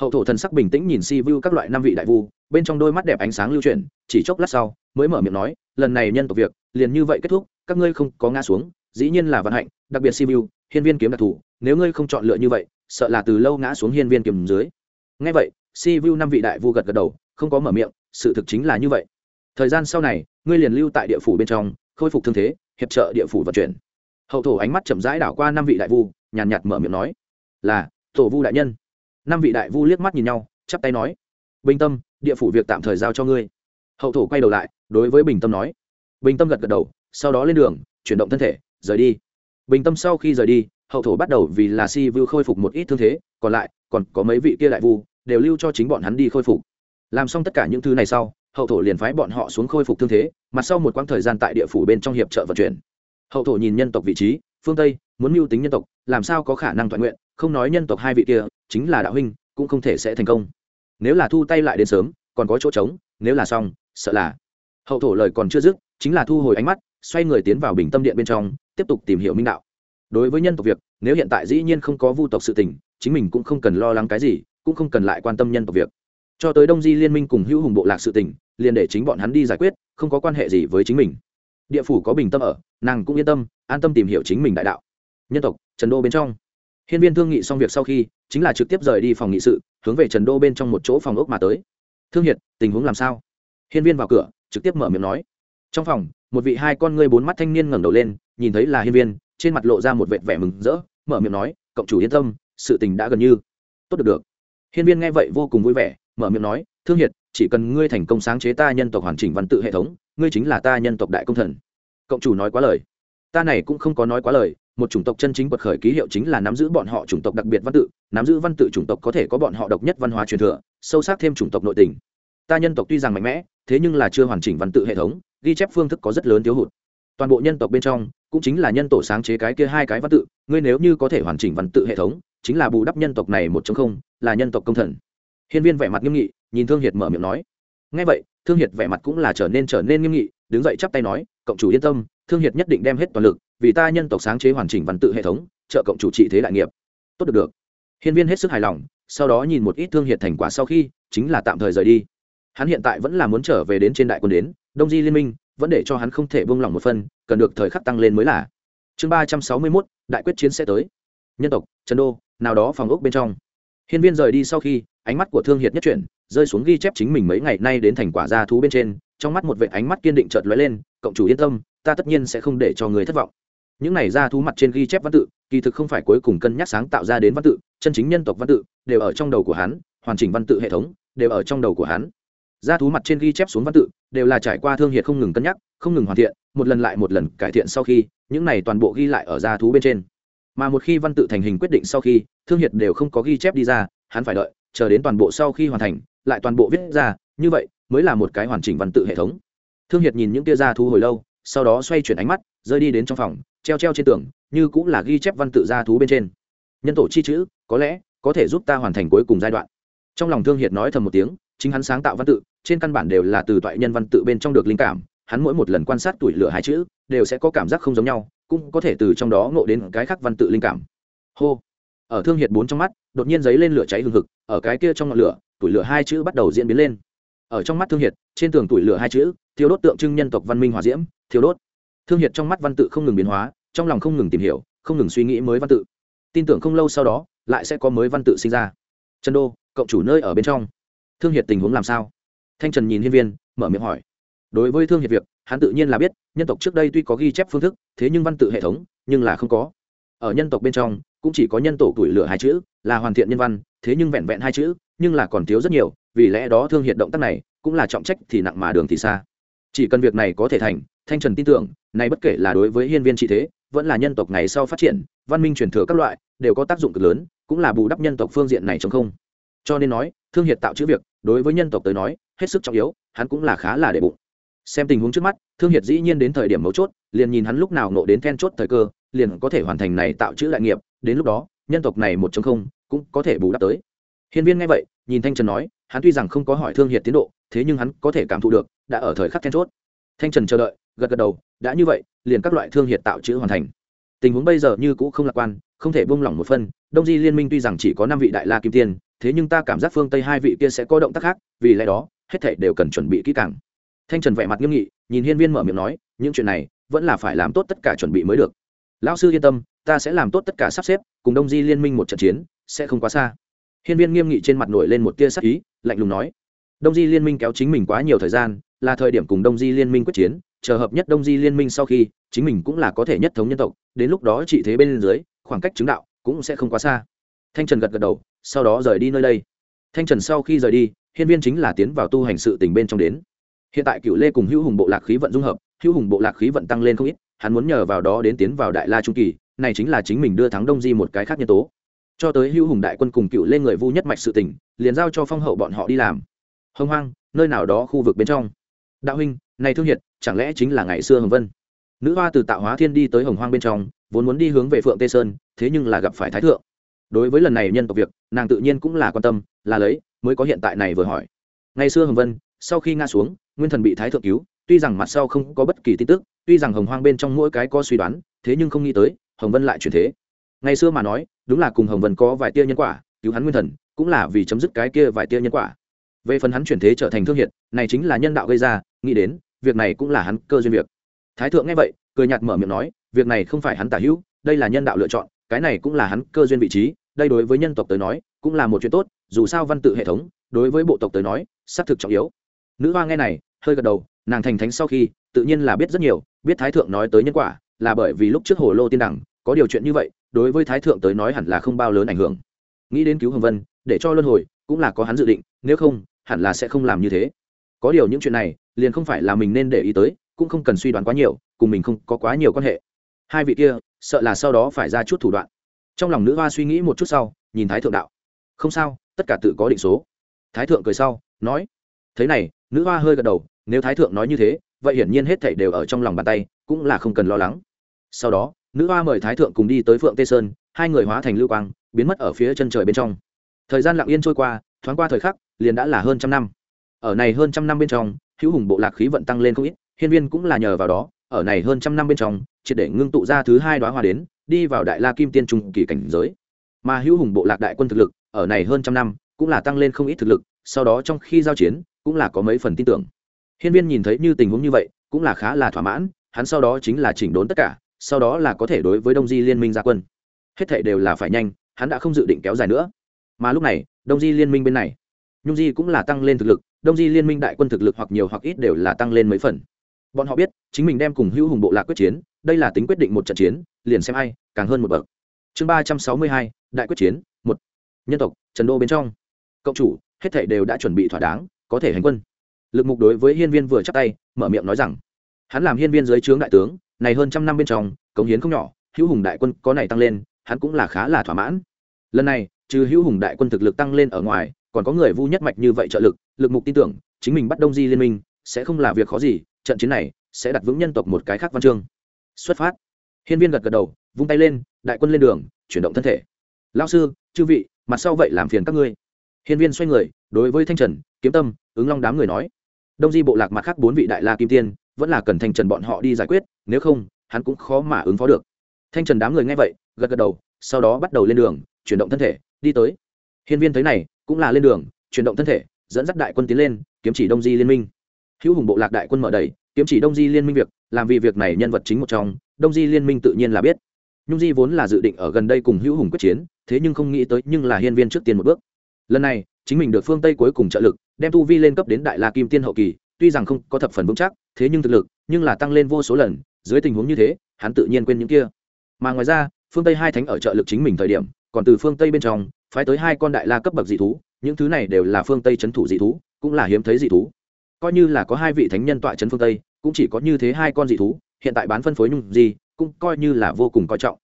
hậu thổ thần sắc bình tĩnh nhìn si vu các loại năm vị đại vu, bên trong đôi mắt đẹp ánh sáng lưu chuyển, chỉ chốc lát sau, mới mở miệng nói, lần này nhân tộc việc, liền như vậy kết thúc, các ngươi không có ngã xuống, dĩ nhiên là vận hạnh, đặc biệt si vu, hiên viên kiếm đặc thù, nếu ngươi không chọn lựa như vậy, sợ là từ lâu ngã xuống hiên viên kiếm dưới. Ngay vậy, si vu năm vị đại vu gật gật đầu, không có mở miệng, sự thực chính là như vậy. Thời gian sau này, ngươi liền lưu tại địa phủ bên trong, khôi phục thương thế, hiệp trợ địa phủ vận chuyển. Hậu thổ ánh mắt chậm rãi đảo qua năm vị đại vu, nhàn nhạt mở miệng nói, là tổ vu đại nhân năm vị đại vu liếc mắt nhìn nhau, chắp tay nói, bình tâm, địa phủ việc tạm thời giao cho ngươi. Hậu thổ quay đầu lại, đối với bình tâm nói. Bình tâm gật gật đầu, sau đó lên đường, chuyển động thân thể, rời đi. Bình tâm sau khi rời đi, hậu thổ bắt đầu vì là si vu khôi phục một ít thương thế, còn lại, còn có mấy vị kia đại vu, đều lưu cho chính bọn hắn đi khôi phục. Làm xong tất cả những thứ này sau, hậu thổ liền phái bọn họ xuống khôi phục thương thế, mặt sau một quãng thời gian tại địa phủ bên trong hiệp trợ vận chuyển. Hậu thổ nhìn nhân tộc vị trí, phương tây, muốn mưu tính nhân tộc, làm sao có khả năng toàn nguyện không nói nhân tộc hai vị kia, chính là đạo huynh, cũng không thể sẽ thành công. Nếu là thu tay lại đến sớm, còn có chỗ trống, nếu là xong, sợ là. Hậu thổ lời còn chưa dứt, chính là thu hồi ánh mắt, xoay người tiến vào bình tâm điện bên trong, tiếp tục tìm hiểu minh đạo. Đối với nhân tộc việc, nếu hiện tại dĩ nhiên không có vu tộc sự tình, chính mình cũng không cần lo lắng cái gì, cũng không cần lại quan tâm nhân tộc việc. Cho tới đông di liên minh cùng hữu hùng bộ lạc sự tình, liền để chính bọn hắn đi giải quyết, không có quan hệ gì với chính mình. Địa phủ có bình tâm ở, nàng cũng yên tâm, an tâm tìm hiểu chính mình đại đạo. Nhân tộc, trần đô bên trong hiên viên thương nghị xong việc sau khi, chính là trực tiếp rời đi phòng nghị sự, hướng về trần đô bên trong một chỗ phòng ốc mà tới. Thương hiệt, tình huống làm sao? Hiên viên vào cửa, trực tiếp mở miệng nói. Trong phòng, một vị hai con ngươi bốn mắt thanh niên ngẩng đầu lên, nhìn thấy là hiên viên, trên mặt lộ ra một vệt vẻ mừng rỡ, mở miệng nói cộng chủ yên tâm, sự tình đã gần như tốt được được. Hiên viên nghe vậy vô cùng vui vẻ, mở miệng nói, thương hiệt, chỉ cần ngươi thành công sáng chế ta nhân tộc hoàn chỉnh văn tự hệ thống, ngươi chính là ta nhân tộc đại công thần. Cộng chủ nói quá lời. Ta này cũng không có nói quá lời một chủng tộc chân chính bật khởi ký hiệu chính là nắm giữ bọn họ chủng tộc đặc biệt văn tự, nắm giữ văn tự chủng tộc có thể có bọn họ độc nhất văn hóa truyền thừa, sâu sắc thêm chủng tộc nội tình. Ta nhân tộc tuy rằng mạnh mẽ, thế nhưng là chưa hoàn chỉnh văn tự hệ thống, ghi chép phương thức có rất lớn thiếu hụt. Toàn bộ nhân tộc bên trong, cũng chính là nhân tổ sáng chế cái kia hai cái văn tự, ngươi nếu như có thể hoàn chỉnh văn tự hệ thống, chính là bù đắp nhân tộc này một trong không, là nhân tộc công thần. Hiên viên vẻ mặt nghiêm nghị, nhìn thương hiệt mở miệng nói. Ngay vậy, thương hiệt vẻ mặt cũng là trở nên trở nên nghiêm nghị, đứng dậy chắp tay nói, cộng chủ yên tâm, thương hiệt nhất định đem hết toàn lực vì ta nhân tộc sáng chế hoàn chỉnh văn tự hệ thống, trợ cộng chủ trị thế đại nghiệp. Tốt được được. Hiên viên hết sức hài lòng, sau đó nhìn một ít thương hiệt thành quả sau khi, chính là tạm thời rời đi. Hắn hiện tại vẫn là muốn trở về đến trên đại quân đến, đông di liên minh, vẫn để cho hắn không thể buông lỏng một phân cần được thời khắc tăng lên mới là. Chương ba trăm sáu mươi mốt, đại quyết chiến sẽ tới. Nhân tộc, trần đô, nào đó phòng ốc bên trong. Hiên viên rời đi sau khi, ánh mắt của thương hiệt nhất chuyển, rơi xuống ghi chép chính mình mấy ngày nay đến thành quả gia thú bên trên, trong mắt một vệ ánh mắt kiên định chợt lóe lên, cộng chủ yên tâm, ta tất nhiên sẽ không để cho người thất vọng những này ra thú mặt trên ghi chép văn tự, kỳ thực không phải cuối cùng cân nhắc sáng tạo ra đến văn tự, chân chính nhân tộc văn tự, đều ở trong đầu của hắn, hoàn chỉnh văn tự hệ thống, đều ở trong đầu của hắn. Ra thú mặt trên ghi chép xuống văn tự, đều là trải qua thương hiệt không ngừng cân nhắc, không ngừng hoàn thiện, một lần lại một lần cải thiện sau khi, những này toàn bộ ghi lại ở ra thú bên trên. Mà một khi văn tự thành hình quyết định sau khi, thương hiệt đều không có ghi chép đi ra, hắn phải đợi, chờ đến toàn bộ sau khi hoàn thành, lại toàn bộ viết ra, như vậy mới là một cái hoàn chỉnh văn tự hệ thống. Thương hiệt nhìn những tia ra thú hồi lâu, sau đó xoay chuyển ánh mắt, rơi đi đến trong phòng treo treo trên tường, như cũng là ghi chép văn tự gia thú bên trên. Nhân tổ chi chữ, có lẽ, có thể giúp ta hoàn thành cuối cùng giai đoạn. Trong lòng thương hiệt nói thầm một tiếng, chính hắn sáng tạo văn tự, trên căn bản đều là từ toại nhân văn tự bên trong được linh cảm, hắn mỗi một lần quan sát tuổi lửa hai chữ, đều sẽ có cảm giác không giống nhau, cũng có thể từ trong đó ngộ đến cái khác văn tự linh cảm. Hô! Ở thương hiệt bốn trong mắt, đột nhiên giấy lên lửa cháy hừng hực, ở cái kia trong ngọn lửa, tuổi lửa hai chữ bắt đầu diễn biến lên. Ở trong mắt thương hiệt, trên tường tuổi lửa hai chữ thiếu đốt tượng trưng nhân tộc văn minh hòa diễm thiếu đốt thương hiệt trong mắt văn tự không ngừng biến hóa, trong lòng không ngừng tìm hiểu, không ngừng suy nghĩ mới văn tự. Tin tưởng không lâu sau đó, lại sẽ có mới văn tự sinh ra. Trần đô, cậu chủ nơi ở bên trong. Thương hiệt tình huống làm sao? Thanh trần nhìn hiên viên, mở miệng hỏi. Đối với thương hiệt việc, hắn tự nhiên là biết, nhân tộc trước đây tuy có ghi chép phương thức, thế nhưng văn tự hệ thống, nhưng là không có. Ở nhân tộc bên trong, cũng chỉ có nhân tổ tuổi lửa hai chữ, là hoàn thiện nhân văn, thế nhưng vẹn vẹn hai chữ, nhưng là còn thiếu rất nhiều, vì lẽ đó thương Hiệt động tác này, cũng là trọng trách thì nặng mà đường thì xa. Chỉ cần việc này có thể thành, thanh trần tin tưởng này bất kể là đối với hiên viên trị thế, vẫn là nhân tộc ngày sau phát triển, văn minh truyền thừa các loại, đều có tác dụng cực lớn, cũng là bù đắp nhân tộc phương diện này chống không. Cho nên nói, thương hiệt tạo chữ việc, đối với nhân tộc tới nói, hết sức trọng yếu, hắn cũng là khá là đệ bụng. Xem tình huống trước mắt, thương hiệt dĩ nhiên đến thời điểm mấu chốt, liền nhìn hắn lúc nào nộ đến then chốt thời cơ, liền có thể hoàn thành này tạo chữ đại nghiệp, đến lúc đó, nhân tộc này một chống không, cũng có thể bù đắp tới. Hiên viên nghe vậy, nhìn thanh trần nói, hắn tuy rằng không có hỏi thương hiệt tiến độ, thế nhưng hắn có thể cảm thụ được, đã ở thời khắc then chốt. Thanh trần chờ đợi, gật gật đầu đã như vậy, liền các loại thương hiệt tạo chữ hoàn thành. Tình huống bây giờ như cũ không lạc quan, không thể buông lỏng một phân. Đông di liên minh tuy rằng chỉ có năm vị đại la kim tiên, thế nhưng ta cảm giác phương tây hai vị kia sẽ có động tác khác, vì lẽ đó, hết thảy đều cần chuẩn bị kỹ càng. Thanh trần vẻ mặt nghiêm nghị, nhìn hiên viên mở miệng nói, những chuyện này, vẫn là phải làm tốt tất cả chuẩn bị mới được. Lão sư yên tâm, ta sẽ làm tốt tất cả sắp xếp, cùng đông di liên minh một trận chiến, sẽ không quá xa. Hiên viên nghiêm nghị trên mặt nổi lên một tia sắc ý, lạnh lùng nói, đông di liên minh kéo chính mình quá nhiều thời gian, là thời điểm cùng đông di liên minh quyết chiến chờ hợp nhất đông di liên minh sau khi, chính mình cũng là có thể nhất thống nhân tộc, đến lúc đó trị thế bên dưới, khoảng cách chứng đạo cũng sẽ không quá xa. Thanh trần gật gật đầu, sau đó rời đi nơi đây. Thanh trần sau khi rời đi, hiên viên chính là tiến vào tu hành sự tình bên trong đến. Hiện tại cựu lê cùng hữu hùng bộ lạc khí vận dung hợp, hữu hùng bộ lạc khí vận tăng lên không ít, hắn muốn nhờ vào đó đến tiến vào đại la trung kỳ, này chính là chính mình đưa thắng đông di một cái khác nhân tố. Cho tới hữu hùng đại quân cùng cựu lên người vu nhất mạch sự tỉnh liền giao cho phong hậu bọn họ đi làm. Hông hoang, nơi nào đó khu vực bên trong. Đạo huynh này thương hiệt, chẳng lẽ chính là ngày xưa hồng vân? Nữ hoa từ tạo hóa thiên đi tới hồng hoang bên trong, vốn muốn đi hướng về phượng tê sơn, thế nhưng là gặp phải thái thượng. Đối với lần này nhân tộc việc, nàng tự nhiên cũng là quan tâm, là lấy, mới có hiện tại này vừa hỏi. Ngày xưa hồng vân, sau khi nga xuống, nguyên thần bị thái thượng cứu, tuy rằng mặt sau không có bất kỳ tin tức, tuy rằng hồng hoang bên trong mỗi cái có suy đoán, thế nhưng không nghĩ tới, hồng vân lại chuyển thế. Ngày xưa mà nói, đúng là cùng hồng vân có vài tia nhân quả, cứu hắn nguyên thần, cũng là vì chấm dứt cái kia vài tia nhân quả. Về phần hắn chuyển thế trở thành thương hiệt, này chính là nhân đạo gây ra, nghĩ đến việc này cũng là hắn cơ duyên việc. Thái thượng nghe vậy, cười nhạt mở miệng nói, việc này không phải hắn tả hữu, đây là nhân đạo lựa chọn, cái này cũng là hắn cơ duyên vị trí, đây đối với nhân tộc tới nói, cũng là một chuyện tốt, dù sao văn tự hệ thống, đối với bộ tộc tới nói, xác thực trọng yếu. Nữ hoa nghe này, hơi gật đầu, nàng thành thánh sau khi, tự nhiên là biết rất nhiều, biết thái thượng nói tới nhân quả, là bởi vì lúc trước hồ lô tiên đẳng, có điều chuyện như vậy, đối với thái thượng tới nói hẳn là không bao lớn ảnh hưởng. Nghĩ đến cứu hồng vân, để cho luân hồi, cũng là có hắn dự định, nếu không, hẳn là sẽ không làm như thế. Có điều những chuyện này liền không phải là mình nên để ý tới, cũng không cần suy đoán quá nhiều, cùng mình không có quá nhiều quan hệ. Hai vị kia, sợ là sau đó phải ra chút thủ đoạn. Trong lòng nữ hoa suy nghĩ một chút sau, nhìn thái thượng đạo. Không sao, tất cả tự có định số. Thái thượng cười sau, nói, thế này, nữ hoa hơi gật đầu, nếu thái thượng nói như thế, vậy hiển nhiên hết thảy đều ở trong lòng bàn tay, cũng là không cần lo lắng. Sau đó, nữ hoa mời thái thượng cùng đi tới phượng tê sơn, hai người hóa thành lưu quang, biến mất ở phía chân trời bên trong. Thời gian lặng yên trôi qua, thoáng qua thời khắc, liền đã là hơn trăm năm. Ở này hơn trăm năm bên trong hữu hùng bộ lạc khí vận tăng lên không ít, hiên viên cũng là nhờ vào đó, ở này hơn trăm năm bên trong, triệt để ngưng tụ ra thứ hai đoá hoa đến, đi vào đại la kim tiên trung kỳ cảnh giới. Mà hữu hùng bộ lạc đại quân thực lực, ở này hơn trăm năm, cũng là tăng lên không ít thực lực, sau đó trong khi giao chiến, cũng là có mấy phần tin tưởng. Hiên viên nhìn thấy như tình huống như vậy, cũng là khá là thỏa mãn, hắn sau đó chính là chỉnh đốn tất cả, sau đó là có thể đối với đông di liên minh ra quân. Hết thệ đều là phải nhanh, hắn đã không dự định kéo dài nữa. Mà lúc này, đông di liên minh bên này, nhung di cũng là tăng lên thực lực đông di liên minh đại quân thực lực hoặc nhiều hoặc ít đều là tăng lên mấy phần. Bọn họ biết, chính mình đem cùng hữu hùng bộ lạc quyết chiến, đây là tính quyết định một trận chiến, liền xem ai, càng hơn một bậc. Chương ba trăm sáu mươi hai, đại quyết chiến, một. Nhân tộc, trần đô bên trong. Cộng chủ, hết thảy đều đã chuẩn bị thỏa đáng, có thể hành quân. Lực mục đối với hiên viên vừa chắp tay, mở miệng nói rằng, hắn làm hiên viên dưới trướng đại tướng, này hơn trăm năm bên trong, cống hiến không nhỏ, hữu hùng đại quân có này tăng lên, hắn cũng là khá là thỏa mãn. Lần này, trừ hữu hùng đại quân thực lực tăng lên ở ngoài còn có người vu nhất mạch như vậy trợ lực lực mục tin tưởng, chính mình bắt đông di liên minh, sẽ không là việc khó gì, trận chiến này sẽ đặt vững nhân tộc một cái khác văn chương. Xuất phát. Hiên viên gật gật đầu, vung tay lên, đại quân lên đường, chuyển động thân thể. Lao sư, chư vị, mặt sau vậy làm phiền các ngươi. Hiên viên xoay người, đối với thanh trần, kiếm tâm, ứng long đám người nói. Đông di bộ lạc mặt khác bốn vị đại la kim tiên, vẫn là cần thanh trần bọn họ đi giải quyết, nếu không, hắn cũng khó mà ứng phó được. Thanh trần đám người nghe vậy, gật gật đầu, sau đó bắt đầu lên đường, chuyển động thân thể, đi tới. Hiên viên thấy này cũng là lên đường, chuyển động thân thể, dẫn dắt đại quân tiến lên, kiếm chỉ đông di liên minh. Hữu hùng bộ lạc đại quân mở đầy kiếm chỉ đông di liên minh việc, làm vì việc này nhân vật chính một trong, đông di liên minh tự nhiên là biết. Nhung di vốn là dự định ở gần đây cùng hữu hùng quyết chiến, thế nhưng không nghĩ tới nhưng là hiên viên trước tiên một bước. Lần này, chính mình được phương tây cuối cùng trợ lực, đem tu vi lên cấp đến đại la kim tiên hậu kỳ, tuy rằng không có thập phần vững chắc, thế nhưng thực lực, nhưng là tăng lên vô số lần, dưới tình huống như thế, hắn tự nhiên quên những kia. Mà ngoài ra, phương tây hai thánh ở trợ lực chính mình thời điểm còn từ phương tây bên trong, phái tới hai con đại la cấp bậc dị thú, những thứ này đều là phương tây c h ấ n thủ dị thú, cũng là hiếm thấy dị thú. Coi như là có hai vị thánh nhân tọa c h ấ n phương tây, cũng chỉ có như thế hai con dị thú, hiện tại bán phân phối nhung gì cũng coi như là vô cùng coi trọng.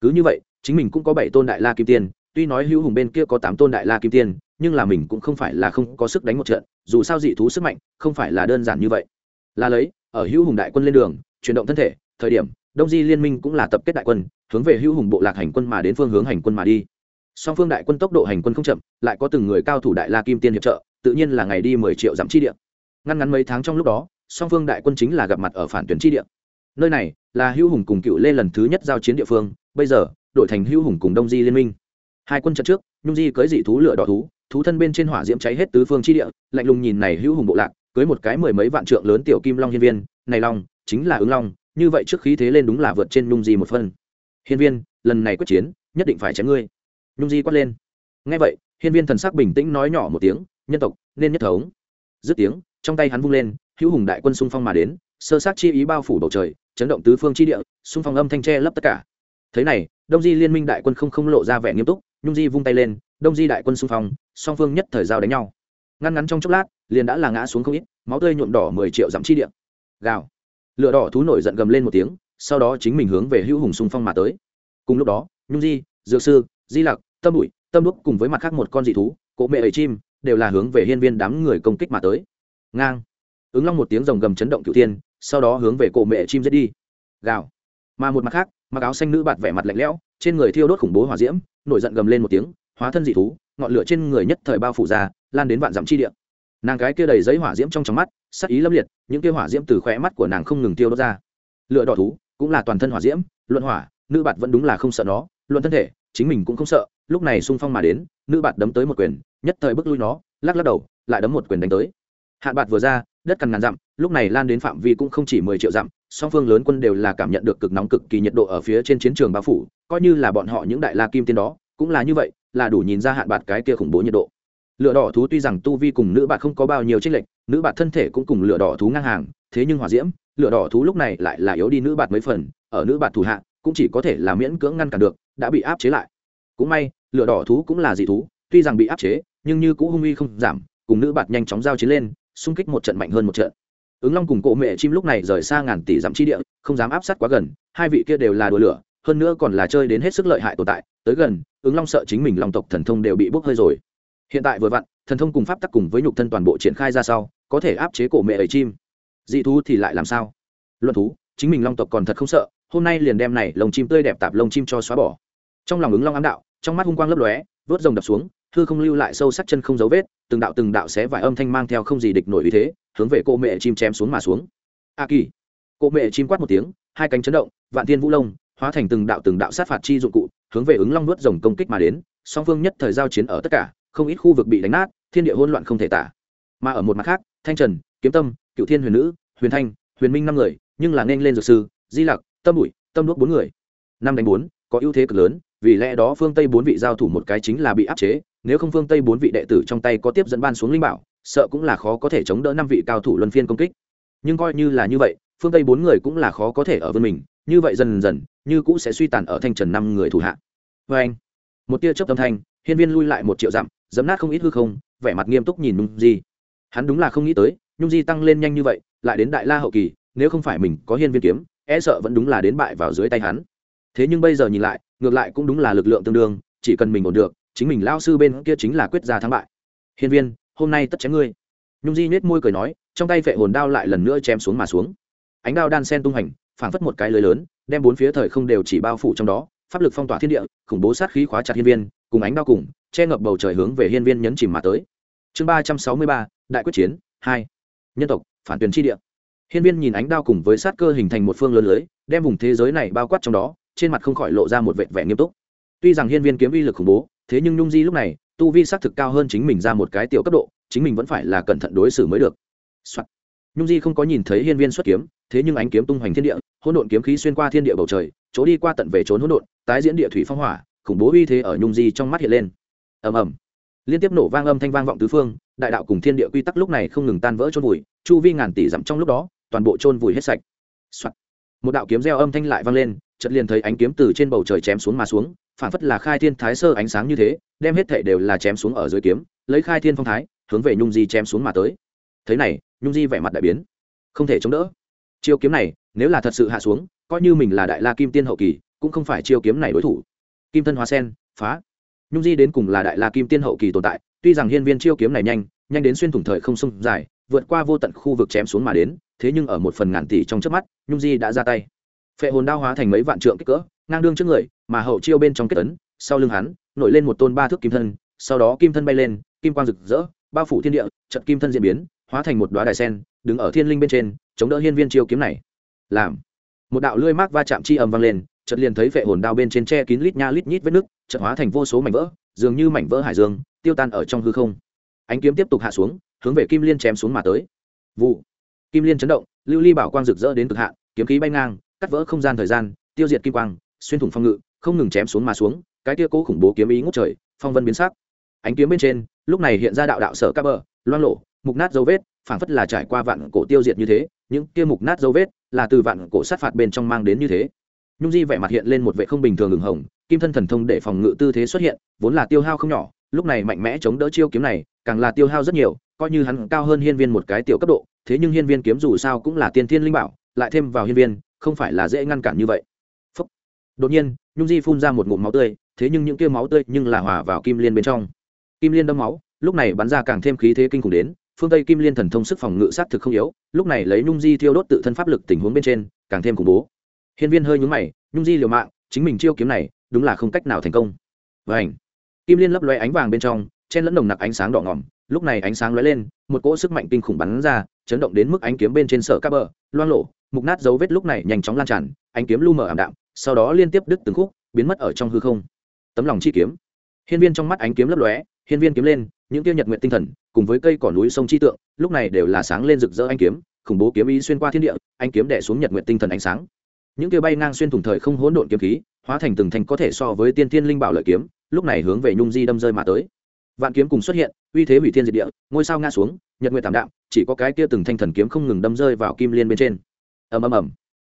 Cứ như vậy, chính mình cũng có bảy tôn đại la kim tiên, tuy nói hữu hùng bên kia có tám tôn đại la kim tiên, nhưng là mình cũng không phải là không có sức đánh một trận, dù sao dị thú sức mạnh không phải là đơn giản như vậy. Là lấy, ở hữu hùng đại quân lên đường, chuyển động thân thể, thời điểm đông di liên minh cũng là tập kết đại quân, hướng về hữu hùng bộ lạc hành quân mà đến phương hướng hành quân mà đi. Song phương đại quân tốc độ hành quân không chậm, lại có từng người cao thủ đại la kim tiên hiệp trợ, tự nhiên là ngày đi mười triệu dặm chi địa. Ngăn ngắn mấy tháng trong lúc đó, song phương đại quân chính là gặp mặt ở phản tuyến chi địa. Nơi này là hữu hùng cùng cựu lê lần thứ nhất giao chiến địa phương, bây giờ đổi thành hữu hùng cùng đông di liên minh. Hai quân trận trước, nhung di cưới dị thú lửa đỏ thú thú thân bên trên hỏa diễm cháy hết tứ phương chi địa, lạnh lùng nhìn này hữu hùng bộ lạc, cưới một cái mười mấy vạn trượng lớn tiểu kim long hiên viên, này long chính là ứng long như vậy trước khí thế lên đúng là vượt trên nhung di một phân. Hiên viên, lần này quyết chiến, nhất định phải chém ngươi. Nhung di quát lên. Ngay vậy, hiên viên thần sắc bình tĩnh nói nhỏ một tiếng, nhân tộc, nên nhất thống. Dứt tiếng, trong tay hắn vung lên, hữu hùng đại quân xung phong mà đến, sơ sát chi ý bao phủ bầu trời, chấn động tứ phương chi địa, xung phong âm thanh tre lấp tất cả. Thế này, đông di liên minh đại quân không không lộ ra vẻ nghiêm túc, nhung di vung tay lên, đông di đại quân xung phong, song phương nhất thời giao đánh nhau. Ngăn ngắn trong chốc lát, liền đã là ngã xuống không ít, máu tươi nhuộm đỏ mười triệu dặm chi địa. Gào lửa đỏ thú nổi giận gầm lên một tiếng, sau đó chính mình hướng về hữu hùng xung phong mà tới. Cùng lúc đó, nhung di, dược sư, di lặc, tâm bụi, tâm đúc cùng với mặt khác một con dị thú cỗ mẹ ấy chim, đều là hướng về hiên viên đám người công kích mà tới. Ngang. Ứng long một tiếng rồng gầm chấn động cựu tiên sau đó hướng về Cổ mẹ chim giết đi. Gào. Mà một mặt khác, mặc áo xanh nữ bạt vẻ mặt lạnh lẽo, trên người thiêu đốt khủng bố hỏa diễm, nổi giận gầm lên một tiếng, hóa thân dị thú, ngọn lửa trên người nhất thời bao phủ ra, lan đến vạn dặm chi địa nàng cái kia đầy giấy hỏa diễm trong trong mắt, sắc ý lâm liệt, những kia hỏa diễm từ khóe mắt của nàng không ngừng tiêu đốt ra. Lửa đỏ thú, cũng là toàn thân hỏa diễm, luận hỏa, nữ bạt vẫn đúng là không sợ nó, luận thân thể, chính mình cũng không sợ, lúc này xung phong mà đến, nữ bạt đấm tới một quyền, nhất thời bước lui nó, lắc lắc đầu, lại đấm một quyền đánh tới. Hạn bạt vừa ra, đất cằn ngàn dặm, lúc này lan đến phạm vi cũng không chỉ mười triệu dặm, song phương lớn quân đều là cảm nhận được cực nóng cực kỳ nhiệt độ ở phía trên chiến trường bao phủ, coi như là bọn họ những đại la kim tiên đó, cũng là như vậy, là đủ nhìn ra hạn bạt cái kia khủng bố nhiệt độ lửa đỏ thú tuy rằng tu vi cùng nữ bạt không có bao nhiêu tranh lệch, nữ bạt thân thể cũng cùng lửa đỏ thú ngang hàng, thế nhưng hỏa diễm, lửa đỏ thú lúc này lại là yếu đi nữ bạt mấy phần, ở nữ bạt thủ hạ, cũng chỉ có thể là miễn cưỡng ngăn cản được, đã bị áp chế lại. Cũng may, lửa đỏ thú cũng là dị thú, tuy rằng bị áp chế, nhưng như cũ hung uy không giảm, cùng nữ bạt nhanh chóng giao chiến lên, xung kích một trận mạnh hơn một trận. Ứng long cùng cộ mẹ chim lúc này rời xa ngàn tỷ dặm chi địa, không dám áp sát quá gần, hai vị kia đều là đùa lửa, hơn nữa còn là chơi đến hết sức lợi hại tồn tại, tới gần, ứng long sợ chính mình lòng tộc thần thông đều bị bốc hơi rồi hiện tại vừa vặn, thần thông cùng pháp tắc cùng với nhục thân toàn bộ triển khai ra sau, có thể áp chế cổ mẹ ấy chim. Dị thú thì lại làm sao? Luận thú, chính mình long tộc còn thật không sợ, hôm nay liền đem này lồng chim tươi đẹp tạp lông chim cho xóa bỏ. Trong lòng ứng long ám đạo, trong mắt hung quang lấp lóe, vớt rồng đập xuống thư không lưu lại sâu sắc chân không dấu vết, từng đạo từng đạo xé vải âm thanh mang theo không gì địch nổi uy thế, hướng về cô mẹ chim chém xuống mà xuống. A kỳ. Cô mẹ chim quát một tiếng, hai cánh chấn động, vạn thiên vũ lông hóa thành từng đạo từng đạo sát phạt chi dụng cụ, hướng về ứng long vớt rồng công kích mà đến, song phương nhất thời giao chiến ở tất cả không ít khu vực bị đánh nát, thiên địa hỗn loạn không thể tả. Mà ở một mặt khác, thanh trần, kiếm tâm cựu thiên huyền nữ, huyền thanh, huyền minh năm người, nhưng là nên lên dược sư, di lặc, tâm bụi, tâm đuốc bốn người. Năm đánh bốn, có ưu thế cực lớn, vì lẽ đó phương tây bốn vị giao thủ một cái chính là bị áp chế, nếu không phương tây bốn vị đệ tử trong tay có tiếp dẫn ban xuống linh bảo, sợ cũng là khó có thể chống đỡ năm vị cao thủ luân phiên công kích. Nhưng coi như là như vậy, phương tây bốn người cũng là khó có thể ở vươn mình, như vậy dần dần, như cũ sẽ suy tàn ở thanh trần năm người thủ hạ. Vê anh một tia chớp Tâm thanh hiên viên lui lại một triệu dặm dấm nát không ít hư không, vẻ mặt nghiêm túc nhìn nhung di. Hắn đúng là không nghĩ tới, nhung di tăng lên nhanh như vậy, lại đến đại la hậu kỳ, nếu không phải mình có hiên viên kiếm e sợ vẫn đúng là đến bại vào dưới tay hắn. Thế nhưng bây giờ nhìn lại, ngược lại cũng đúng là lực lượng tương đương, chỉ cần mình ổn được, chính mình lao sư bên kia chính là quyết ra thắng bại. Hiên viên, hôm nay tất chém ngươi. Nhung di nhếch môi cười nói, trong tay vệ hồn đao lại lần nữa chém xuống mà xuống. Ánh đao đan sen tung hành, phảng phất một cái lưới lớn, đem bốn phía thời không đều chỉ bao phủ trong đó, pháp lực phong tỏa thiên địa, khủng bố sát khí khóa chặt hiên viên cùng ánh đao cùng, che ngập bầu trời hướng về hiên viên nhấn chìm mà tới. Chương ba trăm sáu mươi ba, đại quyết chiến, hai. Nhân tộc, phản tuyển tri địa. Hiên viên nhìn ánh đao cùng với sát cơ hình thành một phương lớn lưới, đem vùng thế giới này bao quát trong đó, trên mặt không khỏi lộ ra một vệ vẻ nghiêm túc. Tuy rằng hiên viên kiếm uy lực khủng bố, thế nhưng nhung di lúc này, tu vi xác thực cao hơn chính mình ra một cái tiểu cấp độ, chính mình vẫn phải là cẩn thận đối xử mới được、Soạn. nhung di không có nhìn thấy hiên viên xuất kiếm, thế nhưng ánh kiếm tung hoành thiên địa, hỗn độn kiếm khí xuyên qua thiên địa bầu trời, chỗ đi qua tận về trốn hỗn độn, tái diễn địa thủy phong hỏa khủng bố uy thế ở nhung di trong mắt hiện lên. Ầm ầm. Liên tiếp nổ vang âm thanh vang vọng tứ phương, đại đạo cùng thiên địa quy tắc lúc này không ngừng tan vỡ trôn vùi, chu vi ngàn tỷ dặm trong lúc đó, toàn bộ trôn vùi hết sạch、Soạn. một đạo kiếm reo âm thanh lại vang lên, chợt liền thấy ánh kiếm từ trên bầu trời chém xuống mà xuống, phản phất là khai thiên thái sơ ánh sáng như thế, đem hết thệ đều là chém xuống ở dưới kiếm, lấy khai thiên phong thái, hướng về nhung di chém xuống mà tới. Thế này, nhung di vẻ mặt đại biến. Không thể chống đỡ. Chiêu kiếm này, nếu là thật sự hạ xuống, coi như mình là đại la kim tiên hậu kỳ, cũng không phải chiêu kiếm này đối thủ kim thân hóa sen, phá. Nhung di đến cùng là đại la kim tiên hậu kỳ tồn tại, tuy rằng hiên viên chiêu kiếm này nhanh nhanh đến xuyên thủng thời không sông dài, vượt qua vô tận khu vực chém xuống mà đến, thế nhưng ở một phần ngàn tỷ trong trước mắt, nhung di đã ra tay. Phệ hồn đao hóa thành mấy vạn trượng kích cỡ, ngang đương trước người, mà hậu chiêu bên trong kết tấn sau lưng hắn, nổi lên một tôn ba thước kim thân, sau đó kim thân bay lên, kim quang rực rỡ, bao phủ thiên địa trận kim thân diễn biến, hóa thành một đoá đài sen, đứng ở thiên linh bên trên, chống đỡ hiên viên chiêu kiếm này. Làm. Một đạo lưỡi mác va chạm chi ầm vang lên chợt liền thấy vệ hồn đao bên trên tre kín lít nha lít nhít vết nước, chợt hóa thành vô số mảnh vỡ, dường như mảnh vỡ hải dương, tiêu tan ở trong hư không. Ánh kiếm tiếp tục hạ xuống, hướng về kim liên chém xuống mà tới. Vụ. Kim liên chấn động, lưu ly bảo quang rực rỡ đến cực hạn, kiếm khí bay ngang, cắt vỡ không gian thời gian, tiêu diệt kim quang, xuyên thủng phong ngự, không ngừng chém xuống mà xuống, cái tia cố khủng bố kiếm ý ngút trời, phong vân biến sắc. Ánh kiếm bên trên, lúc này hiện ra đạo đạo sở các bờ loan lộ mục nát dấu vết, phảng phất là trải qua vạn cổ tiêu diệt như thế, những kia mục nát dấu vết là từ vạn cổ sát phạt bên trong mang đến như thế nhung di vẻ mặt hiện lên một vệ không bình thường ửng hồng, kim thân thần thông để phòng ngự tư thế xuất hiện, vốn là tiêu hao không nhỏ, lúc này mạnh mẽ chống đỡ chiêu kiếm này, càng là tiêu hao rất nhiều, coi như hắn cao hơn hiên viên một cái tiểu cấp độ, thế nhưng hiên viên kiếm dù sao cũng là tiên thiên linh bảo, lại thêm vào hiên viên, không phải là dễ ngăn cản như vậy. Phúc. đột nhiên, nhung di phun ra một ngụm máu tươi, thế nhưng những kia máu tươi nhưng là hòa vào kim liên bên trong. Kim liên đâm máu, lúc này bắn ra càng thêm khí thế kinh khủng đến, phương tây kim liên thần thông sức phòng ngự sát thực không yếu, lúc này lấy nhung di thiêu đốt tự thân pháp lực tình huống bên trên, càng thêm khủng bố hiên viên hơi nhúng mày, nhung di liều mạng, chính mình chiêu kiếm này, đúng là không cách nào thành công. Và ảnh kim liên lấp loe ánh vàng bên trong, chen lẫn nồng nặc ánh sáng đỏ ngỏm lúc này ánh sáng lóe lên, một cỗ sức mạnh kinh khủng bắn ra, chấn động đến mức ánh kiếm bên trên sở các bờ, loang lộ mục nát dấu vết lúc này nhanh chóng lan tràn, ánh kiếm lu mờ ảm đạm, sau đó liên tiếp đứt từng khúc, biến mất ở trong hư không. Tấm lòng chi kiếm. Hiên viên trong mắt ánh kiếm lấp lóe, hiên viên kiếm lên, những tiêu nhật nguyện tinh thần, cùng với cây cỏ núi sông chi tượng, lúc này đều là sáng lên rực rỡ ánh kiếm, khủng bố kiếm ý xuyên qua thiên địa, ánh kiếm đẻ xuống nhật nguyện tinh thần ánh sáng những kia bay ngang xuyên thủng thời không hỗn độn kiếm khí, hóa thành từng thành có thể so với tiên thiên linh bảo lợi kiếm, lúc này hướng về nhung di đâm rơi mà tới. Vạn kiếm cùng xuất hiện, uy thế hủy thiên diệt địa, ngôi sao ngã xuống, nhật nguyện tảm đạm, chỉ có cái kia từng thanh thần kiếm không ngừng đâm rơi vào kim liên bên trên. Ầm ầm ầm.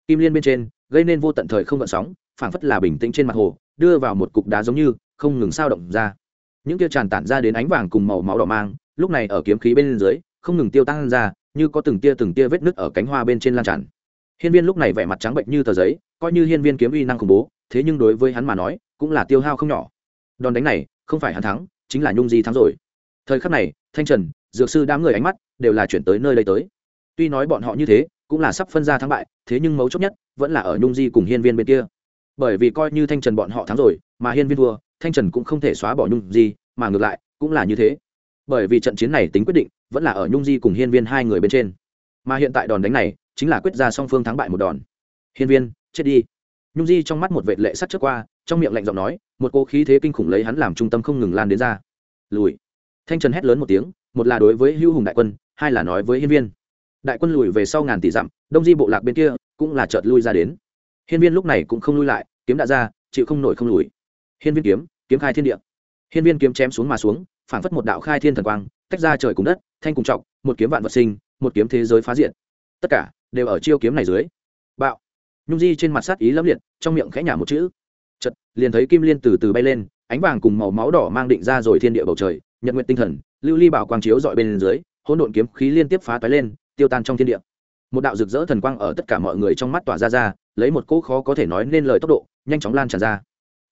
Kim liên bên trên, gây nên vô tận thời không gợn sóng, phảng phất là bình tĩnh trên mặt hồ, đưa vào một cục đá giống như, không ngừng sao động ra. Những kia tràn tản ra đến ánh vàng cùng màu máu đỏ mang, lúc này ở kiếm khí bên dưới, không ngừng tiêu tăng ra, như có từng tia từng tia vết nứt ở cánh hoa bên trên lan tràn hiên viên lúc này vẻ mặt trắng bệnh như tờ giấy, coi như hiên viên kiếm uy năng khủng bố, thế nhưng đối với hắn mà nói, cũng là tiêu hao không nhỏ. Đòn đánh này, không phải hắn thắng, chính là nhung di thắng rồi. Thời khắc này, thanh trần, dược sư đám người ánh mắt đều là chuyển tới nơi đây tới. Tuy nói bọn họ như thế, cũng là sắp phân ra thắng bại, thế nhưng mấu chốt nhất vẫn là ở nhung di cùng hiên viên bên kia. Bởi vì coi như thanh trần bọn họ thắng rồi, mà hiên viên thua, thanh trần cũng không thể xóa bỏ nhung di, mà ngược lại, cũng là như thế. Bởi vì trận chiến này tính quyết định, vẫn là ở nhung di cùng hiên viên hai người bên trên. Mà hiện tại đòn đánh này chính là quyết ra song phương thắng bại một đòn. Hiên viên, chết đi. Nhung di trong mắt một vệ lệ sắt trước qua, trong miệng lạnh giọng nói, một cô khí thế kinh khủng lấy hắn làm trung tâm không ngừng lan đến ra. Lùi. Thanh trần hét lớn một tiếng, một là đối với hưu hùng đại quân, hai là nói với hiên viên. Đại quân lùi về sau ngàn tỷ dặm, đông di bộ lạc bên kia cũng là chợt lui ra đến. Hiên viên lúc này cũng không lui lại, kiếm đã ra, chịu không nổi không lùi. Hiên viên kiếm kiếm khai thiên địa. Hiên viên kiếm chém xuống mà xuống phản phất một đạo khai thiên thần quang, tách ra trời cùng đất, thanh cùng trọng, một kiếm vạn vật sinh, một kiếm thế giới phá diện. Tất cả đều ở chiêu kiếm này dưới. Bạo. Nhung di trên mặt sát ý lẫm liệt, trong miệng khẽ nhả một chữ. Chật liền thấy kim liên từ từ bay lên, ánh vàng cùng màu máu đỏ mang định ra rồi thiên địa bầu trời, nhật nguyện tinh thần, lưu ly bảo quang chiếu dọi bên dưới, hỗn độn kiếm khí liên tiếp phá toái lên, tiêu tan trong thiên địa. Một đạo rực rỡ thần quang ở tất cả mọi người trong mắt tỏa ra ra, lấy một cỗ khó có thể nói nên lời tốc độ, nhanh chóng lan tràn ra.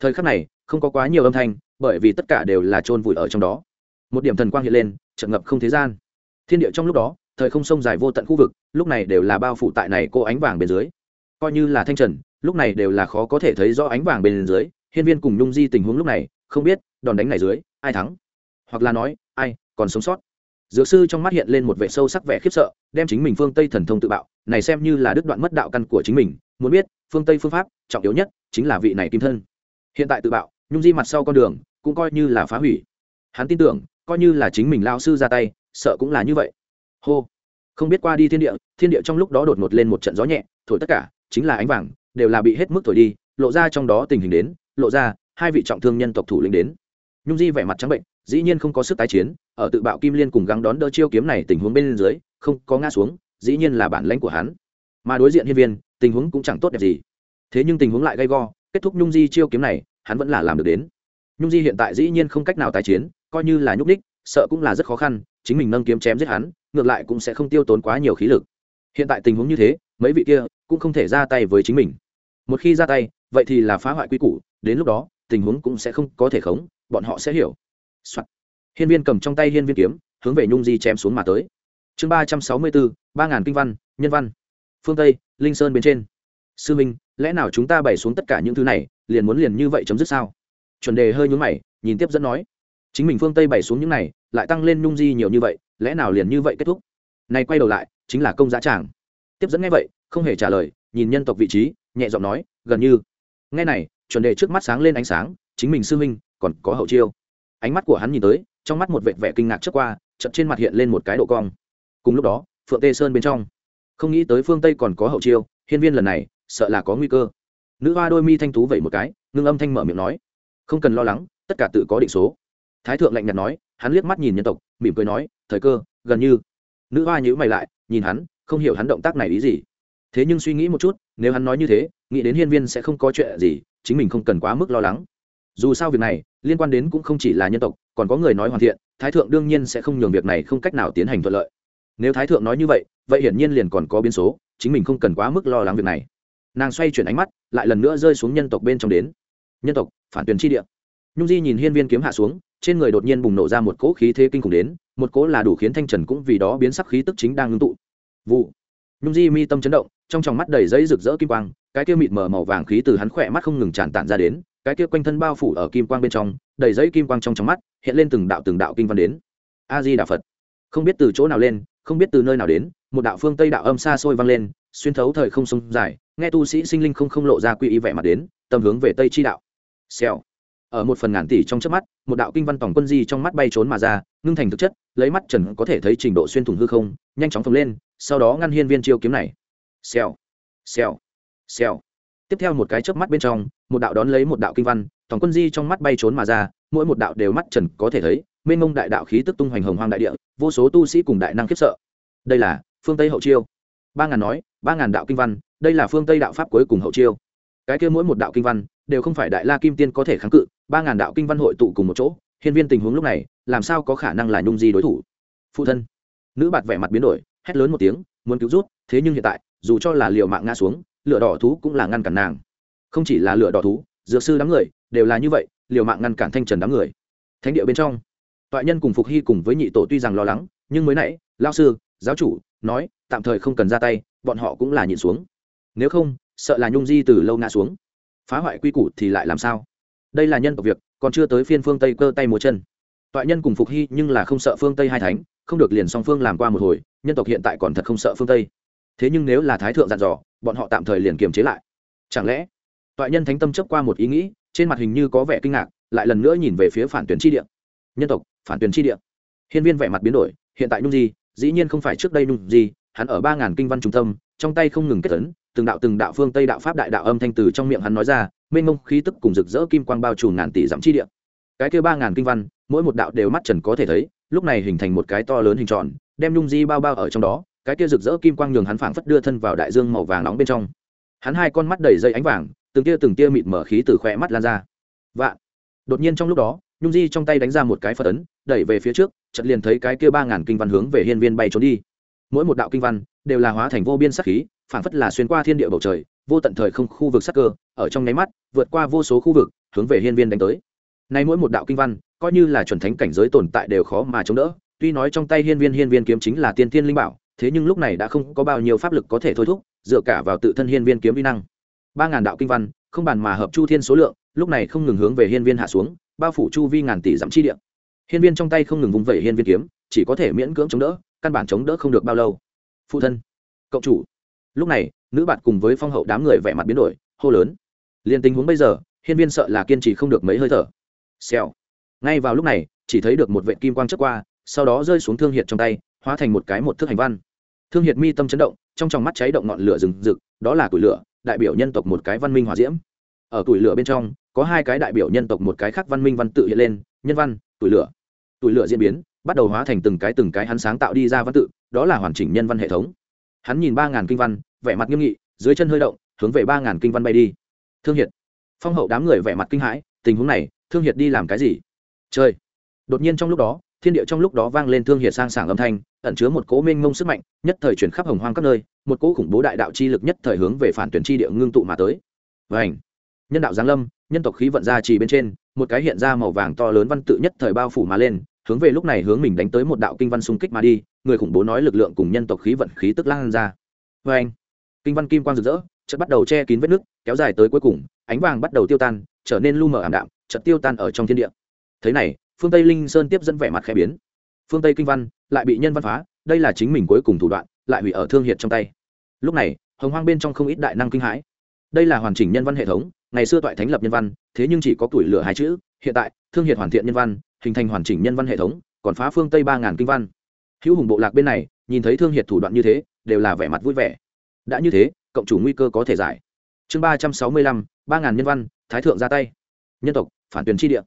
Thời khắc này, không có quá nhiều âm thanh, bởi vì tất cả đều là chôn vùi ở trong đó. Một điểm thần quang hiện lên trận ngập không thế gian. Thiên địa trong lúc đó thời không sông dài vô tận khu vực, lúc này đều là bao phủ tại này cô ánh vàng bên dưới. Coi như là thanh trần, lúc này đều là khó có thể thấy rõ ánh vàng bên dưới, hiên viên cùng nhung di tình huống lúc này, không biết, đòn đánh này dưới, ai thắng? Hoặc là nói, ai, còn sống sót? Dược sư trong mắt hiện lên một vẻ sâu sắc vẻ khiếp sợ, đem chính mình phương tây thần thông tự bạo, này xem như là đứt đoạn mất đạo căn của chính mình, muốn biết, phương tây phương pháp, trọng yếu nhất, chính là vị này kim thân. Hiện tại tự bạo, nhung di mặt sau con đường, cũng coi như là phá hủy. Hắn tin tưởng, coi như là chính mình lao sư ra tay, sợ cũng là như vậy hô. Không biết qua đi thiên địa thiên địa trong lúc đó đột ngột lên một trận gió nhẹ, thổi tất cả, chính là ánh vàng, đều là bị hết mức thổi đi, lộ ra trong đó tình hình đến, lộ ra, hai vị trọng thương nhân tộc thủ lĩnh đến. Nhung di vẻ mặt trắng bệnh, dĩ nhiên không có sức tái chiến, ở tự bạo kim liên cùng gắng đón đỡ chiêu kiếm này tình huống bên dưới, không có ngã xuống, dĩ nhiên là bản lãnh của hắn. Mà đối diện hiên viên, tình huống cũng chẳng tốt đẹp gì. Thế nhưng tình huống lại gay go, kết thúc nhung di chiêu kiếm này, hắn vẫn là làm được đến. Nhung di hiện tại dĩ nhiên không cách nào tái chiến, coi như là nhúc đích sợ cũng là rất khó khăn, chính mình nâng kiếm chém giết hắn ngược lại cũng sẽ không tiêu tốn quá nhiều khí lực. Hiện tại tình huống như thế, mấy vị kia cũng không thể ra tay với chính mình. Một khi ra tay, vậy thì là phá hoại quy củ, đến lúc đó, tình huống cũng sẽ không có thể khống, bọn họ sẽ hiểu、Soạn. hiên viên cầm trong tay hiên viên kiếm, hướng về nhung di chém xuống mà tới. Chương ba trăm sáu mươi bốn, ba ngàn kinh văn, nhân văn. Phương tây, linh sơn bên trên. Sư minh, lẽ nào chúng ta bày xuống tất cả những thứ này, liền muốn liền như vậy chấm dứt sao? Chuẩn đề hơi nhún mày, nhìn tiếp dẫn nói. Chính mình phương tây bày xuống những này, lại tăng lên nhung di nhiều như vậy lẽ nào liền như vậy kết thúc? Nay quay đầu lại, chính là công giá tràng tiếp dẫn nghe vậy, không hề trả lời, nhìn nhân tộc vị trí, nhẹ giọng nói, gần như. Nghe này, chuẩn đề trước mắt sáng lên ánh sáng, chính mình sư huynh, còn có hậu chiêu. Ánh mắt của hắn nhìn tới, trong mắt một vệt vẻ kinh ngạc trước qua chậm trên mặt hiện lên một cái độ cong. Cùng lúc đó, phượng tê sơn bên trong. Không nghĩ tới phương tây còn có hậu chiêu, hiên viên lần này, sợ là có nguy cơ. Nữ hoa đôi mi thanh tú vậy một cái, ngưng âm thanh mở miệng nói. Không cần lo lắng, tất cả tự có định số. Thái thượng lạnh nhạt nói, hắn liếc mắt nhìn nhân tộc, mỉm cười nói thời cơ, gần như. Nữ hoa nhữ mày lại, nhìn hắn, không hiểu hắn động tác này ý gì. Thế nhưng suy nghĩ một chút, nếu hắn nói như thế, nghĩ đến hiên viên sẽ không có chuyện gì, chính mình không cần quá mức lo lắng. Dù sao việc này, liên quan đến cũng không chỉ là nhân tộc, còn có người nói hoàn thiện, thái thượng đương nhiên sẽ không nhường việc này không cách nào tiến hành thuận lợi. Nếu thái thượng nói như vậy vậy hiển nhiên liền còn có biến số, chính mình không cần quá mức lo lắng việc này. Nàng xoay chuyển ánh mắt, lại lần nữa rơi xuống nhân tộc bên trong đến. Nhân tộc, phản tuyển tri địa nhung di nhìn hiên viên kiếm hạ xuống, trên người đột nhiên bùng nổ ra một cỗ khí thế kinh khủng đến, một cỗ là đủ khiến thanh trần cũng vì đó biến sắc khí tức chính đang ngưng tụ. Vụ. Nhung di mi tâm chấn động, trong tròng mắt đầy giấy rực rỡ kim quang, cái kia mịt mờ màu vàng khí từ hắn khỏe mắt không ngừng tràn tản ra đến, cái kia quanh thân bao phủ ở kim quang bên trong, đầy giấy kim quang trong trong mắt, hiện lên từng đạo từng đạo kinh văn đến. A di đà phật. Không biết từ chỗ nào lên, không biết từ nơi nào đến, một đạo phương tây đạo âm xa xôi vang lên, xuyên thấu thời không sông dài, nghe tu sĩ sinh linh không không lộ ra quy y vẻ mặt đến tâm hướng về tây chi đạo. Xèo ở một phần ngàn tỷ trong chớp mắt, một đạo kinh văn tổng quân di trong mắt bay trốn mà ra, ngưng thành thực chất, lấy mắt trần có thể thấy trình độ xuyên thủng hư không, nhanh chóng phồng lên, sau đó ngăn hiên viên chiêu kiếm này. Xèo xèo xèo. Tiếp theo một cái chớp mắt bên trong, một đạo đón lấy một đạo kinh văn, tổng quân di trong mắt bay trốn mà ra, mỗi một đạo đều mắt trần có thể thấy, mênh mông đại đạo khí tức tung hoành hồng hoang đại địa, vô số tu sĩ cùng đại năng khiếp sợ. Đây là phương tây hậu chiêu. Ba ngàn nói, ba ngàn đạo kinh văn, đây là phương tây đạo pháp cuối cùng hậu chiêu. Cái kia mỗi một đạo kinh văn đều không phải đại la kim tiên có thể kháng cự, ba ngàn đạo kinh văn hội tụ cùng một chỗ, hiên viên tình huống lúc này, làm sao có khả năng là nhung di đối thủ? Phụ thân. Nữ bạt vẻ mặt biến đổi, hét lớn một tiếng, muốn cứu rút, thế nhưng hiện tại, dù cho là liều mạng ngã xuống, lửa đỏ thú cũng là ngăn cản nàng. Không chỉ là lửa đỏ thú, dược sư đám người, đều là như vậy, liều mạng ngăn cản thanh trần đám người. Thánh địa bên trong, toại nhân cùng phục hy cùng với nhị tổ tuy rằng lo lắng, nhưng mới nãy lao sư, giáo chủ, nói, tạm thời không cần ra tay, bọn họ cũng là nhịn xuống. Nếu không, sợ là nhung di từ lâu ngã xuống phá hoại quy củ thì lại làm sao? Đây là nhân tộc việc, còn chưa tới phiên phương tây cơ tay múa chân. Toại nhân cùng phục hy nhưng là không sợ phương tây hai thánh, không được liền song phương làm qua một hồi, nhân tộc hiện tại còn thật không sợ phương tây. Thế nhưng nếu là thái thượng dặn dò, bọn họ tạm thời liền kiềm chế lại. Chẳng lẽ, toại nhân thánh tâm chấp qua một ý nghĩ, trên mặt hình như có vẻ kinh ngạc, lại lần nữa nhìn về phía phản tuyến tri địa. Nhân tộc, phản tuyến tri địa. Hiên viên vẻ mặt biến đổi, hiện tại nhung di, dĩ nhiên không phải trước đây nhung di, hắn ở ba ngàn kinh văn trung tâm, trong tay không ngừng kết tấn từng đạo từng đạo phương tây đạo pháp đại đạo âm thanh từ trong miệng hắn nói ra, mênh mông khí tức cùng rực rỡ kim quang bao trùm ngàn tỷ dặm chi địa. Cái kia ba ngàn kinh văn, mỗi một đạo đều mắt trần có thể thấy, lúc này hình thành một cái to lớn hình tròn, đem nhung di bao bao ở trong đó, cái kia rực rỡ kim quang nhường hắn phảng phất đưa thân vào đại dương màu vàng nóng bên trong. Hắn hai con mắt đầy dây ánh vàng, từng tia từng tia mịt mở khí từ khỏe mắt lan ra. Vạn đột nhiên trong lúc đó, nhung di trong tay đánh ra một cái phật ấn, đẩy về phía trước, chợt liền thấy cái kia ba ngàn kinh văn hướng về hiên viên bay trốn đi. Mỗi một đạo kinh văn đều là hóa thành vô biên sắc khí phảng phất là xuyên qua thiên địa bầu trời, vô tận thời không khu vực sắc cơ, ở trong nháy mắt, vượt qua vô số khu vực, hướng về hiên viên đánh tới. Nay mỗi một đạo kinh văn, coi như là chuẩn thánh cảnh giới tồn tại đều khó mà chống đỡ, tuy nói trong tay hiên viên hiên viên kiếm chính là tiên thiên linh bảo, thế nhưng lúc này đã không có bao nhiêu pháp lực có thể thôi thúc, dựa cả vào tự thân hiên viên kiếm vi năng. Ba ngàn đạo kinh văn, không bàn mà hợp chu thiên số lượng, lúc này không ngừng hướng về hiên viên hạ xuống, bao phủ chu vi ngàn tỷ dặm chi địa. Hiên viên trong tay không ngừng vung vẩy hiên viên kiếm, chỉ có thể miễn cưỡng chống đỡ, căn bản chống đỡ không được bao lâu. Phụ thân cộng chủ lúc này, nữ bạn cùng với phong hậu đám người vẻ mặt biến đổi, hô lớn. Liền tình huống bây giờ, hiên viên sợ là kiên trì không được mấy hơi thở. Xèo. Ngay vào lúc này, chỉ thấy được một vệ kim quang chớp qua, sau đó rơi xuống thương hiệt trong tay, hóa thành một cái một thước hành văn. Thương hiệt mi tâm chấn động, trong tròng mắt cháy động ngọn lửa rừng rực, đó là tuổi lửa, đại biểu nhân tộc một cái văn minh hòa diễm. Ở tuổi lửa bên trong, có hai cái đại biểu nhân tộc một cái khác văn minh văn tự hiện lên, nhân văn tuổi lửa. Tuổi lửa diễn biến, bắt đầu hóa thành từng cái từng cái hắn sáng tạo đi ra văn tự, đó là hoàn chỉnh nhân văn hệ thống hắn nhìn ba ngàn kinh văn, vẻ mặt nghiêm nghị, dưới chân hơi động, hướng về ba ngàn kinh văn bay đi. Thương hiệt. Phong hậu đám người vẻ mặt kinh hãi, tình huống này, thương hiệt đi làm cái gì? Chơi đột nhiên trong lúc đó, thiên địa trong lúc đó vang lên thương hiệt sang sảng âm thanh, ẩn chứa một cỗ minh mông sức mạnh, nhất thời chuyển khắp hồng hoang các nơi, một cỗ khủng bố đại đạo chi lực nhất thời hướng về phản tuyển chi địa ngưng tụ mà tới. Và ảnh nhân đạo giáng lâm, nhân tộc khí vận ra chỉ bên trên, một cái hiện ra màu vàng to lớn văn tự nhất thời bao phủ mà lên, hướng về lúc này hướng mình đánh tới một đạo kinh văn xung kích mà đi người khủng bố nói lực lượng cùng nhân tộc khí vận khí tức lan ra. Vê anh, kinh văn kim quang rực rỡ, chợt bắt đầu che kín vết nước kéo dài tới cuối cùng, ánh vàng bắt đầu tiêu tan, trở nên lu mờ ảm đạm, chợt tiêu tan ở trong thiên địa. Thế này, phương tây linh sơn tiếp dẫn vẻ mặt khẽ biến. Phương tây kinh văn lại bị nhân văn phá, đây là chính mình cuối cùng thủ đoạn, lại hủy ở thương hiệt trong tay. Lúc này, hồng hoang bên trong không ít đại năng kinh hãi. Đây là hoàn chỉnh nhân văn hệ thống, ngày xưa toại thánh lập nhân văn, thế nhưng chỉ có tuổi lửa hai chữ, hiện tại, thương hiệt hoàn thiện nhân văn, hình thành hoàn chỉnh nhân văn hệ thống, còn phá phương tây ba ngàn kinh văn hữu hùng bộ lạc bên này, nhìn thấy thương hiệt thủ đoạn như thế, đều là vẻ mặt vui vẻ. Đã như thế, cộng chủ nguy cơ có thể giải. Chương ba trăm sáu mươi lăm, ba ngàn nhân văn, thái thượng ra tay. Nhân tộc, phản tuyển tri địa.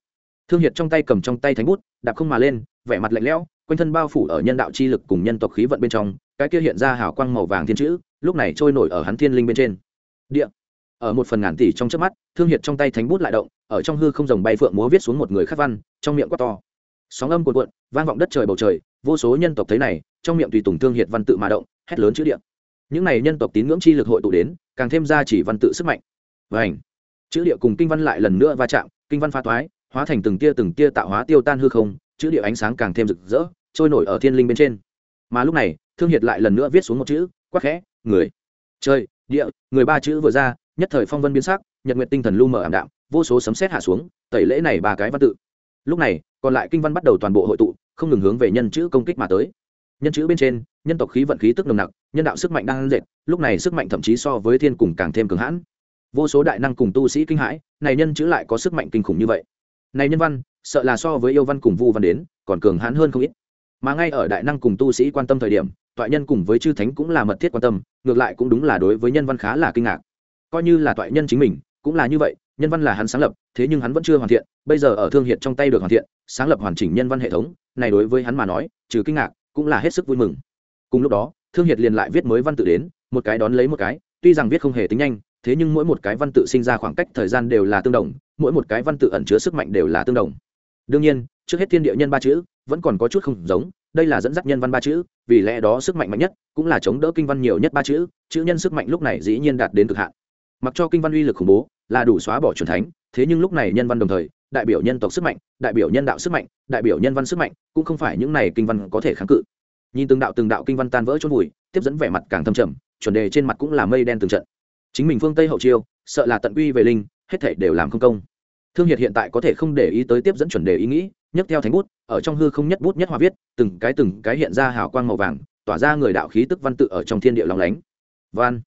Thương hiệt trong tay cầm trong tay thánh bút, đạp không mà lên, vẻ mặt lạnh lẽo, quanh thân bao phủ ở nhân đạo chi lực cùng nhân tộc khí vận bên trong, cái kia hiện ra hào quang màu vàng thiên chữ, lúc này trôi nổi ở hắn thiên linh bên trên. Địa. Ở một phần ngàn tỷ trong chớp mắt, thương hiệt trong tay thánh bút lại động, ở trong hư không rồng bay phượng múa viết xuống một người khắc văn, trong miệng quát to. Sóng âm cuộn cuộn, vang vọng đất trời bầu trời vô số nhân tộc thấy này, trong miệng tùy tùng thương hiệt văn tự mà động, hét lớn chữ địa những này nhân tộc tín ngưỡng chi lực hội tụ đến, càng thêm ra chỉ văn tự sức mạnh. Và ảnh chữ địa cùng kinh văn lại lần nữa va chạm, kinh văn pha toái hóa thành từng tia từng tia tạo hóa tiêu tan hư không, chữ địa ánh sáng càng thêm rực rỡ, trôi nổi ở thiên linh bên trên. Mà lúc này, thương hiệt lại lần nữa viết xuống một chữ, quắc khẽ, người. Chơi địa, người ba chữ vừa ra, nhất thời phong vân biến sắc, nhật nguyện tinh thần lu mờ ảm đạm, vô số sấm xét hạ xuống, tẩy lễ này ba cái văn tự. Lúc này, còn lại kinh văn bắt đầu toàn bộ hội tụ không ngừng hướng về nhân chữ công kích mà tới. Nhân chữ bên trên, nhân tộc khí vận khí tức nồng nặc, nhân đạo sức mạnh đang dệt, lúc này sức mạnh thậm chí so với thiên cùng càng thêm cường hãn. Vô số đại năng cùng tu sĩ kinh hãi, này nhân chữ lại có sức mạnh kinh khủng như vậy. Này nhân văn, sợ là so với yêu văn cùng vu văn đến, còn cường hãn hơn không ít. Mà ngay ở đại năng cùng tu sĩ quan tâm thời điểm, toại nhân cùng với chư thánh cũng là mật thiết quan tâm, ngược lại cũng đúng là đối với nhân văn khá là kinh ngạc. Coi như là toại nhân chính mình, cũng là như vậy nhân văn là hắn sáng lập, thế nhưng hắn vẫn chưa hoàn thiện, bây giờ ở thương Hiệt trong tay được hoàn thiện, sáng lập hoàn chỉnh nhân văn hệ thống, này đối với hắn mà nói, trừ kinh ngạc, cũng là hết sức vui mừng. Cùng lúc đó, thương hiệt liền lại viết mới văn tự đến, một cái đón lấy một cái, tuy rằng viết không hề tính nhanh, thế nhưng mỗi một cái văn tự sinh ra khoảng cách thời gian đều là tương đồng, mỗi một cái văn tự ẩn chứa sức mạnh đều là tương đồng. Đương nhiên, trước hết thiên địa nhân ba chữ, vẫn còn có chút không giống, đây là dẫn dắt nhân văn ba chữ, vì lẽ đó sức mạnh mạnh nhất, cũng là chống đỡ kinh văn nhiều nhất ba chữ chữ nhân sức mạnh lúc này dĩ nhiên đạt đến cực hạn mặc cho kinh văn uy lực khủng bố, là đủ xóa bỏ truyền thánh, thế nhưng lúc này nhân văn đồng thời, đại biểu nhân tộc sức mạnh, đại biểu nhân đạo sức mạnh, đại biểu nhân văn sức mạnh, cũng không phải những này kinh văn có thể kháng cự. Nhìn từng đạo từng đạo kinh văn tan vỡ chôn vùi, tiếp dẫn vẻ mặt càng thâm trầm, chuẩn đề trên mặt cũng là mây đen từng trận. Chính mình phương tây hậu chiêu, sợ là tận uy về linh, hết thảy đều làm không công. Thương hiệt hiện tại có thể không để ý tới tiếp dẫn chuẩn đề ý nghĩ, nhấc theo thánh bút, ở trong hư không nhất bút nhất hoa viết, từng cái từng cái hiện ra hào quang màu vàng, tỏa ra người đạo khí tức văn tự ở trong thiên địa lòng lánh. Văn.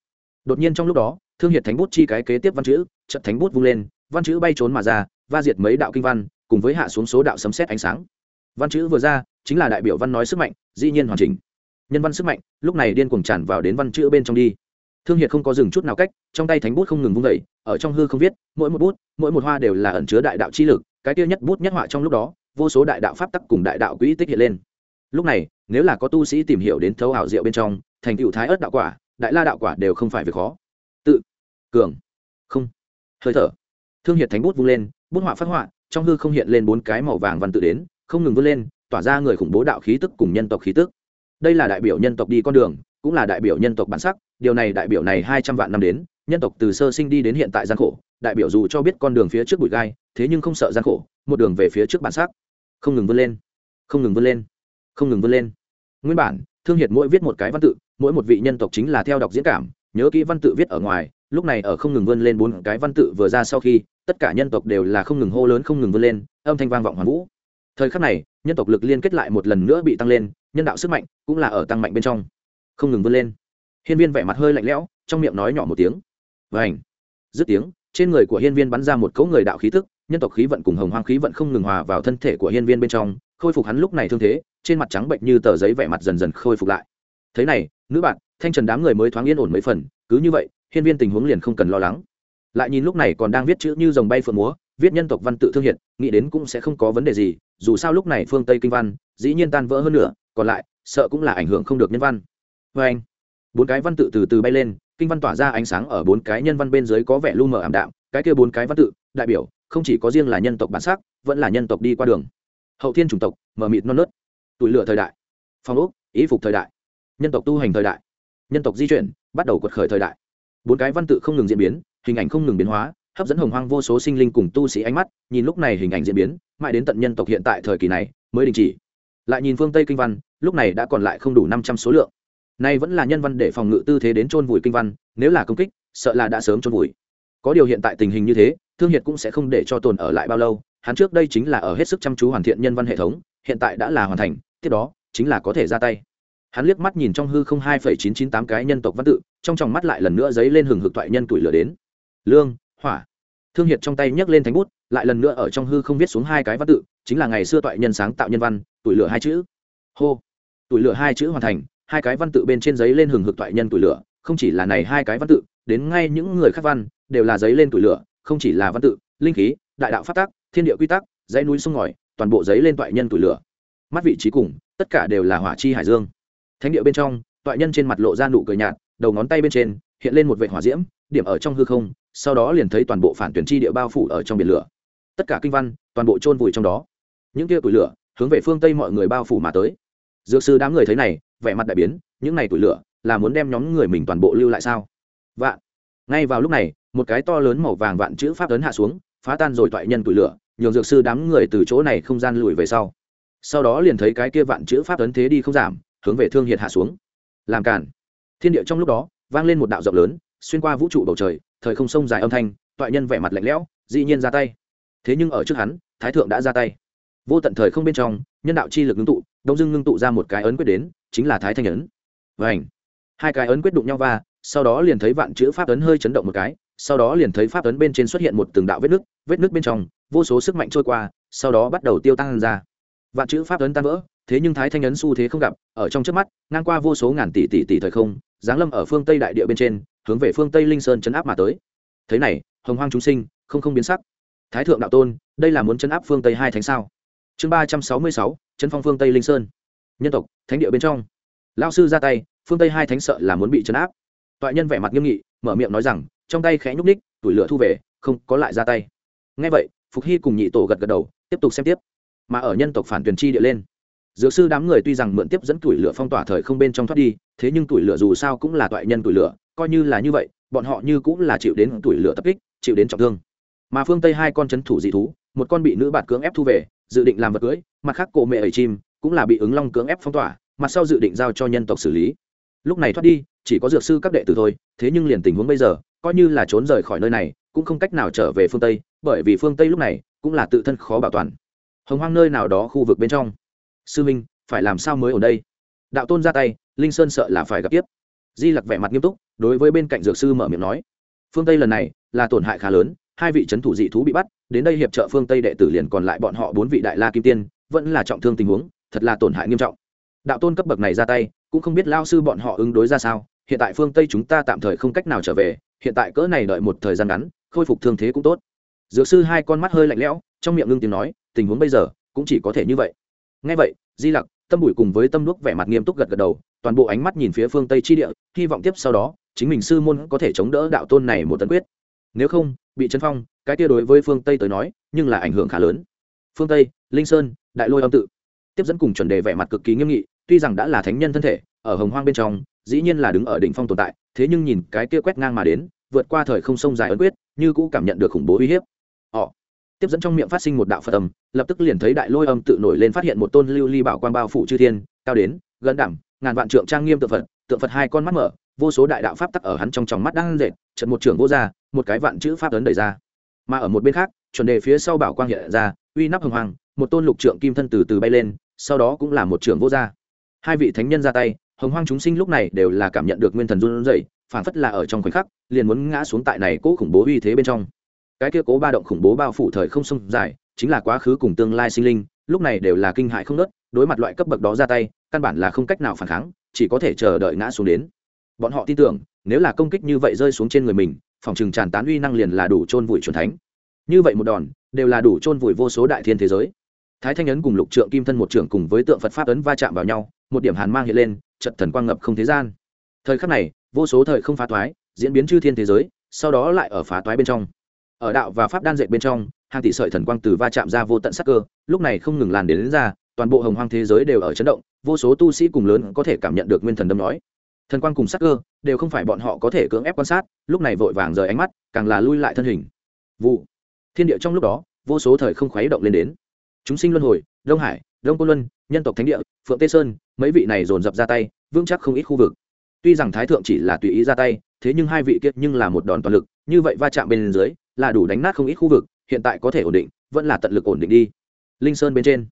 Đột nhiên trong lúc đó thương hiệt thánh bút chi cái kế tiếp văn chữ trận thánh bút vung lên, văn chữ bay trốn mà ra, va diệt mấy đạo kinh văn, cùng với hạ xuống số đạo sấm xét ánh sáng. Văn chữ vừa ra, chính là đại biểu văn nói sức mạnh, dĩ nhiên hoàn chỉnh. Nhân văn sức mạnh, lúc này điên cuồng tràn vào đến văn chữ bên trong đi. Thương hiệt không có dừng chút nào cách, trong tay thánh bút không ngừng vung vẩy ở trong hư không viết, mỗi một bút, mỗi một hoa đều là ẩn chứa đại đạo chi lực, cái tiêu nhất bút nhất họa trong lúc đó, vô số đại đạo pháp tắc cùng đại đạo quỹ tích hiện lên. Lúc này, nếu là có tu sĩ tìm hiểu đến thấu ảo diệu bên trong, thành tựu thái ớt đạo quả, đại la đạo quả đều không phải việc khó cường. Không. Hơi thở. Thương hiệt thánh bút vung lên, bút họa phát họa, trong hư không hiện lên bốn cái màu vàng văn tự đến, không ngừng vươn lên, tỏa ra người khủng bố đạo khí tức cùng nhân tộc khí tức. Đây là đại biểu nhân tộc đi con đường, cũng là đại biểu nhân tộc bản sắc, điều này đại biểu này hai trăm vạn năm đến, nhân tộc từ sơ sinh đi đến hiện tại gian khổ, đại biểu dù cho biết con đường phía trước bụi gai, thế nhưng không sợ gian khổ, một đường về phía trước bản sắc. Không ngừng vươn lên. Không ngừng vươn lên. Không ngừng vươn lên. Nguyên bản, thương hiệt mỗi viết một cái văn tự, mỗi một vị nhân tộc chính là theo đọc diễn cảm, nhớ kỹ văn tự viết ở ngoài lúc này ở không ngừng vươn lên bốn cái văn tự vừa ra sau khi, tất cả nhân tộc đều là không ngừng hô lớn không ngừng vươn lên, âm thanh vang vọng hoàn vũ. Thời khắc này, nhân tộc lực liên kết lại một lần nữa bị tăng lên, nhân đạo sức mạnh cũng là ở tăng mạnh bên trong. Không ngừng vươn lên. Hiên viên vẻ mặt hơi lạnh lẽo, trong miệng nói nhỏ một tiếng. Vảnh dứt tiếng, trên người của hiên viên bắn ra một cấu người đạo khí tức, nhân tộc khí vận cùng hồng hoang khí vận không ngừng hòa vào thân thể của hiên viên bên trong, khôi phục hắn lúc này thương thế, trên mặt trắng bệnh như tờ giấy vẻ mặt dần dần khôi phục lại. Thế này, nữ bạn, thanh trần đám người mới thoáng yên ổn mấy phần, cứ như vậy hiên viên tình huống liền không cần lo lắng. Lại nhìn lúc này còn đang viết chữ như dòng bay phượng múa, viết nhân tộc văn tự thương hiện nghĩ đến cũng sẽ không có vấn đề gì, dù sao lúc này phương tây kinh văn, dĩ nhiên tan vỡ hơn nữa còn lại, sợ cũng là ảnh hưởng không được nhân văn. Vê anh, bốn cái văn tự từ từ bay lên, kinh văn tỏa ra ánh sáng ở bốn cái nhân văn bên dưới có vẻ lu mờ ảm đạm, cái kia bốn cái văn tự, đại biểu, không chỉ có riêng là nhân tộc bản sắc, vẫn là nhân tộc đi qua đường. Hậu thiên chủng tộc, mờ mịt non nớt. Tuổi lửa thời đại. Phong ốc, ý phục thời đại. Nhân tộc tu hành thời đại. Nhân tộc di chuyển, bắt đầu quật khởi thời đại bốn cái văn tự không ngừng diễn biến, hình ảnh không ngừng biến hóa, hấp dẫn hồng hoang vô số sinh linh cùng tu sĩ ánh mắt, nhìn lúc này hình ảnh diễn biến, mãi đến tận nhân tộc hiện tại thời kỳ này mới đình chỉ. Lại nhìn phương tây kinh văn, lúc này đã còn lại không đủ năm trăm số lượng. Nay vẫn là nhân văn để phòng ngự tư thế đến chôn vùi kinh văn, nếu là công kích, sợ là đã sớm chôn vùi. Có điều hiện tại tình hình như thế, thương hiệt cũng sẽ không để cho tồn ở lại bao lâu, hắn trước đây chính là ở hết sức chăm chú hoàn thiện nhân văn hệ thống, hiện tại đã là hoàn thành, tiếp đó chính là có thể ra tay hắn liếc mắt nhìn trong hư không hai phẩy chín chín tám cái nhân tộc văn tự, trong tròng mắt lại lần nữa dấy lên hừng hực toại nhân tuổi lửa đến. Lương, hỏa. Thương hiệt trong tay nhấc lên thánh bút, lại lần nữa ở trong hư không viết xuống hai cái văn tự, chính là ngày xưa toại nhân sáng tạo nhân văn, tuổi lửa hai chữ. Hô. Tuổi lửa hai chữ hoàn thành, hai cái văn tự bên trên giấy lên hừng hực toại nhân tuổi lửa, không chỉ là này hai cái văn tự, đến ngay những người khác văn, đều là giấy lên tuổi lửa, không chỉ là văn tự, linh khí, đại đạo phát tác thiên địa quy tắc, dãy núi sông ngòi, toàn bộ giấy lên toại nhân tuổi lửa. Mắt vị trí cùng, tất cả đều là hỏa chi hải dương thánh địa bên trong, toại nhân trên mặt lộ ra nụ cười nhạt, đầu ngón tay bên trên hiện lên một vệ hỏa diễm, điểm ở trong hư không, sau đó liền thấy toàn bộ phản tuyển chi địa bao phủ ở trong biển lửa. Tất cả kinh văn, toàn bộ chôn vùi trong đó. Những tia tuổi lửa hướng về phương tây mọi người bao phủ mà tới. Dược sư đám người thấy này, vẻ mặt đại biến, những này tuổi lửa là muốn đem nhóm người mình toàn bộ lưu lại sao? Vạn. Ngay vào lúc này, một cái to lớn màu vàng vạn chữ pháp ấn hạ xuống, phá tan rồi toại nhân tuổi lửa, nhường dược sư đám người từ chỗ này không gian lùi về sau. Sau đó liền thấy cái kia vạn chữ pháp ấn thế đi không giảm hướng về thương hiệt hạ xuống. Làm cản thiên địa trong lúc đó, vang lên một đạo rộng lớn, xuyên qua vũ trụ bầu trời, thời không sông dài âm thanh, toại nhân vẻ mặt lạnh lẽo, dĩ nhiên ra tay. Thế nhưng ở trước hắn, thái thượng đã ra tay. Vô tận thời không bên trong, nhân đạo chi lực ngưng tụ, đông dưng ngưng tụ ra một cái ấn quyết đến, chính là thái thanh ấn. Và ảnh hai cái ấn quyết đụng nhau va, sau đó liền thấy vạn chữ pháp ấn hơi chấn động một cái, sau đó liền thấy pháp ấn bên trên xuất hiện một từng đạo vết nước vết nước bên trong, vô số sức mạnh trôi qua, sau đó bắt đầu tiêu tăng ra. Vạn chữ pháp ấn tan vỡ thế nhưng thái thanh ấn xu thế không gặp, ở trong trước mắt, ngang qua vô số ngàn tỷ tỷ tỷ thời không, giáng lâm ở phương tây đại địa bên trên, hướng về phương tây linh sơn chấn áp mà tới. Thế này, hồng hoang chúng sinh, không không biến sắc. Thái thượng đạo tôn, đây là muốn chấn áp phương tây hai thánh sao? Chương ba trăm sáu mươi sáu, chấn phong phương tây linh sơn. Nhân tộc, thánh địa bên trong. Lao sư ra tay, phương tây hai thánh sợ là muốn bị chấn áp. Toại nhân vẻ mặt nghiêm nghị, mở miệng nói rằng, trong tay khẽ nhúc ních tủi lửa thu về, không có lại ra tay. Ngay vậy, phục hy cùng nhị tổ gật gật đầu, tiếp tục xem tiếp. Mà ở nhân tộc phản tuyển chi địa lên dược sư đám người tuy rằng mượn tiếp dẫn tuổi lửa phong tỏa thời không bên trong thoát đi, thế nhưng tuổi lửa dù sao cũng là toại nhân tuổi lửa, coi như là như vậy, bọn họ như cũng là chịu đến tuổi lửa tập kích, chịu đến trọng thương. Mà phương tây hai con c h ấ n thủ dị thú, một con bị nữ bạt cưỡng ép thu về, dự định làm vật cưới, mặt khác cổ mẹ ẩy chim cũng là bị ứng long cưỡng ép phong tỏa, mặt sau dự định giao cho nhân tộc xử lý. Lúc này thoát đi, chỉ có dược sư các đệ tử thôi, thế nhưng liền tình huống bây giờ, coi như là trốn rời khỏi nơi này, cũng không cách nào trở về phương tây, bởi vì phương tây lúc này cũng là tự thân khó bảo toàn. Hồng hoang nơi nào đó khu vực bên trong sư minh, phải làm sao mới ở đây? Đạo tôn ra tay, linh sơn sợ là phải gặp tiếp. Di lặc vẻ mặt nghiêm túc, đối với bên cạnh dược sư mở miệng nói, phương tây lần này là tổn hại khá lớn, hai vị c h ấ n thủ dị thú bị bắt, đến đây hiệp trợ phương tây đệ tử liền còn lại bọn họ bốn vị đại la kim tiên, vẫn là trọng thương tình huống, thật là tổn hại nghiêm trọng. Đạo tôn cấp bậc này ra tay, cũng không biết lao sư bọn họ ứng đối ra sao, hiện tại phương tây chúng ta tạm thời không cách nào trở về, hiện tại cỡ này đợi một thời gian ngắn, khôi phục thương thế cũng tốt. Dược sư hai con mắt hơi lạnh lẽo, trong miệng ngưng tiếng nói, tình huống bây giờ cũng chỉ có thể như vậy ngay vậy, di lặc, tâm bụi cùng với tâm đuốc vẻ mặt nghiêm túc gật gật đầu, toàn bộ ánh mắt nhìn phía phương tây chi địa, hy vọng tiếp sau đó, chính mình sư môn có thể chống đỡ đạo tôn này một tấn quyết. Nếu không, bị chấn phong, cái kia đối với phương tây tới nói, nhưng là ảnh hưởng khá lớn. Phương tây, linh sơn, đại lôi âm tự. Tiếp dẫn cùng chuẩn đề vẻ mặt cực kỳ nghiêm nghị, tuy rằng đã là thánh nhân thân thể, ở hồng hoang bên trong, dĩ nhiên là đứng ở đỉnh phong tồn tại, thế nhưng nhìn cái kia quét ngang mà đến, vượt qua thời không sông dài ấn quyết, như cũ cảm nhận được khủng bố uy hiếp. Họ tiếp dẫn trong miệng phát sinh một đạo phật âm, lập tức liền thấy đại lôi âm tự nổi lên phát hiện một tôn lưu ly bảo quan bao phủ chư thiên, cao đến, gần đảm ngàn vạn trượng trang nghiêm tượng phật tượng phật hai con mắt mở, vô số đại đạo pháp tắc ở hắn trong tròng mắt đang dệt trận một trưởng vô ra, một cái vạn chữ pháp ấn đẩy ra. Mà ở một bên khác, chuẩn đề phía sau bảo quang hiện ra, uy nắp hồng hoàng, một tôn lục trượng kim thân từ từ bay lên, sau đó cũng là một trưởng vô gia hai vị thánh nhân ra tay, hồng hoang chúng sinh lúc này đều là cảm nhận được nguyên thần run rẩy phản phất là ở trong khoảnh khắc, liền muốn ngã xuống tại này cố khủng bố uy thế bên trong cái kia cố ba động khủng bố bao phủ thời không sông dài, chính là quá khứ cùng tương lai sinh linh, lúc này đều là kinh hại không nớt đối mặt loại cấp bậc đó ra tay, căn bản là không cách nào phản kháng, chỉ có thể chờ đợi ngã xuống đến. Bọn họ tin tưởng, nếu là công kích như vậy rơi xuống trên người mình, phòng trừng tràn tán uy năng liền là đủ chôn vùi chuẩn thánh. Như vậy một đòn, đều là đủ chôn vùi vô số đại thiên thế giới. Thái thanh ấn cùng lục trượng kim thân một trưởng cùng với tượng phật pháp ấn va chạm vào nhau, một điểm hàn mang hiện lên trận thần quang ngập không thế gian. Thời khắc này, vô số thời không phá toái, diễn biến chư thiên thế giới, sau đó lại ở phá toái bên trong ở đạo và pháp đan dệt bên trong hàng tỷ sợi thần quang từ va chạm ra vô tận sắc cơ lúc này không ngừng làn đến, đến ra toàn bộ hồng hoang thế giới đều ở chấn động vô số tu sĩ cùng lớn có thể cảm nhận được nguyên thần đâm nói. Thần quang cùng sắc cơ đều không phải bọn họ có thể cưỡng ép quan sát lúc này vội vàng rời ánh mắt càng là lui lại thân hình. Vụ. Thiên địa trong lúc đó vô số thời không khuấy động lên đến. Chúng sinh luân hồi đông hải đông côn luân nhân tộc thánh địa phượng tê sơn mấy vị này dồn dập ra tay vững chắc không ít khu vực. Tuy rằng thái thượng chỉ là tùy ý ra tay thế nhưng hai vị kiệt nhưng là một đòn toàn lực như vậy va chạm bên dưới là đủ đánh nát không ít khu vực, hiện tại có thể ổn định, vẫn là tận lực ổn định đi. Linh sơn bên trên,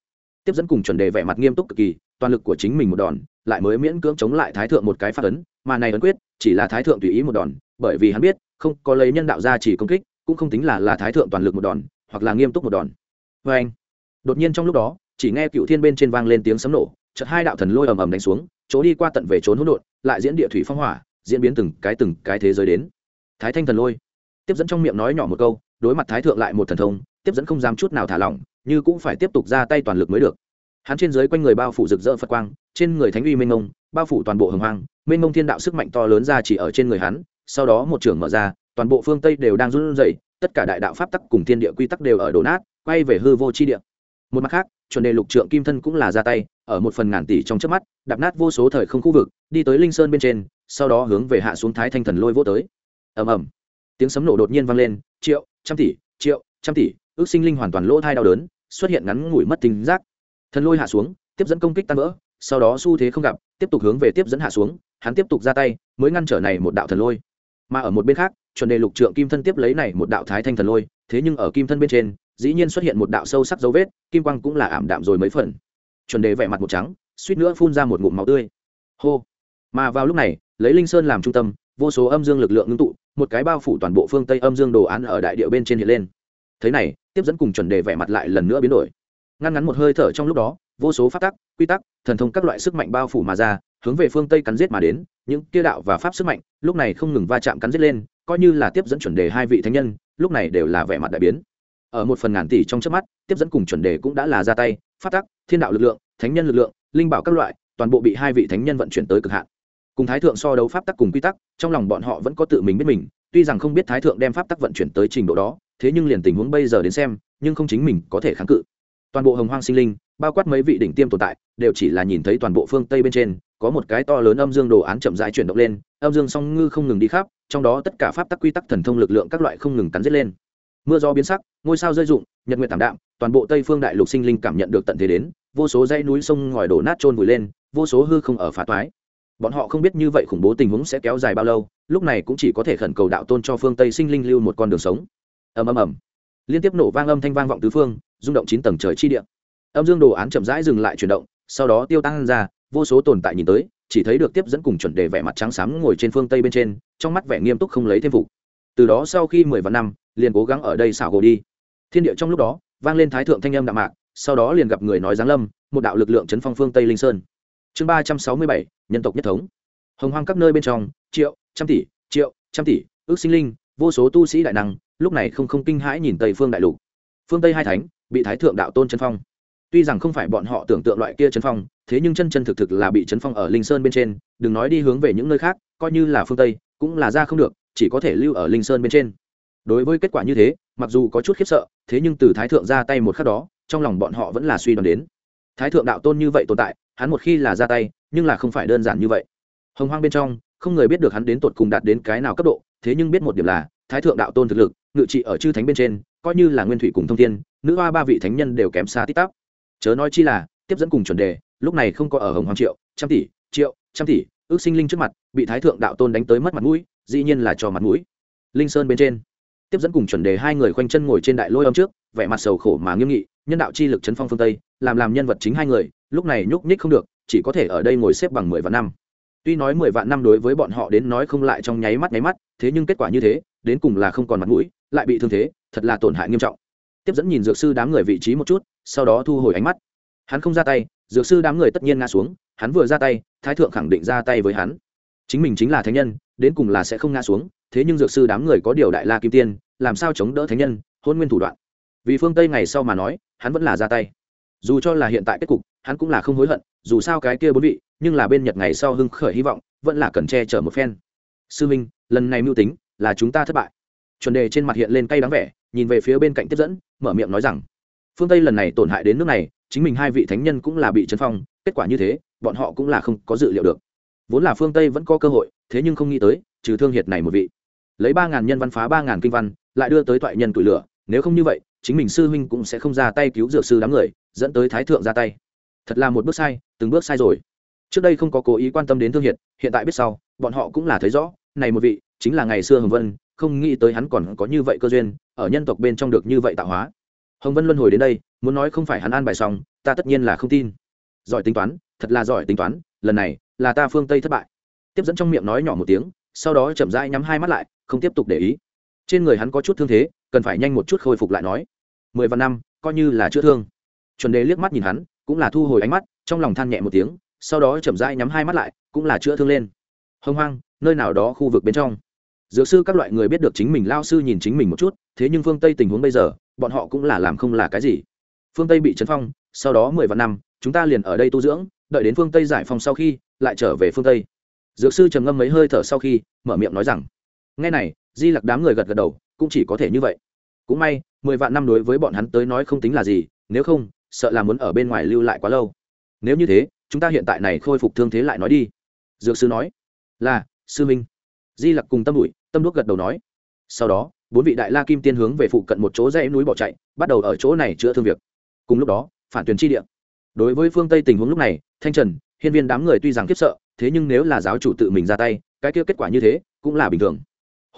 tiếp dẫn cùng chuẩn đề vẻ mặt nghiêm túc cực kỳ, toàn lực của chính mình một đòn, lại mới miễn cưỡng chống lại thái thượng một cái phát ấn, mà này ấn quyết, chỉ là thái thượng tùy ý một đòn, bởi vì hắn biết, không có lấy nhân đạo ra chỉ công kích, cũng không tính là là thái thượng toàn lực một đòn, hoặc là nghiêm túc một đòn. Vê anh, đột nhiên trong lúc đó, chỉ nghe cựu thiên bên trên vang lên tiếng sấm nổ, chợt hai đạo thần lôi ầm ầm đánh xuống, chỗ đi qua tận về trốn hỗn độn, lại diễn địa thủy phong hỏa, diễn biến từng cái từng cái thế giới đến. Thái thanh thần lôi tiếp dẫn trong miệng nói nhỏ một câu, đối mặt thái thượng lại một thần thông, tiếp dẫn không dám chút nào thả lỏng, như cũng phải tiếp tục ra tay toàn lực mới được. Hắn trên dưới quanh người bao phủ rực rỡ phật quang, trên người thánh uy mênh mông, bao phủ toàn bộ hồng hoang, mênh mông thiên đạo sức mạnh to lớn ra chỉ ở trên người hắn, sau đó một trường mở ra, toàn bộ phương tây đều đang run rẩy, tất cả đại đạo pháp tắc cùng thiên địa quy tắc đều ở đổ nát, quay về hư vô chi địa. Một mặt khác, chuẩn đề lục trượng kim thân cũng là ra tay, ở một phần ngàn tỷ trong chớp mắt, đạp nát vô số thời không khu vực, đi tới linh sơn bên trên, sau đó hướng về hạ xuống thái thanh thần lôi vô tới. Ầm ầm tiếng sấm nổ đột nhiên vang lên, triệu, trăm tỷ, triệu, trăm tỷ, ước sinh linh hoàn toàn lỗ thai đau đớn, xuất hiện ngắn ngủi mất tính giác. Thần lôi hạ xuống, tiếp dẫn công kích tan vỡ, sau đó xu thế không gặp, tiếp tục hướng về tiếp dẫn hạ xuống, hắn tiếp tục ra tay, mới ngăn trở này một đạo thần lôi. Mà ở một bên khác, chuẩn đề lục trượng kim thân tiếp lấy này một đạo thái thanh thần lôi, thế nhưng ở kim thân bên trên, dĩ nhiên xuất hiện một đạo sâu sắc dấu vết, kim quang cũng là ảm đạm rồi mấy phần. Chuẩn đề vẻ mặt một trắng, suýt nữa phun ra một ngụm máu tươi. Hô. Mà vào lúc này, lấy linh sơn làm trung tâm, vô số âm dương lực lượng ngưng tụ một cái bao phủ toàn bộ phương tây âm dương đồ án ở đại điệu bên trên hiện lên. Thế này, tiếp dẫn cùng chuẩn đề vẻ mặt lại lần nữa biến đổi. Ngăn ngắn một hơi thở trong lúc đó, vô số phát tắc, quy tắc, thần thông các loại sức mạnh bao phủ mà ra, hướng về phương tây cắn giết mà đến, những kia đạo và pháp sức mạnh, lúc này không ngừng va chạm cắn giết lên, coi như là tiếp dẫn chuẩn đề hai vị thánh nhân, lúc này đều là vẻ mặt đại biến. Ở một phần ngàn tỷ trong trước mắt, tiếp dẫn cùng chuẩn đề cũng đã là ra tay phát tắc, thiên đạo lực lượng, thánh nhân lực lượng, linh bảo các loại, toàn bộ bị hai vị thánh nhân vận chuyển tới cực hạn cùng thái thượng so đấu pháp tắc cùng quy tắc, trong lòng bọn họ vẫn có tự mình biết mình, tuy rằng không biết thái thượng đem pháp tắc vận chuyển tới trình độ đó, thế nhưng liền tình huống bây giờ đến xem, nhưng không chính mình có thể kháng cự. Toàn bộ hồng hoang sinh linh, bao quát mấy vị đỉnh tiêm tồn tại, đều chỉ là nhìn thấy toàn bộ phương tây bên trên, có một cái to lớn âm dương đồ án chậm rãi chuyển động lên, âm dương song ngư không ngừng đi khắp, trong đó tất cả pháp tắc quy tắc thần thông lực lượng các loại không ngừng cắn giết lên. Mưa gió biến sắc, ngôi sao rơi rụng, nhật nguyện tảm đạm, toàn bộ tây phương đại lục sinh linh cảm nhận được tận thế đến, vô số dãy núi sông ngòi đổ nát trôn vùi lên, vô số hư không ở phá toái bọn họ không biết như vậy khủng bố tình huống sẽ kéo dài bao lâu, lúc này cũng chỉ có thể khẩn cầu đạo tôn cho phương tây sinh linh lưu một con đường sống. Ầm ầm ầm. Liên tiếp nổ vang âm thanh vang vọng tứ phương, rung động chín tầng trời chi địa. Âm dương đồ án chậm rãi dừng lại chuyển động, sau đó tiêu tan ra, vô số tồn tại nhìn tới, chỉ thấy được tiếp dẫn cùng chuẩn đề vẻ mặt trắng xám ngồi trên phương tây bên trên, trong mắt vẻ nghiêm túc không lấy thêm phục từ đó sau khi mười vạn năm, liền cố gắng ở đây xảo gỗ đi. Thiên địa trong lúc đó, vang lên thái thượng thanh âm đạm mạc, sau đó liền gặp người nói giáng lâm, một đạo lực lượng chấn phong phương tây linh sơn. Chương ba trăm sáu mươi bảy nhân tộc nhất thống. Hồng hoang các nơi bên trong, triệu, trăm tỷ, triệu, trăm tỷ, ước sinh linh, vô số tu sĩ đại năng, lúc này không không kinh hãi nhìn tây phương đại lục. Phương tây hai thánh, bị thái thượng đạo tôn chân phong. Tuy rằng không phải bọn họ tưởng tượng loại kia chân phong, thế nhưng chân chân thực thực là bị chấn phong ở linh sơn bên trên, đừng nói đi hướng về những nơi khác, coi như là phương tây, cũng là ra không được, chỉ có thể lưu ở linh sơn bên trên. Đối với kết quả như thế, mặc dù có chút khiếp sợ, thế nhưng từ thái thượng ra tay một khắc đó, trong lòng bọn họ vẫn là suy đoán đến thái thượng đạo tôn như vậy tồn tại, hắn một khi là ra tay, nhưng là không phải đơn giản như vậy. Hồng hoang bên trong, không người biết được hắn đến tột cùng đạt đến cái nào cấp độ, thế nhưng biết một điểm là, thái thượng đạo tôn thực lực, ngự trị ở chư thánh bên trên, coi như là nguyên thủy cùng thông thiên, nữ hoa ba vị thánh nhân đều kém xa tít tắp. Chớ nói chi là, tiếp dẫn cùng chuẩn đề, lúc này không có ở hồng hoàng triệu, trăm tỷ, triệu, trăm tỷ, ước sinh linh trước mặt, bị thái thượng đạo tôn đánh tới mất mặt mũi, dĩ nhiên là cho mặt mũi. Linh sơn bên trên, tiếp dẫn cùng chuẩn đề hai người khoanh chân ngồi trên đại lôi âm trước, vẻ mặt sầu khổ mà nghiêm nghị nhân đạo chi lực chấn phong phương tây, làm làm nhân vật chính hai người, lúc này nhúc nhích không được, chỉ có thể ở đây ngồi xếp bằng mười vạn năm. Tuy nói mười vạn năm đối với bọn họ đến nói không lại trong nháy mắt nháy mắt, thế nhưng kết quả như thế, đến cùng là không còn mặt mũi, lại bị thương thế, thật là tổn hại nghiêm trọng. Tiếp dẫn nhìn dược sư đám người vị trí một chút, sau đó thu hồi ánh mắt. Hắn không ra tay, dược sư đám người tất nhiên ngã xuống, hắn vừa ra tay, thái thượng khẳng định ra tay với hắn. Chính mình chính là thánh nhân, đến cùng là sẽ không ngã xuống, thế nhưng dược sư đám người có điều đại la kim tiên, làm sao chống đỡ thánh nhân, hôn nguyên thủ đoạn. Vì phương tây ngày sau mà nói hắn vẫn là ra tay. Dù cho là hiện tại kết cục, hắn cũng là không hối hận, dù sao cái kia bốn vị, nhưng là bên nhật ngày sau hưng khởi hy vọng, vẫn là cần che chở một phen. Sư minh, lần này mưu tính là chúng ta thất bại. Chuẩn đề trên mặt hiện lên cay đáng vẻ, nhìn về phía bên cạnh tiếp dẫn, mở miệng nói rằng, phương tây lần này tổn hại đến nước này, chính mình hai vị thánh nhân cũng là bị chấn phong, kết quả như thế, bọn họ cũng là không có dự liệu được. Vốn là phương tây vẫn có cơ hội, thế nhưng không nghĩ tới, trừ thương hiệt này một vị. Lấy ba ngàn nhân văn phá ba ngàn kinh văn, lại đưa tới thoại nhân tủi lửa, nếu không như vậy chính mình sư huynh cũng sẽ không ra tay cứu dược sư đám người, dẫn tới thái thượng ra tay. Thật là một bước sai, từng bước sai rồi. Trước đây không có cố ý quan tâm đến thương hiệt, hiện tại biết sau, bọn họ cũng là thấy rõ, này một vị, chính là ngày xưa hồng vân, không nghĩ tới hắn còn có như vậy cơ duyên, ở nhân tộc bên trong được như vậy tạo hóa. Hồng vân luân hồi đến đây, muốn nói không phải hắn an bài xong, ta tất nhiên là không tin. Giỏi tính toán, thật là giỏi tính toán, lần này, là ta phương tây thất bại. Tiếp dẫn trong miệng nói nhỏ một tiếng, sau đó chậm rãi nhắm hai mắt lại, không tiếp tục để ý trên người hắn có chút thương thế, cần phải nhanh một chút khôi phục lại nói. Mười vạn năm, coi như là chữa thương. Chuẩn đề liếc mắt nhìn hắn, cũng là thu hồi ánh mắt, trong lòng than nhẹ một tiếng, sau đó chậm rãi nhắm hai mắt lại, cũng là chữa thương lên. Hông hoang, nơi nào đó khu vực bên trong. Dược sư các loại người biết được chính mình, lao sư nhìn chính mình một chút, thế nhưng phương tây tình huống bây giờ, bọn họ cũng là làm không là cái gì. Phương tây bị chấn phong, sau đó mười vạn năm, chúng ta liền ở đây tu dưỡng, đợi đến phương tây giải phong sau khi, lại trở về phương tây. Dược sư trầm ngâm mấy hơi thở sau khi, mở miệng nói rằng ngay này di lặc đám người gật gật đầu, cũng chỉ có thể như vậy. Cũng may, mười vạn năm đối với bọn hắn tới nói không tính là gì, nếu không, sợ là muốn ở bên ngoài lưu lại quá lâu. Nếu như thế, chúng ta hiện tại này khôi phục thương thế lại nói đi. Dược sư nói. Là, sư minh. Di lặc cùng tâm bụi, tâm đuốc gật đầu nói. Sau đó, bốn vị đại la kim tiên hướng về phụ cận một chỗ dãy núi bỏ chạy, bắt đầu ở chỗ này chữa thương việc. Cùng lúc đó, phản tuyến chi địa. Đối với phương tây tình huống lúc này, thanh trần, hiên viên đám người tuy rằng khiếp sợ, thế nhưng nếu là giáo chủ tự mình ra tay, cái kia kết quả như thế, cũng là bình thường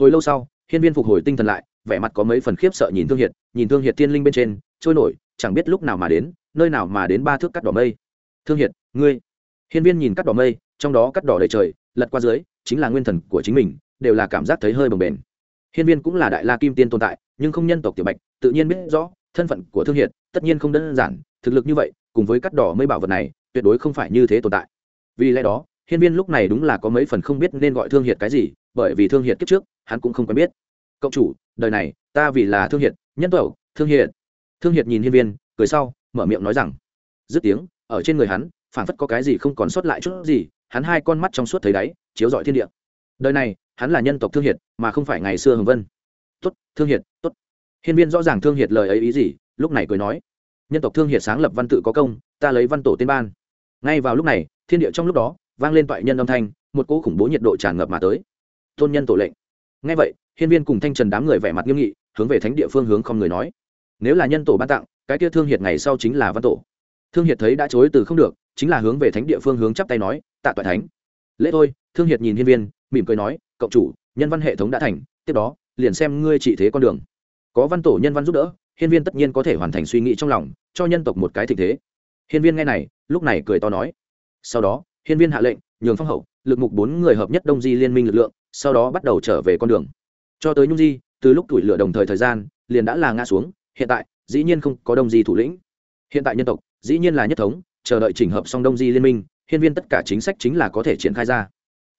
hồi lâu sau, hiên viên phục hồi tinh thần lại, vẻ mặt có mấy phần khiếp sợ nhìn thương hiệt, nhìn thương hiệt tiên linh bên trên, trôi nổi, chẳng biết lúc nào mà đến, nơi nào mà đến ba thước cắt đỏ mây. Thương hiệt, ngươi. Hiên viên nhìn cắt đỏ mây, trong đó cắt đỏ đầy trời, lật qua dưới, chính là nguyên thần của chính mình, đều là cảm giác thấy hơi bồng bềnh. Hiên viên cũng là đại la kim tiên tồn tại, nhưng không nhân tộc tiểu bạch, tự nhiên biết rõ, thân phận của thương hiệt, tất nhiên không đơn giản, thực lực như vậy, cùng với cắt đỏ mây bảo vật này, tuyệt đối không phải như thế tồn tại. Vì lẽ đó hiên viên lúc này đúng là có mấy phần không biết nên gọi thương hiệt cái gì, bởi vì thương hiệt kiếp trước, hắn cũng không quen biết. Cậu chủ, đời này, ta vì là thương hiệt, nhân tẩu, thương hiệt. Thương hiệt nhìn hiên viên, cười sau, mở miệng nói rằng, dứt tiếng, ở trên người hắn phản phất có cái gì không còn sót lại chút gì, hắn hai con mắt trong suốt thấy đáy, chiếu rọi thiên địa. Đời này, hắn là nhân tộc thương hiệt, mà không phải ngày xưa hồng vân. Tốt, thương hiệt, tốt. Hiên viên rõ ràng thương hiệt lời ấy ý gì, lúc này cười nói, nhân tộc thương hiệt sáng lập văn tự có công, ta lấy văn tổ tên ban. Ngay vào lúc này, thiên địa trong lúc đó vang lên toại nhân âm thanh, một cỗ khủng bố nhiệt độ tràn ngập mà tới. Tôn nhân tổ lệnh. Ngay vậy, hiên viên cùng thanh trần đám người vẻ mặt nghiêm nghị, hướng về thánh địa phương hướng không người nói. Nếu là nhân tổ ban tặng, cái kia thương hiệt ngày sau chính là văn tổ. Thương hiệt thấy đã chối từ không được, chính là hướng về thánh địa phương hướng chắp tay nói, tạ toại thánh. Lễ thôi. Thương hiệt nhìn hiên viên, mỉm cười nói cậu chủ, nhân văn hệ thống đã thành, tiếp đó, liền xem ngươi trị thế con đường. Có văn tổ nhân văn giúp đỡ, hiên viên tất nhiên có thể hoàn thành suy nghĩ trong lòng, cho nhân tộc một cái thịnh thế. Hiên viên nghe này, lúc này cười to nói. Sau đó hiên viên hạ lệnh, nhường phong hậu, lực mục bốn người hợp nhất đông di liên minh lực lượng, sau đó bắt đầu trở về con đường. Cho tới nhung di, từ lúc tuổi lửa đồng thời thời gian, liền đã là ngã xuống, hiện tại, dĩ nhiên không có đông di thủ lĩnh. Hiện tại nhân tộc, dĩ nhiên là nhất thống, chờ đợi chỉnh hợp xong đông di liên minh, hiên viên tất cả chính sách chính là có thể triển khai ra.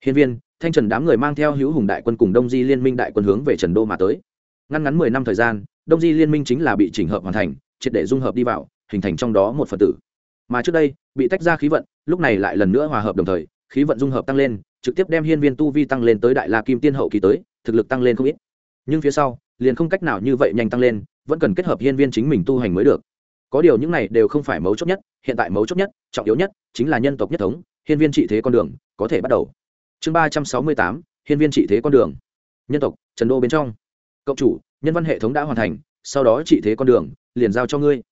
Hiên viên, thanh trần đám người mang theo hữu hùng đại quân cùng đông di liên minh đại quân hướng về trần đô mà tới. Ngăn ngắn mười năm thời gian, đông di liên minh chính là bị chỉnh hợp hoàn thành, triệt để dung hợp đi vào, hình thành trong đó một phần tử. Mà trước đây, bị tách ra khí vận lúc này lại lần nữa hòa hợp đồng thời, khí vận dung hợp tăng lên, trực tiếp đem hiên viên tu vi tăng lên tới đại la kim tiên hậu kỳ tới, thực lực tăng lên không ít. Nhưng phía sau, liền không cách nào như vậy nhanh tăng lên, vẫn cần kết hợp hiên viên chính mình tu hành mới được. Có điều những này đều không phải mấu chốt nhất, hiện tại mấu chốt nhất, trọng yếu nhất chính là nhân tộc nhất thống, hiên viên trị thế con đường, có thể bắt đầu. Chương ba trăm sáu mươi tám, hiên viên trị thế con đường. Nhân tộc, trần đô bên trong. Cộng chủ, nhân văn hệ thống đã hoàn thành, sau đó trị thế con đường, liền giao cho ngươi.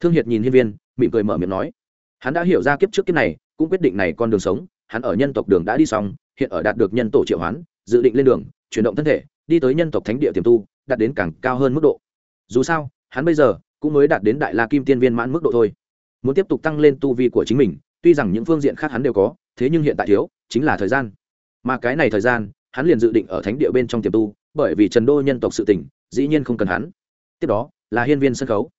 Thương hiệt nhìn hiên viên, mỉm cười mở miệng nói hắn đã hiểu ra kiếp trước kiếp này, cũng quyết định này con đường sống, hắn ở nhân tộc đường đã đi xong, hiện ở đạt được nhân tổ triệu hoán, dự định lên đường, chuyển động thân thể, đi tới nhân tộc thánh địa tiềm tu, đạt đến càng cao hơn mức độ. Dù sao, hắn bây giờ cũng mới đạt đến đại la kim tiên viên mãn mức độ thôi. Muốn tiếp tục tăng lên tu vi của chính mình, tuy rằng những phương diện khác hắn đều có, thế nhưng hiện tại thiếu, chính là thời gian. Mà cái này thời gian, hắn liền dự định ở thánh địa bên trong tiềm tu, bởi vì trần đô nhân tộc sự tỉnh dĩ nhiên không cần hắn. Tiếp đó, là hiên viên sân khấu.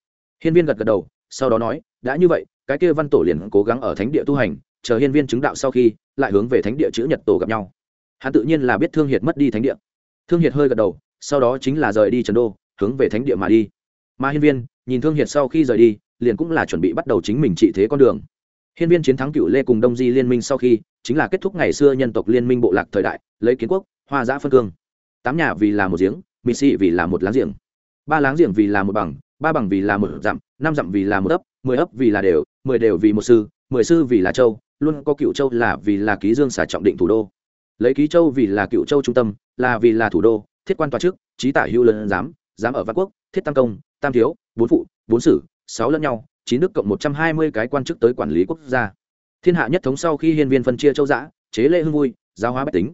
Hiên viên gật gật đầu, sau đó nói, đã như vậy cái kia văn tổ liền cố gắng ở thánh địa tu hành, chờ hiên viên chứng đạo sau khi, lại hướng về thánh địa chữ nhật tổ gặp nhau. Hắn tự nhiên là biết thương hiệt mất đi thánh địa. Thương hiệt hơi gật đầu, sau đó chính là rời đi trần đô, hướng về thánh địa mà đi. Mà hiên viên, nhìn thương hiệt sau khi rời đi, liền cũng là chuẩn bị bắt đầu chính mình trị thế con đường. Hiên viên chiến thắng cựu lê cùng đông di liên minh sau khi, chính là kết thúc ngày xưa nhân tộc liên minh bộ lạc thời đại, lấy kiến quốc, hoa giã phân cương. Tám nhà vì là một giếng mị sĩ vì là một láng giềng. Ba láng giềng vì là một bằng, ba bằng vì là một dặm, năm dặm vì là một ấp, mười ấp vì là đều mười đều vì một sư, mười sư vì là châu, luôn có cựu châu là vì là ký dương xả trọng định thủ đô. Lấy ký châu vì là cựu châu trung tâm, là vì là thủ đô, thiết quan tòa trước, trí tả hữu lân giám giám ở văn quốc, thiết tam công, tam thiếu, bốn phụ, bốn sử, sáu lẫn nhau, chín nước cộng một trăm hai mươi cái quan chức tới quản lý quốc gia. Thiên hạ nhất thống sau khi hiên viên phân chia châu giã, chế lễ hương vui, giáo hóa bách tính.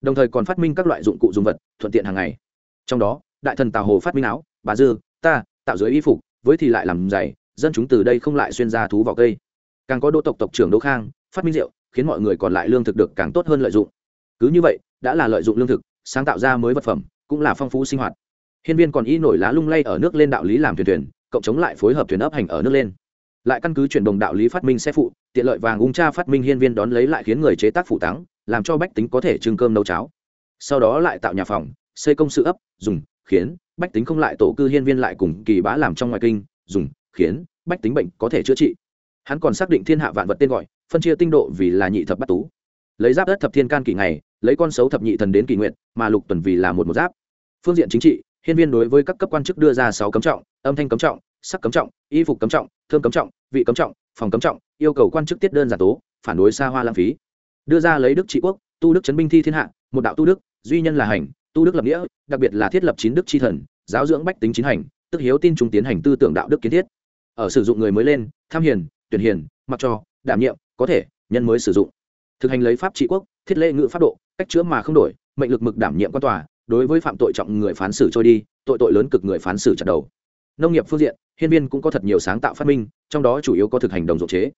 Đồng thời còn phát minh các loại dụng cụ dùng vật, thuận tiện hàng ngày. Trong đó, đại thần tào hồ phát minh áo, bà dư, ta, tạo dưới y phục, với thì lại làm giày dân chúng từ đây không lại xuyên ra thú vào cây. Càng có đô tộc tộc trưởng đỗ khang phát minh rượu khiến mọi người còn lại lương thực được càng tốt hơn lợi dụng. Cứ như vậy đã là lợi dụng lương thực sáng tạo ra mới vật phẩm cũng là phong phú sinh hoạt. Hiên viên còn y nổi lá lung lay ở nước lên đạo lý làm thuyền thuyền cộng chống lại phối hợp thuyền ấp hành ở nước lên. Lại căn cứ chuyển đồng đạo lý phát minh xe phụ tiện lợi vàng ung cha phát minh hiên viên đón lấy lại khiến người chế tác phụ táng, làm cho bách tính có thể trưng cơm nấu cháo. Sau đó lại tạo nhà phòng xây công sự ấp dùng khiến bách tính không lại tổ cư hiên viên lại cùng kỳ bá làm trong ngoài kinh dùng khiến bách tính bệnh có thể chữa trị. Hắn còn xác định thiên hạ vạn vật tên gọi, phân chia tinh độ vì là nhị thập bát tú. Lấy giáp đất thập thiên can kỷ ngày, lấy con xấu thập nhị thần đến kỷ nguyện mà lục tuần vì là một một giáp. Phương diện chính trị, hiên viên đối với các cấp quan chức đưa ra sáu cấm trọng, âm thanh cấm trọng, sắc cấm trọng, y phục cấm trọng thương cấm trọng, vị cấm trọng, phòng cấm trọng, yêu cầu quan chức tiết đơn giản tố, phản đối xa hoa lãng phí. Đưa ra lấy đức trị quốc, tu đức chấn binh thi thiên hạ, một đạo tu đức, duy nhân là hành, tu đức lập nghĩa, đặc biệt là thiết lập chín đức chi thần, giáo dưỡng bách tính chính hành, tức hiếu tin chúng tiến hành tư tưởng đạo đức kiến thiết ở sử dụng người mới lên, tham hiền, tuyển hiền, mặc cho, đảm nhiệm, có thể, nhân mới sử dụng. Thực hành lấy pháp trị quốc, thiết lễ ngữ pháp độ, cách chữa mà không đổi, mệnh lực mực đảm nhiệm quan tòa, đối với phạm tội trọng người phán xử trôi đi, tội tội lớn cực người phán xử chặt đầu. Nông nghiệp phương diện, hiên viên cũng có thật nhiều sáng tạo phát minh, trong đó chủ yếu có thực hành đồng ruộng chế.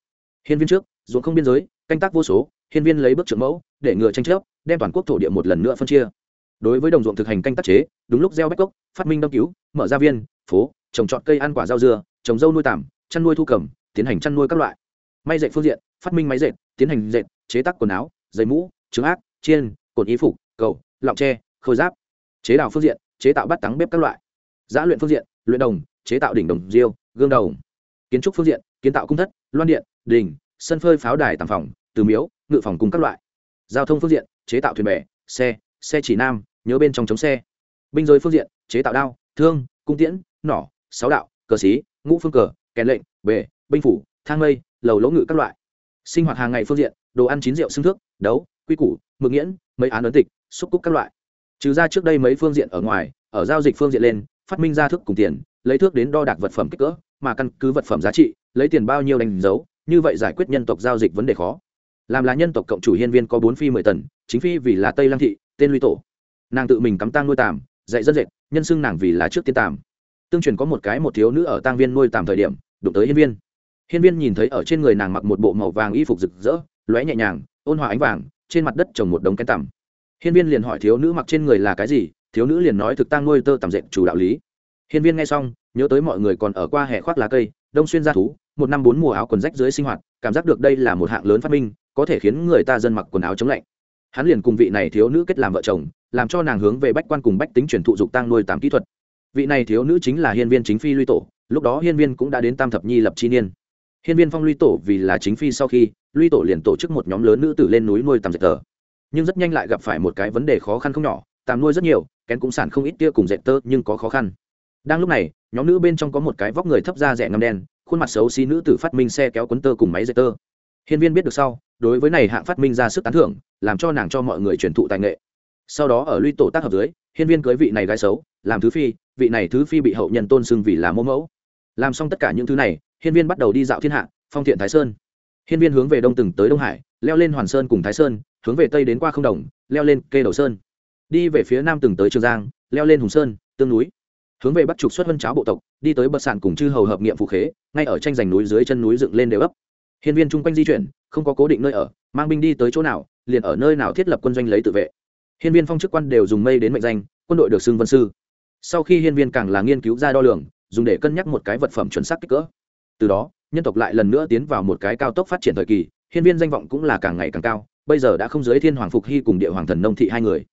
Hiên viên trước, ruộng không biên giới, canh tác vô số, hiên viên lấy bước trưởng mẫu, để ngừa tranh chấp, đem toàn quốc thổ địa một lần nữa phân chia. Đối với đồng ruộng thực hành canh tác chế, đúng lúc gieo bách cốc, phát minh đâm cứu, mở ra viên, phố, trồng trọt cây ăn quả rau dưa trồng dâu nuôi tằm chăn nuôi thu cầm tiến hành chăn nuôi các loại. May dệt phương diện phát minh máy dệt tiến hành dệt chế tác quần áo giày mũ trứng ác chiên cột y phục cầu lọng tre khôi giáp. Chế đào phương diện chế tạo bát tắng bếp các loại. Giã luyện phương diện luyện đồng chế tạo đỉnh đồng diêu gương đồng, kiến trúc phương diện kiến tạo cung thất loan điện đình sân phơi pháo đài tàng phòng từ miếu ngự phòng cùng các loại. Giao thông phương diện chế tạo thuyền bè xe xe chỉ nam nhớ bên trong chống xe. Binh giới phương diện chế tạo đao thương cung tiễn nỏ sáu đạo cờ xí ngũ phương cờ, kèn lệnh, bể, binh phủ, thang mây, lầu lỗ ngự các loại. Sinh hoạt hàng ngày phương diện, đồ ăn chín rượu xương thước, đấu, quy củ, mực nghiễn, mấy án ấn tịch, xúc cúc các loại. Trừ ra trước đây mấy phương diện ở ngoài, ở giao dịch phương diện lên, phát minh ra thước cùng tiền, lấy thước đến đo đạc vật phẩm kích cỡ, mà căn cứ vật phẩm giá trị, lấy tiền bao nhiêu đánh dấu, như vậy giải quyết nhân tộc giao dịch vấn đề khó. Làm là nhân tộc cộng chủ hiên viên có bốn phi mười tần, chính phi vì là tây lăng thị, tên luy tổ. Nàng tự mình cắm tang nuôi tàm, dạy dân dệt, nhân xưng nàng vì là trước tiên tàm tương truyền có một cái một thiếu nữ ở tang viên nuôi tạm thời điểm, đụng tới hiên viên. Hiên viên nhìn thấy ở trên người nàng mặc một bộ màu vàng y phục rực rỡ, lóe nhẹ nhàng, ôn hòa ánh vàng, trên mặt đất trồng một đống cái tằm. Hiên viên liền hỏi thiếu nữ mặc trên người là cái gì, thiếu nữ liền nói thực tang nuôi tơ tằm dệt chủ đạo lý. Hiên viên nghe xong, nhớ tới mọi người còn ở qua hệ khoác lá cây, đông xuyên ra thú, một năm bốn mùa áo quần rách dưới sinh hoạt, cảm giác được đây là một hạng lớn phát minh, có thể khiến người ta dân mặc quần áo chống lạnh. Hắn liền cùng vị này thiếu nữ kết làm vợ chồng, làm cho nàng hướng về bách quan cùng bách tính truyền thụ dục tăng nuôi tám kỹ thuật vị này thiếu nữ chính là hiên viên chính phi luy tổ, lúc đó hiên viên cũng đã đến tam thập nhi lập chi niên. Hiên viên phong luy tổ vì là chính phi sau khi, luy tổ liền tổ chức một nhóm lớn nữ tử lên núi nuôi tầm dệt tờ. Nhưng rất nhanh lại gặp phải một cái vấn đề khó khăn không nhỏ, tàm nuôi rất nhiều, kén cũng sản không ít tia cùng dệt tơ, nhưng có khó khăn. Đang lúc này, nhóm nữ bên trong có một cái vóc người thấp da rẻ ngâm đen, khuôn mặt xấu xí nữ tử phát minh xe kéo quấn tơ cùng máy dệt tơ. Hiên viên biết được sau, đối với này hạng phát minh ra sức tán thưởng, làm cho nàng cho mọi người truyền thụ tài nghệ. Sau đó ở luy tổ tác hợp dưới, hiên viên cưới vị này gái xấu, làm thứ phi vị này thứ phi bị hậu nhân tôn xưng vì là mẫu mẫu. Làm xong tất cả những thứ này, hiên viên bắt đầu đi dạo thiên hạ, phong thiện thái sơn. Hiên viên hướng về đông từng tới đông hải, leo lên hoàn sơn cùng thái sơn, hướng về tây đến qua không đồng, leo lên kê đầu sơn. Đi về phía nam từng tới trường giang, leo lên hùng sơn, tương núi. Hướng về bắc trục xuất vân cháo bộ tộc, đi tới bậc sạn cùng chư hầu hợp nghiệm phụ khế, ngay ở tranh giành núi dưới chân núi dựng lên đều ấp. Hiên viên chung quanh di chuyển, không có cố định nơi ở, mang binh đi tới chỗ nào, liền ở nơi nào thiết lập quân doanh lấy tự vệ. Hiên viên phong chức quan đều dùng mây đến mệnh danh, quân đội được xưng vân sư sau khi hiên viên càng là nghiên cứu ra đo lường, dùng để cân nhắc một cái vật phẩm chuẩn xác kích cỡ. Từ đó, nhân tộc lại lần nữa tiến vào một cái cao tốc phát triển thời kỳ, hiên viên danh vọng cũng là càng ngày càng cao, bây giờ đã không giới thiên hoàng phục hy cùng địa hoàng thần nông thị hai người.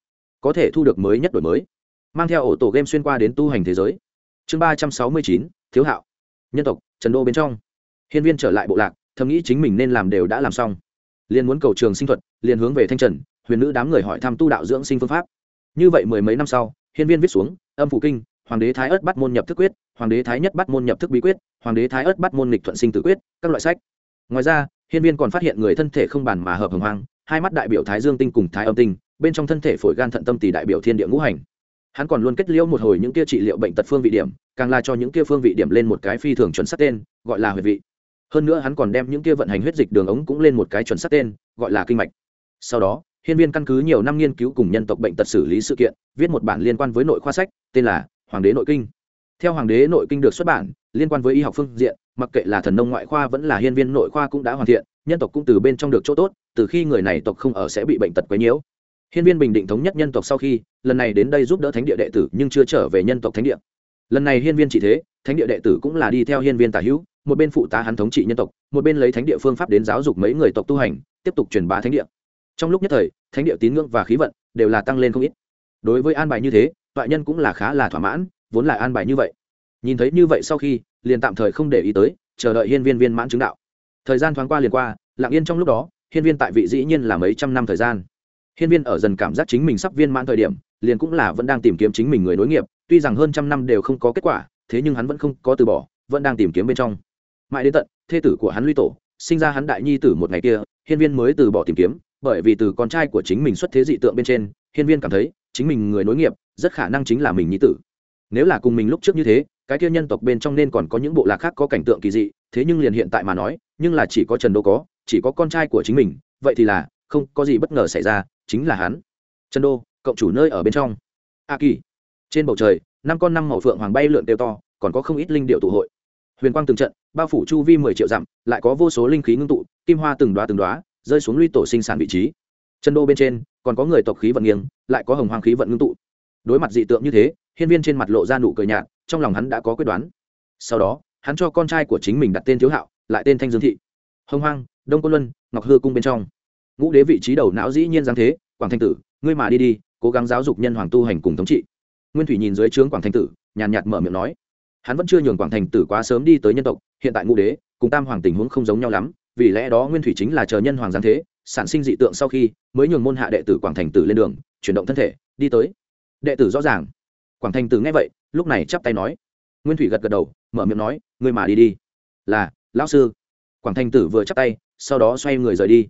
Có thể thu được mới nhất đổi mới. Mang theo ổ tổ game xuyên qua đến tu hành thế giới. Chương ba trăm sáu mươi chín, thiếu hạo. Nhân tộc, trần đô bên trong. Hiên viên trở lại bộ lạc, thầm nghĩ chính mình nên làm đều đã làm xong. Liền muốn cầu trường sinh thuật, liền hướng về thanh trần, huyền nữ đám người hỏi thăm tu đạo dưỡng sinh phương pháp. Như vậy mười mấy năm sau, hiên viên viết xuống âm phủ kinh, hoàng đế thái ớt bắt môn nhập thức quyết, hoàng đế thái nhất bắt môn nhập thức bí quyết, hoàng đế thái ớt bắt môn lịch thuận sinh tử quyết, các loại sách. Ngoài ra, hiên viên còn phát hiện người thân thể không bàn mà hợp hồng hoang, hai mắt đại biểu thái dương tinh cùng thái âm tinh, bên trong thân thể phổi gan thận tâm tỷ đại biểu thiên địa ngũ hành. Hắn còn luôn kết liễu một hồi những kia trị liệu bệnh tật phương vị điểm, càng là cho những kia phương vị điểm lên một cái phi thường chuẩn xác tên, gọi là huyệt vị. Hơn nữa hắn còn đem những kia vận hành huyết dịch đường ống cũng lên một cái chuẩn xác tên, gọi là kinh mạch. Sau đó, hiên viên căn cứ nhiều năm nghiên cứu cùng nhân tộc bệnh tật xử lý sự kiện, viết một bản liên quan với nội khoa sách tên là hoàng đế nội kinh. Theo hoàng đế nội kinh được xuất bản, liên quan với y học phương diện, mặc kệ là thần nông ngoại khoa vẫn là hiên viên nội khoa cũng đã hoàn thiện, nhân tộc cũng từ bên trong được chỗ tốt, từ khi người này tộc không ở sẽ bị bệnh tật quấy nhiễu. Hiên viên bình định thống nhất nhân tộc sau khi, lần này đến đây giúp đỡ thánh địa đệ tử nhưng chưa trở về nhân tộc thánh địa. Lần này hiên viên chỉ thế, thánh địa đệ tử cũng là đi theo hiên viên tả hữu, một bên phụ tá hắn thống trị nhân tộc, một bên lấy thánh địa phương pháp đến giáo dục mấy người tộc tu hành, tiếp tục truyền bá thánh địa. Trong lúc nhất thời, thánh địa tín ngưỡng và khí vận đều là tăng lên không ít. Đối với an bài như thế toại nhân cũng là khá là thỏa mãn, vốn là an bài như vậy. Nhìn thấy như vậy sau khi, liền tạm thời không để ý tới, chờ đợi hiên viên viên mãn chứng đạo. Thời gian thoáng qua liền qua, lặng yên trong lúc đó, hiên viên tại vị dĩ nhiên là mấy trăm năm thời gian. Hiên viên ở dần cảm giác chính mình sắp viên mãn thời điểm, liền cũng là vẫn đang tìm kiếm chính mình người nối nghiệp, tuy rằng hơn trăm năm đều không có kết quả, thế nhưng hắn vẫn không có từ bỏ, vẫn đang tìm kiếm bên trong. Mãi đến tận, thê tử của hắn luy tổ, sinh ra hắn đại nhi tử một ngày kia, hiên viên mới từ bỏ tìm kiếm, bởi vì từ con trai của chính mình xuất thế dị tượng bên trên, hiên viên cảm thấy chính mình người nối nghiệp, rất khả năng chính là mình nhi tử. Nếu là cùng mình lúc trước như thế, cái kia nhân tộc bên trong nên còn có những bộ lạc khác có cảnh tượng kỳ dị, thế nhưng liền hiện tại mà nói, nhưng là chỉ có trần đô có, chỉ có con trai của chính mình, vậy thì là không có gì bất ngờ xảy ra, chính là hắn. Trần đô cộng chủ nơi ở bên trong. A kỳ. Trên bầu trời, năm con năm màu phượng hoàng bay lượn đều to, còn có không ít linh điệu tụ hội. Huyền quang từng trận, bao phủ chu vi mười triệu dặm, lại có vô số linh khí ngưng tụ, kim hoa từng đoá từng đoá rơi xuống luy tổ sinh sản vị trí. Chân đô bên trên còn có người tộc khí vận nghiêng, lại có hồng hoàng khí vận ngưng tụ. Đối mặt dị tượng như thế, hiên viên trên mặt lộ ra nụ cười nhạt, trong lòng hắn đã có quyết đoán. Sau đó, hắn cho con trai của chính mình đặt tên thiếu hạo, lại tên thanh dương thị. Hồng hoang, đông côn luân, ngọc hư cung bên trong. Ngũ đế vị trí đầu não dĩ nhiên giáng thế, quảng thanh tử, ngươi mà đi đi, cố gắng giáo dục nhân hoàng tu hành cùng thống trị. Nguyên thủy nhìn dưới trướng quảng thanh tử, nhàn nhạt mở miệng nói. Hắn vẫn chưa nhường quảng thành tử quá sớm đi tới nhân tộc, hiện tại ngũ đế, cùng tam hoàng tình huống không giống nhau lắm, vì lẽ đó nguyên thủy chính là chờ nhân hoàng giáng thế sản sinh dị tượng sau khi mới nhường môn hạ đệ tử quảng thành tử lên đường, chuyển động thân thể, đi tới. Đệ tử rõ ràng. Quảng thành tử nghe vậy, lúc này chắp tay nói. Nguyên thủy gật gật đầu, mở miệng nói, ngươi mà đi đi. Là, lão sư. Quảng thành tử vừa chắp tay, sau đó xoay người rời đi.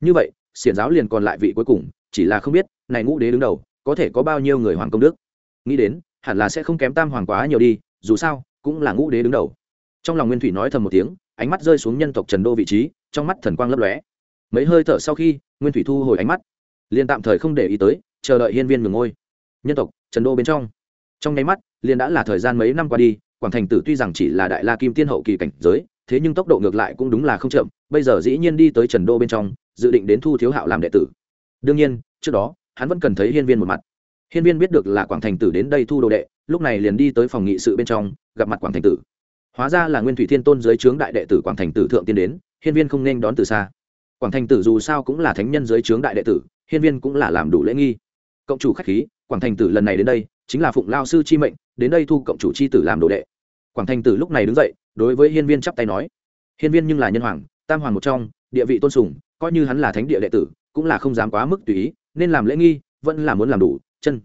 Như vậy, xiển giáo liền còn lại vị cuối cùng, chỉ là không biết, này ngũ đế đứng đầu, có thể có bao nhiêu người hoàng công đức. Nghĩ đến, hẳn là sẽ không kém tam hoàng quá nhiều đi, dù sao, cũng là ngũ đế đứng đầu. Trong lòng nguyên thủy nói thầm một tiếng, ánh mắt rơi xuống nhân tộc trần đô vị trí, trong mắt thần quang lấp lóe mấy hơi thở sau khi, nguyên thủy thu hồi ánh mắt, liền tạm thời không để ý tới, chờ đợi hiên viên ngừng ngôi. Nhân tộc, trần đô bên trong. Trong nháy mắt, liền đã là thời gian mấy năm qua đi, quảng thành tử tuy rằng chỉ là đại la kim tiên hậu kỳ cảnh giới, thế nhưng tốc độ ngược lại cũng đúng là không chậm, bây giờ dĩ nhiên đi tới trần đô bên trong, dự định đến thu thiếu hạo làm đệ tử. Đương nhiên, trước đó, hắn vẫn cần thấy hiên viên một mặt. Hiên viên biết được là quảng thành tử đến đây thu đồ đệ, lúc này liền đi tới phòng nghị sự bên trong, gặp mặt quảng thành tử. Hóa ra là nguyên thủy thiên tôn dưới trướng đại đệ tử quảng thành tử thượng tiên đến, hiên viên không nên đón từ xa quảng thành tử dù sao cũng là thánh nhân dưới trướng đại đệ tử, hiên viên cũng là làm đủ lễ nghi. Cộng chủ khách khí, quảng thành tử lần này đến đây, chính là phụng lao sư chi mệnh, đến đây thu cộng chủ chi tử làm đồ đệ. Quảng thành tử lúc này đứng dậy, đối với hiên viên chắp tay nói, hiên viên nhưng là nhân hoàng, tam hoàng một trong, địa vị tôn sùng, coi như hắn là thánh địa đệ tử, cũng là không dám quá mức tùy ý, nên làm lễ nghi, vẫn là muốn làm đủ, chân.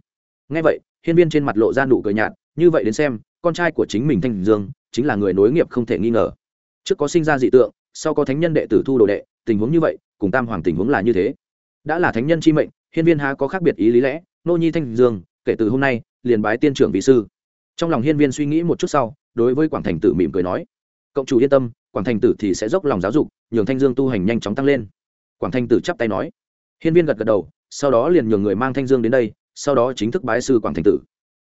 Ngay vậy, hiên viên trên mặt lộ ra nụ cười nhạt, như vậy đến xem, con trai của chính mình thanh dương, chính là người nối nghiệp không thể nghi ngờ. Trước có sinh ra dị tượng, sau có thánh nhân đệ tử thu đồ đệ tình huống như vậy, cùng tam hoàng tình huống là như thế. Đã là thánh nhân chi mệnh, hiên viên há có khác biệt ý lý lẽ, nô nhi thanh dương, kể từ hôm nay, liền bái tiên trưởng vị sư. Trong lòng hiên viên suy nghĩ một chút sau, đối với quảng thành tử mỉm cười nói, cộng chủ yên tâm, quảng thành tử thì sẽ dốc lòng giáo dục, nhường thanh dương tu hành nhanh chóng tăng lên. Quảng Thanh tử chắp tay nói. Hiên viên gật gật đầu, sau đó liền nhường người mang thanh dương đến đây, sau đó chính thức bái sư quảng Thanh tử.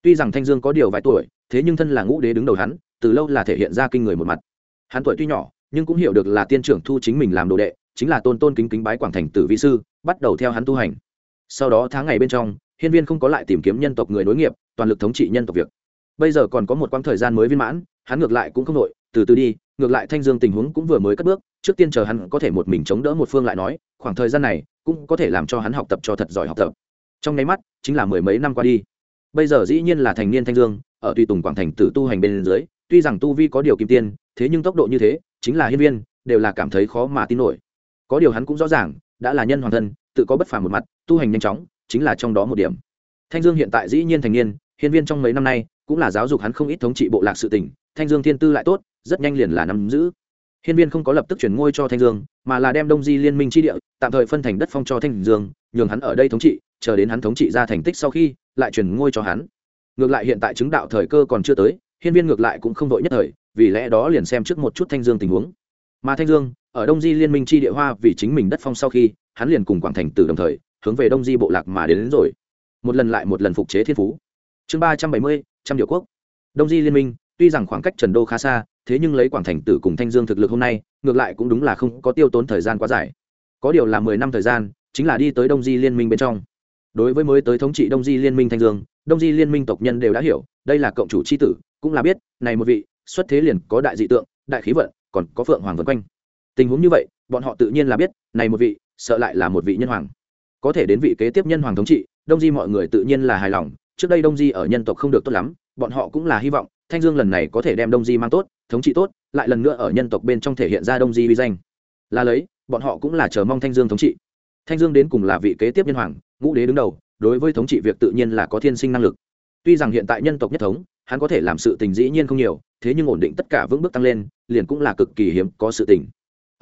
Tuy rằng thanh dương có điều vài tuổi, thế nhưng thân là ngũ đế đứng đầu hắn, từ lâu là thể hiện ra kinh người một mặt. Hắn tuổi tuy nhỏ, nhưng cũng hiểu được là tiên trưởng thu chính mình làm đồ đệ chính là tôn tôn kính kính bái quảng thành tử vi sư, bắt đầu theo hắn tu hành. Sau đó tháng ngày bên trong, hiên viên không có lại tìm kiếm nhân tộc người nối nghiệp, toàn lực thống trị nhân tộc việc. Bây giờ còn có một quãng thời gian mới viên mãn, hắn ngược lại cũng không nội từ từ đi, ngược lại thanh dương tình huống cũng vừa mới cất bước, trước tiên chờ hắn có thể một mình chống đỡ một phương lại nói, khoảng thời gian này cũng có thể làm cho hắn học tập cho thật giỏi học tập. Trong nháy mắt, chính là mười mấy năm qua đi. Bây giờ dĩ nhiên là thành niên thanh dương, ở tùy tùng quảng thành tử tu hành bên dưới, tuy rằng tu vi có điều kim tiên, thế nhưng tốc độ như thế, chính là hiên viên, đều là cảm thấy khó mà tin nổi có điều hắn cũng rõ ràng, đã là nhân hoàng thân, tự có bất phàm một mặt, tu hành nhanh chóng, chính là trong đó một điểm. Thanh dương hiện tại dĩ nhiên thành niên, hiên viên trong mấy năm nay, cũng là giáo dục hắn không ít thống trị bộ lạc sự tỉnh thanh dương thiên tư lại tốt, rất nhanh liền là nắm giữ. Hiên viên không có lập tức chuyển ngôi cho thanh dương, mà là đem đông di liên minh tri địa, tạm thời phân thành đất phong cho thanh dương, nhường hắn ở đây thống trị, chờ đến hắn thống trị ra thành tích sau khi, lại chuyển ngôi cho hắn. Ngược lại hiện tại chứng đạo thời cơ còn chưa tới, hiên viên ngược lại cũng không vội nhất thời, vì lẽ đó liền xem trước một chút thanh dương tình huống. Mà thanh dương ở đông di liên minh chi địa hoa vì chính mình đất phong sau khi hắn liền cùng quảng thành Tử đồng thời hướng về đông di bộ lạc mà đến, đến rồi. Một lần lại một lần phục chế thiên phú. Chương ba trăm bảy mươi trăm điệu quốc. Đông di liên minh tuy rằng khoảng cách trần đô khá xa thế nhưng lấy quảng thành tử cùng thanh dương thực lực hôm nay ngược lại cũng đúng là không có tiêu tốn thời gian quá dài. Có điều là mười năm thời gian chính là đi tới đông di liên minh bên trong. Đối với mới tới thống trị đông di liên minh thanh dương đông di liên minh tộc nhân đều đã hiểu đây là cộng chủ c h i tử cũng là biết này một vị xuất thế liền có đại dị tượng đại khí vận còn có phượng hoàng vân quanh tình huống như vậy, bọn họ tự nhiên là biết, này một vị, sợ lại là một vị nhân hoàng. Có thể đến vị kế tiếp nhân hoàng thống trị, đông di mọi người tự nhiên là hài lòng. Trước đây đông di ở nhân tộc không được tốt lắm, bọn họ cũng là hy vọng, thanh dương lần này có thể đem đông di mang tốt, thống trị tốt, lại lần nữa ở nhân tộc bên trong thể hiện ra đông di vi danh. Là lấy, bọn họ cũng là chờ mong thanh dương thống trị. Thanh dương đến cùng là vị kế tiếp nhân hoàng, ngũ đế đứng đầu, đối với thống trị việc tự nhiên là có thiên sinh năng lực. Tuy rằng hiện tại nhân tộc nhất thống, hắn có thể làm sự tình dĩ nhiên không nhiều, thế nhưng ổn định tất cả vững bước tăng lên, liền cũng là cực kỳ hiếm có sự tình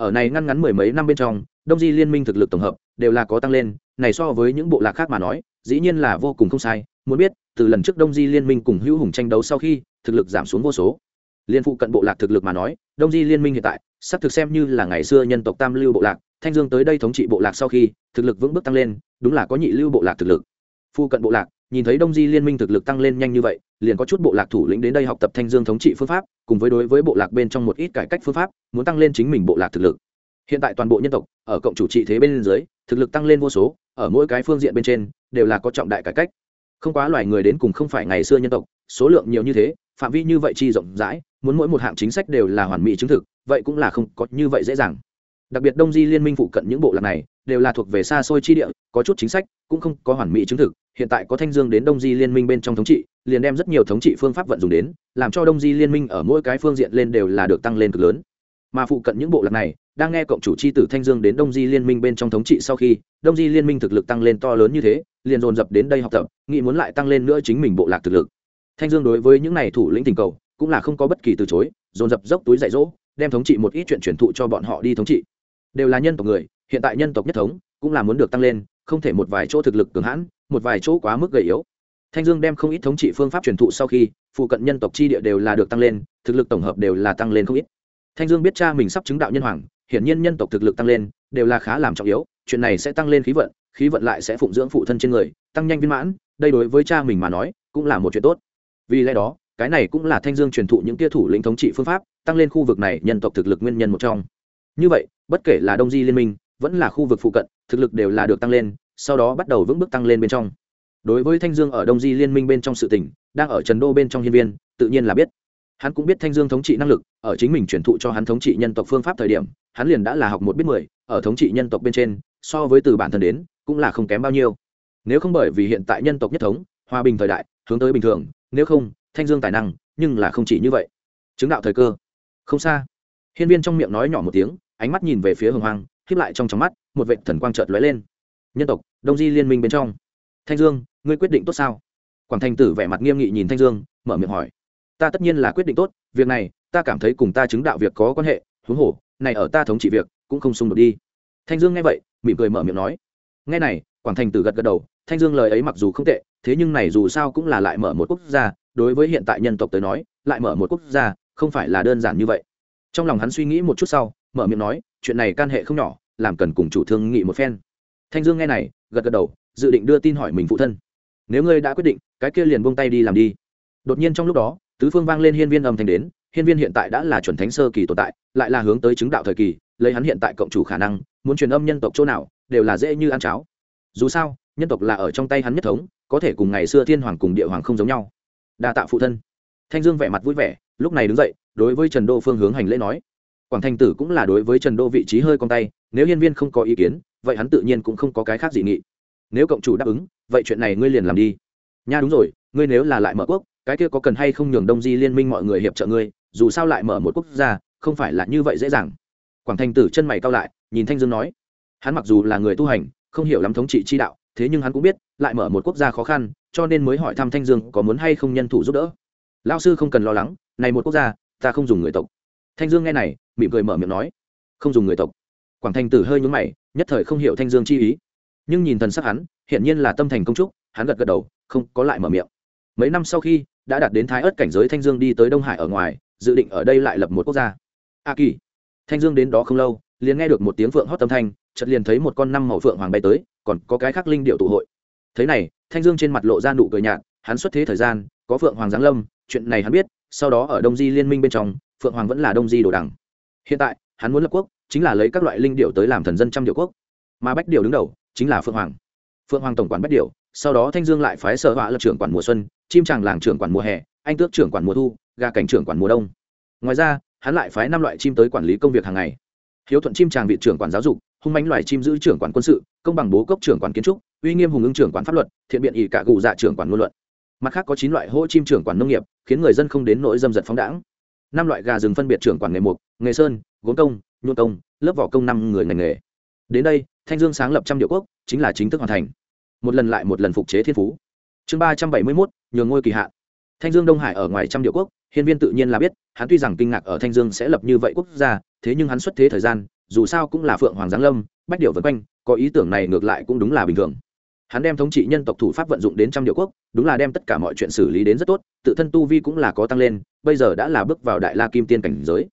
ở này ngăn ngắn mười mấy năm bên trong, đông di liên minh thực lực tổng hợp đều là có tăng lên, này so với những bộ lạc khác mà nói, dĩ nhiên là vô cùng không sai. Muốn biết, từ lần trước đông di liên minh cùng hữu hùng tranh đấu sau khi, thực lực giảm xuống vô số. Liên phụ cận bộ lạc thực lực mà nói, đông di liên minh hiện tại, sắp thực xem như là ngày xưa nhân tộc tam lưu bộ lạc, thanh dương tới đây thống trị bộ lạc sau khi, thực lực vững bước tăng lên, đúng là có nhị lưu bộ lạc thực lực. Phụ cận bộ lạc, nhìn thấy đông di liên minh thực lực tăng lên nhanh như vậy liền có chút bộ lạc thủ lĩnh đến đây học tập thanh dương thống trị phương pháp, cùng với đối với bộ lạc bên trong một ít cải cách phương pháp, muốn tăng lên chính mình bộ lạc thực lực. Hiện tại toàn bộ nhân tộc, ở cộng chủ trị thế bên dưới, thực lực tăng lên vô số, ở mỗi cái phương diện bên trên, đều là có trọng đại cải cách. Không quá loài người đến cùng không phải ngày xưa nhân tộc, số lượng nhiều như thế, phạm vi như vậy chi rộng rãi, muốn mỗi một hạng chính sách đều là hoàn mỹ chứng thực, vậy cũng là không có như vậy dễ dàng đặc biệt đông di liên minh phụ cận những bộ lạc này đều là thuộc về xa xôi chi địa, có chút chính sách, cũng không có hoàn mỹ chứng thực. Hiện tại có thanh dương đến đông di liên minh bên trong thống trị, liền đem rất nhiều thống trị phương pháp vận dụng đến, làm cho đông di liên minh ở mỗi cái phương diện lên đều là được tăng lên cực lớn. Mà phụ cận những bộ lạc này, đang nghe cộng chủ c h i tử thanh dương đến đông di liên minh bên trong thống trị sau khi, đông di liên minh thực lực tăng lên to lớn như thế, liền dồn dập đến đây học tập, nghĩ muốn lại tăng lên nữa chính mình bộ lạc thực lực. Thanh dương đối với những n à y thủ lĩnh tình cầu, cũng là không có bất kỳ từ chối, dồn dập dốc túi dạy dỗ, đem thống trị một ít chuyện truyền thụ cho bọn họ đi thống trị đều là nhân tộc người, hiện tại nhân tộc nhất thống cũng là muốn được tăng lên, không thể một vài chỗ thực lực cường hãn, một vài chỗ quá mức gầy yếu. Thanh dương đem không ít thống trị phương pháp truyền thụ sau khi phụ cận nhân tộc chi địa đều là được tăng lên, thực lực tổng hợp đều là tăng lên không ít. Thanh dương biết cha mình sắp chứng đạo nhân hoàng, hiển nhiên nhân tộc thực lực tăng lên đều là khá làm trọng yếu, chuyện này sẽ tăng lên khí vận khí vận lại sẽ phụng dưỡng phụ thân trên người, tăng nhanh viên mãn, đây đối với cha mình mà nói cũng là một chuyện tốt. Vì lẽ đó, cái này cũng là thanh dương truyền thụ những tia thủ lĩnh thống trị phương pháp, tăng lên khu vực này nhân tộc thực lực nguyên nhân một trong như vậy, bất kể là đông di liên minh, vẫn là khu vực phụ cận, thực lực đều là được tăng lên, sau đó bắt đầu vững bước tăng lên bên trong. Đối với thanh dương ở đông di liên minh bên trong sự tỉnh đang ở trần đô bên trong hiên viên, tự nhiên là biết. Hắn cũng biết thanh dương thống trị năng lực, ở chính mình chuyển thụ cho hắn thống trị nhân tộc phương pháp thời điểm, hắn liền đã là học một biết mười, ở thống trị nhân tộc bên trên, so với từ bản thân đến, cũng là không kém bao nhiêu. Nếu không bởi vì hiện tại nhân tộc nhất thống, hòa bình thời đại, hướng tới bình thường, nếu không, thanh dương tài năng, nhưng là không chỉ như vậy. Chứng đạo thời cơ. Không xa. Hiên viên trong miệng nói nhỏ một tiếng ánh mắt nhìn về phía hồng hoang khiếp lại trong trong mắt, một vệ thần quang chợt lóe lên. Nhân tộc, đông di liên minh bên trong. Thanh dương, ngươi quyết định tốt sao? Quảng thành tử vẻ mặt nghiêm nghị nhìn thanh dương, mở miệng hỏi. Ta tất nhiên là quyết định tốt, việc này, ta cảm thấy cùng ta chứng đạo việc có quan hệ, huống hồ, này ở ta thống trị việc, cũng không xung đột đi. Thanh dương nghe vậy, mỉm cười mở miệng nói. Nghe này, quảng thành tử gật gật đầu, thanh dương lời ấy mặc dù không tệ, thế nhưng này dù sao cũng là lại mở một quốc gia, đối với hiện tại nhân tộc tới nói, lại mở một quốc gia, không phải là đơn giản như vậy. Trong lòng hắn suy nghĩ một chút sau mở miệng nói, chuyện này can hệ không nhỏ, làm cần cùng chủ thương nghị một phen. Thanh dương nghe này, gật gật đầu, dự định đưa tin hỏi mình phụ thân. Nếu ngươi đã quyết định, cái kia liền buông tay đi làm đi. Đột nhiên trong lúc đó, tứ phương vang lên hiên viên âm thanh đến, hiên viên hiện tại đã là chuẩn thánh sơ kỳ tồn tại, lại là hướng tới chứng đạo thời kỳ, lấy hắn hiện tại cộng chủ khả năng, muốn truyền âm nhân tộc chỗ nào, đều là dễ như ăn cháo. Dù sao, nhân tộc là ở trong tay hắn nhất thống, có thể cùng ngày xưa thiên hoàng cùng địa hoàng không giống nhau. Đa tạ phụ thân. Thanh dương vẻ mặt vui vẻ, lúc này đứng dậy, đối với trần đô phương hướng hành lễ nói quảng thanh tử cũng là đối với trần đô vị trí hơi con tay, nếu hiên viên không có ý kiến, vậy hắn tự nhiên cũng không có cái khác dị nghị. Nếu cộng chủ đáp ứng, vậy chuyện này ngươi liền làm đi. Nha đúng rồi, ngươi nếu là lại mở quốc, cái kia có cần hay không nhường đông di liên minh mọi người hiệp trợ ngươi, dù sao lại mở một quốc gia, không phải là như vậy dễ dàng. Quảng thanh tử chân mày cao lại, nhìn thanh dương nói, hắn mặc dù là người tu hành, không hiểu lắm thống trị chi đạo, thế nhưng hắn cũng biết, lại mở một quốc gia khó khăn, cho nên mới hỏi thăm thanh dương có muốn hay không nhân thủ giúp đỡ. Lao sư không cần lo lắng, này một quốc gia, ta không dùng người tộc thanh dương nghe này, mỉm cười mở miệng nói, không dùng người tộc. Quảng thanh tử hơi nhúng mày, nhất thời không hiểu thanh dương chi ý. Nhưng nhìn thần sắc hắn hiện nhiên là tâm thành công trúc, hắn gật gật đầu, không có lại mở miệng. Mấy năm sau khi đã đạt đến thái ớt cảnh giới thanh dương đi tới đông hải ở ngoài, dự định ở đây lại lập một quốc gia. A kỳ. Thanh dương đến đó không lâu, liền nghe được một tiếng phượng hót tâm thanh, chợt liền thấy một con năm màu phượng hoàng bay tới, còn có cái khác linh điệu tụ hội. Thế này, thanh dương trên mặt lộ ra nụ cười nhạt, hắn xuất thế thời gian, có phượng hoàng giáng lâm, chuyện này hắn biết, sau đó ở đông di liên minh bên trong phượng hoàng vẫn là đông di đồ đằng hiện tại hắn muốn lập quốc chính là lấy các loại linh điệu tới làm thần dân trăm điệu quốc mà bách điệu đứng đầu chính là phượng hoàng phượng hoàng tổng quản bách điệu sau đó thanh dương lại phái sở họa lập trưởng quản mùa xuân chim tràng làng trưởng quản mùa hè anh tước trưởng quản mùa thu gà cảnh trưởng quản mùa đông ngoài ra hắn lại phái năm loại chim tới quản lý công việc hàng ngày hiếu thuận chim tràng vị trưởng quản giáo dục hung mánh loài chim giữ trưởng quản quân sự công bằng bố cốc trưởng quản kiến trúc uy nghiêm hùng ứng trưởng quản pháp luật thiện biện ỷ cả cụ dạ trưởng quản ngôn luận mặt khác có chín loại hỗ chim trưởng quản nông nghiệp khiến người dân không đến nỗi dâm dật phóng đãng năm loại gà rừng phân biệt trưởng quản nghề mục nghề sơn, gốm công, nhuộm công, lớp vỏ công năm người ngành nghề. Đến đây, thanh dương sáng lập trăm điệu quốc, chính là chính thức hoàn thành. Một lần lại một lần phục chế thiên phú. Chương ba trăm bảy mươi mốt, nhường ngôi kỳ hạn. Thanh dương đông hải ở ngoài trăm điệu quốc, hiên viên tự nhiên là biết, hắn tuy rằng kinh ngạc ở thanh dương sẽ lập như vậy quốc gia, thế nhưng hắn xuất thế thời gian, dù sao cũng là phượng hoàng giáng lâm, bách điệu vân quanh, có ý tưởng này ngược lại cũng đúng là bình thường hắn đem thống trị nhân tộc thủ pháp vận dụng đến trăm điệu quốc, đúng là đem tất cả mọi chuyện xử lý đến rất tốt, tự thân tu vi cũng là có tăng lên, bây giờ đã là bước vào đại la kim tiên cảnh giới.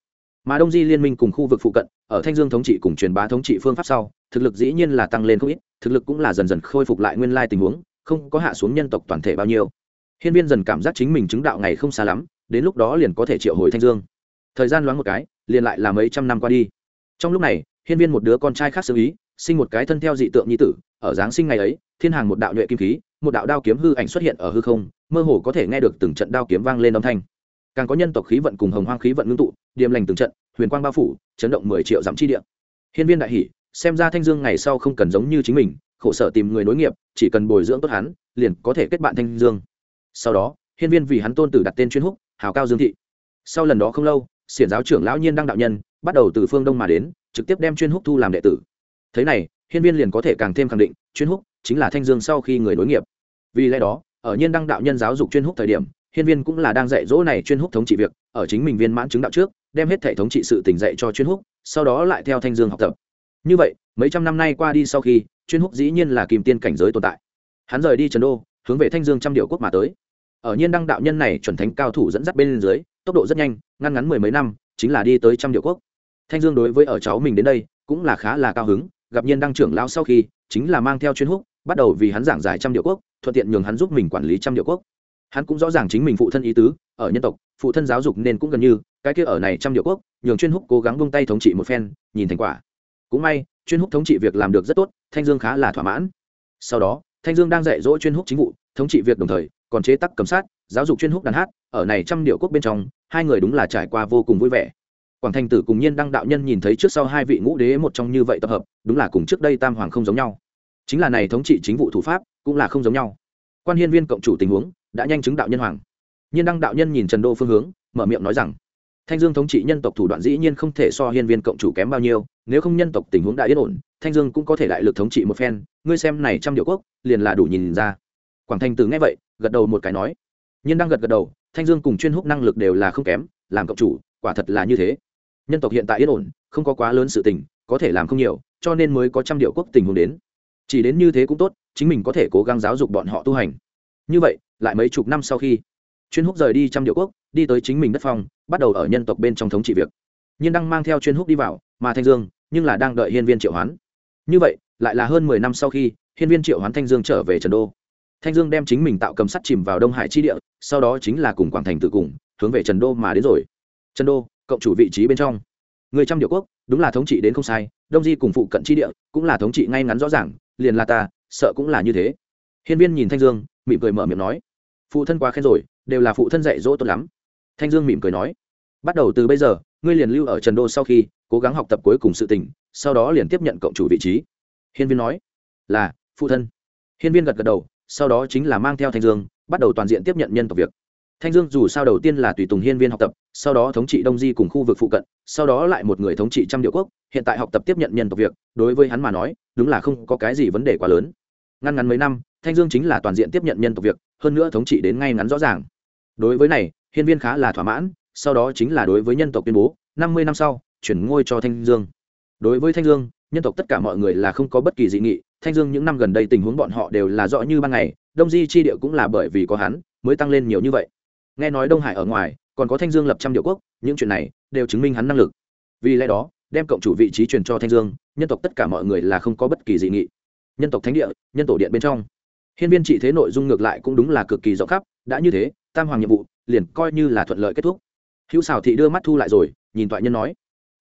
Mà đông di liên minh cùng khu vực phụ cận, ở thanh dương thống trị cùng truyền bá thống trị phương pháp sau, thực lực dĩ nhiên là tăng lên không ít, thực lực cũng là dần dần khôi phục lại nguyên lai tình huống, không có hạ xuống nhân tộc toàn thể bao nhiêu. Hiên viên dần cảm giác chính mình chứng đạo ngày không xa lắm, đến lúc đó liền có thể triệu hồi thanh dương. Thời gian loáng một cái, liền lại là mấy trăm năm qua đi. Trong lúc này, hiên viên một đứa con trai khác xử ý, sinh một cái thân theo dị tượng nhi tử, ở giáng sinh ngày ấy thiên hàng một đạo nhuệ kim khí, một đạo đao kiếm hư ảnh xuất hiện ở hư không, mơ hồ có thể nghe được từng trận đao kiếm vang lên âm thanh. Càng có nhân tộc khí vận cùng hồng hoang khí vận ngưng tụ, điềm lành từng trận, huyền quang bao phủ, chấn động mười triệu dặm chi địa. Hiên viên đại hỷ xem ra thanh dương ngày sau không cần giống như chính mình, khổ sở tìm người nối nghiệp, chỉ cần bồi dưỡng tốt hắn, liền có thể kết bạn thanh dương. Sau đó, hiên viên vì hắn tôn tử đặt tên chuyên húc, hào cao dương thị. Sau lần đó không lâu, xiển giáo trưởng lão nhiên đăng đạo nhân, bắt đầu từ phương đông mà đến, trực tiếp đem chuyên húc thu làm đệ tử. Thế này, hiên viên liền có thể càng thêm khẳng định, chuyên húc chính là thanh dương sau khi người đối nghiệp. Vì lẽ đó, ở nhiên đăng đạo nhân giáo dục chuyên húc thời điểm, hiên viên cũng là đang dạy dỗ này chuyên húc thống trị việc, ở chính mình viên mãn chứng đạo trước, đem hết thể thống trị sự tỉnh dạy cho chuyên húc, sau đó lại theo thanh dương học tập. Như vậy, mấy trăm năm nay qua đi sau khi, chuyên húc dĩ nhiên là kìm tiên cảnh giới tồn tại. Hắn rời đi trần đô, hướng về thanh dương trăm điệu quốc mà tới. Ở nhiên đăng đạo nhân này chuẩn thánh cao thủ dẫn dắt bên dưới, tốc độ rất nhanh, ngăn ngắn mười mấy năm, chính là đi tới trăm điệu quốc. Thanh dương đối với ở cháu mình đến đây, cũng là khá là cao hứng, gặp nhiên đăng trưởng lao sau khi, chính là mang theo chuyên húc bắt đầu vì hắn giảng giải trăm điệu quốc, thuận tiện nhường hắn giúp mình quản lý trăm điệu quốc. Hắn cũng rõ ràng chính mình phụ thân ý tứ, ở nhân tộc, phụ thân giáo dục nên cũng gần như, cái kia ở này trăm điệu quốc, nhường chuyên húc cố gắng bung tay thống trị một phen, nhìn thành quả. Cũng may, chuyên húc thống trị việc làm được rất tốt, thanh dương khá là thỏa mãn. Sau đó, thanh dương đang dạy dỗ chuyên húc chính vụ, thống trị việc đồng thời, còn chế tắc cầm sát, giáo dục chuyên húc đàn hát, ở này trăm điệu quốc bên trong, hai người đúng là trải qua vô cùng vui vẻ. Quảng thành tử cùng nhiên đăng đạo nhân nhìn thấy trước sau hai vị ngũ đế một trong như vậy tập hợp, đúng là cùng trước đây tam hoàng không giống nhau chính là này thống trị chính vụ thủ pháp cũng là không giống nhau. Quan hiên viên cộng chủ tình huống đã nhanh chứng đạo nhân hoàng. Nhiên đăng đạo nhân nhìn trần đô phương hướng, mở miệng nói rằng, thanh dương thống trị nhân tộc thủ đoạn dĩ nhiên không thể so hiên viên cộng chủ kém bao nhiêu, nếu không nhân tộc tình huống đã yên ổn, thanh dương cũng có thể đại lực thống trị một phen, ngươi xem này trăm điệu quốc, liền là đủ nhìn ra. Quảng thanh tử nghe vậy, gật đầu một cái nói. Nhiên đăng gật gật đầu, thanh dương cùng chuyên húc năng lực đều là không kém, làm cộng chủ, quả thật là như thế. Nhân tộc hiện tại yên ổn, không có quá lớn sự tình, có thể làm không nhiều, cho nên mới có trăm điệu quốc tình huống đến chỉ đến như thế cũng tốt, chính mình có thể cố gắng giáo dục bọn họ tu hành. Như vậy, lại mấy chục năm sau khi, chuyên húc rời đi trăm điệu quốc, đi tới chính mình đất phong, bắt đầu ở nhân tộc bên trong thống trị việc. Nhiên đang mang theo chuyên húc đi vào, mà thanh dương, nhưng là đang đợi hiên viên triệu hoán. Như vậy, lại là hơn mười năm sau khi, hiên viên triệu hoán thanh dương trở về trần đô. Thanh dương đem chính mình tạo cầm sắt chìm vào đông hải chi địa, sau đó chính là cùng quảng thành tự cùng, hướng về trần đô mà đến rồi. Trần đô, cộng chủ vị trí bên trong. Người trăm điệu quốc, đúng là thống trị đến không sai, đông di cùng phụ cận chi địa, cũng là thống trị ngay ngắn rõ ràng liền là ta, sợ cũng là như thế. Hiên viên nhìn thanh dương, mỉm cười mở miệng nói, phụ thân quá khen rồi, đều là phụ thân dạy dỗ tốt lắm. Thanh dương mỉm cười nói, bắt đầu từ bây giờ, ngươi liền lưu ở trần đô sau khi cố gắng học tập cuối cùng sự tình, sau đó liền tiếp nhận cộng chủ vị trí. Hiên viên nói, là, phụ thân. Hiên viên gật gật đầu, sau đó chính là mang theo thanh dương, bắt đầu toàn diện tiếp nhận nhân tộc việc. Thanh dương dù sao đầu tiên là tùy tùng hiên viên học tập, sau đó thống trị đông di cùng khu vực phụ cận sau đó lại một người thống trị trăm điệu quốc, hiện tại học tập tiếp nhận nhân tộc việc, đối với hắn mà nói, đúng là không có cái gì vấn đề quá lớn. Ngăn ngắn mấy năm, thanh dương chính là toàn diện tiếp nhận nhân tộc việc, hơn nữa thống trị đến ngay ngắn rõ ràng. Đối với này, hiên viên khá là thỏa mãn, sau đó chính là đối với nhân tộc tuyên bố, năm mươi năm sau, chuyển ngôi cho thanh dương. Đối với thanh dương, nhân tộc tất cả mọi người là không có bất kỳ dị nghị, thanh dương những năm gần đây tình huống bọn họ đều là rõ như ban ngày, đông di chi địa cũng là bởi vì có hắn, mới tăng lên nhiều như vậy. Nghe nói đông hải ở ngoài còn có thanh dương lập trăm điệu quốc, những chuyện này đều chứng minh hắn năng lực. Vì lẽ đó, đem cộng chủ vị trí truyền cho thanh dương, nhân tộc tất cả mọi người là không có bất kỳ dị nghị. Nhân tộc thánh địa, nhân tổ điện bên trong. Hiên viên trị thế nội dung ngược lại cũng đúng là cực kỳ rộng khắp, đã như thế, tam hoàng nhiệm vụ liền coi như là thuận lợi kết thúc. Hữu xào thị đưa mắt thu lại rồi, nhìn toại nhân nói,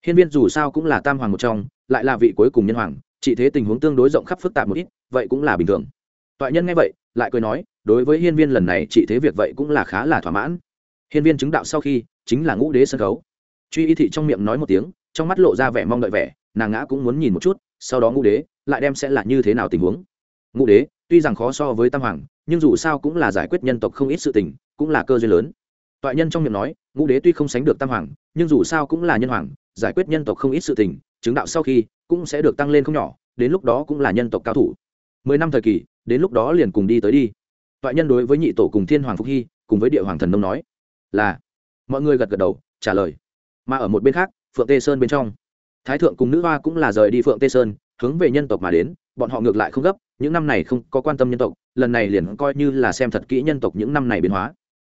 hiên viên dù sao cũng là tam hoàng một trong, lại là vị cuối cùng nhân hoàng, trị thế tình huống tương đối rộng khắp phức tạp một ít, vậy cũng là bình thường. Toại nhân nghe vậy, lại cười nói, đối với hiên viên lần này trị thế việc vậy cũng là khá là thỏa mãn hiên viên chứng đạo sau khi, chính là ngũ đế sân khấu. Truy y thị trong miệng nói một tiếng, trong mắt lộ ra vẻ mong đợi vẻ, nàng ngã cũng muốn nhìn một chút, sau đó ngũ đế lại đem sẽ là như thế nào tình huống. Ngũ đế, tuy rằng khó so với tam hoàng, nhưng dù sao cũng là giải quyết nhân tộc không ít sự tình, cũng là cơ duyên lớn. Toại nhân trong miệng nói, ngũ đế tuy không sánh được tam hoàng, nhưng dù sao cũng là nhân hoàng, giải quyết nhân tộc không ít sự tình, chứng đạo sau khi cũng sẽ được tăng lên không nhỏ, đến lúc đó cũng là nhân tộc cao thủ. Mười năm thời kỳ, đến lúc đó liền cùng đi tới đi. Toại nhân đối với nhị tổ cùng thiên hoàng phúc hy, cùng với địa hoàng thần nông nói là, mọi người gật gật đầu, trả lời. Mà ở một bên khác, phượng tê sơn bên trong. Thái thượng cùng nữ hoa cũng là rời đi phượng tê sơn, hướng về nhân tộc mà đến, bọn họ ngược lại không gấp, những năm này không có quan tâm nhân tộc, lần này liền coi như là xem thật kỹ nhân tộc những năm này biến hóa.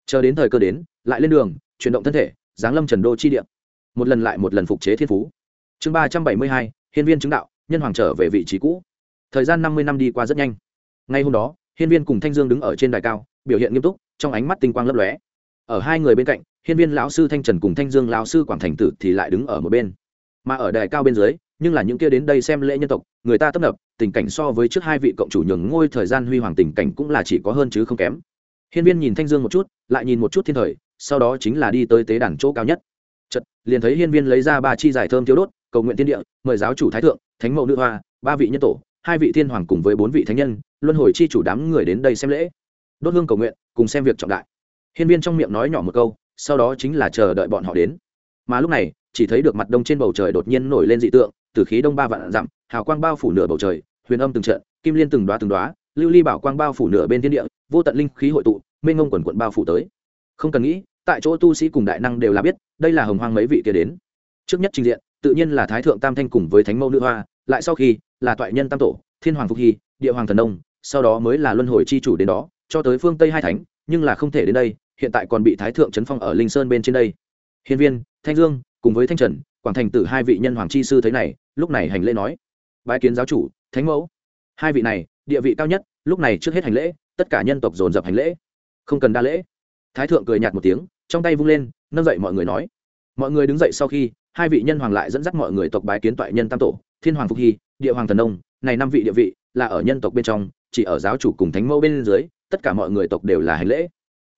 Chờ đến thời cơ đến, lại lên đường, chuyển động thân thể, giáng lâm trần đô chi điện. một lần lại một lần phục chế thiên phú. Chương ba trăm bảy mươi hai, hiên viên chứng đạo, nhân hoàng trở về vị trí cũ. Thời gian năm mươi năm đi qua rất nhanh. Ngay hôm đó, hiên viên cùng thanh dương đứng ở trên đài cao, biểu hiện nghiêm túc, trong ánh mắt tinh quang lấp lóe ở hai người bên cạnh, hiên viên lão sư thanh trần cùng thanh dương lão sư quảng thành tử thì lại đứng ở một bên. Mà ở đài cao bên dưới, nhưng là những kia đến đây xem lễ nhân tộc, người ta tấp nập, tình cảnh so với trước hai vị cộng chủ nhường ngôi thời gian huy hoàng tình cảnh cũng là chỉ có hơn chứ không kém. Hiên viên nhìn thanh dương một chút, lại nhìn một chút thiên thời, sau đó chính là đi tới tế đàn chỗ cao nhất. Chật liền thấy hiên viên lấy ra ba chi giải thơm thiếu đốt, cầu nguyện thiên địa, mời giáo chủ thái thượng, thánh mẫu nữ hoa, ba vị nhân tổ, hai vị thiên hoàng cùng với bốn vị thánh nhân, luân hồi chi chủ đám người đến đây xem lễ. Đốt hương cầu nguyện, cùng xem việc trọng đại hiên viên trong miệng nói nhỏ một câu, sau đó chính là chờ đợi bọn họ đến. Mà lúc này, chỉ thấy được mặt đông trên bầu trời đột nhiên nổi lên dị tượng, từ khí đông ba vạn dặm, hào quang bao phủ nửa bầu trời, huyền âm từng trận, kim liên từng đoá từng đoá lưu ly bảo quang bao phủ nửa bên thiên địa, vô tận linh khí hội tụ, mênh ngông quần quận bao phủ tới. Không cần nghĩ, tại chỗ tu sĩ cùng đại năng đều là biết, đây là hồng hoang mấy vị kia đến. Trước nhất trình diện, tự nhiên là thái thượng tam thanh cùng với thánh mẫu nữ hoa, lại sau khi, là toại nhân tam tổ, thiên hoàng phục hy, địa hoàng thần nông, sau đó mới là luân hồi chi chủ đến đó, cho tới phương tây hai thánh nhưng là không thể đến đây, hiện tại còn bị thái thượng trấn phong ở linh sơn bên trên đây. Hiên viên, thanh dương, cùng với thanh trần, quảng thành tử hai vị nhân hoàng chi sư thấy này, lúc này hành lễ nói, bái kiến giáo chủ, thánh mẫu. Hai vị này, địa vị cao nhất, lúc này trước hết hành lễ, tất cả nhân tộc dồn dập hành lễ. Không cần đa lễ. Thái thượng cười nhạt một tiếng, trong tay vung lên, nâng dậy mọi người nói. Mọi người đứng dậy sau khi, hai vị nhân hoàng lại dẫn dắt mọi người tộc bái kiến toại nhân tam tổ, thiên hoàng phục hy, địa hoàng thần nông. Này năm vị địa vị là ở nhân tộc bên trong, chỉ ở giáo chủ cùng thánh mẫu bên dưới tất cả mọi người tộc đều là hành lễ.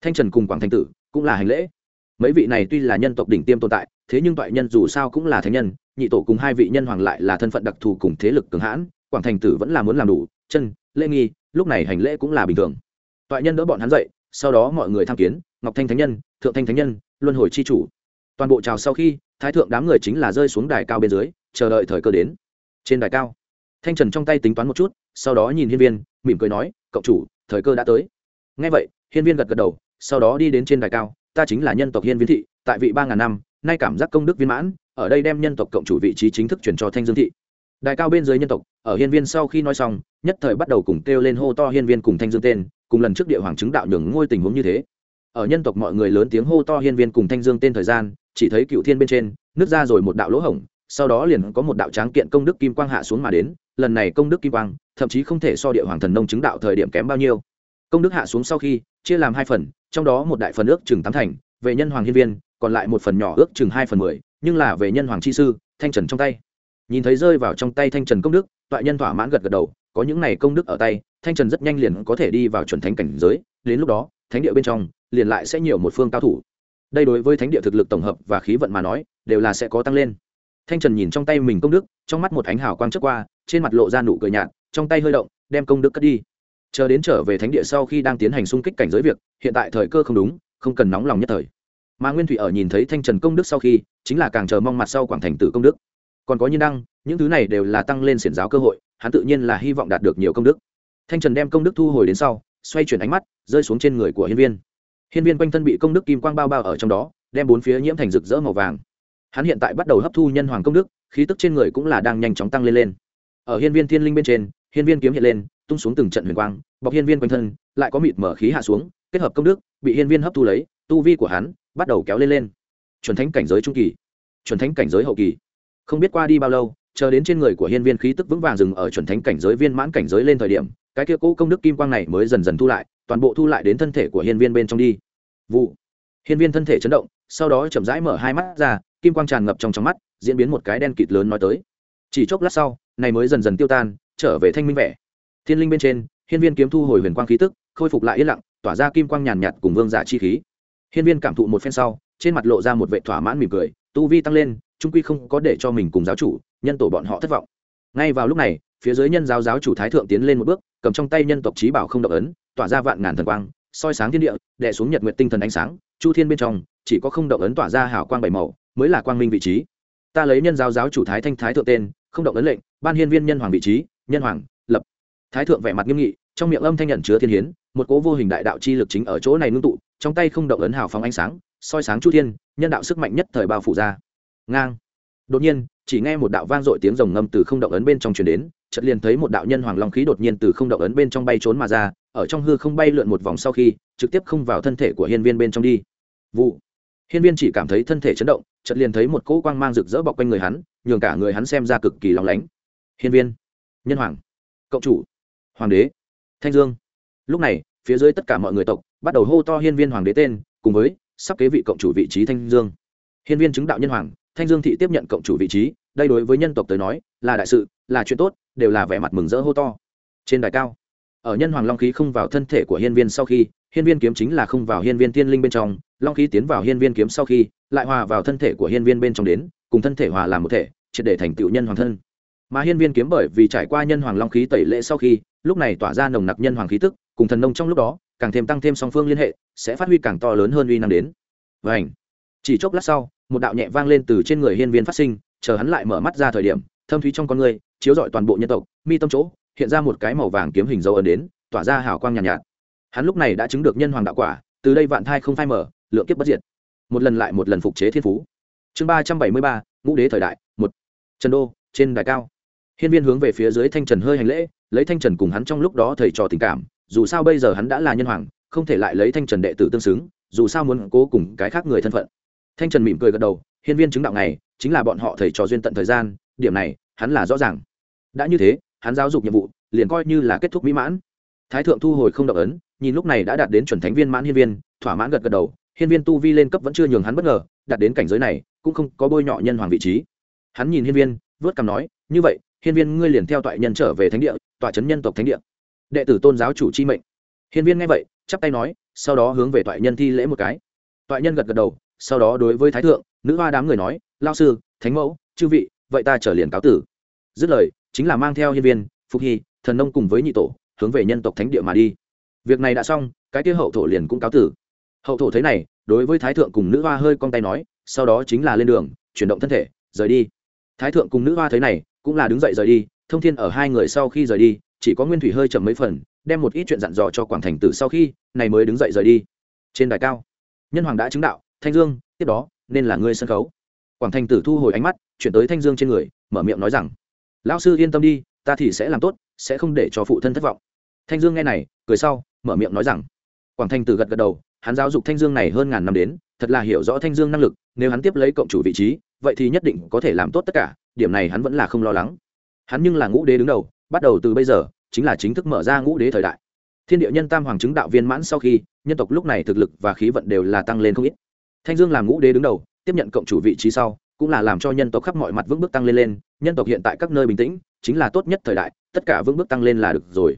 Thanh trần cùng quảng thanh tử cũng là hành lễ. Mấy vị này tuy là nhân tộc đỉnh tiêm tồn tại, thế nhưng toại nhân dù sao cũng là thánh nhân, nhị tổ cùng hai vị nhân hoàng lại là thân phận đặc thù cùng thế lực cường hãn, quảng thành tử vẫn là muốn làm đủ, chân, lễ nghi, lúc này hành lễ cũng là bình thường. Toại nhân đỡ bọn hắn dậy, sau đó mọi người tham kiến, ngọc thanh thánh nhân, thượng thanh thánh nhân, luân hồi c h i chủ. Toàn bộ chào sau khi, thái thượng đám người chính là rơi xuống đài cao bên dưới, chờ đợi thời cơ đến. Trên đài cao, thanh trần trong tay tính toán một chút, sau đó nhìn hiên viên, mỉm cười nói, cậu chủ thời cơ đã tới. Ngay vậy, hiên viên gật gật đầu, sau đó đi đến trên đài cao, ta chính là nhân tộc hiên viên thị, tại vị ba ngàn năm, nay cảm giác công đức viên mãn, ở đây đem nhân tộc cộng chủ vị trí chính thức chuyển cho thanh dương thị. Đài cao bên dưới nhân tộc, ở hiên viên sau khi nói xong, nhất thời bắt đầu cùng kêu lên hô to hiên viên cùng thanh dương tên, cùng lần trước địa hoàng chứng đạo nhường ngôi tình huống như thế. Ở nhân tộc mọi người lớn tiếng hô to hiên viên cùng thanh dương tên thời gian, chỉ thấy cựu thiên bên trên nước ra rồi một đạo lỗ hổng, sau đó liền có một đạo tráng kiện công đức kim quang hạ xuống mà đến lần này công đức kim quang, thậm chí không thể so địa hoàng thần nông chứng đạo thời điểm kém bao nhiêu. Công đức hạ xuống sau khi, chia làm hai phần, trong đó một đại phần ước chừng tám thành, về nhân hoàng hiên viên, còn lại một phần nhỏ ước chừng hai phần mười, nhưng là về nhân hoàng chi sư, thanh trần trong tay. Nhìn thấy rơi vào trong tay thanh trần công đức, toại nhân thỏa mãn gật gật đầu, có những này công đức ở tay, thanh trần rất nhanh liền có thể đi vào chuẩn thánh cảnh giới, đến lúc đó, thánh địa bên trong, liền lại sẽ nhiều một phương cao thủ. Đây đối với thánh địa thực lực tổng hợp và khí vận mà nói, đều là sẽ có tăng lên. Thanh trần nhìn trong tay mình công đức, trong mắt một ánh hào quang trước qua trên mặt lộ ra nụ cười nhạt, trong tay hơi động, đem công đức cất đi. Chờ đến trở về thánh địa sau khi đang tiến hành xung kích cảnh giới việc, hiện tại thời cơ không đúng, không cần nóng lòng nhất thời. Mà nguyên thủy ở nhìn thấy thanh trần công đức sau khi, chính là càng chờ mong mặt sau quảng thành tử công đức. Còn có nhiên đăng, những thứ này đều là tăng lên xiển giáo cơ hội, hắn tự nhiên là hy vọng đạt được nhiều công đức. Thanh trần đem công đức thu hồi đến sau, xoay chuyển ánh mắt, rơi xuống trên người của hiên viên. Hiên viên quanh thân bị công đức kim quang bao bao ở trong đó, đem bốn phía nhiễm thành rực rỡ màu vàng. Hắn hiện tại bắt đầu hấp thu nhân hoàng công đức, khí tức trên người cũng là đang nhanh chóng tăng lên lên ở hiên viên thiên linh bên trên, hiên viên kiếm hiện lên, tung xuống từng trận huyền quang, bọc hiên viên quanh thân, lại có mịt mở khí hạ xuống, kết hợp công đức, bị hiên viên hấp thu lấy, tu vi của hắn bắt đầu kéo lên lên. Chuẩn thánh cảnh giới trung kỳ, chuẩn thánh cảnh giới hậu kỳ. Không biết qua đi bao lâu, chờ đến trên người của hiên viên khí tức vững vàng dừng ở chuẩn thánh cảnh giới viên mãn cảnh giới lên thời điểm, cái kia cũ công đức kim quang này mới dần dần thu lại, toàn bộ thu lại đến thân thể của hiên viên bên trong đi. Vụ. Hiên viên thân thể chấn động, sau đó chậm rãi mở hai mắt ra, kim quang tràn ngập trong trong mắt, diễn biến một cái đen kịt lớn nói tới chỉ chốc lát sau, này mới dần dần tiêu tan, trở về thanh minh vẻ. Thiên linh bên trên, hiên viên kiếm thu hồi huyền quang khí tức, khôi phục lại yên lặng, tỏa ra kim quang nhàn nhạt cùng vương giả chi khí. Hiên viên cảm thụ một phen sau, trên mặt lộ ra một vệ thỏa mãn mỉm cười, tu vi tăng lên, trung quy không có để cho mình cùng giáo chủ, nhân tổ bọn họ thất vọng. Ngay vào lúc này, phía dưới nhân giáo giáo chủ thái thượng tiến lên một bước, cầm trong tay nhân tộc trí bảo không động ấn, tỏa ra vạn ngàn thần quang, soi sáng thiên địa, đè xuống nhật nguyện tinh thần ánh sáng, chu thiên bên trong, chỉ có không động ấn tỏa ra hào quang bảy màu, mới là quang minh vị trí. Ta lấy nhân giáo giáo chủ thái thanh thái thượng tên không động ấn lệnh, ban hiên viên nhân hoàng vị trí, nhân hoàng, lập. Thái thượng vẻ mặt nghiêm nghị, trong miệng âm thanh nhận chứa thiên hiến, một cố vô hình đại đạo chi lực chính ở chỗ này ngưng tụ, trong tay không động ấn hào phóng ánh sáng, soi sáng chu thiên, nhân đạo sức mạnh nhất thời bao phủ ra. Ngang. Đột nhiên, chỉ nghe một đạo vang dội tiếng rồng ngâm từ không động ấn bên trong truyền đến, chợt liền thấy một đạo nhân hoàng long khí đột nhiên từ không động ấn bên trong bay trốn mà ra, ở trong hư không bay lượn một vòng sau khi, trực tiếp không vào thân thể của hiên viên bên trong đi. Vụ. Hiên viên chỉ cảm thấy thân thể chấn động, chợt liền thấy một cỗ quang mang rực rỡ bọc quanh người hắn nhường cả người hắn xem ra cực kỳ lóng lánh. Hiên viên, nhân hoàng, cộng chủ, hoàng đế, thanh dương. Lúc này, phía dưới tất cả mọi người tộc bắt đầu hô to hiên viên hoàng đế tên, cùng với sắp kế vị cộng chủ vị trí thanh dương. Hiên viên chứng đạo nhân hoàng, thanh dương thị tiếp nhận cộng chủ vị trí, đây đối với nhân tộc tới nói là đại sự, là chuyện tốt, đều là vẻ mặt mừng rỡ hô to. Trên đài cao, ở nhân hoàng long khí không vào thân thể của hiên viên sau khi, hiên viên kiếm chính là không vào hiên viên tiên linh bên trong, long khí tiến vào hiên viên kiếm sau khi, lại hòa vào thân thể của hiên viên bên trong đến cùng thân thể hòa làm một thể triệt để thành tựu nhân hoàng thân. Mà hiên viên kiếm bởi vì trải qua nhân hoàng long khí tẩy lệ sau khi lúc này tỏa ra nồng nặc nhân hoàng khí tức cùng thần nông trong lúc đó càng thêm tăng thêm song phương liên hệ sẽ phát huy càng to lớn hơn uy năng đến. Vảnh chỉ chốc lát sau một đạo nhẹ vang lên từ trên người hiên viên phát sinh chờ hắn lại mở mắt ra thời điểm thâm thúy trong con người chiếu rọi toàn bộ nhân tộc mi tâm chỗ hiện ra một cái màu vàng kiếm hình dấu ấn đến tỏa ra hào quang nhàn nhạt, nhạt. Hắn lúc này đã chứng được nhân hoàng đạo quả từ đây vạn thai không phai mở lượng kiếp bất diệt. Một lần lại một lần phục chế thiên phú chương ba trăm bảy mươi ba, ngũ đế thời đại, một. Trần đô, trên đài cao. Hiên viên hướng về phía dưới thanh trần hơi hành lễ, lấy thanh trần cùng hắn trong lúc đó thầy trò tình cảm, dù sao bây giờ hắn đã là nhân hoàng, không thể lại lấy thanh trần đệ tử tương xứng, dù sao muốn cố cùng cái khác người thân phận. Thanh trần mỉm cười gật đầu, hiên viên chứng đạo này, chính là bọn họ thầy trò duyên tận thời gian, điểm này, hắn là rõ ràng. Đã như thế, hắn giáo dục nhiệm vụ, liền coi như là kết thúc mỹ mãn. Thái thượng thu hồi không động ấn, nhìn lúc này đã đạt đến chuẩn thánh viên mãn hiên viên, thỏa mãn gật gật đầu hiên viên tu vi lên cấp vẫn chưa nhường hắn bất ngờ, đạt đến cảnh giới này, cũng không có bôi nhọ nhân hoàng vị trí. Hắn nhìn hiên viên, vớt cằm nói, như vậy, hiên viên ngươi liền theo toại nhân trở về thánh địa tọa trấn nhân tộc thánh địa. Đệ tử tôn giáo chủ chi mệnh. Hiên viên nghe vậy, chắp tay nói, sau đó hướng về toại nhân thi lễ một cái. Toại nhân gật gật đầu, sau đó đối với thái thượng, nữ hoa đám người nói, lao sư, thánh mẫu, chư vị, vậy ta trở liền cáo tử. Dứt lời, chính là mang theo hiên viên, phục hy, thần nông cùng với nhị tổ, hướng về nhân tộc thánh địa mà đi. Việc này đã xong, cái kia hậu thổ liền cũng cáo tử hậu thổ thấy này, đối với thái thượng cùng nữ hoa hơi cong tay nói, sau đó chính là lên đường, chuyển động thân thể, rời đi. Thái thượng cùng nữ hoa thấy này, cũng là đứng dậy rời đi, thông thiên ở hai người sau khi rời đi, chỉ có nguyên thủy hơi chậm mấy phần, đem một ít chuyện dặn dò cho quảng thành tử sau khi, này mới đứng dậy rời đi. Trên đài cao, nhân hoàng đã chứng đạo, thanh dương, tiếp đó, nên là ngươi sân khấu. Quảng thành tử thu hồi ánh mắt, chuyển tới thanh dương trên người, mở miệng nói rằng, lão sư yên tâm đi, ta thì sẽ làm tốt, sẽ không để cho phụ thân thất vọng. Thanh dương nghe này, cười sau, mở miệng nói rằng, quảng thành tử gật gật đầu hắn giáo dục thanh dương này hơn ngàn năm đến, thật là hiểu rõ thanh dương năng lực, nếu hắn tiếp lấy cộng chủ vị trí, vậy thì nhất định có thể làm tốt tất cả, điểm này hắn vẫn là không lo lắng. Hắn nhưng là ngũ đế đứng đầu, bắt đầu từ bây giờ, chính là chính thức mở ra ngũ đế thời đại. Thiên địa nhân tam hoàng chứng đạo viên mãn sau khi, nhân tộc lúc này thực lực và khí vận đều là tăng lên không ít. Thanh dương làm ngũ đế đứng đầu, tiếp nhận cộng chủ vị trí sau, cũng là làm cho nhân tộc khắp mọi mặt vững bước tăng lên lên, nhân tộc hiện tại các nơi bình tĩnh, chính là tốt nhất thời đại, tất cả vững bước tăng lên là được rồi.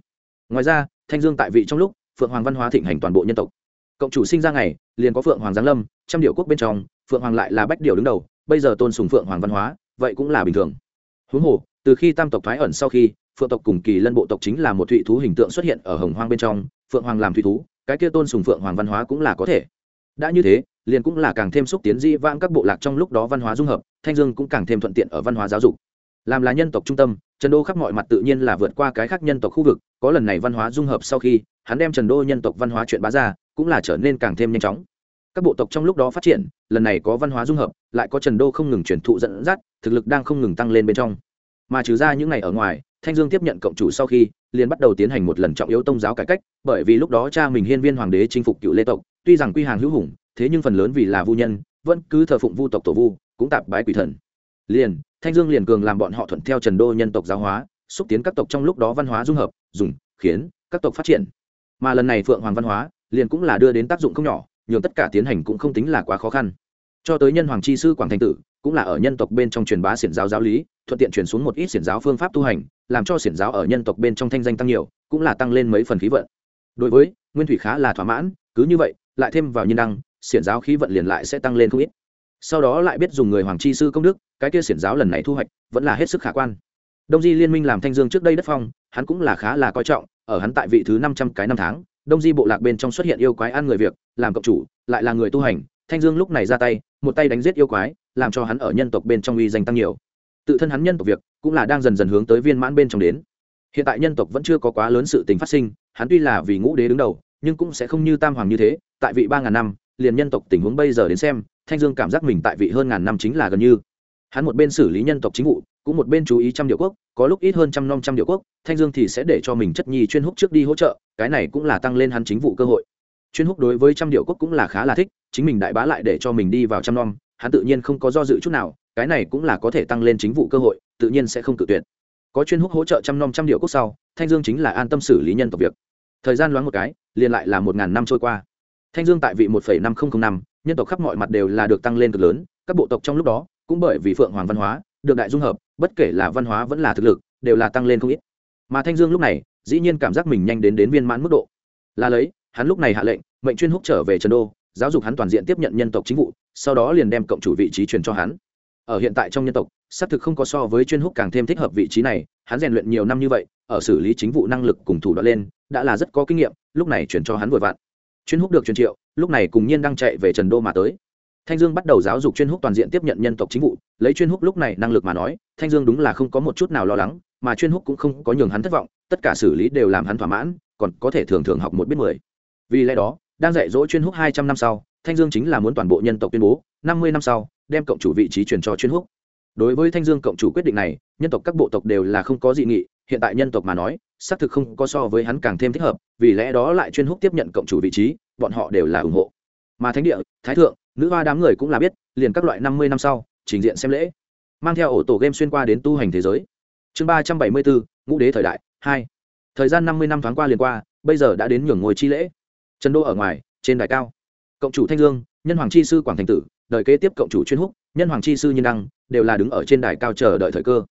Ngoài ra, thanh dương tại vị trong lúc, phượng hoàng văn hóa thịnh hành toàn bộ nhân tộc cộng chủ sinh ra ngày, liền có phượng hoàng giáng lâm, trăm điệu quốc bên trong, phượng hoàng lại là bách điệu đứng đầu, bây giờ tôn sùng phượng hoàng văn hóa, vậy cũng là bình thường. Huống hồ, từ khi tam tộc thoái ẩn sau khi, phượng tộc cùng kỳ lân bộ tộc chính là một thụy thú hình tượng xuất hiện ở hồng hoang bên trong, phượng hoàng làm thụy thú, cái kia tôn sùng phượng hoàng văn hóa cũng là có thể. Đã như thế, liền cũng là càng thêm xúc tiến di vãng các bộ lạc trong lúc đó văn hóa dung hợp, thanh dương cũng càng thêm thuận tiện ở văn hóa giáo dục. Làm là nhân tộc trung tâm, trần đô khắp mọi mặt tự nhiên là vượt qua cái khác nhân tộc khu vực, có lần này văn hóa dung hợp sau khi, hắn đem trần đô nhân tộc văn hóa chuyện bá ra cũng là trở nên càng thêm nhanh chóng. Các bộ tộc trong lúc đó phát triển, lần này có văn hóa dung hợp, lại có trần đô không ngừng truyền thụ dẫn dắt, thực lực đang không ngừng tăng lên bên trong. Mà trừ ra những ngày ở ngoài, thanh dương tiếp nhận cộng chủ sau khi, liền bắt đầu tiến hành một lần trọng yếu tông giáo cải cách, bởi vì lúc đó cha mình hiên viên hoàng đế chinh phục cựu lê tộc, tuy rằng quy hàng hữu hùng, thế nhưng phần lớn vì là vu nhân, vẫn cứ thờ phụng vu tộc tổ vu, cũng tạp bái quỷ thần. Liền, thanh dương liền cường làm bọn họ thuận theo trần đô nhân tộc giáo hóa, xúc tiến các tộc trong lúc đó văn hóa dung hợp, dùng, khiến các tộc phát triển. Mà lần này phượng hoàng văn hóa liền cũng là đưa đến tác dụng không nhỏ, nhường tất cả tiến hành cũng không tính là quá khó khăn. Cho tới nhân hoàng chi sư quảng thành tử, cũng là ở nhân tộc bên trong truyền bá xiển giáo giáo lý, thuận tiện truyền xuống một ít xiển giáo phương pháp tu hành, làm cho xiển giáo ở nhân tộc bên trong thanh danh tăng nhiều, cũng là tăng lên mấy phần khí vận. Đối với, nguyên thủy khá là thỏa mãn, cứ như vậy, lại thêm vào nhân đăng, xiển giáo khí vận liền lại sẽ tăng lên không ít. Sau đó lại biết dùng người hoàng chi sư công đức, cái kia xiển giáo lần này thu hoạch, vẫn là hết sức khả quan. Đông di liên minh làm thanh dương trước đây đất phong, hắn cũng là khá là coi trọng, ở hắn tại vị thứ năm trăm cái năm tháng đông di bộ lạc bên trong xuất hiện yêu quái ăn người việc, làm cộng chủ, lại là người tu hành. Thanh dương lúc này ra tay, một tay đánh giết yêu quái, làm cho hắn ở nhân tộc bên trong uy danh tăng nhiều. Tự thân hắn nhân tộc việc, cũng là đang dần dần hướng tới viên mãn bên trong đến. Hiện tại nhân tộc vẫn chưa có quá lớn sự tình phát sinh, hắn tuy là vì ngũ đế đứng đầu, nhưng cũng sẽ không như tam hoàng như thế, tại vị ba ngàn năm, liền nhân tộc tình huống bây giờ đến xem, thanh dương cảm giác mình tại vị hơn ngàn năm chính là gần như. Hắn một bên xử lý nhân tộc chính vụ cũng một bên chú ý trăm điệu quốc, có lúc ít hơn trăm năm trăm điệu quốc, thanh dương thì sẽ để cho mình chất nhi chuyên húc trước đi hỗ trợ, cái này cũng là tăng lên hắn chính vụ cơ hội. Chuyên húc đối với trăm điệu quốc cũng là khá là thích, chính mình đại bá lại để cho mình đi vào trăm năm hắn tự nhiên không có do dự chút nào, cái này cũng là có thể tăng lên chính vụ cơ hội, tự nhiên sẽ không tự tuyệt. Có chuyên húc hỗ trợ trăm năm trăm điệu quốc sau, thanh dương chính là an tâm xử lý nhân tộc việc. Thời gian loáng một cái, liền lại là một ngàn năm trôi qua. Thanh dương tại vị một năm nghìn năm, nhân tộc khắp mọi mặt đều là được tăng lên cực lớn, các bộ tộc trong lúc đó, cũng bởi vì phượng hoàng văn hóa, được đại dung hợp bất kể là văn hóa vẫn là thực lực, đều là tăng lên không ít. Mà thanh dương lúc này, dĩ nhiên cảm giác mình nhanh đến đến viên mãn mức độ. Là lấy, hắn lúc này hạ lệnh, mệnh chuyên húc trở về trần đô, giáo dục hắn toàn diện tiếp nhận nhân tộc chính vụ, sau đó liền đem cộng chủ vị trí truyền cho hắn. Ở hiện tại trong nhân tộc, xác thực không có so với chuyên húc càng thêm thích hợp vị trí này, hắn rèn luyện nhiều năm như vậy, ở xử lý chính vụ năng lực cùng thủ đoạn lên, đã là rất có kinh nghiệm, lúc này chuyển cho hắn vội vặn. Chuyên húc được truyền triệu, lúc này cùng nhiên đang chạy về trần đô mà tới thanh dương bắt đầu giáo dục chuyên húc toàn diện tiếp nhận nhân tộc chính vụ, lấy chuyên húc lúc này năng lực mà nói, thanh dương đúng là không có một chút nào lo lắng, mà chuyên húc cũng không có nhường hắn thất vọng, tất cả xử lý đều làm hắn thỏa mãn, còn có thể thường thường học một biết mười. Vì lẽ đó, đang dạy dỗ chuyên húc hai trăm năm sau, thanh dương chính là muốn toàn bộ nhân tộc tuyên bố, năm mươi năm sau, đem cộng chủ vị trí truyền cho chuyên húc. Đối với thanh dương cộng chủ quyết định này, nhân tộc các bộ tộc đều là không có dị nghị, hiện tại nhân tộc mà nói, xác thực không có so với hắn càng thêm thích hợp, vì lẽ đó lại chuyên húc tiếp nhận cộng chủ vị trí, bọn họ đều là ủng hộ. Mà thánh địa, thái thượng nữ hoa đám người cũng là biết, liền các loại năm mươi năm sau, trình diện xem lễ. Mang theo ổ tổ game xuyên qua đến tu hành thế giới. Chương ba trăm bảy mươi bốn, ngũ đế thời đại, hai. Thời gian năm mươi năm thoáng qua liền qua, bây giờ đã đến nhường ngồi chi lễ. Trần đô ở ngoài, trên đài cao. Cộng chủ thanh dương, nhân hoàng chi sư quảng thành tử, đợi kế tiếp cộng chủ chuyên húc, nhân hoàng chi sư nhân đăng, đều là đứng ở trên đài cao chờ đợi thời cơ.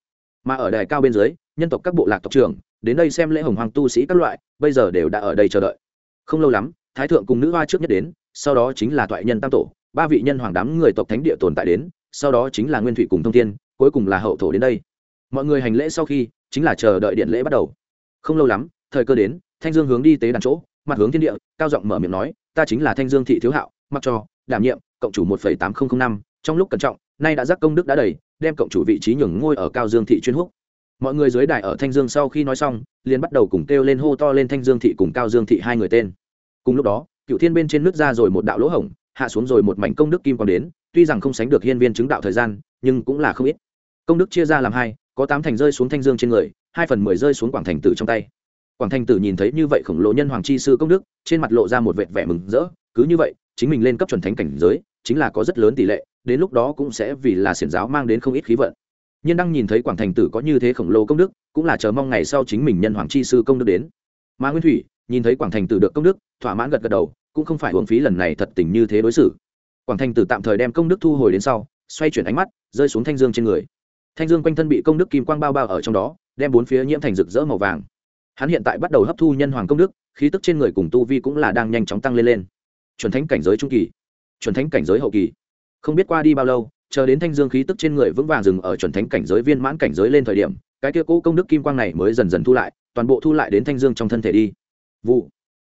Mà ở đài cao bên dưới, nhân tộc các bộ lạc tộc trưởng, đến đây xem lễ hồng hoàng tu sĩ các loại, bây giờ đều đã ở đây chờ đợi. Không lâu lắm, thái thượng cùng nữ hoa trước nhất đến, sau đó chính là toại nhân tam tổ ba vị nhân hoàng đám người tộc thánh địa tồn tại đến, sau đó chính là nguyên thủy cùng thông thiên, cuối cùng là hậu thổ đến đây. Mọi người hành lễ sau khi, chính là chờ đợi điện lễ bắt đầu. Không lâu lắm, thời cơ đến, thanh dương hướng đi tế đàn chỗ, mặt hướng thiên địa, cao giọng mở miệng nói, ta chính là thanh dương thị thiếu hạo, mặc cho, đảm nhiệm, cộng chủ một tám nghìn năm, trong lúc cẩn trọng, nay đã giác công đức đã đầy, đem cộng chủ vị trí nhường ngôi ở cao dương thị chuyên húc. Mọi người dưới đài ở thanh dương sau khi nói xong, liền bắt đầu cùng kêu lên hô to lên thanh dương thị cùng cao dương thị hai người tên. Cùng lúc đó cựu thiên bên trên nước ra rồi một đạo lỗ hổng hạ xuống rồi một mảnh công đức kim còn đến, tuy rằng không sánh được hiên viên chứng đạo thời gian, nhưng cũng là không ít. Công đức chia ra làm hai, có tám thành rơi xuống thanh dương trên người, hai phần mười rơi xuống quảng thành tử trong tay. Quảng thành tử nhìn thấy như vậy khổng lồ nhân hoàng chi sư công đức, trên mặt lộ ra một vệt vẻ mừng rỡ, cứ như vậy, chính mình lên cấp chuẩn thánh cảnh giới, chính là có rất lớn tỷ lệ, đến lúc đó cũng sẽ vì là xiển giáo mang đến không ít khí vận. Nhân đăng nhìn thấy quảng thành tử có như thế khổng lồ công đức, cũng là chờ mong ngày sau chính mình nhân hoàng chi sư công đức đến. Mà nguyên thủy nhìn thấy quảng thành tử được công đức, thỏa mãn gật gật đầu cũng không phải uống phí lần này thật tình như thế đối xử. Quảng thành tử tạm thời đem công đức thu hồi đến sau, xoay chuyển ánh mắt, rơi xuống thanh dương trên người. Thanh dương quanh thân bị công đức kim quang bao bao ở trong đó, đem bốn phía nhiễm thành rực rỡ màu vàng. Hắn hiện tại bắt đầu hấp thu nhân hoàng công đức, khí tức trên người cùng tu vi cũng là đang nhanh chóng tăng lên lên. Chuẩn thánh cảnh giới trung kỳ, chuẩn thánh cảnh giới hậu kỳ. Không biết qua đi bao lâu, chờ đến thanh dương khí tức trên người vững vàng dừng ở chuẩn thánh cảnh giới viên mãn cảnh giới lên thời điểm, cái kia cũ công đức kim quang này mới dần dần thu lại, toàn bộ thu lại đến thanh dương trong thân thể đi. Vụ.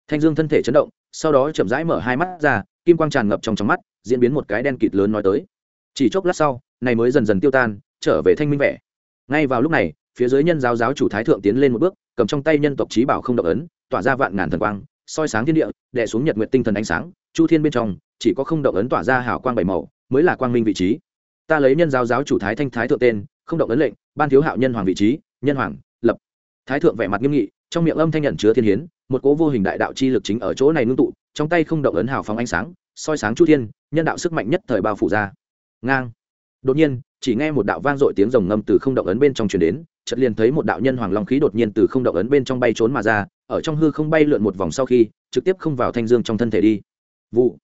Thanh dương thân thể chấn động sau đó chậm rãi mở hai mắt ra, kim quang tràn ngập trong trong mắt, diễn biến một cái đen kịt lớn nói tới. Chỉ chốc lát sau, này mới dần dần tiêu tan, trở về thanh minh vẻ. Ngay vào lúc này, phía dưới nhân giáo giáo chủ thái thượng tiến lên một bước, cầm trong tay nhân tộc trí bảo không động ấn, tỏa ra vạn ngàn thần quang, soi sáng thiên địa, đè xuống nhật nguyệt tinh thần ánh sáng, chu thiên bên trong, chỉ có không động ấn tỏa ra hào quang bảy màu, mới là quang minh vị trí. Ta lấy nhân giáo giáo chủ thái thanh thái thượng tên, không động ấn lệnh, ban thiếu hạo nhân hoàng vị trí, nhân hoàng, lập. Thái thượng vẻ mặt nghiêm nghị trong miệng âm thanh nhận chứa thiên hiến, một cố vô hình đại đạo chi lực chính ở chỗ này ngưng tụ, trong tay không động ấn hào phóng ánh sáng, soi sáng chu thiên, nhân đạo sức mạnh nhất thời bao phủ ra. Ngang. Đột nhiên, chỉ nghe một đạo vang dội tiếng rồng ngâm từ không động ấn bên trong truyền đến, chợt liền thấy một đạo nhân hoàng long khí đột nhiên từ không động ấn bên trong bay trốn mà ra, ở trong hư không bay lượn một vòng sau khi, trực tiếp không vào thanh dương trong thân thể đi. Vụ.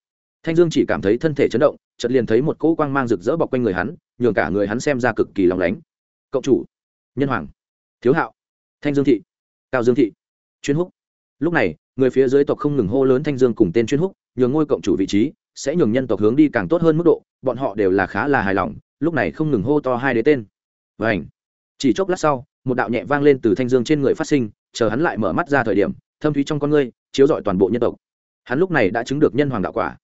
Thanh dương chỉ cảm thấy thân thể chấn động, chợt liền thấy một cỗ quang mang rực rỡ bọc quanh người hắn, nhường cả người hắn xem ra cực kỳ lòng lánh. Cộng chủ. Nhân hoàng. Thiếu hạo. Thanh dương thị cao dương thị. Chuyên húc. Lúc này, người phía dưới tộc không ngừng hô lớn thanh dương cùng tên chuyên húc, nhường ngôi cộng chủ vị trí sẽ nhường nhân tộc hướng đi càng tốt hơn mức độ, bọn họ đều là khá là hài lòng, lúc này không ngừng hô to hai đế tên. Vảnh chỉ chốc lát sau, một đạo nhẹ vang lên từ thanh dương trên người phát sinh, chờ hắn lại mở mắt ra thời điểm, thâm thúy trong con ngươi chiếu rọi toàn bộ nhân tộc. Hắn lúc này đã chứng được nhân hoàng đạo quả.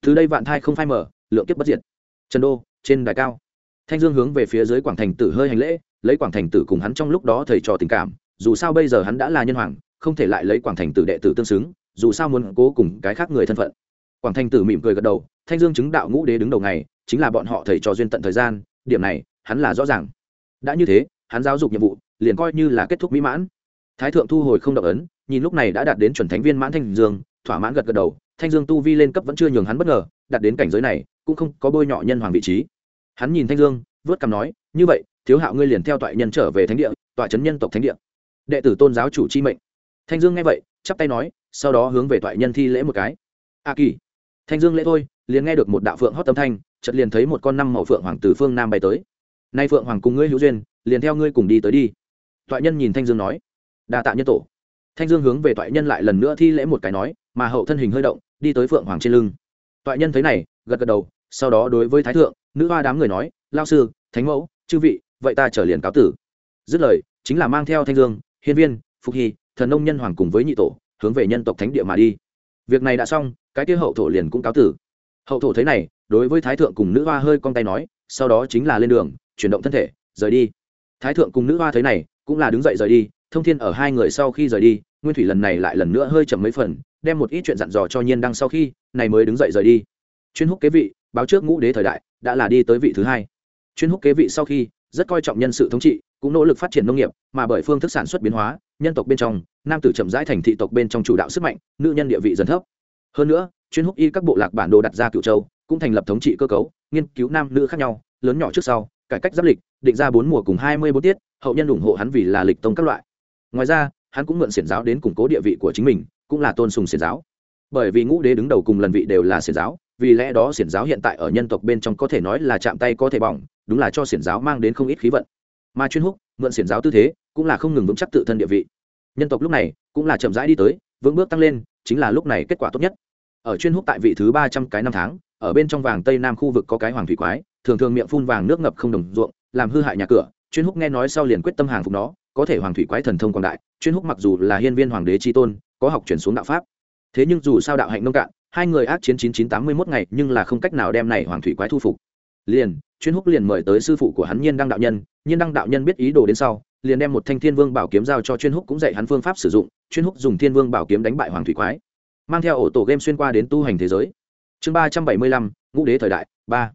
Từ đây vạn thai không phai mở lượng kiếp bất diệt. Trần đô, trên đài cao. Thanh dương hướng về phía dưới quảng thành tử hơi hành lễ, lấy quảng thành tử cùng hắn trong lúc đó thầy trò tình cảm dù sao bây giờ hắn đã là nhân hoàng, không thể lại lấy quảng thành tử đệ tử tương xứng, dù sao muốn cố cùng cái khác người thân phận. Quảng thành tử mỉm cười gật đầu, thanh dương chứng đạo ngũ đế đứng đầu ngày, chính là bọn họ thầy trò duyên tận thời gian, điểm này, hắn là rõ ràng. Đã như thế, hắn giáo dục nhiệm vụ, liền coi như là kết thúc mỹ mãn. Thái thượng thu hồi không động ấn, nhìn lúc này đã đạt đến chuẩn thánh viên mãn thanh dương, thỏa mãn gật gật đầu, thanh dương tu vi lên cấp vẫn chưa nhường hắn bất ngờ, đạt đến cảnh giới này, cũng không có bôi nhọ nhân hoàng vị trí. Hắn nhìn thanh dương, vớt cằm nói, như vậy, thiếu hạo ngươi liền theo toại nhân trở về thánh địa tọa trấn nhân tộc thánh địa đệ tử tôn giáo chủ chi mệnh. Thanh dương nghe vậy, chắp tay nói, sau đó hướng về toại nhân thi lễ một cái. A kỳ. Thanh dương lễ thôi, liền nghe được một đạo phượng hót tâm thanh, chợt liền thấy một con năm màu phượng hoàng từ phương nam bay tới. Nay phượng hoàng cùng ngươi hữu duyên, liền theo ngươi cùng đi tới đi. Toại nhân nhìn thanh dương nói, đa tạ nhân tổ. Thanh dương hướng về toại nhân lại lần nữa thi lễ một cái nói, mà hậu thân hình hơi động, đi tới phượng hoàng trên lưng. Toại nhân thấy này, gật gật đầu, sau đó đối với thái thượng, nữ hoa đám người nói, lao sư, thánh mẫu, chư vị, vậy ta trở liền cáo tử. Dứt lời, chính là mang theo thanh dương hiên viên, phục hy, thần nông nhân hoàng cùng với nhị tổ, hướng về nhân tộc thánh địa mà đi. Việc này đã xong, cái kia hậu thổ liền cũng cáo tử. Hậu thổ thấy này, đối với thái thượng cùng nữ hoa hơi cong tay nói, sau đó chính là lên đường, chuyển động thân thể, rời đi. Thái thượng cùng nữ hoa thấy này, cũng là đứng dậy rời đi, thông thiên ở hai người sau khi rời đi, nguyên thủy lần này lại lần nữa hơi chậm mấy phần, đem một ít chuyện dặn dò cho nhiên đăng sau khi, này mới đứng dậy rời đi. Chuyên húc kế vị, báo trước ngũ đế thời đại, đã là đi tới vị thứ hai. Chuyên húc kế vị sau khi, rất coi trọng nhân sự thống trị cũng nỗ lực phát triển nông nghiệp, mà bởi phương thức sản xuất biến hóa, nhân tộc bên trong, nam tử chậm rãi thành thị tộc bên trong chủ đạo sức mạnh, nữ nhân địa vị dần thấp. Hơn nữa, chuyên húc y các bộ lạc bản đồ đặt ra cựu châu, cũng thành lập thống trị cơ cấu, nghiên cứu nam nữ khác nhau, lớn nhỏ trước sau, cải cách giáp lịch, định ra bốn mùa cùng hai mươi bốn tiết, hậu nhân ủng hộ hắn vì là lịch tông các loại. Ngoài ra, hắn cũng mượn xiển giáo đến củng cố địa vị của chính mình, cũng là tôn sùng xiển giáo. Bởi vì ngũ đế đứng đầu cùng lần vị đều là xiển giáo, vì lẽ đó xiển giáo hiện tại ở nhân tộc bên trong có thể nói là chạm tay có thể bỏng, đúng là cho xiển giáo mang đến không ít khí vận mà chuyên húc, mượn xiển giáo tư thế, cũng là không ngừng vững chắc tự thân địa vị. Nhân tộc lúc này cũng là chậm rãi đi tới, vững bước tăng lên, chính là lúc này kết quả tốt nhất. Ở chuyên húc tại vị thứ ba trăm cái năm tháng, ở bên trong vàng tây nam khu vực có cái hoàng thủy quái, thường thường miệng phun vàng nước ngập không đồng ruộng, làm hư hại nhà cửa. Chuyên húc nghe nói sau liền quyết tâm hàng phục nó, có thể hoàng thủy quái thần thông quảng đại, chuyên húc mặc dù là hiên viên hoàng đế tri tôn, có học chuyển xuống đạo pháp. Thế nhưng dù sao đạo hạnh nông cạn, hai người ác chiến chín chín tám mươi mốt ngày nhưng là không cách nào đem này hoàng thủy quái thu phục liền, chuyên húc liền mời tới sư phụ của hắn nhiên đăng đạo nhân. Nhiên đăng đạo nhân biết ý đồ đến sau, liền đem một thanh thiên vương bảo kiếm giao cho chuyên húc cũng dạy hắn phương pháp sử dụng. Chuyên húc dùng thiên vương bảo kiếm đánh bại hoàng thủy quái, mang theo ổ tổ game xuyên qua đến tu hành thế giới. Chương ba trăm bảy mươi lăm, ngũ đế thời đại, ba.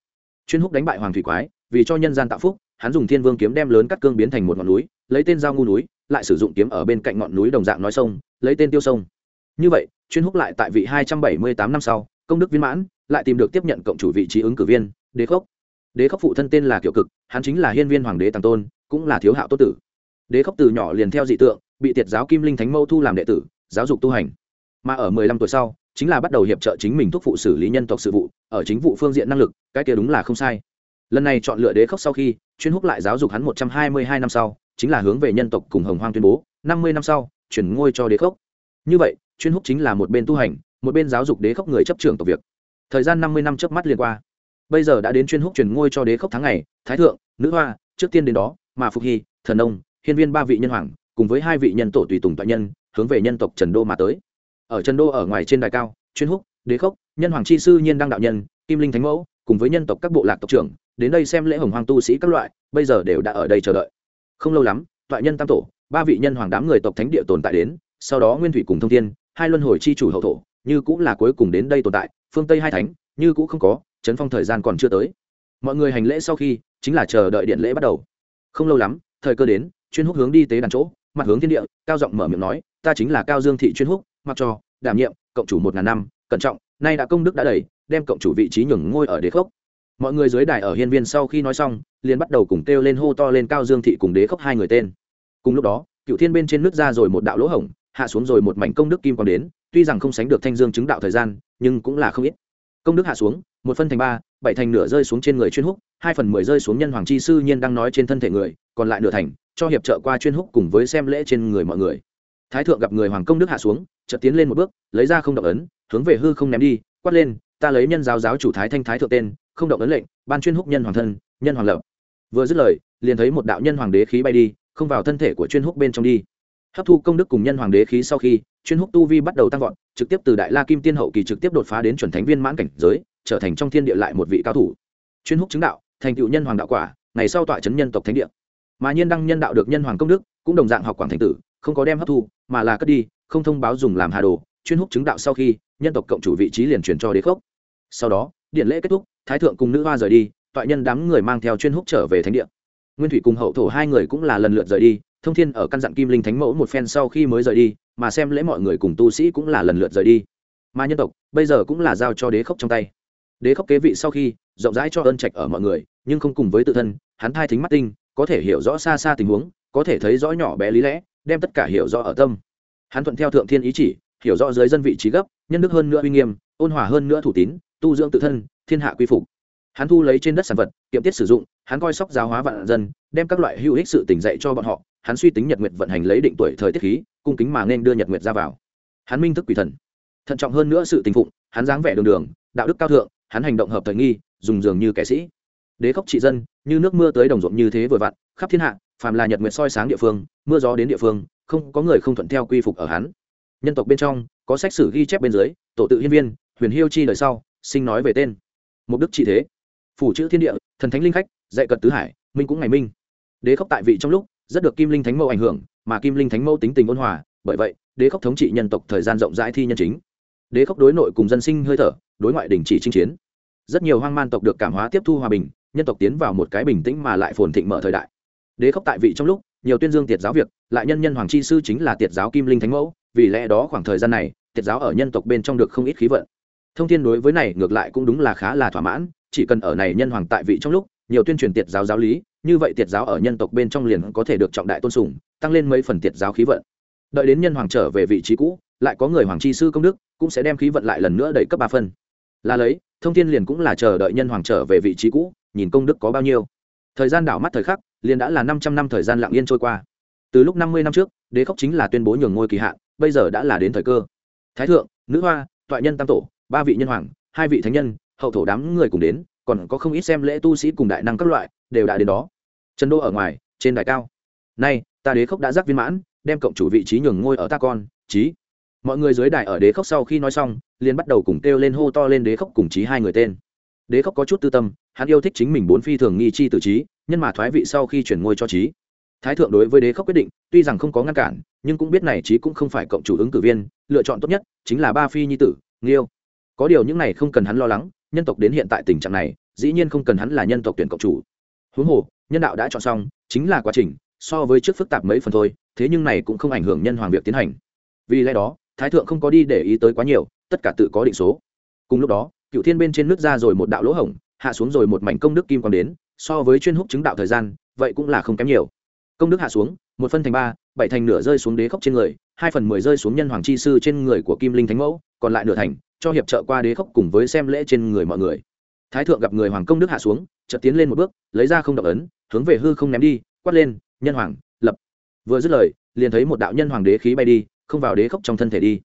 Chuyên húc đánh bại hoàng thủy quái, vì cho nhân gian tạo phúc, hắn dùng thiên vương kiếm đem lớn cắt cương biến thành một ngọn núi, lấy tên giao ngu núi, lại sử dụng kiếm ở bên cạnh ngọn núi đồng dạng nói sông, lấy tên tiêu sông. Như vậy, chuyên húc lại tại vị hai trăm bảy mươi tám năm sau, công đức viên mãn, lại tìm được tiếp nhận cộng chủ vị trí ứng cử viên, đế khốc đế khốc phụ thân tên là kiểu cực, hắn chính là hiên viên hoàng đế tàng tôn, cũng là thiếu hạo tốt tử. Đế khốc từ nhỏ liền theo dị tượng, bị tiệt giáo kim linh thánh mâu thu làm đệ tử, giáo dục tu hành. Mà ở mười lăm tuổi sau, chính là bắt đầu hiệp trợ chính mình thúc phụ xử lý nhân tộc sự vụ, ở chính vụ phương diện năng lực, cái kia đúng là không sai. Lần này chọn lựa đế khốc sau khi, chuyên húc lại giáo dục hắn một trăm hai mươi hai năm sau, chính là hướng về nhân tộc cùng hồng hoang tuyên bố, năm mươi năm sau, chuyển ngôi cho đế khốc. Như vậy, chuyên húc chính là một bên tu hành, một bên giáo dục đế khốc người chấp trưởng tộc việc. Thời gian năm mươi năm trước mắt liền qua bây giờ đã đến chuyên húc truyền ngôi cho đế khốc tháng ngày, thái thượng, nữ hoa, trước tiên đến đó, mà phục hy, thần ông hiên viên ba vị nhân hoàng, cùng với hai vị nhân tổ tùy tùng toại nhân, hướng về nhân tộc trần đô mà tới. Ở trần đô ở ngoài trên đài cao, chuyên húc, đế khốc, nhân hoàng chi sư nhiên đăng đạo nhân, kim linh thánh mẫu, cùng với nhân tộc các bộ lạc tộc trưởng, đến đây xem lễ hồng hoàng tu sĩ các loại, bây giờ đều đã ở đây chờ đợi. Không lâu lắm, toại nhân tam tổ, ba vị nhân hoàng đám người tộc thánh địa tồn tại đến, sau đó nguyên thủy cùng thông thiên, hai luân hồi chi chủ hậu thổ, như cũng là cuối cùng đến đây tồn tại, phương tây hai thánh, như cũng không có chấn phong thời gian còn chưa tới. Mọi người hành lễ sau khi, chính là chờ đợi điện lễ bắt đầu. Không lâu lắm, thời cơ đến, chuyên húc hướng đi tế đàn chỗ, mặt hướng thiên địa, cao giọng mở miệng nói, ta chính là cao dương thị chuyên húc, mặc cho, đảm nhiệm, cộng chủ một ngàn năm, cẩn trọng, nay đã công đức đã đầy, đem cộng chủ vị trí nhường ngôi ở đế khốc. Mọi người dưới đài ở hiên viên sau khi nói xong, liền bắt đầu cùng kêu lên hô to lên cao dương thị cùng đế khốc hai người tên. Cùng lúc đó, cựu thiên bên trên nước ra rồi một đạo lỗ hổng, hạ xuống rồi một mảnh công đức kim còn đến, tuy rằng không sánh được thanh dương chứng đạo thời gian, nhưng cũng là không ít công đức hạ xuống, một phân thành ba, bảy thành nửa rơi xuống trên người chuyên húc, hai phần mười rơi xuống nhân hoàng chi sư nhiên đang nói trên thân thể người, còn lại nửa thành, cho hiệp trợ qua chuyên húc cùng với xem lễ trên người mọi người. Thái thượng gặp người hoàng công đức hạ xuống, chợt tiến lên một bước, lấy ra không động ấn, hướng về hư không ném đi, quát lên, ta lấy nhân giáo giáo chủ thái thanh thái thượng tên, không động ấn lệnh, ban chuyên húc nhân hoàng thân, nhân hoàng lập. Vừa dứt lời, liền thấy một đạo nhân hoàng đế khí bay đi, không vào thân thể của chuyên húc bên trong đi hấp thu công đức cùng nhân hoàng đế khí sau khi, chuyên húc tu vi bắt đầu tăng vọt, trực tiếp từ đại la kim tiên hậu kỳ trực tiếp đột phá đến chuẩn thánh viên mãn cảnh giới, trở thành trong thiên địa lại một vị cao thủ. Chuyên húc chứng đạo, thành tựu nhân hoàng đạo quả, ngày sau tọa chấn nhân tộc thánh địa. Mà nhiên đăng nhân đạo được nhân hoàng công đức, cũng đồng dạng học quảng thành tử, không có đem hấp thu, mà là cất đi, không thông báo dùng làm hà đồ. Chuyên húc chứng đạo sau khi, nhân tộc cộng chủ vị trí liền truyền cho đế khốc. Sau đó, điện lễ kết thúc, thái thượng cùng nữ hoa rời đi toại nhân đám người mang theo chuyên húc trở về thánh địa. Nguyên thủy cùng hậu thổ hai người cũng là lần lượt rời đi thông thiên ở căn dặn kim linh thánh mẫu một phen sau khi mới rời đi, mà xem lễ mọi người cùng tu sĩ cũng là lần lượt rời đi. Mà nhân tộc, bây giờ cũng là giao cho đế khốc trong tay. Đế khốc kế vị sau khi, rộng rãi cho ơn trạch ở mọi người, nhưng không cùng với tự thân, hắn thai thính mắt tinh, có thể hiểu rõ xa xa tình huống, có thể thấy rõ nhỏ bé lý lẽ, đem tất cả hiểu rõ ở tâm. Hắn thuận theo thượng thiên ý chỉ, hiểu rõ dưới dân vị trí gấp, nhân đức hơn nữa uy nghiêm, ôn hòa hơn nữa thủ tín, tu dưỡng tự thân, thiên hạ quy phục. Hắn thu lấy trên đất sản vật, kiệm tiết sử dụng, hắn coi sóc giáo hóa vạn dân, đem các loại hữu ích sự tỉnh dạy cho bọn họ hắn suy tính nhật nguyệt vận hành lấy định tuổi thời tiết khí, cung kính mà nên đưa nhật nguyệt ra vào. Hắn minh thức quỷ thần. Thận trọng hơn nữa sự tình phụng, hắn dáng vẻ đường đường, đạo đức cao thượng, hắn hành động hợp thời nghi, dùng dường như kẻ sĩ. Đế khốc trị dân, như nước mưa tới đồng ruộng như thế vừa vặn, khắp thiên hạ, phàm là nhật nguyệt soi sáng địa phương, mưa gió đến địa phương, không có người không thuận theo quy phục ở hắn. Nhân tộc bên trong, có sách sử ghi chép bên dưới, tổ tự hiên viên, huyền hiêu chi đời sau, sinh nói về tên. Mục đức trị thế. Phủ chữ thiên địa, thần thánh linh khách, dạy cật tứ hải, minh cũng ngày minh. Đế khốc tại vị trong lúc rất được kim linh thánh mẫu ảnh hưởng, mà kim linh thánh mẫu tính tình ôn hòa, bởi vậy, đế khốc thống trị nhân tộc thời gian rộng rãi thi nhân chính. Đế khốc đối nội cùng dân sinh hơi thở, đối ngoại đình chỉ chinh chiến. Rất nhiều hoang man tộc được cảm hóa tiếp thu hòa bình, nhân tộc tiến vào một cái bình tĩnh mà lại phồn thịnh mở thời đại. Đế khốc tại vị trong lúc, nhiều tuyên dương tiệt giáo việc, lại nhân nhân hoàng chi sư chính là tiệt giáo kim linh thánh mẫu, vì lẽ đó khoảng thời gian này, tiệt giáo ở nhân tộc bên trong được không ít khí vận. Thông thiên đối với này ngược lại cũng đúng là khá là thỏa mãn, chỉ cần ở này nhân hoàng tại vị trong lúc, nhiều tuyên truyền tiệt giáo giáo lý như vậy tiệt giáo ở nhân tộc bên trong liền có thể được trọng đại tôn sùng, tăng lên mấy phần tiệt giáo khí vận. Đợi đến nhân hoàng trở về vị trí cũ, lại có người hoàng chi sư công đức, cũng sẽ đem khí vận lại lần nữa đẩy cấp ba phân. Là lấy, thông thiên liền cũng là chờ đợi nhân hoàng trở về vị trí cũ, nhìn công đức có bao nhiêu. Thời gian đảo mắt thời khắc, liền đã là năm trăm năm thời gian lặng yên trôi qua. Từ lúc năm mươi năm trước, đế khốc chính là tuyên bố nhường ngôi kỳ hạn, bây giờ đã là đến thời cơ. Thái thượng, nữ hoa, toại nhân tam tổ, ba vị nhân hoàng, hai vị thánh nhân, hậu thổ đám người cùng đến, còn có không ít xem lễ tu sĩ cùng đại năng các loại, đều đã đến đó trần đô ở ngoài, trên đài cao. Nay, ta đế khốc đã giác viên mãn, đem cộng chủ vị trí nhường ngôi ở ta con trí mọi người dưới đài ở đế khốc sau khi nói xong, liền bắt đầu cùng kêu lên hô to lên đế khốc cùng trí hai người tên. Đế khốc có chút tư tâm, hắn yêu thích chính mình bốn phi thường nghi chi tự trí nhân mà thoái vị sau khi chuyển ngôi cho trí thái thượng đối với đế khốc quyết định, tuy rằng không có ngăn cản, nhưng cũng biết này trí cũng không phải cộng chủ ứng cử viên, lựa chọn tốt nhất chính là ba phi nhi tử, nghiêu. Có điều những này không cần hắn lo lắng, nhân tộc đến hiện tại tình trạng này, dĩ nhiên không cần hắn là nhân tộc tuyển cộng chủ huống hồ, nhân đạo đã chọn xong, chính là quá trình, so với trước phức tạp mấy phần thôi, thế nhưng này cũng không ảnh hưởng nhân hoàng việc tiến hành. Vì lẽ đó, thái thượng không có đi để ý tới quá nhiều, tất cả tự có định số. Cùng lúc đó cựu thiên bên trên nước ra rồi một đạo lỗ hổng, hạ xuống rồi một mảnh công đức kim còn đến, so với chuyên húc chứng đạo thời gian, vậy cũng là không kém nhiều. Công đức hạ xuống, một phân thành ba, bảy thành nửa rơi xuống đế khốc trên người, hai phần mười rơi xuống nhân hoàng chi sư trên người của kim linh thánh mẫu, còn lại nửa thành, cho hiệp trợ qua đế khốc cùng với xem lễ trên người mọi người thái thượng gặp người hoàng công đức hạ xuống, chợt tiến lên một bước, lấy ra không động ấn, hướng về hư không ném đi, quát lên, nhân hoàng, lập. Vừa dứt lời, liền thấy một đạo nhân hoàng đế khí bay đi, không vào đế khốc trong thân thể đi.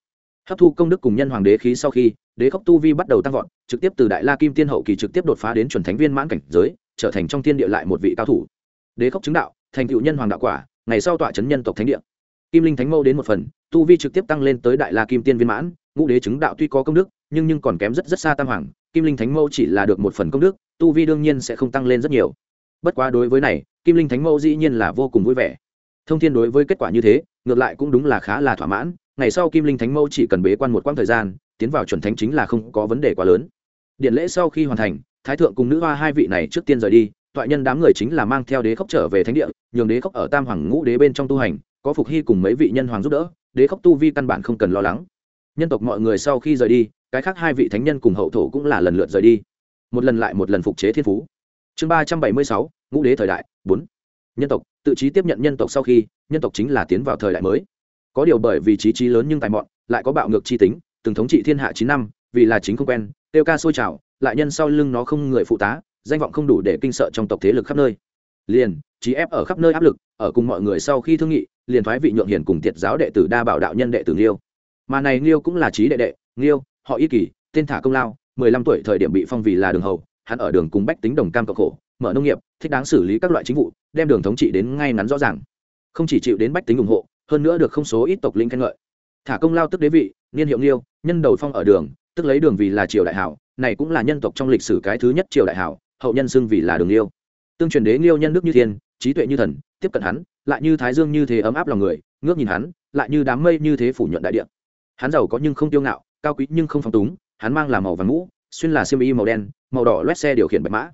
Hấp thu công đức cùng nhân hoàng đế khí sau khi, đế khốc tu vi bắt đầu tăng vọt, trực tiếp từ đại la kim tiên hậu kỳ trực tiếp đột phá đến chuẩn thánh viên mãn cảnh giới, trở thành trong tiên địa lại một vị cao thủ. Đế khốc chứng đạo, thành cựu nhân hoàng đạo quả, ngày sau tọa chấn nhân tộc thánh địa. Kim linh thánh mâu đến một phần, tu vi trực tiếp tăng lên tới đại la kim tiên viên mãn, ngũ đế chứng đạo tuy có công đức nhưng nhưng còn kém rất rất xa tam hoàng, kim linh thánh Mẫu chỉ là được một phần công đức, tu vi đương nhiên sẽ không tăng lên rất nhiều. Bất quá đối với này, kim linh thánh Mẫu dĩ nhiên là vô cùng vui vẻ. Thông thiên đối với kết quả như thế, ngược lại cũng đúng là khá là thỏa mãn, ngày sau kim linh thánh Mẫu chỉ cần bế quan một quãng thời gian, tiến vào chuẩn thánh chính là không có vấn đề quá lớn. Điện lễ sau khi hoàn thành, thái thượng cùng nữ hoa hai vị này trước tiên rời đi, toại nhân đám người chính là mang theo đế khốc trở về thánh địa, nhường đế khốc ở tam hoàng ngũ đế bên trong tu hành, có phục hy cùng mấy vị nhân hoàng giúp đỡ, đế khốc tu vi căn bản không cần lo lắng. Nhân tộc mọi người sau khi rời đi cái khác hai vị thánh nhân cùng hậu thổ cũng là lần lượt rời đi. Một lần lại một lần phục chế thiên phú. Chương ba trăm bảy mươi sáu, ngũ đế thời đại, bốn. Nhân tộc, tự trí tiếp nhận nhân tộc sau khi, nhân tộc chính là tiến vào thời đại mới. Có điều bởi vì trí trí lớn nhưng tài mọn, lại có bạo ngược chi tính, từng thống trị thiên hạ chín năm, vì là chính không quen, tiêu ca sôi trào, lại nhân sau lưng nó không người phụ tá, danh vọng không đủ để kinh sợ trong tộc thế lực khắp nơi. Liền, trí ép ở khắp nơi áp lực, ở cùng mọi người sau khi thương nghị, liền thoái vị nhượng hiền cùng tiệt giáo đệ tử đa bảo đạo nhân đệ tử liêu mà này liêu cũng là trí đệ đệ liêu họ y kỳ, tên thả công lao, mười lăm tuổi thời điểm bị phong vì là đường hầu, hắn ở đường cùng bách tính đồng cam cộng khổ, mở nông nghiệp, thích đáng xử lý các loại chính vụ, đem đường thống trị đến ngay ngắn rõ ràng. Không chỉ chịu đến bách tính ủng hộ, hơn nữa được không số ít tộc linh khen ngợi. Thả công lao tức đế vị, niên hiệu liêu nhân đầu phong ở đường, tức lấy đường vì là triều đại hảo, này cũng là nhân tộc trong lịch sử cái thứ nhất triều đại hảo, hậu nhân xưng vì là đường liêu tương truyền đế liêu nhân đức như thiên, trí tuệ như thần, tiếp cận hắn, lại như thái dương như thế ấm áp lòng người, ngước nhìn hắn, lại như đám mây như thế phủ nhuận đại địa. Hắn giàu có nhưng không tiêu ngạo cao quý nhưng không phong túng hắn mang là màu vàng mũ xuyên là xiêm y màu đen màu đỏ loét xe điều khiển bạch mã.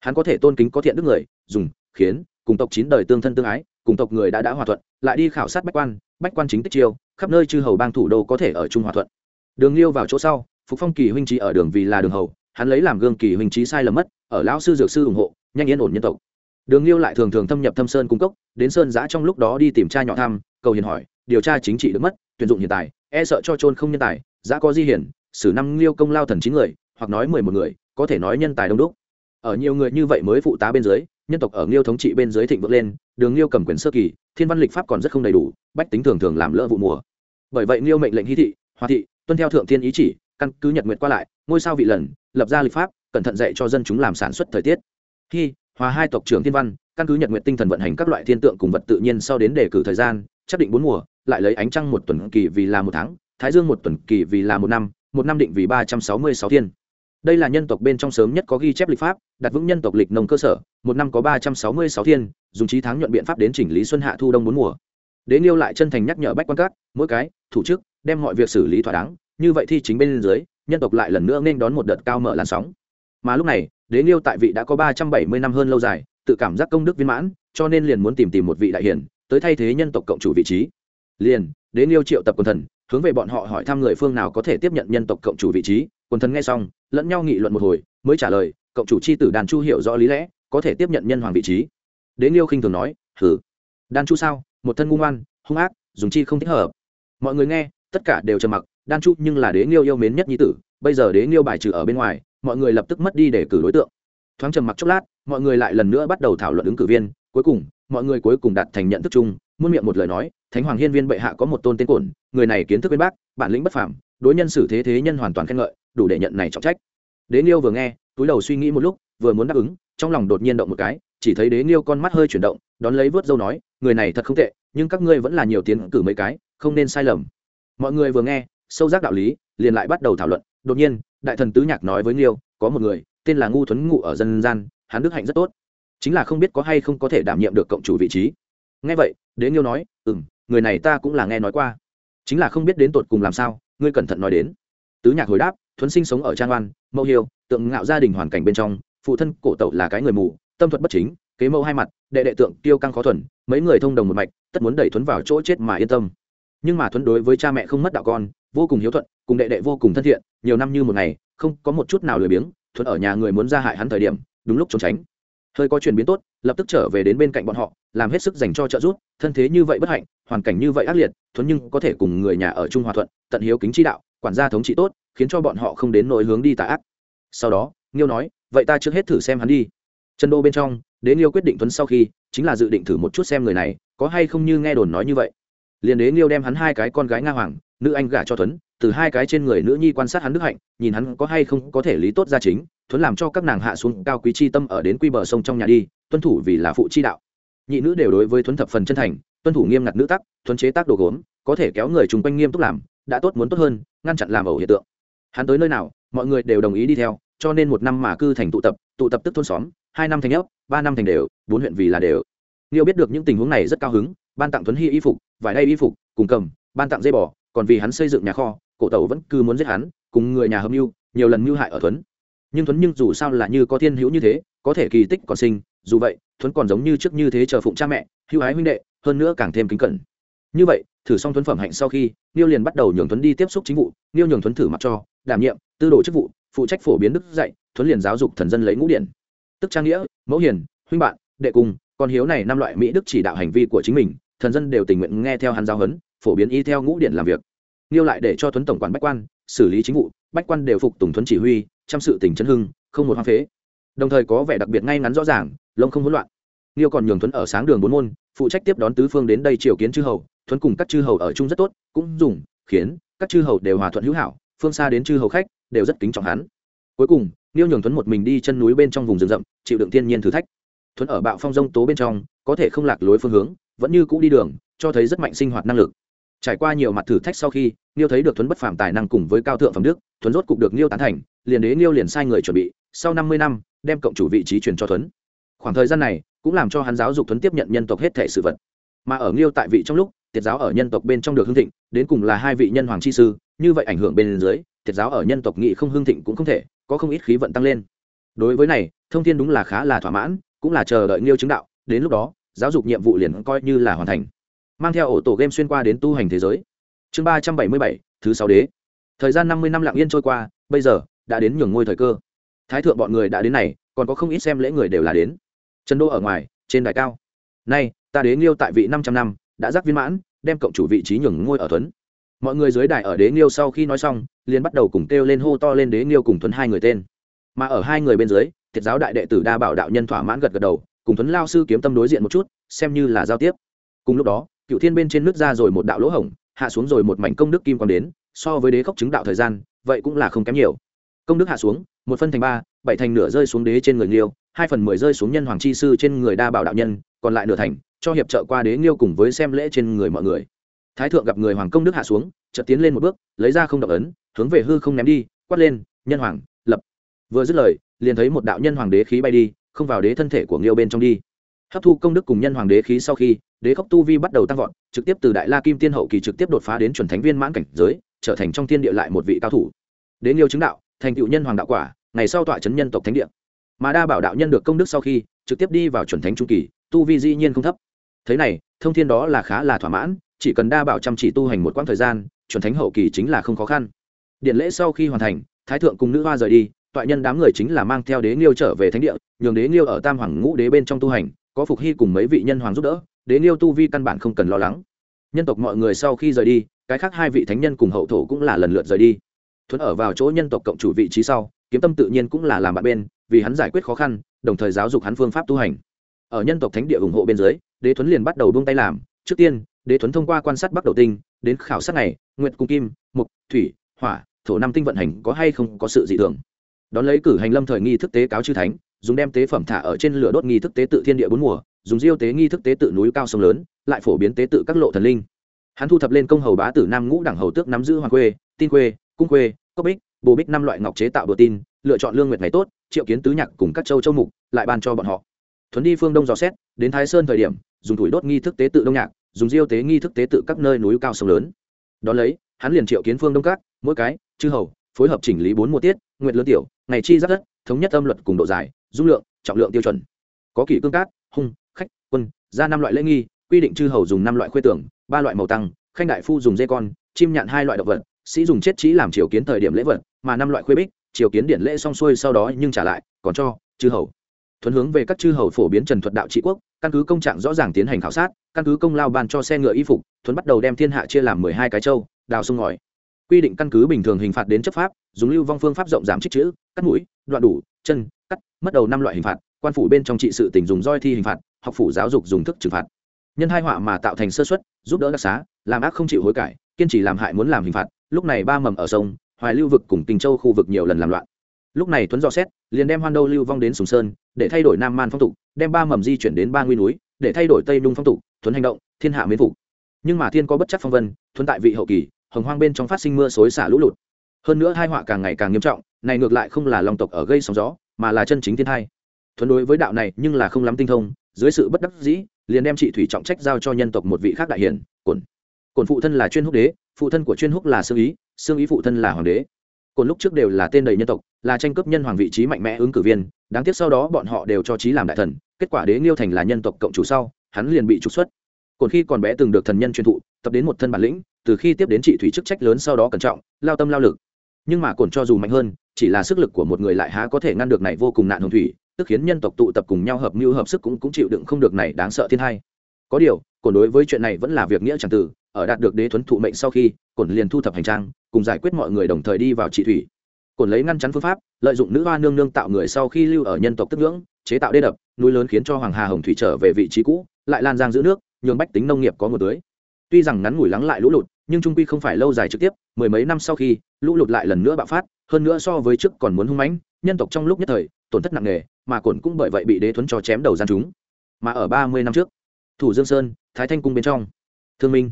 Hắn có thể tôn kính có thiện đức người dùng khiến cùng tộc chín đời tương thân tương ái cùng tộc người đã đã hòa thuận lại đi khảo sát bách quan bách quan chính tích chiêu khắp nơi chư hầu bang thủ đô có thể ở chung hòa thuận. Đường liêu vào chỗ sau phục phong kỳ huynh trí ở đường vì là đường hầu hắn lấy làm gương kỳ huynh trí sai lầm mất ở lão sư dược sư ủng hộ nhanh yên ổn nhân tộc. Đường liêu lại thường thường thâm nhập thâm sơn cung cốc đến sơn giã trong lúc đó đi tìm cha nhỏ tham, cầu hiền hỏi điều tra chính trị được mất tuyển dụng hiện tại e sợ cho trôn không nhân tài giã có di hiển xử năm liêu công lao thần chín người, hoặc nói mười một người, có thể nói nhân tài đông đúc. Ở nhiều người như vậy mới phụ tá bên dưới, nhân tộc ở liêu thống trị bên dưới thịnh vượng lên, đường liêu cầm quyền sơ kỳ, thiên văn lịch pháp còn rất không đầy đủ, bách tính thường thường làm lỡ vụ mùa. Bởi vậy liêu mệnh lệnh hy thị, hoa thị, tuân theo thượng thiên ý chỉ, căn cứ nhật nguyện qua lại, ngôi sao vị lần, lập ra lịch pháp, cẩn thận dạy cho dân chúng làm sản xuất thời tiết. Khi hòa hai tộc trưởng thiên văn, căn cứ nhật nguyện tinh thần vận hành các loại thiên tượng cùng vật tự nhiên sau đến đề cử thời gian, chắc định bốn mùa, lại lấy ánh trăng một tuần kỳ vì là một tháng thái dương một tuần kỳ vì là một năm một năm định vì ba trăm sáu mươi sáu thiên. Đây là nhân tộc bên trong sớm nhất có ghi chép lịch pháp, đặt vững nhân tộc lịch nông cơ sở, một năm có ba trăm sáu mươi sáu thiên, dùng trí tháng nhuận biện pháp đến chỉnh lý xuân hạ thu đông bốn mùa. Đế liêu lại chân thành nhắc nhở bách quan các, mỗi cái, thủ chức, đem mọi việc xử lý thỏa đáng, như vậy thì chính bên dưới, nhân tộc lại lần nữa nên đón một đợt cao mở làn sóng. Mà lúc này, đế liêu tại vị đã có ba trăm bảy mươi năm hơn lâu dài, tự cảm giác công đức viên mãn, cho nên liền muốn tìm tìm một vị đại hiển, tới thay thế nhân tộc cộng chủ vị trí. Liền, đế liêu triệu tập quần thần hướng về bọn họ hỏi thăm người phương nào có thể tiếp nhận nhân tộc cộng chủ vị trí, quần thần nghe xong, lẫn nhau nghị luận một hồi, mới trả lời, cộng chủ c h i tử đàn chu hiểu rõ lý lẽ, có thể tiếp nhận nhân hoàng vị trí. Đế liêu khinh thường nói hử đan chu sao? Một thân ngu ngoan, hung ác, dùng chi không thích hợp? Mọi người nghe, tất cả đều trầm mặc, đan chu nhưng là đế liêu yêu mến nhất nhi tử, bây giờ đế liêu bài trừ ở bên ngoài, mọi người lập tức mất đi để cử đối tượng. Thoáng trầm mặc chốc lát, mọi người lại lần nữa bắt đầu thảo luận ứng cử viên cuối cùng, mọi người cuối cùng đạt thành nhận thức chung, muôn miệng một lời nói, thánh hoàng hiên viên bệ hạ có một tôn tên cổn, người này kiến thức bên bác, bản lĩnh bất phàm, đối nhân xử thế thế nhân hoàn toàn khen ngợi, đủ để nhận này trọng trách. Đế nghiêu vừa nghe, túi đầu suy nghĩ một lúc, vừa muốn đáp ứng, trong lòng đột nhiên động một cái, chỉ thấy đế nghiêu con mắt hơi chuyển động, đón lấy vớt dâu nói, người này thật không tệ, nhưng các ngươi vẫn là nhiều tiến cử mấy cái, không nên sai lầm. Mọi người vừa nghe, sâu giác đạo lý, liền lại bắt đầu thảo luận. Đột nhiên, đại thần tứ nhạc nói với nghiêu, có một người, tên là ngu thuấn ngụ ở dân gian, hắn đức hạnh rất tốt chính là không biết có hay không có thể đảm nhiệm được cộng chủ vị trí. Nghe vậy, đế nghiêu nói ừ m người này ta cũng là nghe nói qua. Chính là không biết đến tột cùng làm sao, ngươi cẩn thận nói đến. Tứ nhạc hồi đáp, thuấn sinh sống ở trang oan mẫu hiêu, tượng ngạo gia đình hoàn cảnh bên trong, phụ thân cổ tẩu là cái người mù, tâm thuật bất chính, kế mẫu hai mặt, đệ đệ tượng tiêu căng khó thuần, mấy người thông đồng một mạch, tất muốn đẩy thuấn vào chỗ chết mà yên tâm. Nhưng mà thuấn đối với cha mẹ không mất đạo con, vô cùng hiếu thuận, cùng đệ đệ vô cùng thân thiện, nhiều năm như một ngày, không có một chút nào lười biếng, thuấn ở nhà người muốn ra hại hắn thời điểm, đúng lúc trốn tránh hơi có chuyển biến tốt, lập tức trở về đến bên cạnh bọn họ, làm hết sức dành cho trợ giúp, thân thế như vậy bất hạnh, hoàn cảnh như vậy ác liệt thuấn nhưng có thể cùng người nhà ở trung hòa thuận, tận hiếu kính chi đạo, quản gia thống trị tốt, khiến cho bọn họ không đến nỗi hướng đi tà ác. Sau đó, nghiêu nói, vậy ta trước hết thử xem hắn đi. Chân đô bên trong, đế nghiêu quyết định thuấn sau khi, chính là dự định thử một chút xem người này, có hay không như nghe đồn nói như vậy. Liền đế nghiêu đem hắn hai cái con gái nga hoàng, nữ anh gả cho thuấn từ hai cái trên người nữ nhi quan sát hắn đức hạnh, nhìn hắn có hay không có thể lý tốt ra chính, thuấn làm cho các nàng hạ xuống cao quý chi tâm ở đến quy bờ sông trong nhà đi, tuân thủ vì là phụ chi đạo. Nhị nữ đều đối với thuấn thập phần chân thành, tuân thủ nghiêm ngặt nữ tắc, thuấn chế tác đồ gốm, có thể kéo người chung quanh nghiêm túc làm, đã tốt muốn tốt hơn, ngăn chặn làm ẩu hiện tượng. Hắn tới nơi nào, mọi người đều đồng ý đi theo, cho nên một năm mà cư thành tụ tập tụ tập tức thôn xóm, hai năm thành ấp ba năm thành đều, bốn huyện vì là đều. Niêu biết được những tình huống này rất cao hứng, ban tặng tuấn hy y phục, vải đay y phục, cùng cầm, ban tặng dây bò, còn vì hắn xây dựng nhà kho cổ tẩu vẫn cứ muốn giết hắn, cùng người nhà hâm mưu, nhiều lần mưu hại ở thuấn. Nhưng thuấn nhưng dù sao là như có thiên hữu như thế, có thể kỳ tích còn sinh, dù vậy, thuấn còn giống như trước như thế chờ phụng cha mẹ, hữu ái huynh đệ, hơn nữa càng thêm kính cẩn. Như vậy, thử xong thuấn phẩm hạnh sau khi, niêu liền bắt đầu nhường thuấn đi tiếp xúc chính vụ, niêu nhường thuấn thử mặc cho, đảm nhiệm, tư đồ chức vụ, phụ trách phổ biến đức dạy, thuấn liền giáo dục thần dân lấy ngũ điển. Tức trang nghĩa, mẫu hiền, huynh bạn, đệ cung còn hiếu này năm loại mỹ đức chỉ đạo hành vi của chính mình, thần dân đều tình nguyện nghe theo hắn giáo huấn, phổ biến y theo ngũ điển làm việc nghiêu lại để cho tuấn tổng quản bách quan xử lý chính vụ, bách quan đều phục tùng tuấn chỉ huy, chăm sự tỉnh chấn hưng, không một hoang phế. Đồng thời có vẻ đặc biệt ngay ngắn rõ ràng, lông không hỗn loạn. Nghiêu còn nhường tuấn ở sáng đường bốn môn, phụ trách tiếp đón tứ phương đến đây triều kiến chư hầu thuấn cùng các chư hầu ở chung rất tốt, cũng dùng, khiến, các chư hầu đều hòa thuận hữu hảo, phương xa đến chư hầu khách, đều rất kính trọng hắn. Cuối cùng niêu nhường thuấn một mình đi chân núi bên trong vùng rừng rậm, chịu đựng thiên nhiên thử thách. Thuấn ở bạo phong rông tố bên trong, có thể không lạc lối phương hướng, vẫn như cũ đi đường, cho thấy rất mạnh sinh hoạt năng lực trải qua nhiều mặt thử thách sau khi, niêu thấy được thuấn bất phàm tài năng cùng với cao thượng phẩm đức, thuấn rốt cục được niêu tán thành, liền đế niêu liền sai người chuẩn bị, sau năm mươi năm, đem cộng chủ vị trí truyền cho thuấn. Khoảng thời gian này, cũng làm cho hắn giáo dục thuấn tiếp nhận nhân tộc hết thể sự vật. Mà ở niêu tại vị trong lúc thiệt giáo ở nhân tộc bên trong được hưng thịnh, đến cùng là hai vị nhân hoàng chi sư, như vậy ảnh hưởng bên dưới thiệt giáo ở nhân tộc nghị không hưng thịnh cũng không thể, có không ít khí vận tăng lên. Đối với này, thông thiên đúng là khá là thỏa mãn, cũng là chờ đợi niêu chứng đạo, đến lúc đó, giáo dục nhiệm vụ liền coi như là hoàn thành mang theo ổ tổ game xuyên qua đến tu hành thế giới. Chương ba trăm bảy mươi bảy, thứ sáu đế. Thời gian năm mươi năm lặng yên trôi qua, bây giờ đã đến nhường ngôi thời cơ. Thái thượng bọn người đã đến này, còn có không ít xem lễ người đều là đến. Trần đô ở ngoài, trên đài cao. Nay, ta đế nghiêu tại vị năm trăm năm, đã giác viên mãn, đem cộng chủ vị trí nhường ngôi ở thuấn. Mọi người dưới đài ở đế nghiêu sau khi nói xong, liền bắt đầu cùng kêu lên hô to lên đế nghiêu cùng thuấn hai người tên. Mà ở hai người bên dưới thiệt giáo đại đệ tử đa bảo đạo nhân thỏa mãn gật gật đầu, cùng thuấn lao sư kiếm tâm đối diện một chút, xem như là giao tiếp. Cùng lúc đó cựu thiên bên trên nước ra rồi một đạo lỗ hổng, hạ xuống rồi một mảnh công đức kim quang đến, so với đế khốc chứng đạo thời gian, vậy cũng là không kém nhiều. Công đức hạ xuống, một phân thành ba, bảy thành nửa rơi xuống đế trên người nghiêu, hai phần mười rơi xuống nhân hoàng chi sư trên người đa bảo đạo nhân, còn lại nửa thành, cho hiệp trợ qua đế nghiêu cùng với xem lễ trên người mọi người. Thái thượng gặp người hoàng công đức hạ xuống, chợt tiến lên một bước, lấy ra không động ấn, hướng về hư không ném đi, quát lên, nhân hoàng, lập. Vừa dứt lời, liền thấy một đạo nhân hoàng đế khí bay đi, không vào đế thân thể của nghiêu bên trong đi hấp thu công đức cùng nhân hoàng đế khí sau khi, đế khốc tu vi bắt đầu tăng vọt, trực tiếp từ đại la kim tiên hậu kỳ trực tiếp đột phá đến chuẩn thánh viên mãn cảnh giới, trở thành trong thiên địa lại một vị cao thủ. Đến liêu chứng đạo, thành cựu nhân hoàng đạo quả, ngày sau tọa chấn nhân tộc thánh địa. Mà đa bảo đạo nhân được công đức sau khi, trực tiếp đi vào chuẩn thánh trung kỳ, tu vi dĩ nhiên không thấp. Thế này, thông thiên đó là khá là thỏa mãn, chỉ cần đa bảo chăm chỉ tu hành một quãng thời gian, chuẩn thánh hậu kỳ chính là không khó khăn. Điện lễ sau khi hoàn thành, thái thượng cùng nữ hoa rời đi toại nhân đám người chính là mang theo đế nghiêu trở về thánh địa, nhường đế nghiêu ở tam hoàng ngũ đế bên trong tu hành có phục hy cùng mấy vị nhân hoàng giúp đỡ đến yêu tu vi căn bản không cần lo lắng. Nhân tộc mọi người sau khi rời đi, cái khác hai vị thánh nhân cùng hậu thổ cũng là lần lượt rời đi. Thuấn ở vào chỗ nhân tộc cộng chủ vị trí sau, kiếm tâm tự nhiên cũng là làm bạn bên, vì hắn giải quyết khó khăn, đồng thời giáo dục hắn phương pháp tu hành. Ở nhân tộc thánh địa ủng hộ bên dưới, đế thuấn liền bắt đầu buông tay làm. Trước tiên, đế thuấn thông qua quan sát bắc đầu tinh, đến khảo sát này nguyệt cung kim mục thủy, hỏa, thổ năm tinh vận hành có hay không có sự dị thường. Đón lấy cử hành lâm thời nghi thức tế cáo chư thánh dùng đem tế phẩm thả ở trên lửa đốt nghi thức tế tự thiên địa bốn mùa, dùng diêu tế nghi thức tế tự núi cao sông lớn, lại phổ biến tế tự các lộ thần linh. Hắn thu thập lên công hầu bá tử nam ngũ đẳng hầu tước nắm giữ hoàng quê, tin quê, cung quê, cốc bích, bồ bích năm loại ngọc chế tạo đồ tin, lựa chọn lương nguyệt ngày tốt, triệu kiến tứ nhạc cùng các châu châu mục, lại ban cho bọn họ. Thuấn đi phương đông dò xét, đến thái sơn thời điểm, dùng thủi đốt nghi thức tế tự đông nhạc, dùng diêu tế nghi thức tế tự các nơi núi cao sông lớn. Đón lấy, hắn liền triệu kiến phương đông các, mỗi cái, chư hầu, phối hợp chỉnh lý bốn mùa tiết, nguyệt lớn tiểu, ngày chi giáp đất thống nhất âm luật cùng độ dài, dung lượng, trọng lượng tiêu chuẩn. Có kỷ cương cát, hung, khách, quân, ra năm loại lễ nghi, quy định chư hầu dùng năm loại khuê tưởng, ba loại màu tăng, khanh đại phu dùng dê con, chim nhạn hai loại động vật, sĩ dùng chết trí làm triều kiến thời điểm lễ vật, mà năm loại khuê bích, triều kiến điện lễ xong xuôi sau đó nhưng trả lại, còn cho chư hầu. Thuấn hướng về các chư hầu phổ biến trần thuật đạo trị quốc, căn cứ công trạng rõ ràng tiến hành khảo sát, căn cứ công lao ban cho xe ngựa y phục thuấn bắt đầu đem thiên hạ chia làm mười hai cái châu, đào sông ngòi quy định căn cứ bình thường hình phạt đến chấp pháp, dùng lưu vong phương pháp rộng giảm trích chữ, cắt mũi, đoạn đủ, chân, cắt, mất đầu năm loại hình phạt, quan phủ bên trong trị sự tình dùng roi thi hình phạt, học phủ giáo dục dùng thức trừng phạt. Nhân hai họa mà tạo thành sơ xuất giúp đỡ đặc xá, làm ác không chịu hối cải, kiên trì làm hại muốn làm hình phạt, lúc này ba mầm ở sông, hoài lưu vực cùng tình châu khu vực nhiều lần làm loạn. Lúc này tuấn dò xét, liền đem hoan đâu lưu vong đến sùng sơn, để thay đổi nam man phong tục, đem ba mầm di chuyển đến ba nguy núi, để thay đổi tây nung phong tục thuấn hành động, thiên hạ miến phục. Nhưng mà thiên có bất chắc phong vân thuấn tại vị hậu kỳ hồng hoang bên trong phát sinh mưa xối xả lũ lụt. Hơn nữa hai họa càng ngày càng nghiêm trọng, này ngược lại không là lòng tộc ở gây sóng gió, mà là chân chính thiên thai. Thuấn đối với đạo này nhưng là không lắm tinh thông, dưới sự bất đắc dĩ, liền đem chị thủy trọng trách giao cho nhân tộc một vị khác đại hiển cồn cồn phụ thân là chuyên húc đế, phụ thân của chuyên húc là sương ý sương ý phụ thân là hoàng đế. Cồn lúc trước đều là tên đầy nhân tộc, là tranh cướp nhân hoàng vị trí mạnh mẽ ứng cử viên, đáng tiếc sau đó bọn họ đều cho trí làm đại thần, kết quả đế nghiêu thành là nhân tộc cộng chủ sau, hắn liền bị trục xuất. Cồn khi còn bé từng được thần nhân truyền thụ tập đến một thân bản lĩnh, từ khi tiếp đến chị thủy chức trách lớn sau đó cẩn trọng, lao tâm lao lực. Nhưng mà cồn cho dù mạnh hơn, chỉ là sức lực của một người lại há có thể ngăn được này vô cùng nạn hồng thủy, tức khiến nhân tộc tụ tập cùng nhau hợp mưu hợp sức cũng cũng chịu đựng không được này đáng sợ thiên hai. Có điều cồn đối với chuyện này vẫn là việc nghĩa chẳng tử ở đạt được đế thuấn thụ mệnh sau khi cồn liền thu thập hành trang, cùng giải quyết mọi người đồng thời đi vào trị thủy. Cồn lấy ngăn chắn phương pháp, lợi dụng nữ hoa nương nương tạo người sau khi lưu ở nhân tộc tức ngưỡng, chế tạo đê đập, núi lớn khiến cho hoàng hà hồng thủy trở về vị trí cũ, lại lan giang giữ nước, nhường bách tính nông nghiệp có một tưới tuy rằng ngắn ngủi lắng lại lũ lụt, nhưng trung quy không phải lâu dài trực tiếp, mười mấy năm sau khi, lũ lụt lại lần nữa bạo phát, hơn nữa so với trước còn muốn hung mãnh, nhân tộc trong lúc nhất thời, tổn thất nặng nề, mà cổn cũng bởi vậy bị đế thuấn cho chém đầu gian chúng. Mà ở ba mươi năm trước, thủ dương sơn, thái thanh cung bên trong, thương minh,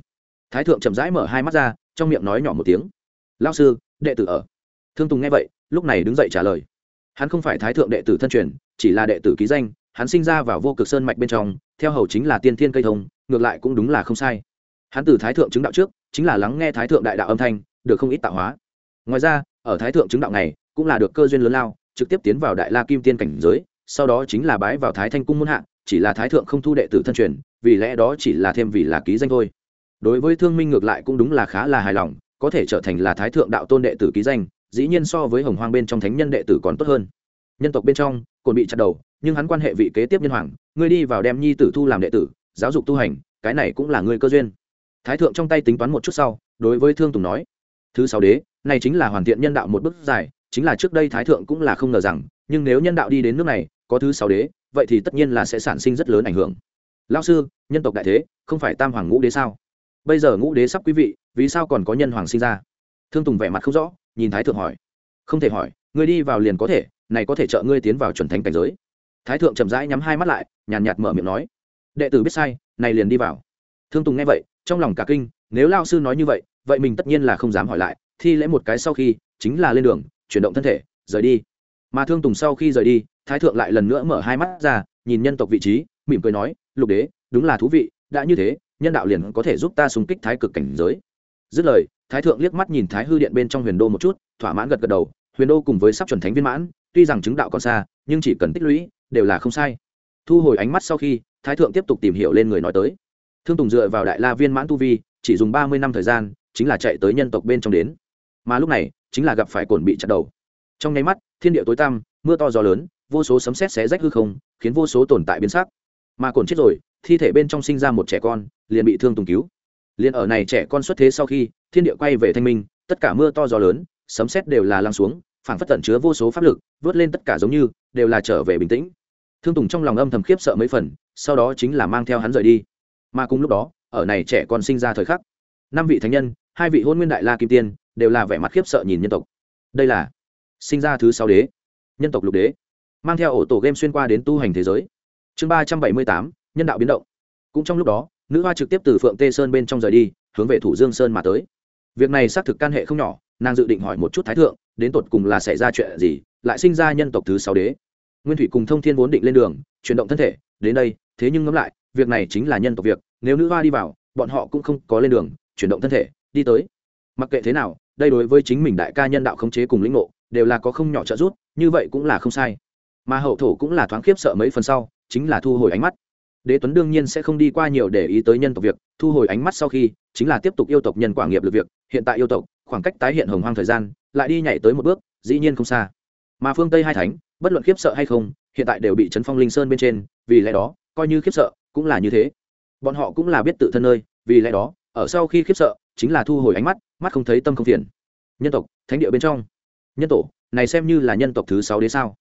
thái thượng chậm rãi mở hai mắt ra, trong miệng nói nhỏ một tiếng lao sư, đệ tử ở. Thương tùng nghe vậy, lúc này đứng dậy trả lời. Hắn không phải thái thượng đệ tử thân truyền, chỉ là đệ tử ký danh, hắn sinh ra vào vô cực sơn mạch bên trong, theo hầu chính là tiên thiên cây thông, ngược lại cũng đúng là không sai hắn từ thái thượng chứng đạo trước, chính là lắng nghe thái thượng đại đạo âm thanh, được không ít tạo hóa. Ngoài ra, ở thái thượng chứng đạo này, cũng là được cơ duyên lớn lao, trực tiếp tiến vào đại la kim tiên cảnh giới, sau đó chính là bái vào thái thanh cung muôn hạ, chỉ là thái thượng không thu đệ tử thân truyền, vì lẽ đó chỉ là thêm vì là ký danh thôi. Đối với thương minh ngược lại cũng đúng là khá là hài lòng, có thể trở thành là thái thượng đạo tôn đệ tử ký danh, dĩ nhiên so với hồng hoang bên trong thánh nhân đệ tử còn tốt hơn. Nhân tộc bên trong, còn bị chặt đầu, nhưng hắn quan hệ vị kế tiếp nhân hoàng, ngươi đi vào đem nhi tử thu làm đệ tử, giáo dục tu hành, cái này cũng là ngươi cơ duyên thái thượng trong tay tính toán một chút sau, đối với thương tùng nói, thứ sáu đế, này chính là hoàn thiện nhân đạo một bước dài, chính là trước đây thái thượng cũng là không ngờ rằng, nhưng nếu nhân đạo đi đến nước này, có thứ sáu đế, vậy thì tất nhiên là sẽ sản sinh rất lớn ảnh hưởng. Lao sư, nhân tộc đại thế, không phải tam hoàng ngũ đế sao? Bây giờ ngũ đế sắp quý vị, vì sao còn có nhân hoàng sinh ra? Thương tùng vẻ mặt không rõ, nhìn thái thượng hỏi. Không thể hỏi, ngươi đi vào liền có thể, này có thể trợ ngươi tiến vào chuẩn thánh cảnh giới. Thái thượng chậm rãi nhắm hai mắt lại, nhàn nhạt mở miệng nói. Đệ tử biết sai, này liền đi vào thương tùng nghe vậy, trong lòng cả kinh, nếu lao sư nói như vậy vậy mình tất nhiên là không dám hỏi lại, thi lễ một cái sau khi, chính là lên đường, chuyển động thân thể, rời đi. Mà thương tùng sau khi rời đi, thái thượng lại lần nữa mở hai mắt ra, nhìn nhân tộc vị trí, mỉm cười nói, lục đế, đúng là thú vị, đã như thế, nhân đạo liền có thể giúp ta xung kích thái cực cảnh giới. Dứt lời, thái thượng liếc mắt nhìn thái hư điện bên trong huyền đô một chút, thỏa mãn gật gật đầu, huyền đô cùng với sắp chuẩn thánh viên mãn, tuy rằng chứng đạo còn xa, nhưng chỉ cần tích lũy, đều là không sai. Thu hồi ánh mắt sau khi, thái thượng tiếp tục tìm hiểu lên người nói tới thương tùng dựa vào đại la viên mãn tu vi, chỉ dùng ba mươi năm thời gian, chính là chạy tới nhân tộc bên trong đến. Mà lúc này, chính là gặp phải cồn bị chặt đầu. Trong nháy mắt, thiên địa tối tăm, mưa to gió lớn, vô số sấm sét xé rách hư không, khiến vô số tồn tại biến sắc. Mà cồn chết rồi, thi thể bên trong sinh ra một trẻ con, liền bị thương tùng cứu. Liền ở này trẻ con xuất thế sau khi, thiên địa quay về thanh minh, tất cả mưa to gió lớn, sấm sét đều là lăng xuống, phảng phất tận chứa vô số pháp lực, vớt lên tất cả giống như, đều là trở về bình tĩnh. Thương tùng trong lòng âm thầm khiếp sợ mấy phần, sau đó chính là mang theo hắn rời đi mà cùng lúc đó, ở này trẻ con sinh ra thời khắc, năm vị thánh nhân, hai vị hôn nguyên đại la kim tiên, đều là vẻ mặt khiếp sợ nhìn nhân tộc. Đây là sinh ra thứ sáu đế, nhân tộc lục đế, mang theo ổ tổ game xuyên qua đến tu hành thế giới. Chương ba trăm bảy mươi tám, nhân đạo biến động. Cũng trong lúc đó, nữ hoa trực tiếp từ phượng tê sơn bên trong rời đi, hướng về thủ dương sơn mà tới. Việc này xác thực can hệ không nhỏ, nàng dự định hỏi một chút thái thượng, đến tột cùng là xảy ra chuyện gì, lại sinh ra nhân tộc thứ sáu đế. Nguyên thủy cùng thông thiên vốn định lên đường, chuyển động thân thể, đến đây, thế nhưng ngẫm lại việc này chính là nhân tộc việc, nếu nữ hoa đi vào, bọn họ cũng không có lên đường, chuyển động thân thể, đi tới. Mặc kệ thế nào, đây đối với chính mình đại ca nhân đạo khống chế cùng lĩnh ngộ, đều là có không nhỏ trợ giúp, như vậy cũng là không sai. Mà hậu thổ cũng là thoáng khiếp sợ mấy phần sau, chính là thu hồi ánh mắt. Đế tuấn đương nhiên sẽ không đi qua nhiều để ý tới nhân tộc việc, thu hồi ánh mắt sau khi, chính là tiếp tục yêu tộc nhân quả nghiệp lực việc, hiện tại yêu tộc, khoảng cách tái hiện hồng hoang thời gian, lại đi nhảy tới một bước, dĩ nhiên không xa. Mà phương tây hai thánh, bất luận khiếp sợ hay không, hiện tại đều bị trấn phong linh sơn bên trên, vì lẽ đó, coi như khiếp sợ cũng là như thế. Bọn họ cũng là biết tự thân nơi, vì lẽ đó, ở sau khi khiếp sợ, chính là thu hồi ánh mắt mắt không thấy tâm không phiền. Nhân tộc, thánh địa bên trong. Nhân tổ, này xem như là nhân tộc thứ sáu đế sao?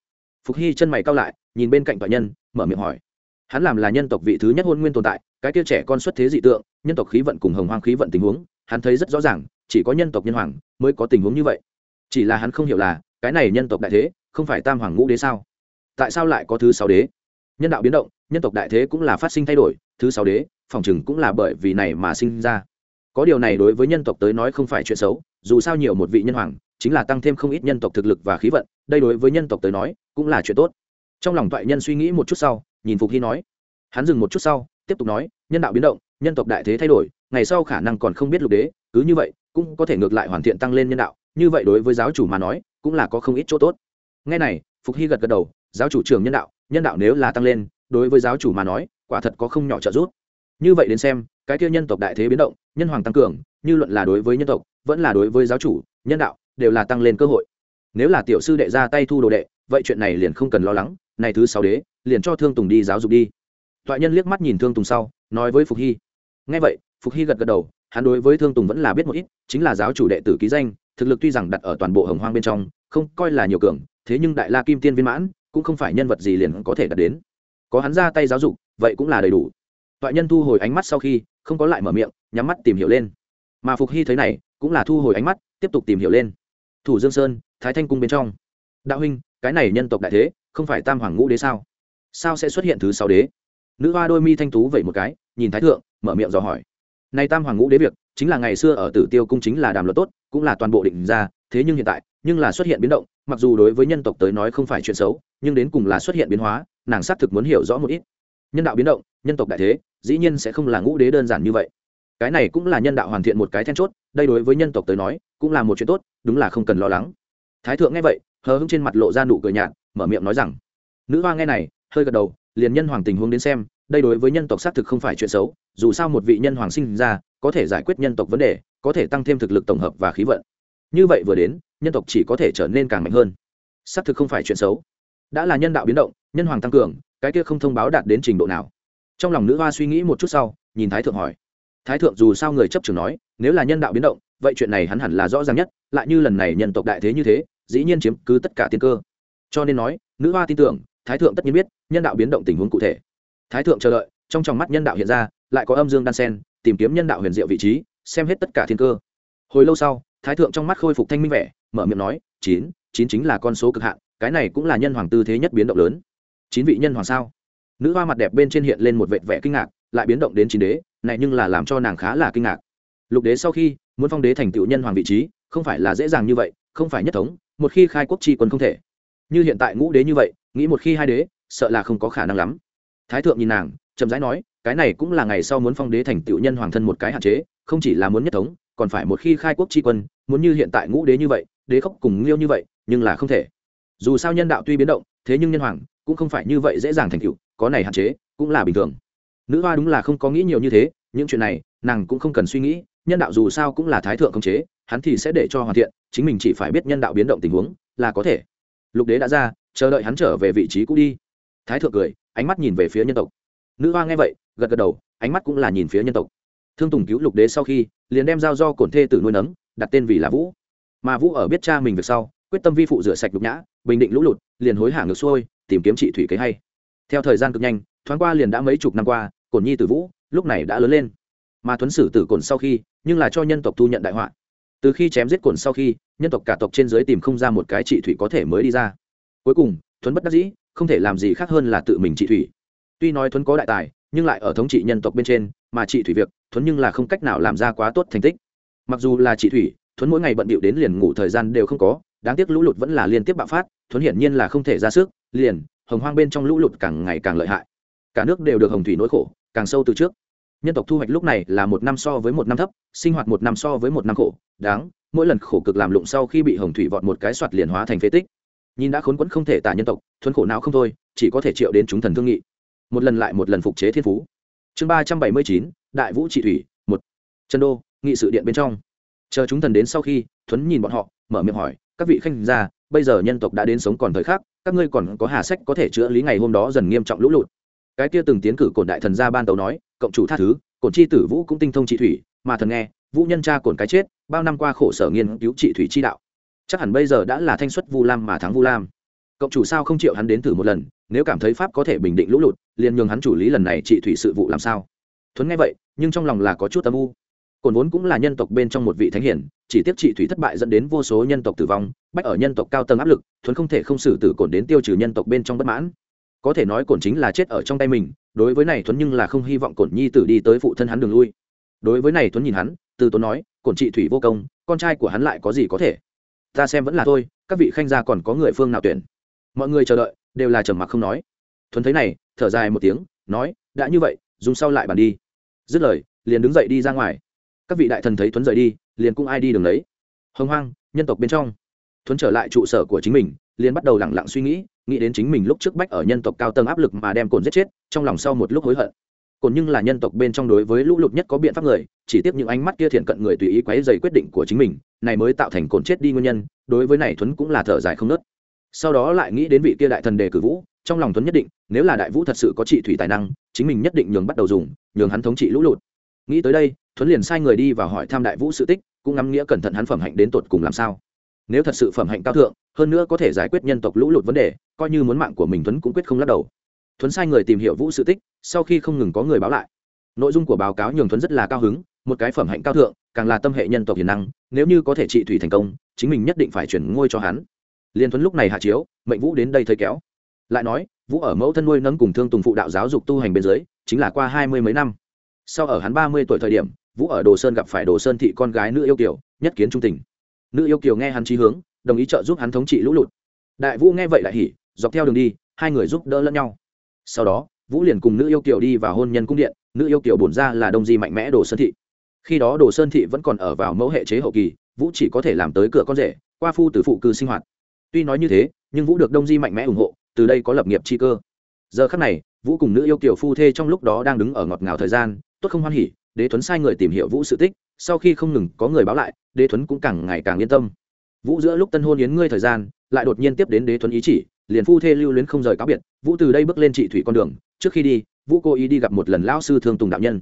Phục hy chân mày cao lại, nhìn bên cạnh tội nhân, mở miệng hỏi. Hắn làm là nhân tộc vị thứ nhất hôn nguyên tồn tại, cái tiêu trẻ con xuất thế dị tượng, nhân tộc khí vận cùng hồng hoang khí vận tình huống, hắn thấy rất rõ ràng, chỉ có nhân tộc nhân hoàng mới có tình huống như vậy. Chỉ là hắn không hiểu là, cái này nhân tộc đại thế, không phải tam hoàng ngũ đế sao? Tại sao lại có thứ sáu đế? Nhân đạo biến động nhân tộc đại thế cũng là phát sinh thay đổi, thứ sáu đế, phòng chừng cũng là bởi vì này mà sinh ra. Có điều này đối với nhân tộc tới nói không phải chuyện xấu, dù sao nhiều một vị nhân hoàng, chính là tăng thêm không ít nhân tộc thực lực và khí vận, đây đối với nhân tộc tới nói, cũng là chuyện tốt. Trong lòng toại nhân suy nghĩ một chút sau, nhìn phục hy nói. Hắn dừng một chút sau, tiếp tục nói, nhân đạo biến động, nhân tộc đại thế thay đổi, ngày sau khả năng còn không biết lục đế, cứ như vậy, cũng có thể ngược lại hoàn thiện tăng lên nhân đạo, như vậy đối với giáo chủ mà nói, cũng là có không ít chỗ tốt. Ngay này, phục hy gật gật đầu, giáo chủ trường nhân đạo nhân đạo nếu là tăng lên đối với giáo chủ mà nói, quả thật có không nhỏ trợ giúp. Như vậy đến xem, cái kia nhân tộc đại thế biến động, nhân hoàng tăng cường, như luận là đối với nhân tộc, vẫn là đối với giáo chủ, nhân đạo, đều là tăng lên cơ hội. Nếu là tiểu sư đệ ra tay thu đồ đệ, vậy chuyện này liền không cần lo lắng này thứ sáu đế, liền cho thương tùng đi giáo dục đi. Toại nhân liếc mắt nhìn thương tùng sau, nói với phục hy. Ngay vậy, phục hy gật gật đầu, hắn đối với thương tùng vẫn là biết một ít, chính là giáo chủ đệ tử ký danh, thực lực tuy rằng đặt ở toàn bộ hồng hoang bên trong, không coi là nhiều cường, thế nhưng đại la kim tiên viên mãn, cũng không phải nhân vật gì liền có thể đạt đến có hắn ra tay giáo dục, vậy cũng là đầy đủ. Toại nhân thu hồi ánh mắt sau khi, không có lại mở miệng, nhắm mắt tìm hiểu lên. Mà phục hy thấy này, cũng là thu hồi ánh mắt, tiếp tục tìm hiểu lên. Thủ dương sơn, thái thanh cung bên trong. Đạo huynh, cái này nhân tộc đại thế, không phải tam hoàng ngũ đế sao? Sao sẽ xuất hiện thứ sáu đế? Nữ hoa đôi mi thanh tú vậy một cái, nhìn thái thượng, mở miệng dò hỏi. Nay tam hoàng ngũ đế việc chính là ngày xưa ở tử tiêu cung chính là đàm luật tốt, cũng là toàn bộ định ra, thế nhưng hiện tại, nhưng là xuất hiện biến động, mặc dù đối với nhân tộc tới nói không phải chuyện xấu, nhưng đến cùng là xuất hiện biến hóa, nàng xác thực muốn hiểu rõ một ít. Nhân đạo biến động, nhân tộc đại thế, dĩ nhiên sẽ không là ngũ đế đơn giản như vậy. Cái này cũng là nhân đạo hoàn thiện một cái then chốt, đây đối với nhân tộc tới nói, cũng là một chuyện tốt, đúng là không cần lo lắng. Thái thượng nghe vậy, hờ hững trên mặt lộ ra nụ cười nhạt, mở miệng nói rằng, nữ hoa nghe này, hơi gật đầu, liền nhân hoàng tình huống đến xem đây đối với nhân tộc xác thực không phải chuyện xấu, dù sao một vị nhân hoàng sinh ra, có thể giải quyết nhân tộc vấn đề, có thể tăng thêm thực lực tổng hợp và khí vận. Như vậy vừa đến, nhân tộc chỉ có thể trở nên càng mạnh hơn. Xác thực không phải chuyện xấu. Đã là nhân đạo biến động, nhân hoàng tăng cường, cái kia không thông báo đạt đến trình độ nào. Trong lòng nữ hoa suy nghĩ một chút sau, nhìn thái thượng hỏi. Thái thượng dù sao người chấp trường nói, nếu là nhân đạo biến động, vậy chuyện này hắn hẳn là rõ ràng nhất, lại như lần này nhân tộc đại thế như thế, dĩ nhiên chiếm cứ tất cả tiên cơ. Cho nên nói, nữ hoa tin tưởng, thái thượng tất nhiên biết, nhân đạo biến động tình huống cụ thể thái thượng chờ đợi, trong tròng mắt nhân đạo hiện ra, lại có âm dương đan sen, tìm kiếm nhân đạo huyền diệu vị trí, xem hết tất cả thiên cơ. Hồi lâu sau, thái thượng trong mắt khôi phục thanh minh vẻ, mở miệng nói, chín chín chính là con số cực hạn, cái này cũng là nhân hoàng tư thế nhất biến động lớn. Chín vị nhân hoàng sao? Nữ hoa mặt đẹp bên trên hiện lên một vệt vẻ kinh ngạc, lại biến động đến chín đế, này nhưng là làm cho nàng khá là kinh ngạc. Lục đế sau khi, muốn phong đế thành tựu nhân hoàng vị trí, không phải là dễ dàng như vậy, không phải nhất thống, một khi khai quốc tri quân không thể. Như hiện tại ngũ đế như vậy, nghĩ một khi hai đế, sợ là không có khả năng lắm thái thượng nhìn nàng, chậm rãi nói, cái này cũng là ngày sau muốn phong đế thành tựu nhân hoàng thân một cái hạn chế, không chỉ là muốn nhất thống, còn phải một khi khai quốc tri quân, muốn như hiện tại ngũ đế như vậy, đế khốc cùng liêu như vậy, nhưng là không thể. Dù sao nhân đạo tuy biến động, thế nhưng nhân hoàng cũng không phải như vậy dễ dàng thành tựu, có này hạn chế cũng là bình thường. Nữ hoa đúng là không có nghĩ nhiều như thế, những chuyện này, nàng cũng không cần suy nghĩ, nhân đạo dù sao cũng là thái thượng công chế, hắn thì sẽ để cho hoàn thiện, chính mình chỉ phải biết nhân đạo biến động tình huống là có thể. Lục đế đã ra, chờ đợi hắn trở về vị trí cũ đi thái thượng cười, ánh mắt nhìn về phía nhân tộc. Nữ hoa nghe vậy, gật gật đầu, ánh mắt cũng là nhìn phía nhân tộc. Thương tùng cứu lục đế sau khi, liền đem giao do cổn thê tử nuôi nấng, đặt tên vì là vũ. Mà vũ ở biết cha mình việc sau, quyết tâm vi phụ rửa sạch lục nhã, bình định lũ lụt, liền hối hả ngược xuôi, tìm kiếm trị thủy kế hay. Theo thời gian cực nhanh, thoáng qua liền đã mấy chục năm qua, cổn nhi tử vũ, lúc này đã lớn lên. Mà thuấn sử tử cổn sau khi, nhưng là cho nhân tộc thu nhận đại họa. Từ khi chém giết cồn sau khi, nhân tộc cả tộc trên dưới tìm không ra một cái trị thủy có thể mới đi ra. Cuối cùng, thuấn bất đắc dĩ không thể làm gì khác hơn là tự mình trị thủy. Tuy nói thuấn có đại tài, nhưng lại ở thống trị nhân tộc bên trên, mà trị thủy việc, thuấn nhưng là không cách nào làm ra quá tốt thành tích. Mặc dù là trị thủy, thuấn mỗi ngày bận bịu đến liền ngủ thời gian đều không có, đáng tiếc lũ lụt vẫn là liên tiếp bạo phát, thuấn hiển nhiên là không thể ra sức, liền, hồng hoang bên trong lũ lụt càng ngày càng lợi hại. Cả nước đều được hồng thủy nỗi khổ, càng sâu từ trước. Nhân tộc thu hoạch lúc này là một năm so với một năm thấp, sinh hoạt một năm so với một năm khổ, đáng, mỗi lần khổ cực làm lụng sau khi bị hồng thủy vọt một cái soạt liền hóa thành phế tích nhìn đã khốn quẫn không thể tả nhân tộc thuấn khổ não không thôi, chỉ có thể triệu đến chúng thần thương nghị. Một lần lại một lần phục chế thiên phú. Chương ba trăm bảy mươi chín, đại vũ trị thủy, một. Trần đô, nghị sự điện bên trong. Chờ chúng thần đến sau khi, thuấn nhìn bọn họ, mở miệng hỏi, các vị khanh gia, bây giờ nhân tộc đã đến sống còn thời khắc, các ngươi còn có hà sách có thể chữa lý ngày hôm đó dần nghiêm trọng lũ lụt? Cái kia từng tiến cử cổn đại thần gia ban tấu nói, cộng chủ tha thứ, cổn chi tử vũ cũng tinh thông trị thủy, mà thần nghe, vũ nhân cha cổn cái chết, bao năm qua khổ sở nghiên cứu trị thủy chi đạo chắc hẳn bây giờ đã là thanh xuất vu lam mà thắng vu lam. Cộng chủ sao không chịu hắn đến thử một lần, nếu cảm thấy pháp có thể bình định lũ lụt, liền nhường hắn chủ lý lần này trị thủy sự vụ làm sao? Thuấn nghe vậy, nhưng trong lòng là có chút âm u. Cồn vốn cũng là nhân tộc bên trong một vị thánh hiển, chỉ tiếp trị thủy thất bại dẫn đến vô số nhân tộc tử vong, bách ở nhân tộc cao tầng áp lực, thuấn không thể không xử tử cồn đến tiêu trừ nhân tộc bên trong bất mãn. Có thể nói cồn chính là chết ở trong tay mình, đối với này thuấn nhưng là không hy vọng cồn nhi tử đi tới phụ thân hắn đường lui. Đối với này thuấn nhìn hắn, từ tốn nói cồn trị thủy vô công, con trai của hắn lại có gì có thể? Ta xem vẫn là thôi, các vị khanh gia còn có người phương nào tuyển? Mọi người chờ đợi, đều là trầm mặc không nói. Thuấn thấy này, thở dài một tiếng, nói, đã như vậy, dùng sau lại bàn đi. Dứt lời, liền đứng dậy đi ra ngoài. Các vị đại thần thấy thuấn rời đi, liền cũng ai đi đường lấy hồng hoang, nhân tộc bên trong. Thuấn trở lại trụ sở của chính mình, liền bắt đầu lẳng lặng suy nghĩ nghĩ đến chính mình lúc trước bách ở nhân tộc cao tầng áp lực mà đem cồn giết chết, trong lòng sau một lúc hối hận còn nhưng là nhân tộc bên trong đối với lũ lụt nhất có biện pháp người, chỉ tiếp những ánh mắt kia thiện cận người tùy ý quấy dày quyết định của chính mình, này mới tạo thành cồn chết đi nguyên nhân, đối với này thuấn cũng là thở dài không nớt. Sau đó lại nghĩ đến vị kia đại thần đề cử vũ, trong lòng thuấn nhất định, nếu là đại vũ thật sự có trị thủy tài năng, chính mình nhất định nhường bắt đầu dùng, nhường hắn thống trị lũ lụt. Nghĩ tới đây, thuấn liền sai người đi và hỏi thăm đại vũ sự tích, cũng ngắm nghĩa cẩn thận hắn phẩm hạnh đến tột cùng làm sao. Nếu thật sự phẩm hạnh cao thượng, hơn nữa có thể giải quyết nhân tộc lũ lụt vấn đề, coi như muốn mạng của mình thuấn cũng quyết không lắc đầu thuấn sai người tìm hiểu vũ sự tích, sau khi không ngừng có người báo lại. Nội dung của báo cáo nhường thuấn rất là cao hứng, một cái phẩm hạnh cao thượng, càng là tâm hệ nhân tộc hiền năng, nếu như có thể trị thủy thành công, chính mình nhất định phải chuyển ngôi cho hắn. Liên thuấn lúc này hạ chiếu, mệnh vũ đến đây thấy kéo. Lại nói, vũ ở mẫu thân nuôi nấng cùng thương tùng phụ đạo giáo dục tu hành bên dưới, chính là qua hai mươi mấy năm. Sau ở hắn ba mươi tuổi thời điểm, vũ ở đồ sơn gặp phải đồ sơn thị con gái nữ yêu kiều, nhất kiến trung tình. Nữ yêu kiều nghe hắn trí hướng, đồng ý trợ giúp hắn thống trị lũ lụt. Đại vũ nghe vậy lại hỉ, dọc theo đường đi, hai người giúp đỡ lẫn nhau sau đó, vũ liền cùng nữ yêu kiều đi vào hôn nhân cung điện, nữ yêu kiều bổn ra là đông di mạnh mẽ đồ sơn thị. Khi đó đồ sơn thị vẫn còn ở vào mẫu hệ chế hậu kỳ, vũ chỉ có thể làm tới cửa con rể, qua phu từ phụ cư sinh hoạt. Tuy nói như thế, nhưng vũ được đông di mạnh mẽ ủng hộ, từ đây có lập nghiệp chi cơ. Giờ khắc này, vũ cùng nữ yêu kiều phu thê trong lúc đó đang đứng ở ngọt ngào thời gian, tốt không hoan hỉ, đế thuấn sai người tìm hiểu vũ sự tích, sau khi không ngừng có người báo lại, đế thuấn cũng càng ngày càng yên tâm. Vũ giữa lúc tân hôn yến ngươi thời gian, lại đột nhiên tiếp đến đế thuấn ý chỉ liền phu thê lưu luyến không rời cáo biệt, vũ từ đây bước lên trị thủy con đường, trước khi đi, vũ cố ý đi gặp một lần lão sư thương tùng đạo nhân.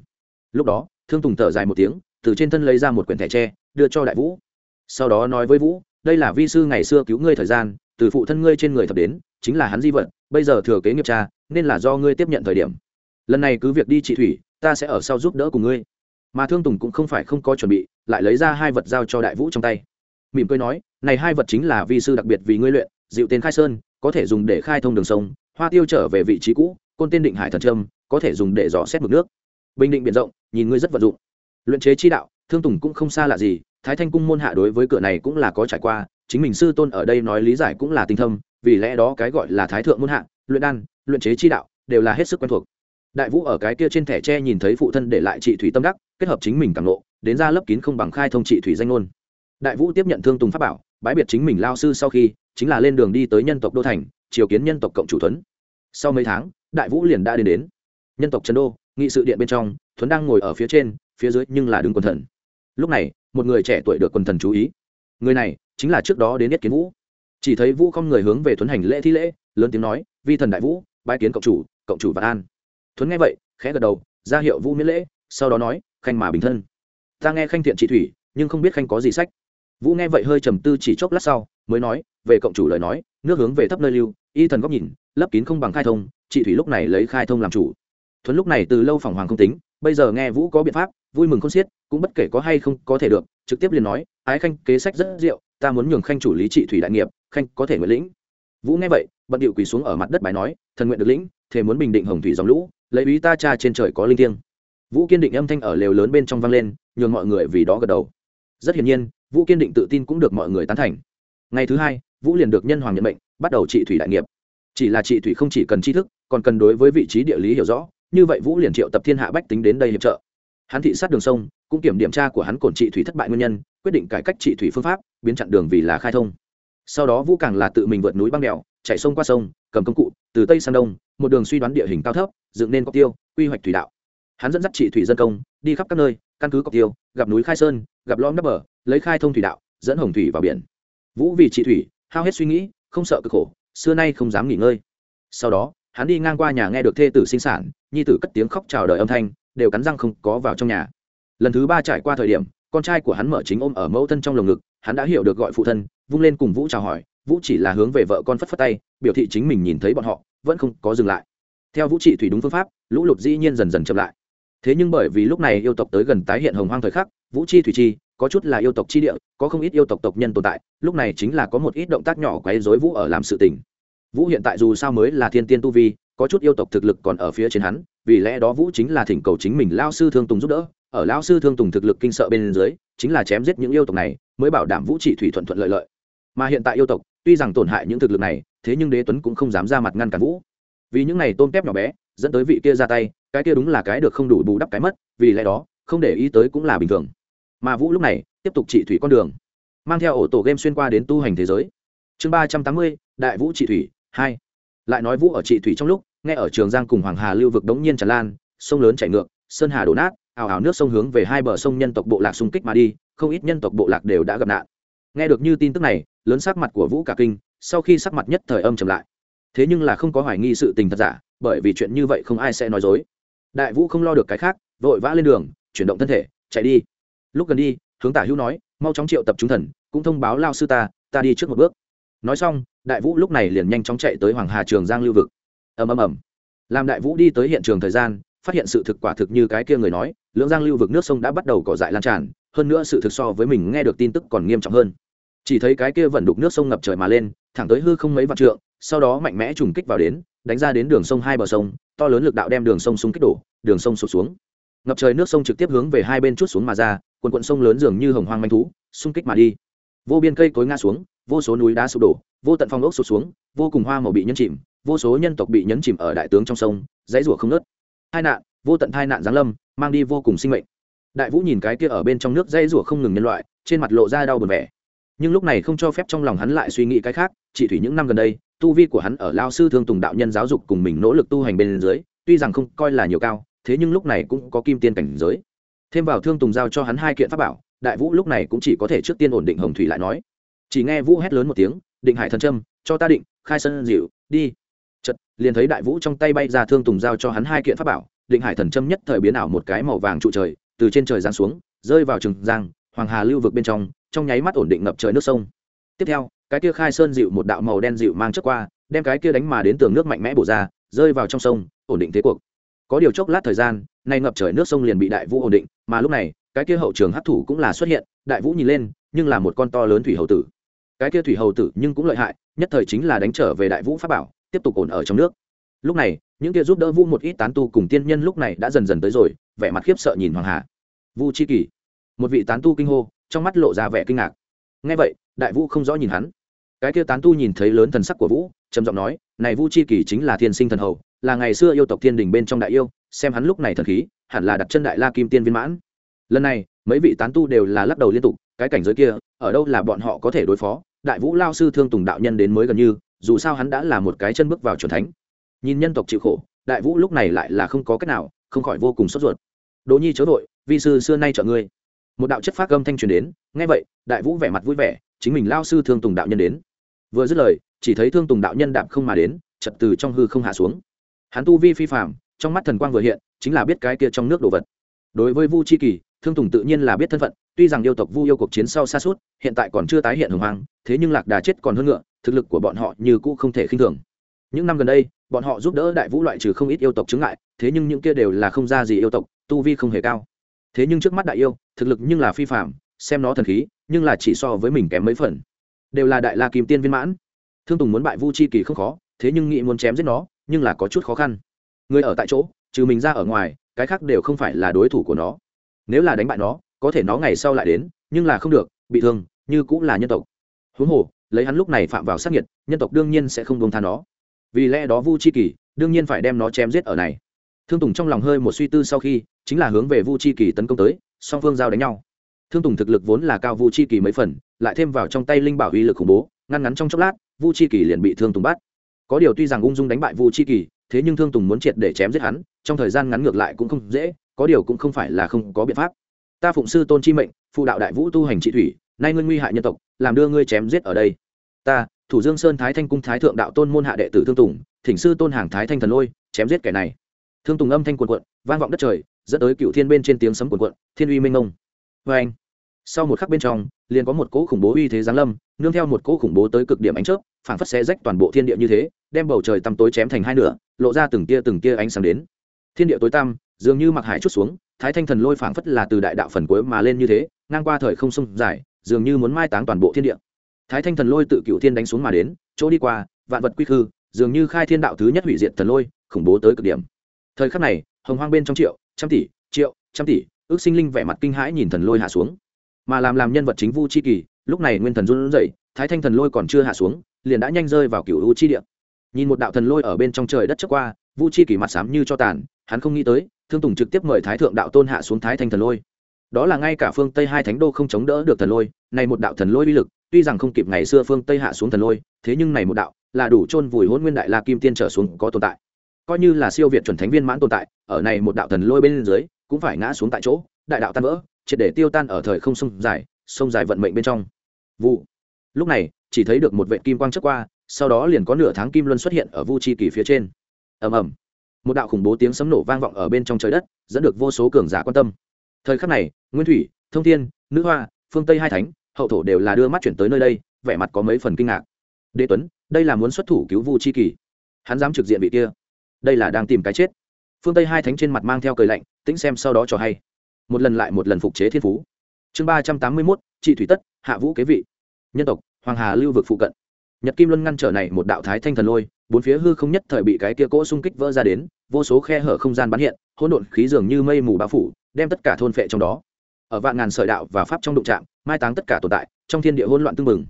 Lúc đó, thương tùng thở dài một tiếng, từ trên thân lấy ra một quyển thẻ tre, đưa cho đại vũ. Sau đó nói với vũ, đây là vi sư ngày xưa cứu ngươi thời gian, từ phụ thân ngươi trên người thập đến, chính là hắn di vật, bây giờ thừa kế nghiệp cha, nên là do ngươi tiếp nhận thời điểm. Lần này cứ việc đi trị thủy, ta sẽ ở sau giúp đỡ cùng ngươi. Mà thương tùng cũng không phải không có chuẩn bị, lại lấy ra hai vật giao cho đại vũ trong tay. Mỉm cười nói, này hai vật chính là vi sư đặc biệt vì ngươi luyện dịu tên khai sơn có thể dùng để khai thông đường sông, hoa tiêu trở về vị trí cũ, côn tên định hải thần trâm, có thể dùng để dò xét mực nước. Bình định biển rộng, nhìn ngươi rất vận dụng. Luyện chế chi đạo, thương tùng cũng không xa lạ gì, thái thanh cung môn hạ đối với cửa này cũng là có trải qua, chính mình sư tôn ở đây nói lý giải cũng là tinh thâm, vì lẽ đó cái gọi là thái thượng môn hạ, luyện đan, luyện chế chi đạo, đều là hết sức quen thuộc. Đại vũ ở cái kia trên thẻ tre nhìn thấy phụ thân để lại trị thủy tâm đắc, kết hợp chính mình càng lộ, đến ra lớp kín không bằng khai thông trị thủy danh ngôn. Đại vũ tiếp nhận thương tùng pháp bảo bái biệt chính mình lao sư sau khi, chính là lên đường đi tới nhân tộc đô thành triều kiến nhân tộc cộng chủ thuấn. Sau mấy tháng, đại vũ liền đã đến đến. Nhân tộc trấn đô, nghị sự điện bên trong, thuấn đang ngồi ở phía trên, phía dưới nhưng là đứng quần thần. Lúc này, một người trẻ tuổi được quần thần chú ý. Người này, chính là trước đó đến nhất kiến vũ. Chỉ thấy vũ không người hướng về thuấn hành lễ thi lễ, lớn tiếng nói, vi thần đại vũ, bái kiến cộng chủ cộng chủ vạn an. Thuấn nghe vậy, khẽ gật đầu, ra hiệu vũ miễn lễ, sau đó nói, khanh mà bình thân. Ta nghe khanh thiện trị thủy, nhưng không biết khanh có gì sách vũ nghe vậy hơi trầm tư chỉ chốc lát sau, mới nói, về cộng chủ lời nói, nước hướng về thấp nơi lưu, y thần góc nhìn, lấp kín không bằng khai thông, chị thủy lúc này lấy khai thông làm chủ. Thuấn lúc này từ lâu phòng hoàng không tính, bây giờ nghe vũ có biện pháp, vui mừng không xiết, cũng bất kể có hay không có thể được, trực tiếp liền nói, ái khanh, kế sách rất rượu ta muốn nhường khanh chủ lý trị thủy đại nghiệp, khanh có thể nguyện lĩnh. Vũ nghe vậy, bận điệu quỳ xuống ở mặt đất bài nói, thần nguyện được lĩnh thể muốn bình định hồng thủy dòng lũ, lấy ý ta cha trên trời có linh thiêng. Vũ kiên định âm thanh ở lều lớn bên trong vang lên, nhường mọi người vì đó gật đầu. Rất hiển nhiên vũ kiên định tự tin cũng được mọi người tán thành. Ngày thứ hai, vũ liền được nhân hoàng nhận mệnh, bắt đầu trị thủy đại nghiệp. Chỉ là trị thủy không chỉ cần tri thức, còn cần đối với vị trí địa lý hiểu rõ, như vậy vũ liền triệu tập thiên hạ bách tính đến đây hiệp trợ. Hắn thị sát đường sông, cũng kiểm điểm tra của hắn cổn trị thủy thất bại nguyên nhân, quyết định cải cách trị thủy phương pháp, biến chặn đường vì là khai thông. Sau đó vũ càng là tự mình vượt núi băng đèo, chạy sông qua sông, cầm công cụ, từ tây sang đông, một đường suy đoán địa hình cao thấp, dựng nên cọc tiêu, quy hoạch thủy đạo. Hắn dẫn dắt trị thủy dân công, đi khắp các nơi, căn cứ cọc tiêu, gặp núi khai sơn, gặp lõm đắp bờ lấy khai thông thủy đạo, dẫn hồng thủy vào biển. Vũ vì trị thủy, hao hết suy nghĩ, không sợ cực khổ, xưa nay không dám nghỉ ngơi. Sau đó, hắn đi ngang qua nhà nghe được thê tử sinh sản, nhi tử cất tiếng khóc chào đời âm thanh, đều cắn răng không có vào trong nhà. Lần thứ ba trải qua thời điểm, con trai của hắn mở chính ôm ở mẫu thân trong lồng ngực, hắn đã hiểu được gọi phụ thân, vung lên cùng vũ chào hỏi, vũ chỉ là hướng về vợ con phất phất tay, biểu thị chính mình nhìn thấy bọn họ, vẫn không có dừng lại. Theo vũ trị thủy đúng phương pháp, lũ lụt dĩ nhiên dần dần chậm lại. Thế nhưng bởi vì lúc này yêu tộc tới gần tái hiện hồng hoang thời khắc, vũ chi thủy chi có chút là yêu tộc chi địa, có không ít yêu tộc tộc nhân tồn tại, lúc này chính là có một ít động tác nhỏ quấy rối vũ ở làm sự tình. Vũ hiện tại dù sao mới là thiên tiên tu vi, có chút yêu tộc thực lực còn ở phía trên hắn, vì lẽ đó vũ chính là thỉnh cầu chính mình lao sư thương tùng giúp đỡ, ở lao sư thương tùng thực lực kinh sợ bên dưới, chính là chém giết những yêu tộc này, mới bảo đảm vũ trị thủy thuận thuận lợi lợi. Mà hiện tại yêu tộc, tuy rằng tổn hại những thực lực này, thế nhưng đế tuấn cũng không dám ra mặt ngăn cản vũ. Vì những này tôm tép nhỏ bé, dẫn tới vị kia ra tay, cái kia đúng là cái được không đủ bù đắp cái mất, vì lẽ đó, không để ý tới cũng là bình thường mà vũ lúc này tiếp tục trị thủy con đường, mang theo ổ tổ game xuyên qua đến tu hành thế giới. Chương ba trăm tám mươi, đại vũ trị thủy, hai. Lại nói vũ ở trị thủy trong lúc, nghe ở trường giang cùng hoàng hà lưu vực đống nhiên tràn lan, sông lớn chảy ngược, sơn hà đổ nát, ảo ảo nước sông hướng về hai bờ sông nhân tộc bộ lạc xung kích mà đi, không ít nhân tộc bộ lạc đều đã gặp nạn. Nghe được như tin tức này, lớn sắc mặt của vũ cả kinh, sau khi sắc mặt nhất thời âm trầm lại. Thế nhưng là không có hoài nghi sự tình thật giả, bởi vì chuyện như vậy không ai sẽ nói dối. Đại vũ không lo được cái khác, vội vã lên đường, chuyển động thân thể, chạy đi lúc gần đi, hướng tả hữu nói, mau chóng triệu tập chúng thần, cũng thông báo lao sư ta ta đi trước một bước. Nói xong, đại vũ lúc này liền nhanh chóng chạy tới hoàng hà trường giang lưu vực. Ầm ầm ầm. Làm đại vũ đi tới hiện trường thời gian, phát hiện sự thực quả thực như cái kia người nói, lưỡng giang lưu vực nước sông đã bắt đầu cỏ dại lan tràn, hơn nữa sự thực so với mình nghe được tin tức còn nghiêm trọng hơn. Chỉ thấy cái kia vẫn đục nước sông ngập trời mà lên, thẳng tới hư không mấy vạn trượng, sau đó mạnh mẽ trùng kích vào đến, đánh ra đến đường sông hai bờ sông, to lớn lực đạo đem đường sông súng kích đổ, đường sông sụp xuống. Ngập trời nước sông trực tiếp hướng về hai bên chút xuống mà ra quần quận sông lớn dường như hồng hoang manh thú, xung kích mà đi. Vô biên cây cối ngã xuống, vô số núi đá sụp đổ, vô tận phong ốc sụp xuống, vô cùng hoa màu bị nhấn chìm, vô số nhân tộc bị nhấn chìm ở đại tướng trong sông, dãy rủa không nớt hai nạn, vô tận hai nạn giáng lâm, mang đi vô cùng sinh mệnh. Đại vũ nhìn cái kia ở bên trong nước dãy rủa không ngừng nhân loại, trên mặt lộ ra đau buồn vẻ. Nhưng lúc này không cho phép trong lòng hắn lại suy nghĩ cái khác, chỉ thủy những năm gần đây, tu vi của hắn ở lao sư thương tùng đạo nhân giáo dục cùng mình nỗ lực tu hành bên dưới, tuy rằng không coi là nhiều cao, thế nhưng lúc này cũng có kim tiên cảnh giới thêm vào thương tùng giao cho hắn hai kiện pháp bảo, đại vũ lúc này cũng chỉ có thể trước tiên ổn định hồng thủy lại nói. Chỉ nghe vũ hét lớn một tiếng, định hải thần trâm cho ta định, khai sân dịu, đi. Chật liền thấy đại vũ trong tay bay ra thương tùng giao cho hắn hai kiện pháp bảo, định hải thần trâm nhất thời biến ảo một cái màu vàng trụ trời, từ trên trời giáng xuống, rơi vào trường giang, hoàng hà lưu vực bên trong trong nháy mắt ổn định ngập trời nước sông. Tiếp theo, cái kia khai sơn dịu một đạo màu đen dịu mang trước qua, đem cái kia đánh mà đến tường nước mạnh mẽ bổ ra, rơi vào trong sông, ổn định thế cuộc có điều chốc lát thời gian, nay ngập trời nước sông liền bị đại vũ ổn định, mà lúc này, cái kia hậu trường hấp thủ cũng là xuất hiện, đại vũ nhìn lên, nhưng là một con to lớn thủy hầu tử. Cái kia thủy hầu tử nhưng cũng lợi hại, nhất thời chính là đánh trở về đại vũ pháp bảo, tiếp tục ổn ở trong nước. Lúc này, những kia giúp đỡ vũ một ít tán tu cùng tiên nhân lúc này đã dần dần tới rồi, vẻ mặt khiếp sợ nhìn hoàng hà. Vu chi kỳ. Một vị tán tu kinh hô, trong mắt lộ ra vẻ kinh ngạc. Ngay vậy, đại vũ không rõ nhìn hắn. Cái kia tán tu nhìn thấy lớn thần sắc của vũ, trầm giọng nói, này vu chi kỳ chính là thiên sinh thần hầu là ngày xưa yêu tộc thiên đình bên trong đại yêu, xem hắn lúc này thần khí, hẳn là đặt chân đại la kim tiên viên mãn. Lần này, mấy vị tán tu đều là lắc đầu liên tục, cái cảnh giới kia, ở đâu là bọn họ có thể đối phó? Đại vũ lao sư thương tùng đạo nhân đến mới gần như, dù sao hắn đã là một cái chân bước vào c thánh. Nhìn nhân tộc chịu khổ, đại vũ lúc này lại là không có cách nào, không khỏi vô cùng sốt ruột. Đỗ nhi chớ vội, vi sư xưa nay trợ ngươi. Một đạo chất phát âm thanh truyền đến, nghe vậy, đại vũ vẻ mặt vui vẻ, chính mình lao sư thương tùng đạo nhân đến. Vừa dứt lời, chỉ thấy thương tùng đạo nhân đạm không mà đến, chật từ trong hư không hạ xuống hắn tu vi phi phạm trong mắt thần quang vừa hiện chính là biết cái kia trong nước đồ vật. Đối với vu chi kỳ thương tùng tự nhiên là biết thân phận tuy rằng yêu tộc vu yêu cuộc chiến sau xa suốt hiện tại còn chưa tái hiện hồng hoang thế nhưng lạc đà chết còn hơn ngựa thực lực của bọn họ như cũ không thể khinh thường. Những năm gần đây bọn họ giúp đỡ đại vũ loại trừ không ít yêu tộc chứng lại, thế nhưng những kia đều là không ra gì yêu tộc tu vi không hề cao. Thế nhưng trước mắt đại yêu thực lực nhưng là phi phạm xem nó thần khí nhưng là chỉ so với mình kém mấy phần. Đều là đại la kim tiên viên mãn. Thương tùng muốn bại vu chi kỳ không khó thế nhưng nghĩ muốn chém giết nó nhưng là có chút khó khăn. Người ở tại chỗ, trừ mình ra ở ngoài, cái khác đều không phải là đối thủ của nó. Nếu là đánh bại nó, có thể nó ngày sau lại đến, nhưng là không được, bị thương, như cũng là nhân tộc. Huống hồ, lấy hắn lúc này phạm vào sát nhiệt nhân tộc đương nhiên sẽ không dung tha nó. Vì lẽ đó vu chi kỳ đương nhiên phải đem nó chém giết ở này. Thương tùng trong lòng hơi một suy tư sau khi, chính là hướng về vu chi kỳ tấn công tới, song phương giao đánh nhau. Thương tùng thực lực vốn là cao vu chi kỳ mấy phần, lại thêm vào trong tay linh bảo uy lực khủng bố, ngăn ngắn trong chốc lát, vu chi kỳ liền bị thương tùng bắt có điều tuy rằng ung dung đánh bại vu chi kỳ, thế nhưng thương tùng muốn triệt để chém giết hắn, trong thời gian ngắn ngược lại cũng không dễ, có điều cũng không phải là không có biện pháp. Ta phụng sư tôn chi mệnh, phụ đạo đại vũ tu hành trị thủy, nay ngươi nguy hại nhân tộc, làm đưa ngươi chém giết ở đây. Ta, thủ dương sơn thái thanh cung thái thượng đạo tôn môn hạ đệ tử thương tùng, thỉnh sư tôn hàng thái thanh thần lôi, chém giết kẻ này. Thương tùng âm thanh quần quận vang vọng đất trời, dẫn tới cựu thiên bên trên tiếng sấm quần quận thiên uy minh ông vê anh, sau một khắc bên trong, liền có một cỗ khủng bố uy thế giáng lâm, nương theo một cỗ khủng bố tới cực điểm ánh chớp phảng phất xé rách toàn bộ thiên địa như thế, đem bầu trời tăm tối chém thành hai nửa, lộ ra từng tia từng tia ánh sáng đến. Thiên địa tối tăm, dường như mặc hải chút xuống, thái thanh thần lôi phảng phất là từ đại đạo phần cuối mà lên như thế, ngang qua thời không sông dài, dường như muốn mai táng toàn bộ thiên địa. Thái thanh thần lôi tự cựu thiên đánh xuống mà đến, chỗ đi qua, vạn vật quy khư, dường như khai thiên đạo thứ nhất hủy diệt thần lôi, khủng bố tới cực điểm. Thời khắc này, hồng hoang bên trong triệu, trăm tỷ, triệu, trăm tỷ, ước sinh linh vẻ mặt kinh hãi nhìn thần lôi hạ xuống. Mà làm làm nhân vật chính vu chi kỳ, lúc này nguyên thần run rẩy thái thanh thần lôi còn chưa hạ xuống, liền đã nhanh rơi vào cựu u chi địa. Nhìn một đạo thần lôi ở bên trong trời đất trước qua, vu chi kỳ mặt xám như cho tàn, hắn không nghĩ tới, thương tùng trực tiếp mời thái thượng đạo tôn hạ xuống thái thanh thần lôi. Đó là ngay cả phương tây hai thánh đô không chống đỡ được thần lôi, này một đạo thần lôi uy lực, tuy rằng không kịp ngày xưa phương tây hạ xuống thần lôi, thế nhưng này một đạo là đủ chôn vùi hôn nguyên đại la kim tiên trở xuống có tồn tại. Coi như là siêu việt chuẩn thánh viên mãn tồn tại, ở này một đạo thần lôi bên dưới, cũng phải ngã xuống tại chỗ, đại đạo tan vỡ, triệt để tiêu tan ở thời không sông dài sông dài vận mệnh bên trong. Vụ lúc này, chỉ thấy được một vệ kim quang trước qua, sau đó liền có nửa tháng kim luân xuất hiện ở vu chi kỳ phía trên. Ầm ầm. Một đạo khủng bố tiếng sấm nổ vang vọng ở bên trong trời đất, dẫn được vô số cường giả quan tâm. Thời khắc này, nguyên thủy, thông thiên, nữ hoa, phương tây hai thánh, hậu thổ đều là đưa mắt chuyển tới nơi đây, vẻ mặt có mấy phần kinh ngạc. Đế tuấn, đây là muốn xuất thủ cứu vu chi kỳ. Hắn dám trực diện vị kia. Đây là đang tìm cái chết. Phương tây hai thánh trên mặt mang theo cười lạnh tĩnh xem sau đó cho hay. Một lần lại một lần phục chế thiên phú. Chương ba trăm tám mươi mốt chị thủy tất, hạ vũ kế vị nhân tộc, hoàng hà lưu vực phụ cận. Nhật kim luân ngăn trở này một đạo thái thanh thần lôi, bốn phía hư không nhất thời bị cái kia cỗ xung kích vỡ ra đến, vô số khe hở không gian bắn hiện, hỗn độn khí dường như mây mù bao phủ, đem tất cả thôn phệ trong đó. Ở vạn ngàn sợi đạo và pháp trong đụng trạm mai táng tất cả tồn tại, trong thiên địa hỗn loạn tương mừng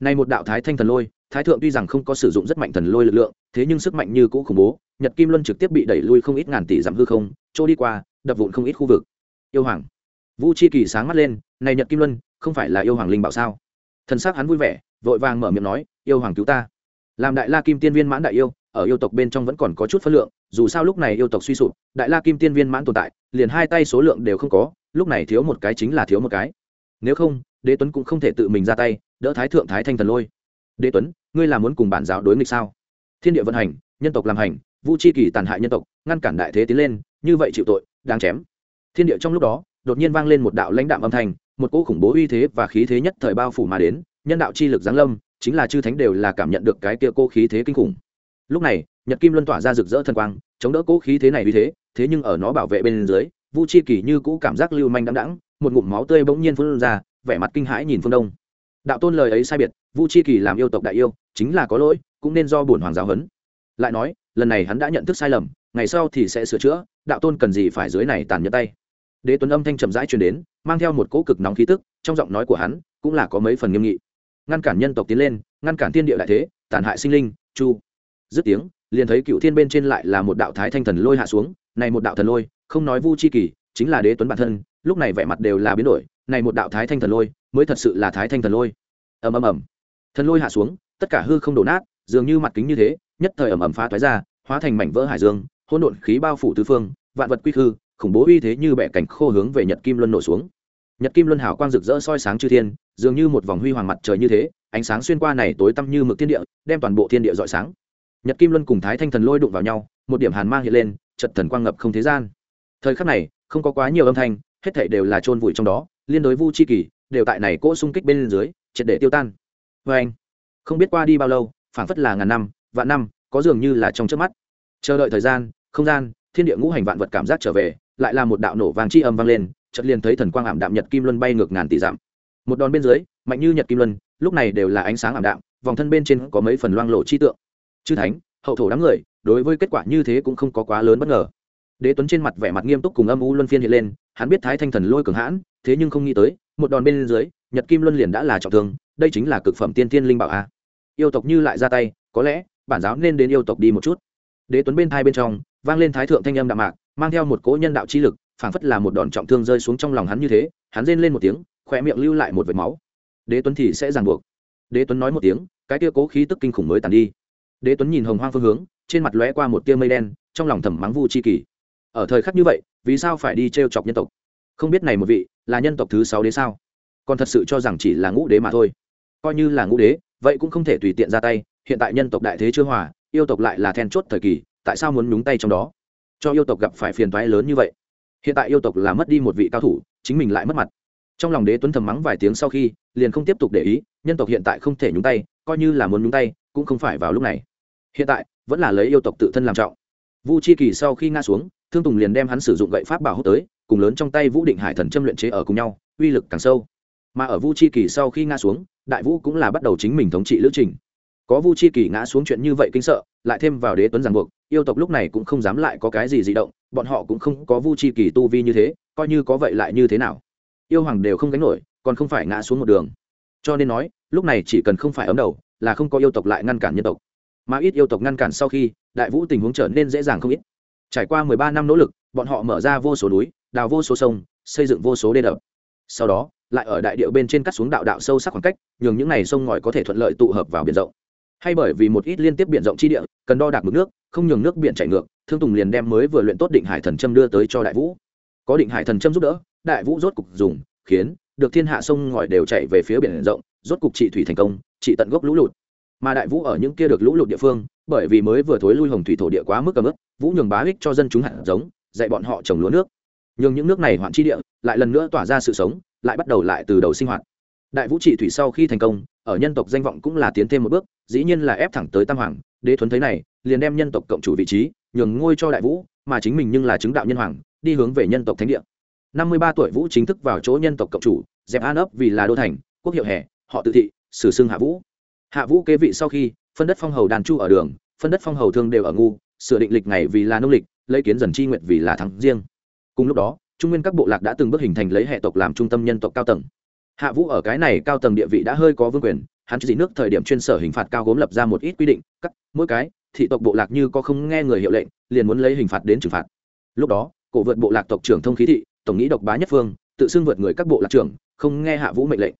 nay một đạo thái thanh thần lôi, thái thượng tuy rằng không có sử dụng rất mạnh thần lôi lực lượng, thế nhưng sức mạnh như cũ khủng bố, nhật kim luân trực tiếp bị đẩy lui không ít ngàn tỷ dặm hư không trôi đi qua, đập vụn không ít khu vực. Yêu hoàng. Vu chi kỳ sáng mắt lên, này nhật kim luân, không phải là yêu hoàng linh bảo sao? Thần xác hắn vui vẻ, vội vàng mở miệng nói, yêu hoàng cứu ta. Làm đại la kim tiên viên mãn đại yêu, ở yêu tộc bên trong vẫn còn có chút phân lượng, dù sao lúc này yêu tộc suy sụp, đại la kim tiên viên mãn tồn tại, liền hai tay số lượng đều không có, lúc này thiếu một cái chính là thiếu một cái. Nếu không, đế tuấn cũng không thể tự mình ra tay, đỡ thái thượng thái thanh thần lôi. Đế tuấn, ngươi là muốn cùng bản giáo đối nghịch sao? Thiên địa vận hành, nhân tộc làm hành, vu chi kỳ tàn hại nhân tộc, ngăn cản đại thế tiến lên, như vậy chịu tội, đáng chém. Thiên địa trong lúc đó, đột nhiên vang lên một đạo lãnh đạm âm thanh một cỗ khủng bố uy thế và khí thế nhất thời bao phủ mà đến, nhân đạo chi lực giáng lâm, chính là chư thánh đều là cảm nhận được cái kia cô khí thế kinh khủng. Lúc này, nhật kim luân tỏa ra rực rỡ thần quang, chống đỡ cỗ khí thế này uy thế thế nhưng ở nó bảo vệ bên dưới, vu chi kỳ như cũ cảm giác lưu manh đắng đắng một ngụm máu tươi bỗng nhiên phun ra, vẻ mặt kinh hãi nhìn phương đông. Đạo tôn lời ấy sai biệt, vu chi kỳ làm yêu tộc đại yêu, chính là có lỗi, cũng nên do bổn hoàng giáo huấn. Lại nói, lần này hắn đã nhận thức sai lầm, ngày sau thì sẽ sửa chữa, đạo tôn cần gì phải dưới này tàn nhẫn tay? Đế tuấn âm thanh trầm rãi truyền đến, mang theo một cỗ cực nóng khí tức, trong giọng nói của hắn cũng là có mấy phần nghiêm nghị. Ngăn cản nhân tộc tiến lên, ngăn cản thiên địa đại thế, tàn hại sinh linh, chu. Dứt tiếng, liền thấy cựu thiên bên trên lại là một đạo thái thanh thần lôi hạ xuống, này một đạo thần lôi, không nói vu chi kỳ, chính là đế tuấn bản thân, lúc này vẻ mặt đều là biến đổi, này một đạo thái thanh thần lôi mới thật sự là thái thanh thần lôi. Ầm ầm ầm. Thần lôi hạ xuống, tất cả hư không đổ nát, dường như mặt kính như thế, nhất thời ầm ầm phá toái ra, hóa thành mảnh vỡ hải dương, hỗn độn khí bao phủ tứ phương, vạn vật quy hư khủng bố uy thế như bẻ cảnh khô hướng về nhật kim luân nổ xuống. Nhật kim luân hảo quang rực rỡ soi sáng chư thiên, dường như một vòng huy hoàng mặt trời như thế, ánh sáng xuyên qua này tối tăm như mực thiên địa, đem toàn bộ thiên địa rọi sáng. Nhật kim luân cùng thái thanh thần lôi đụng vào nhau, một điểm hàn mang hiện lên chật thần quang ngập không thế gian. Thời khắc này, không có quá nhiều âm thanh, hết thảy đều là chôn vùi trong đó, liên đối vu chi kỳ, đều tại này cỗ xung kích bên dưới, triệt để tiêu tan. Vê anh, không biết qua đi bao lâu, phảng phất là ngàn năm, vạn năm, có dường như là trong trước mắt. Chờ đợi thời gian, không gian, thiên địa ngũ hành vạn vật cảm giác trở về lại là một đạo nổ vàng chi âm vang lên, chợt liền thấy thần quang ảm đạm nhật kim luân bay ngược ngàn tỷ dặm. Một đòn bên dưới, mạnh như nhật kim luân, lúc này đều là ánh sáng ảm đạm, vòng thân bên trên có mấy phần loang lộ chi tượng. Chư thánh, hậu thổ đám người, đối với kết quả như thế cũng không có quá lớn bất ngờ. Đế tuấn trên mặt vẻ mặt nghiêm túc cùng âm u luân phiên hiện lên, hắn biết thái thanh thần lôi cường hãn, thế nhưng không nghĩ tới, một đòn bên dưới, nhật kim luân liền đã là trọng thương, đây chính là cực phẩm tiên tiên linh bảo a. Yêu tộc như lại ra tay, có lẽ bản giáo nên đến yêu tộc đi một chút. Đế tuấn bên thai bên trong, vang lên thái thượng thanh âm đạm mạc mang theo một cỗ nhân đạo chi lực, phảng phất là một đòn trọng thương rơi xuống trong lòng hắn như thế, hắn rên lên một tiếng, khỏe miệng lưu lại một vệt máu. Đế tuấn thì sẽ ràng buộc. Đế tuấn nói một tiếng, cái tia cố khí tức kinh khủng mới tàn đi. Đế tuấn nhìn hồng hoang phương hướng, trên mặt lóe qua một tia mây đen, trong lòng thầm mắng vu chi kỳ. Ở thời khắc như vậy, vì sao phải đi t r e o chọc nhân tộc? Không biết này một vị, là nhân tộc thứ sáu đế sao? Còn thật sự cho rằng chỉ là ngũ đế mà thôi. Coi như là ngũ đế, vậy cũng không thể tùy tiện ra tay, hiện tại nhân tộc đại thế chưa hòa, yêu tộc lại là then chốt thời kỳ, tại sao muốn nhúng tay trong đó? Cho yêu tộc gặp phải phiền toái lớn như vậy. Hiện tại yêu tộc là mất đi một vị cao thủ, chính mình lại mất mặt. Trong lòng đế tuấn thầm mắng vài tiếng sau khi, liền không tiếp tục để ý, nhân tộc hiện tại không thể nhúng tay, coi như là muốn nhúng tay, cũng không phải vào lúc này. Hiện tại, vẫn là lấy yêu tộc tự thân làm trọng. Vu chi kỳ sau khi nga xuống, thương tùng liền đem hắn sử dụng gậy pháp bảo hút tới, cùng lớn trong tay vũ định hải thần châm luyện chế ở cùng nhau, uy lực càng sâu. Mà ở vu chi kỳ sau khi nga xuống, đại vũ cũng là bắt đầu chính mình thống trị lữ trình. Có vu chi kỳ ngã xuống chuyện như vậy kinh sợ, lại thêm vào đế tuấn giảng buộc yêu tộc lúc này cũng không dám lại có cái gì di động, bọn họ cũng không có vu chi kỳ tu vi như thế, coi như có vậy lại như thế nào? Yêu hoàng đều không gánh nổi, còn không phải ngã xuống một đường. Cho nên nói, lúc này chỉ cần không phải ấm đầu, là không có yêu tộc lại ngăn cản nhân tộc. Mà ít yêu tộc ngăn cản sau khi, đại vũ tình huống trở nên dễ dàng không ít. Trải qua mười ba năm nỗ lực, bọn họ mở ra vô số núi, đào vô số sông, xây dựng vô số đê đập. Sau đó, lại ở đại điệu bên trên cắt xuống đạo đạo sâu sắc khoảng cách, nhường những n à y sông ngòi có thể thuận lợi tụ hợp vào biển rộng hay bởi vì một ít liên tiếp biển rộng chi địa, cần đo đạc mực nước, không nhường nước biển chảy ngược, thương tùng liền đem mới vừa luyện tốt định hải thần châm đưa tới cho đại vũ. Có định hải thần châm giúp đỡ, đại vũ rốt cục dùng, khiến, được thiên hạ sông ngòi đều chạy về phía biển rộng, rốt cục trị thủy thành công, trị tận gốc lũ lụt. Mà đại vũ ở những kia được lũ lụt địa phương, bởi vì mới vừa thối lui hồng thủy thổ địa quá mức cầm ức, vũ nhường bá ích cho dân chúng hạt giống, dạy bọn họ trồng lúa nước. Nhường những nước này hoạn chi địa, lại lần nữa tỏa ra sự sống, lại bắt đầu lại từ đầu sinh hoạt. Đại vũ trị thủy sau khi thành công, ở nhân tộc danh vọng cũng là tiến thêm một bước dĩ nhiên là ép thẳng tới tam hoàng, đế thuấn thấy này, liền đem nhân tộc cộng chủ vị trí, nhường ngôi cho đại vũ, mà chính mình nhưng là chứng đạo nhân hoàng, đi hướng về nhân tộc thánh địa. Năm mươi ba tuổi vũ chính thức vào chỗ nhân tộc cộng chủ, dẹp an ấp vì là đô thành, quốc hiệu hè họ tự thị, sử xưng hạ vũ. Hạ vũ kế vị sau khi, phân đất phong hầu đàn chu ở đường, phân đất phong hầu thương đều ở ngu, sửa định lịch ngày vì là nông lịch, lấy kiến dần chi nguyện vì là thắng riêng. Cùng lúc đó, trung nguyên các bộ lạc đã từng bước hình thành lấy hệ tộc làm trung tâm nhân tộc cao tầng hạ vũ ở cái này cao tầng địa vị đã hơi có vương quyền, hắn chỉ nước thời điểm chuyên sở hình phạt cao gốm lập ra một ít quy định cắt mỗi cái, thị tộc bộ lạc như có không nghe người hiệu lệnh, liền muốn lấy hình phạt đến trừng phạt. Lúc đó, cổ vượt bộ lạc tộc trưởng thông khí thị, tổng nghĩ độc bá nhất phương, tự xưng vượt người các bộ lạc trưởng, không nghe hạ vũ mệnh lệnh.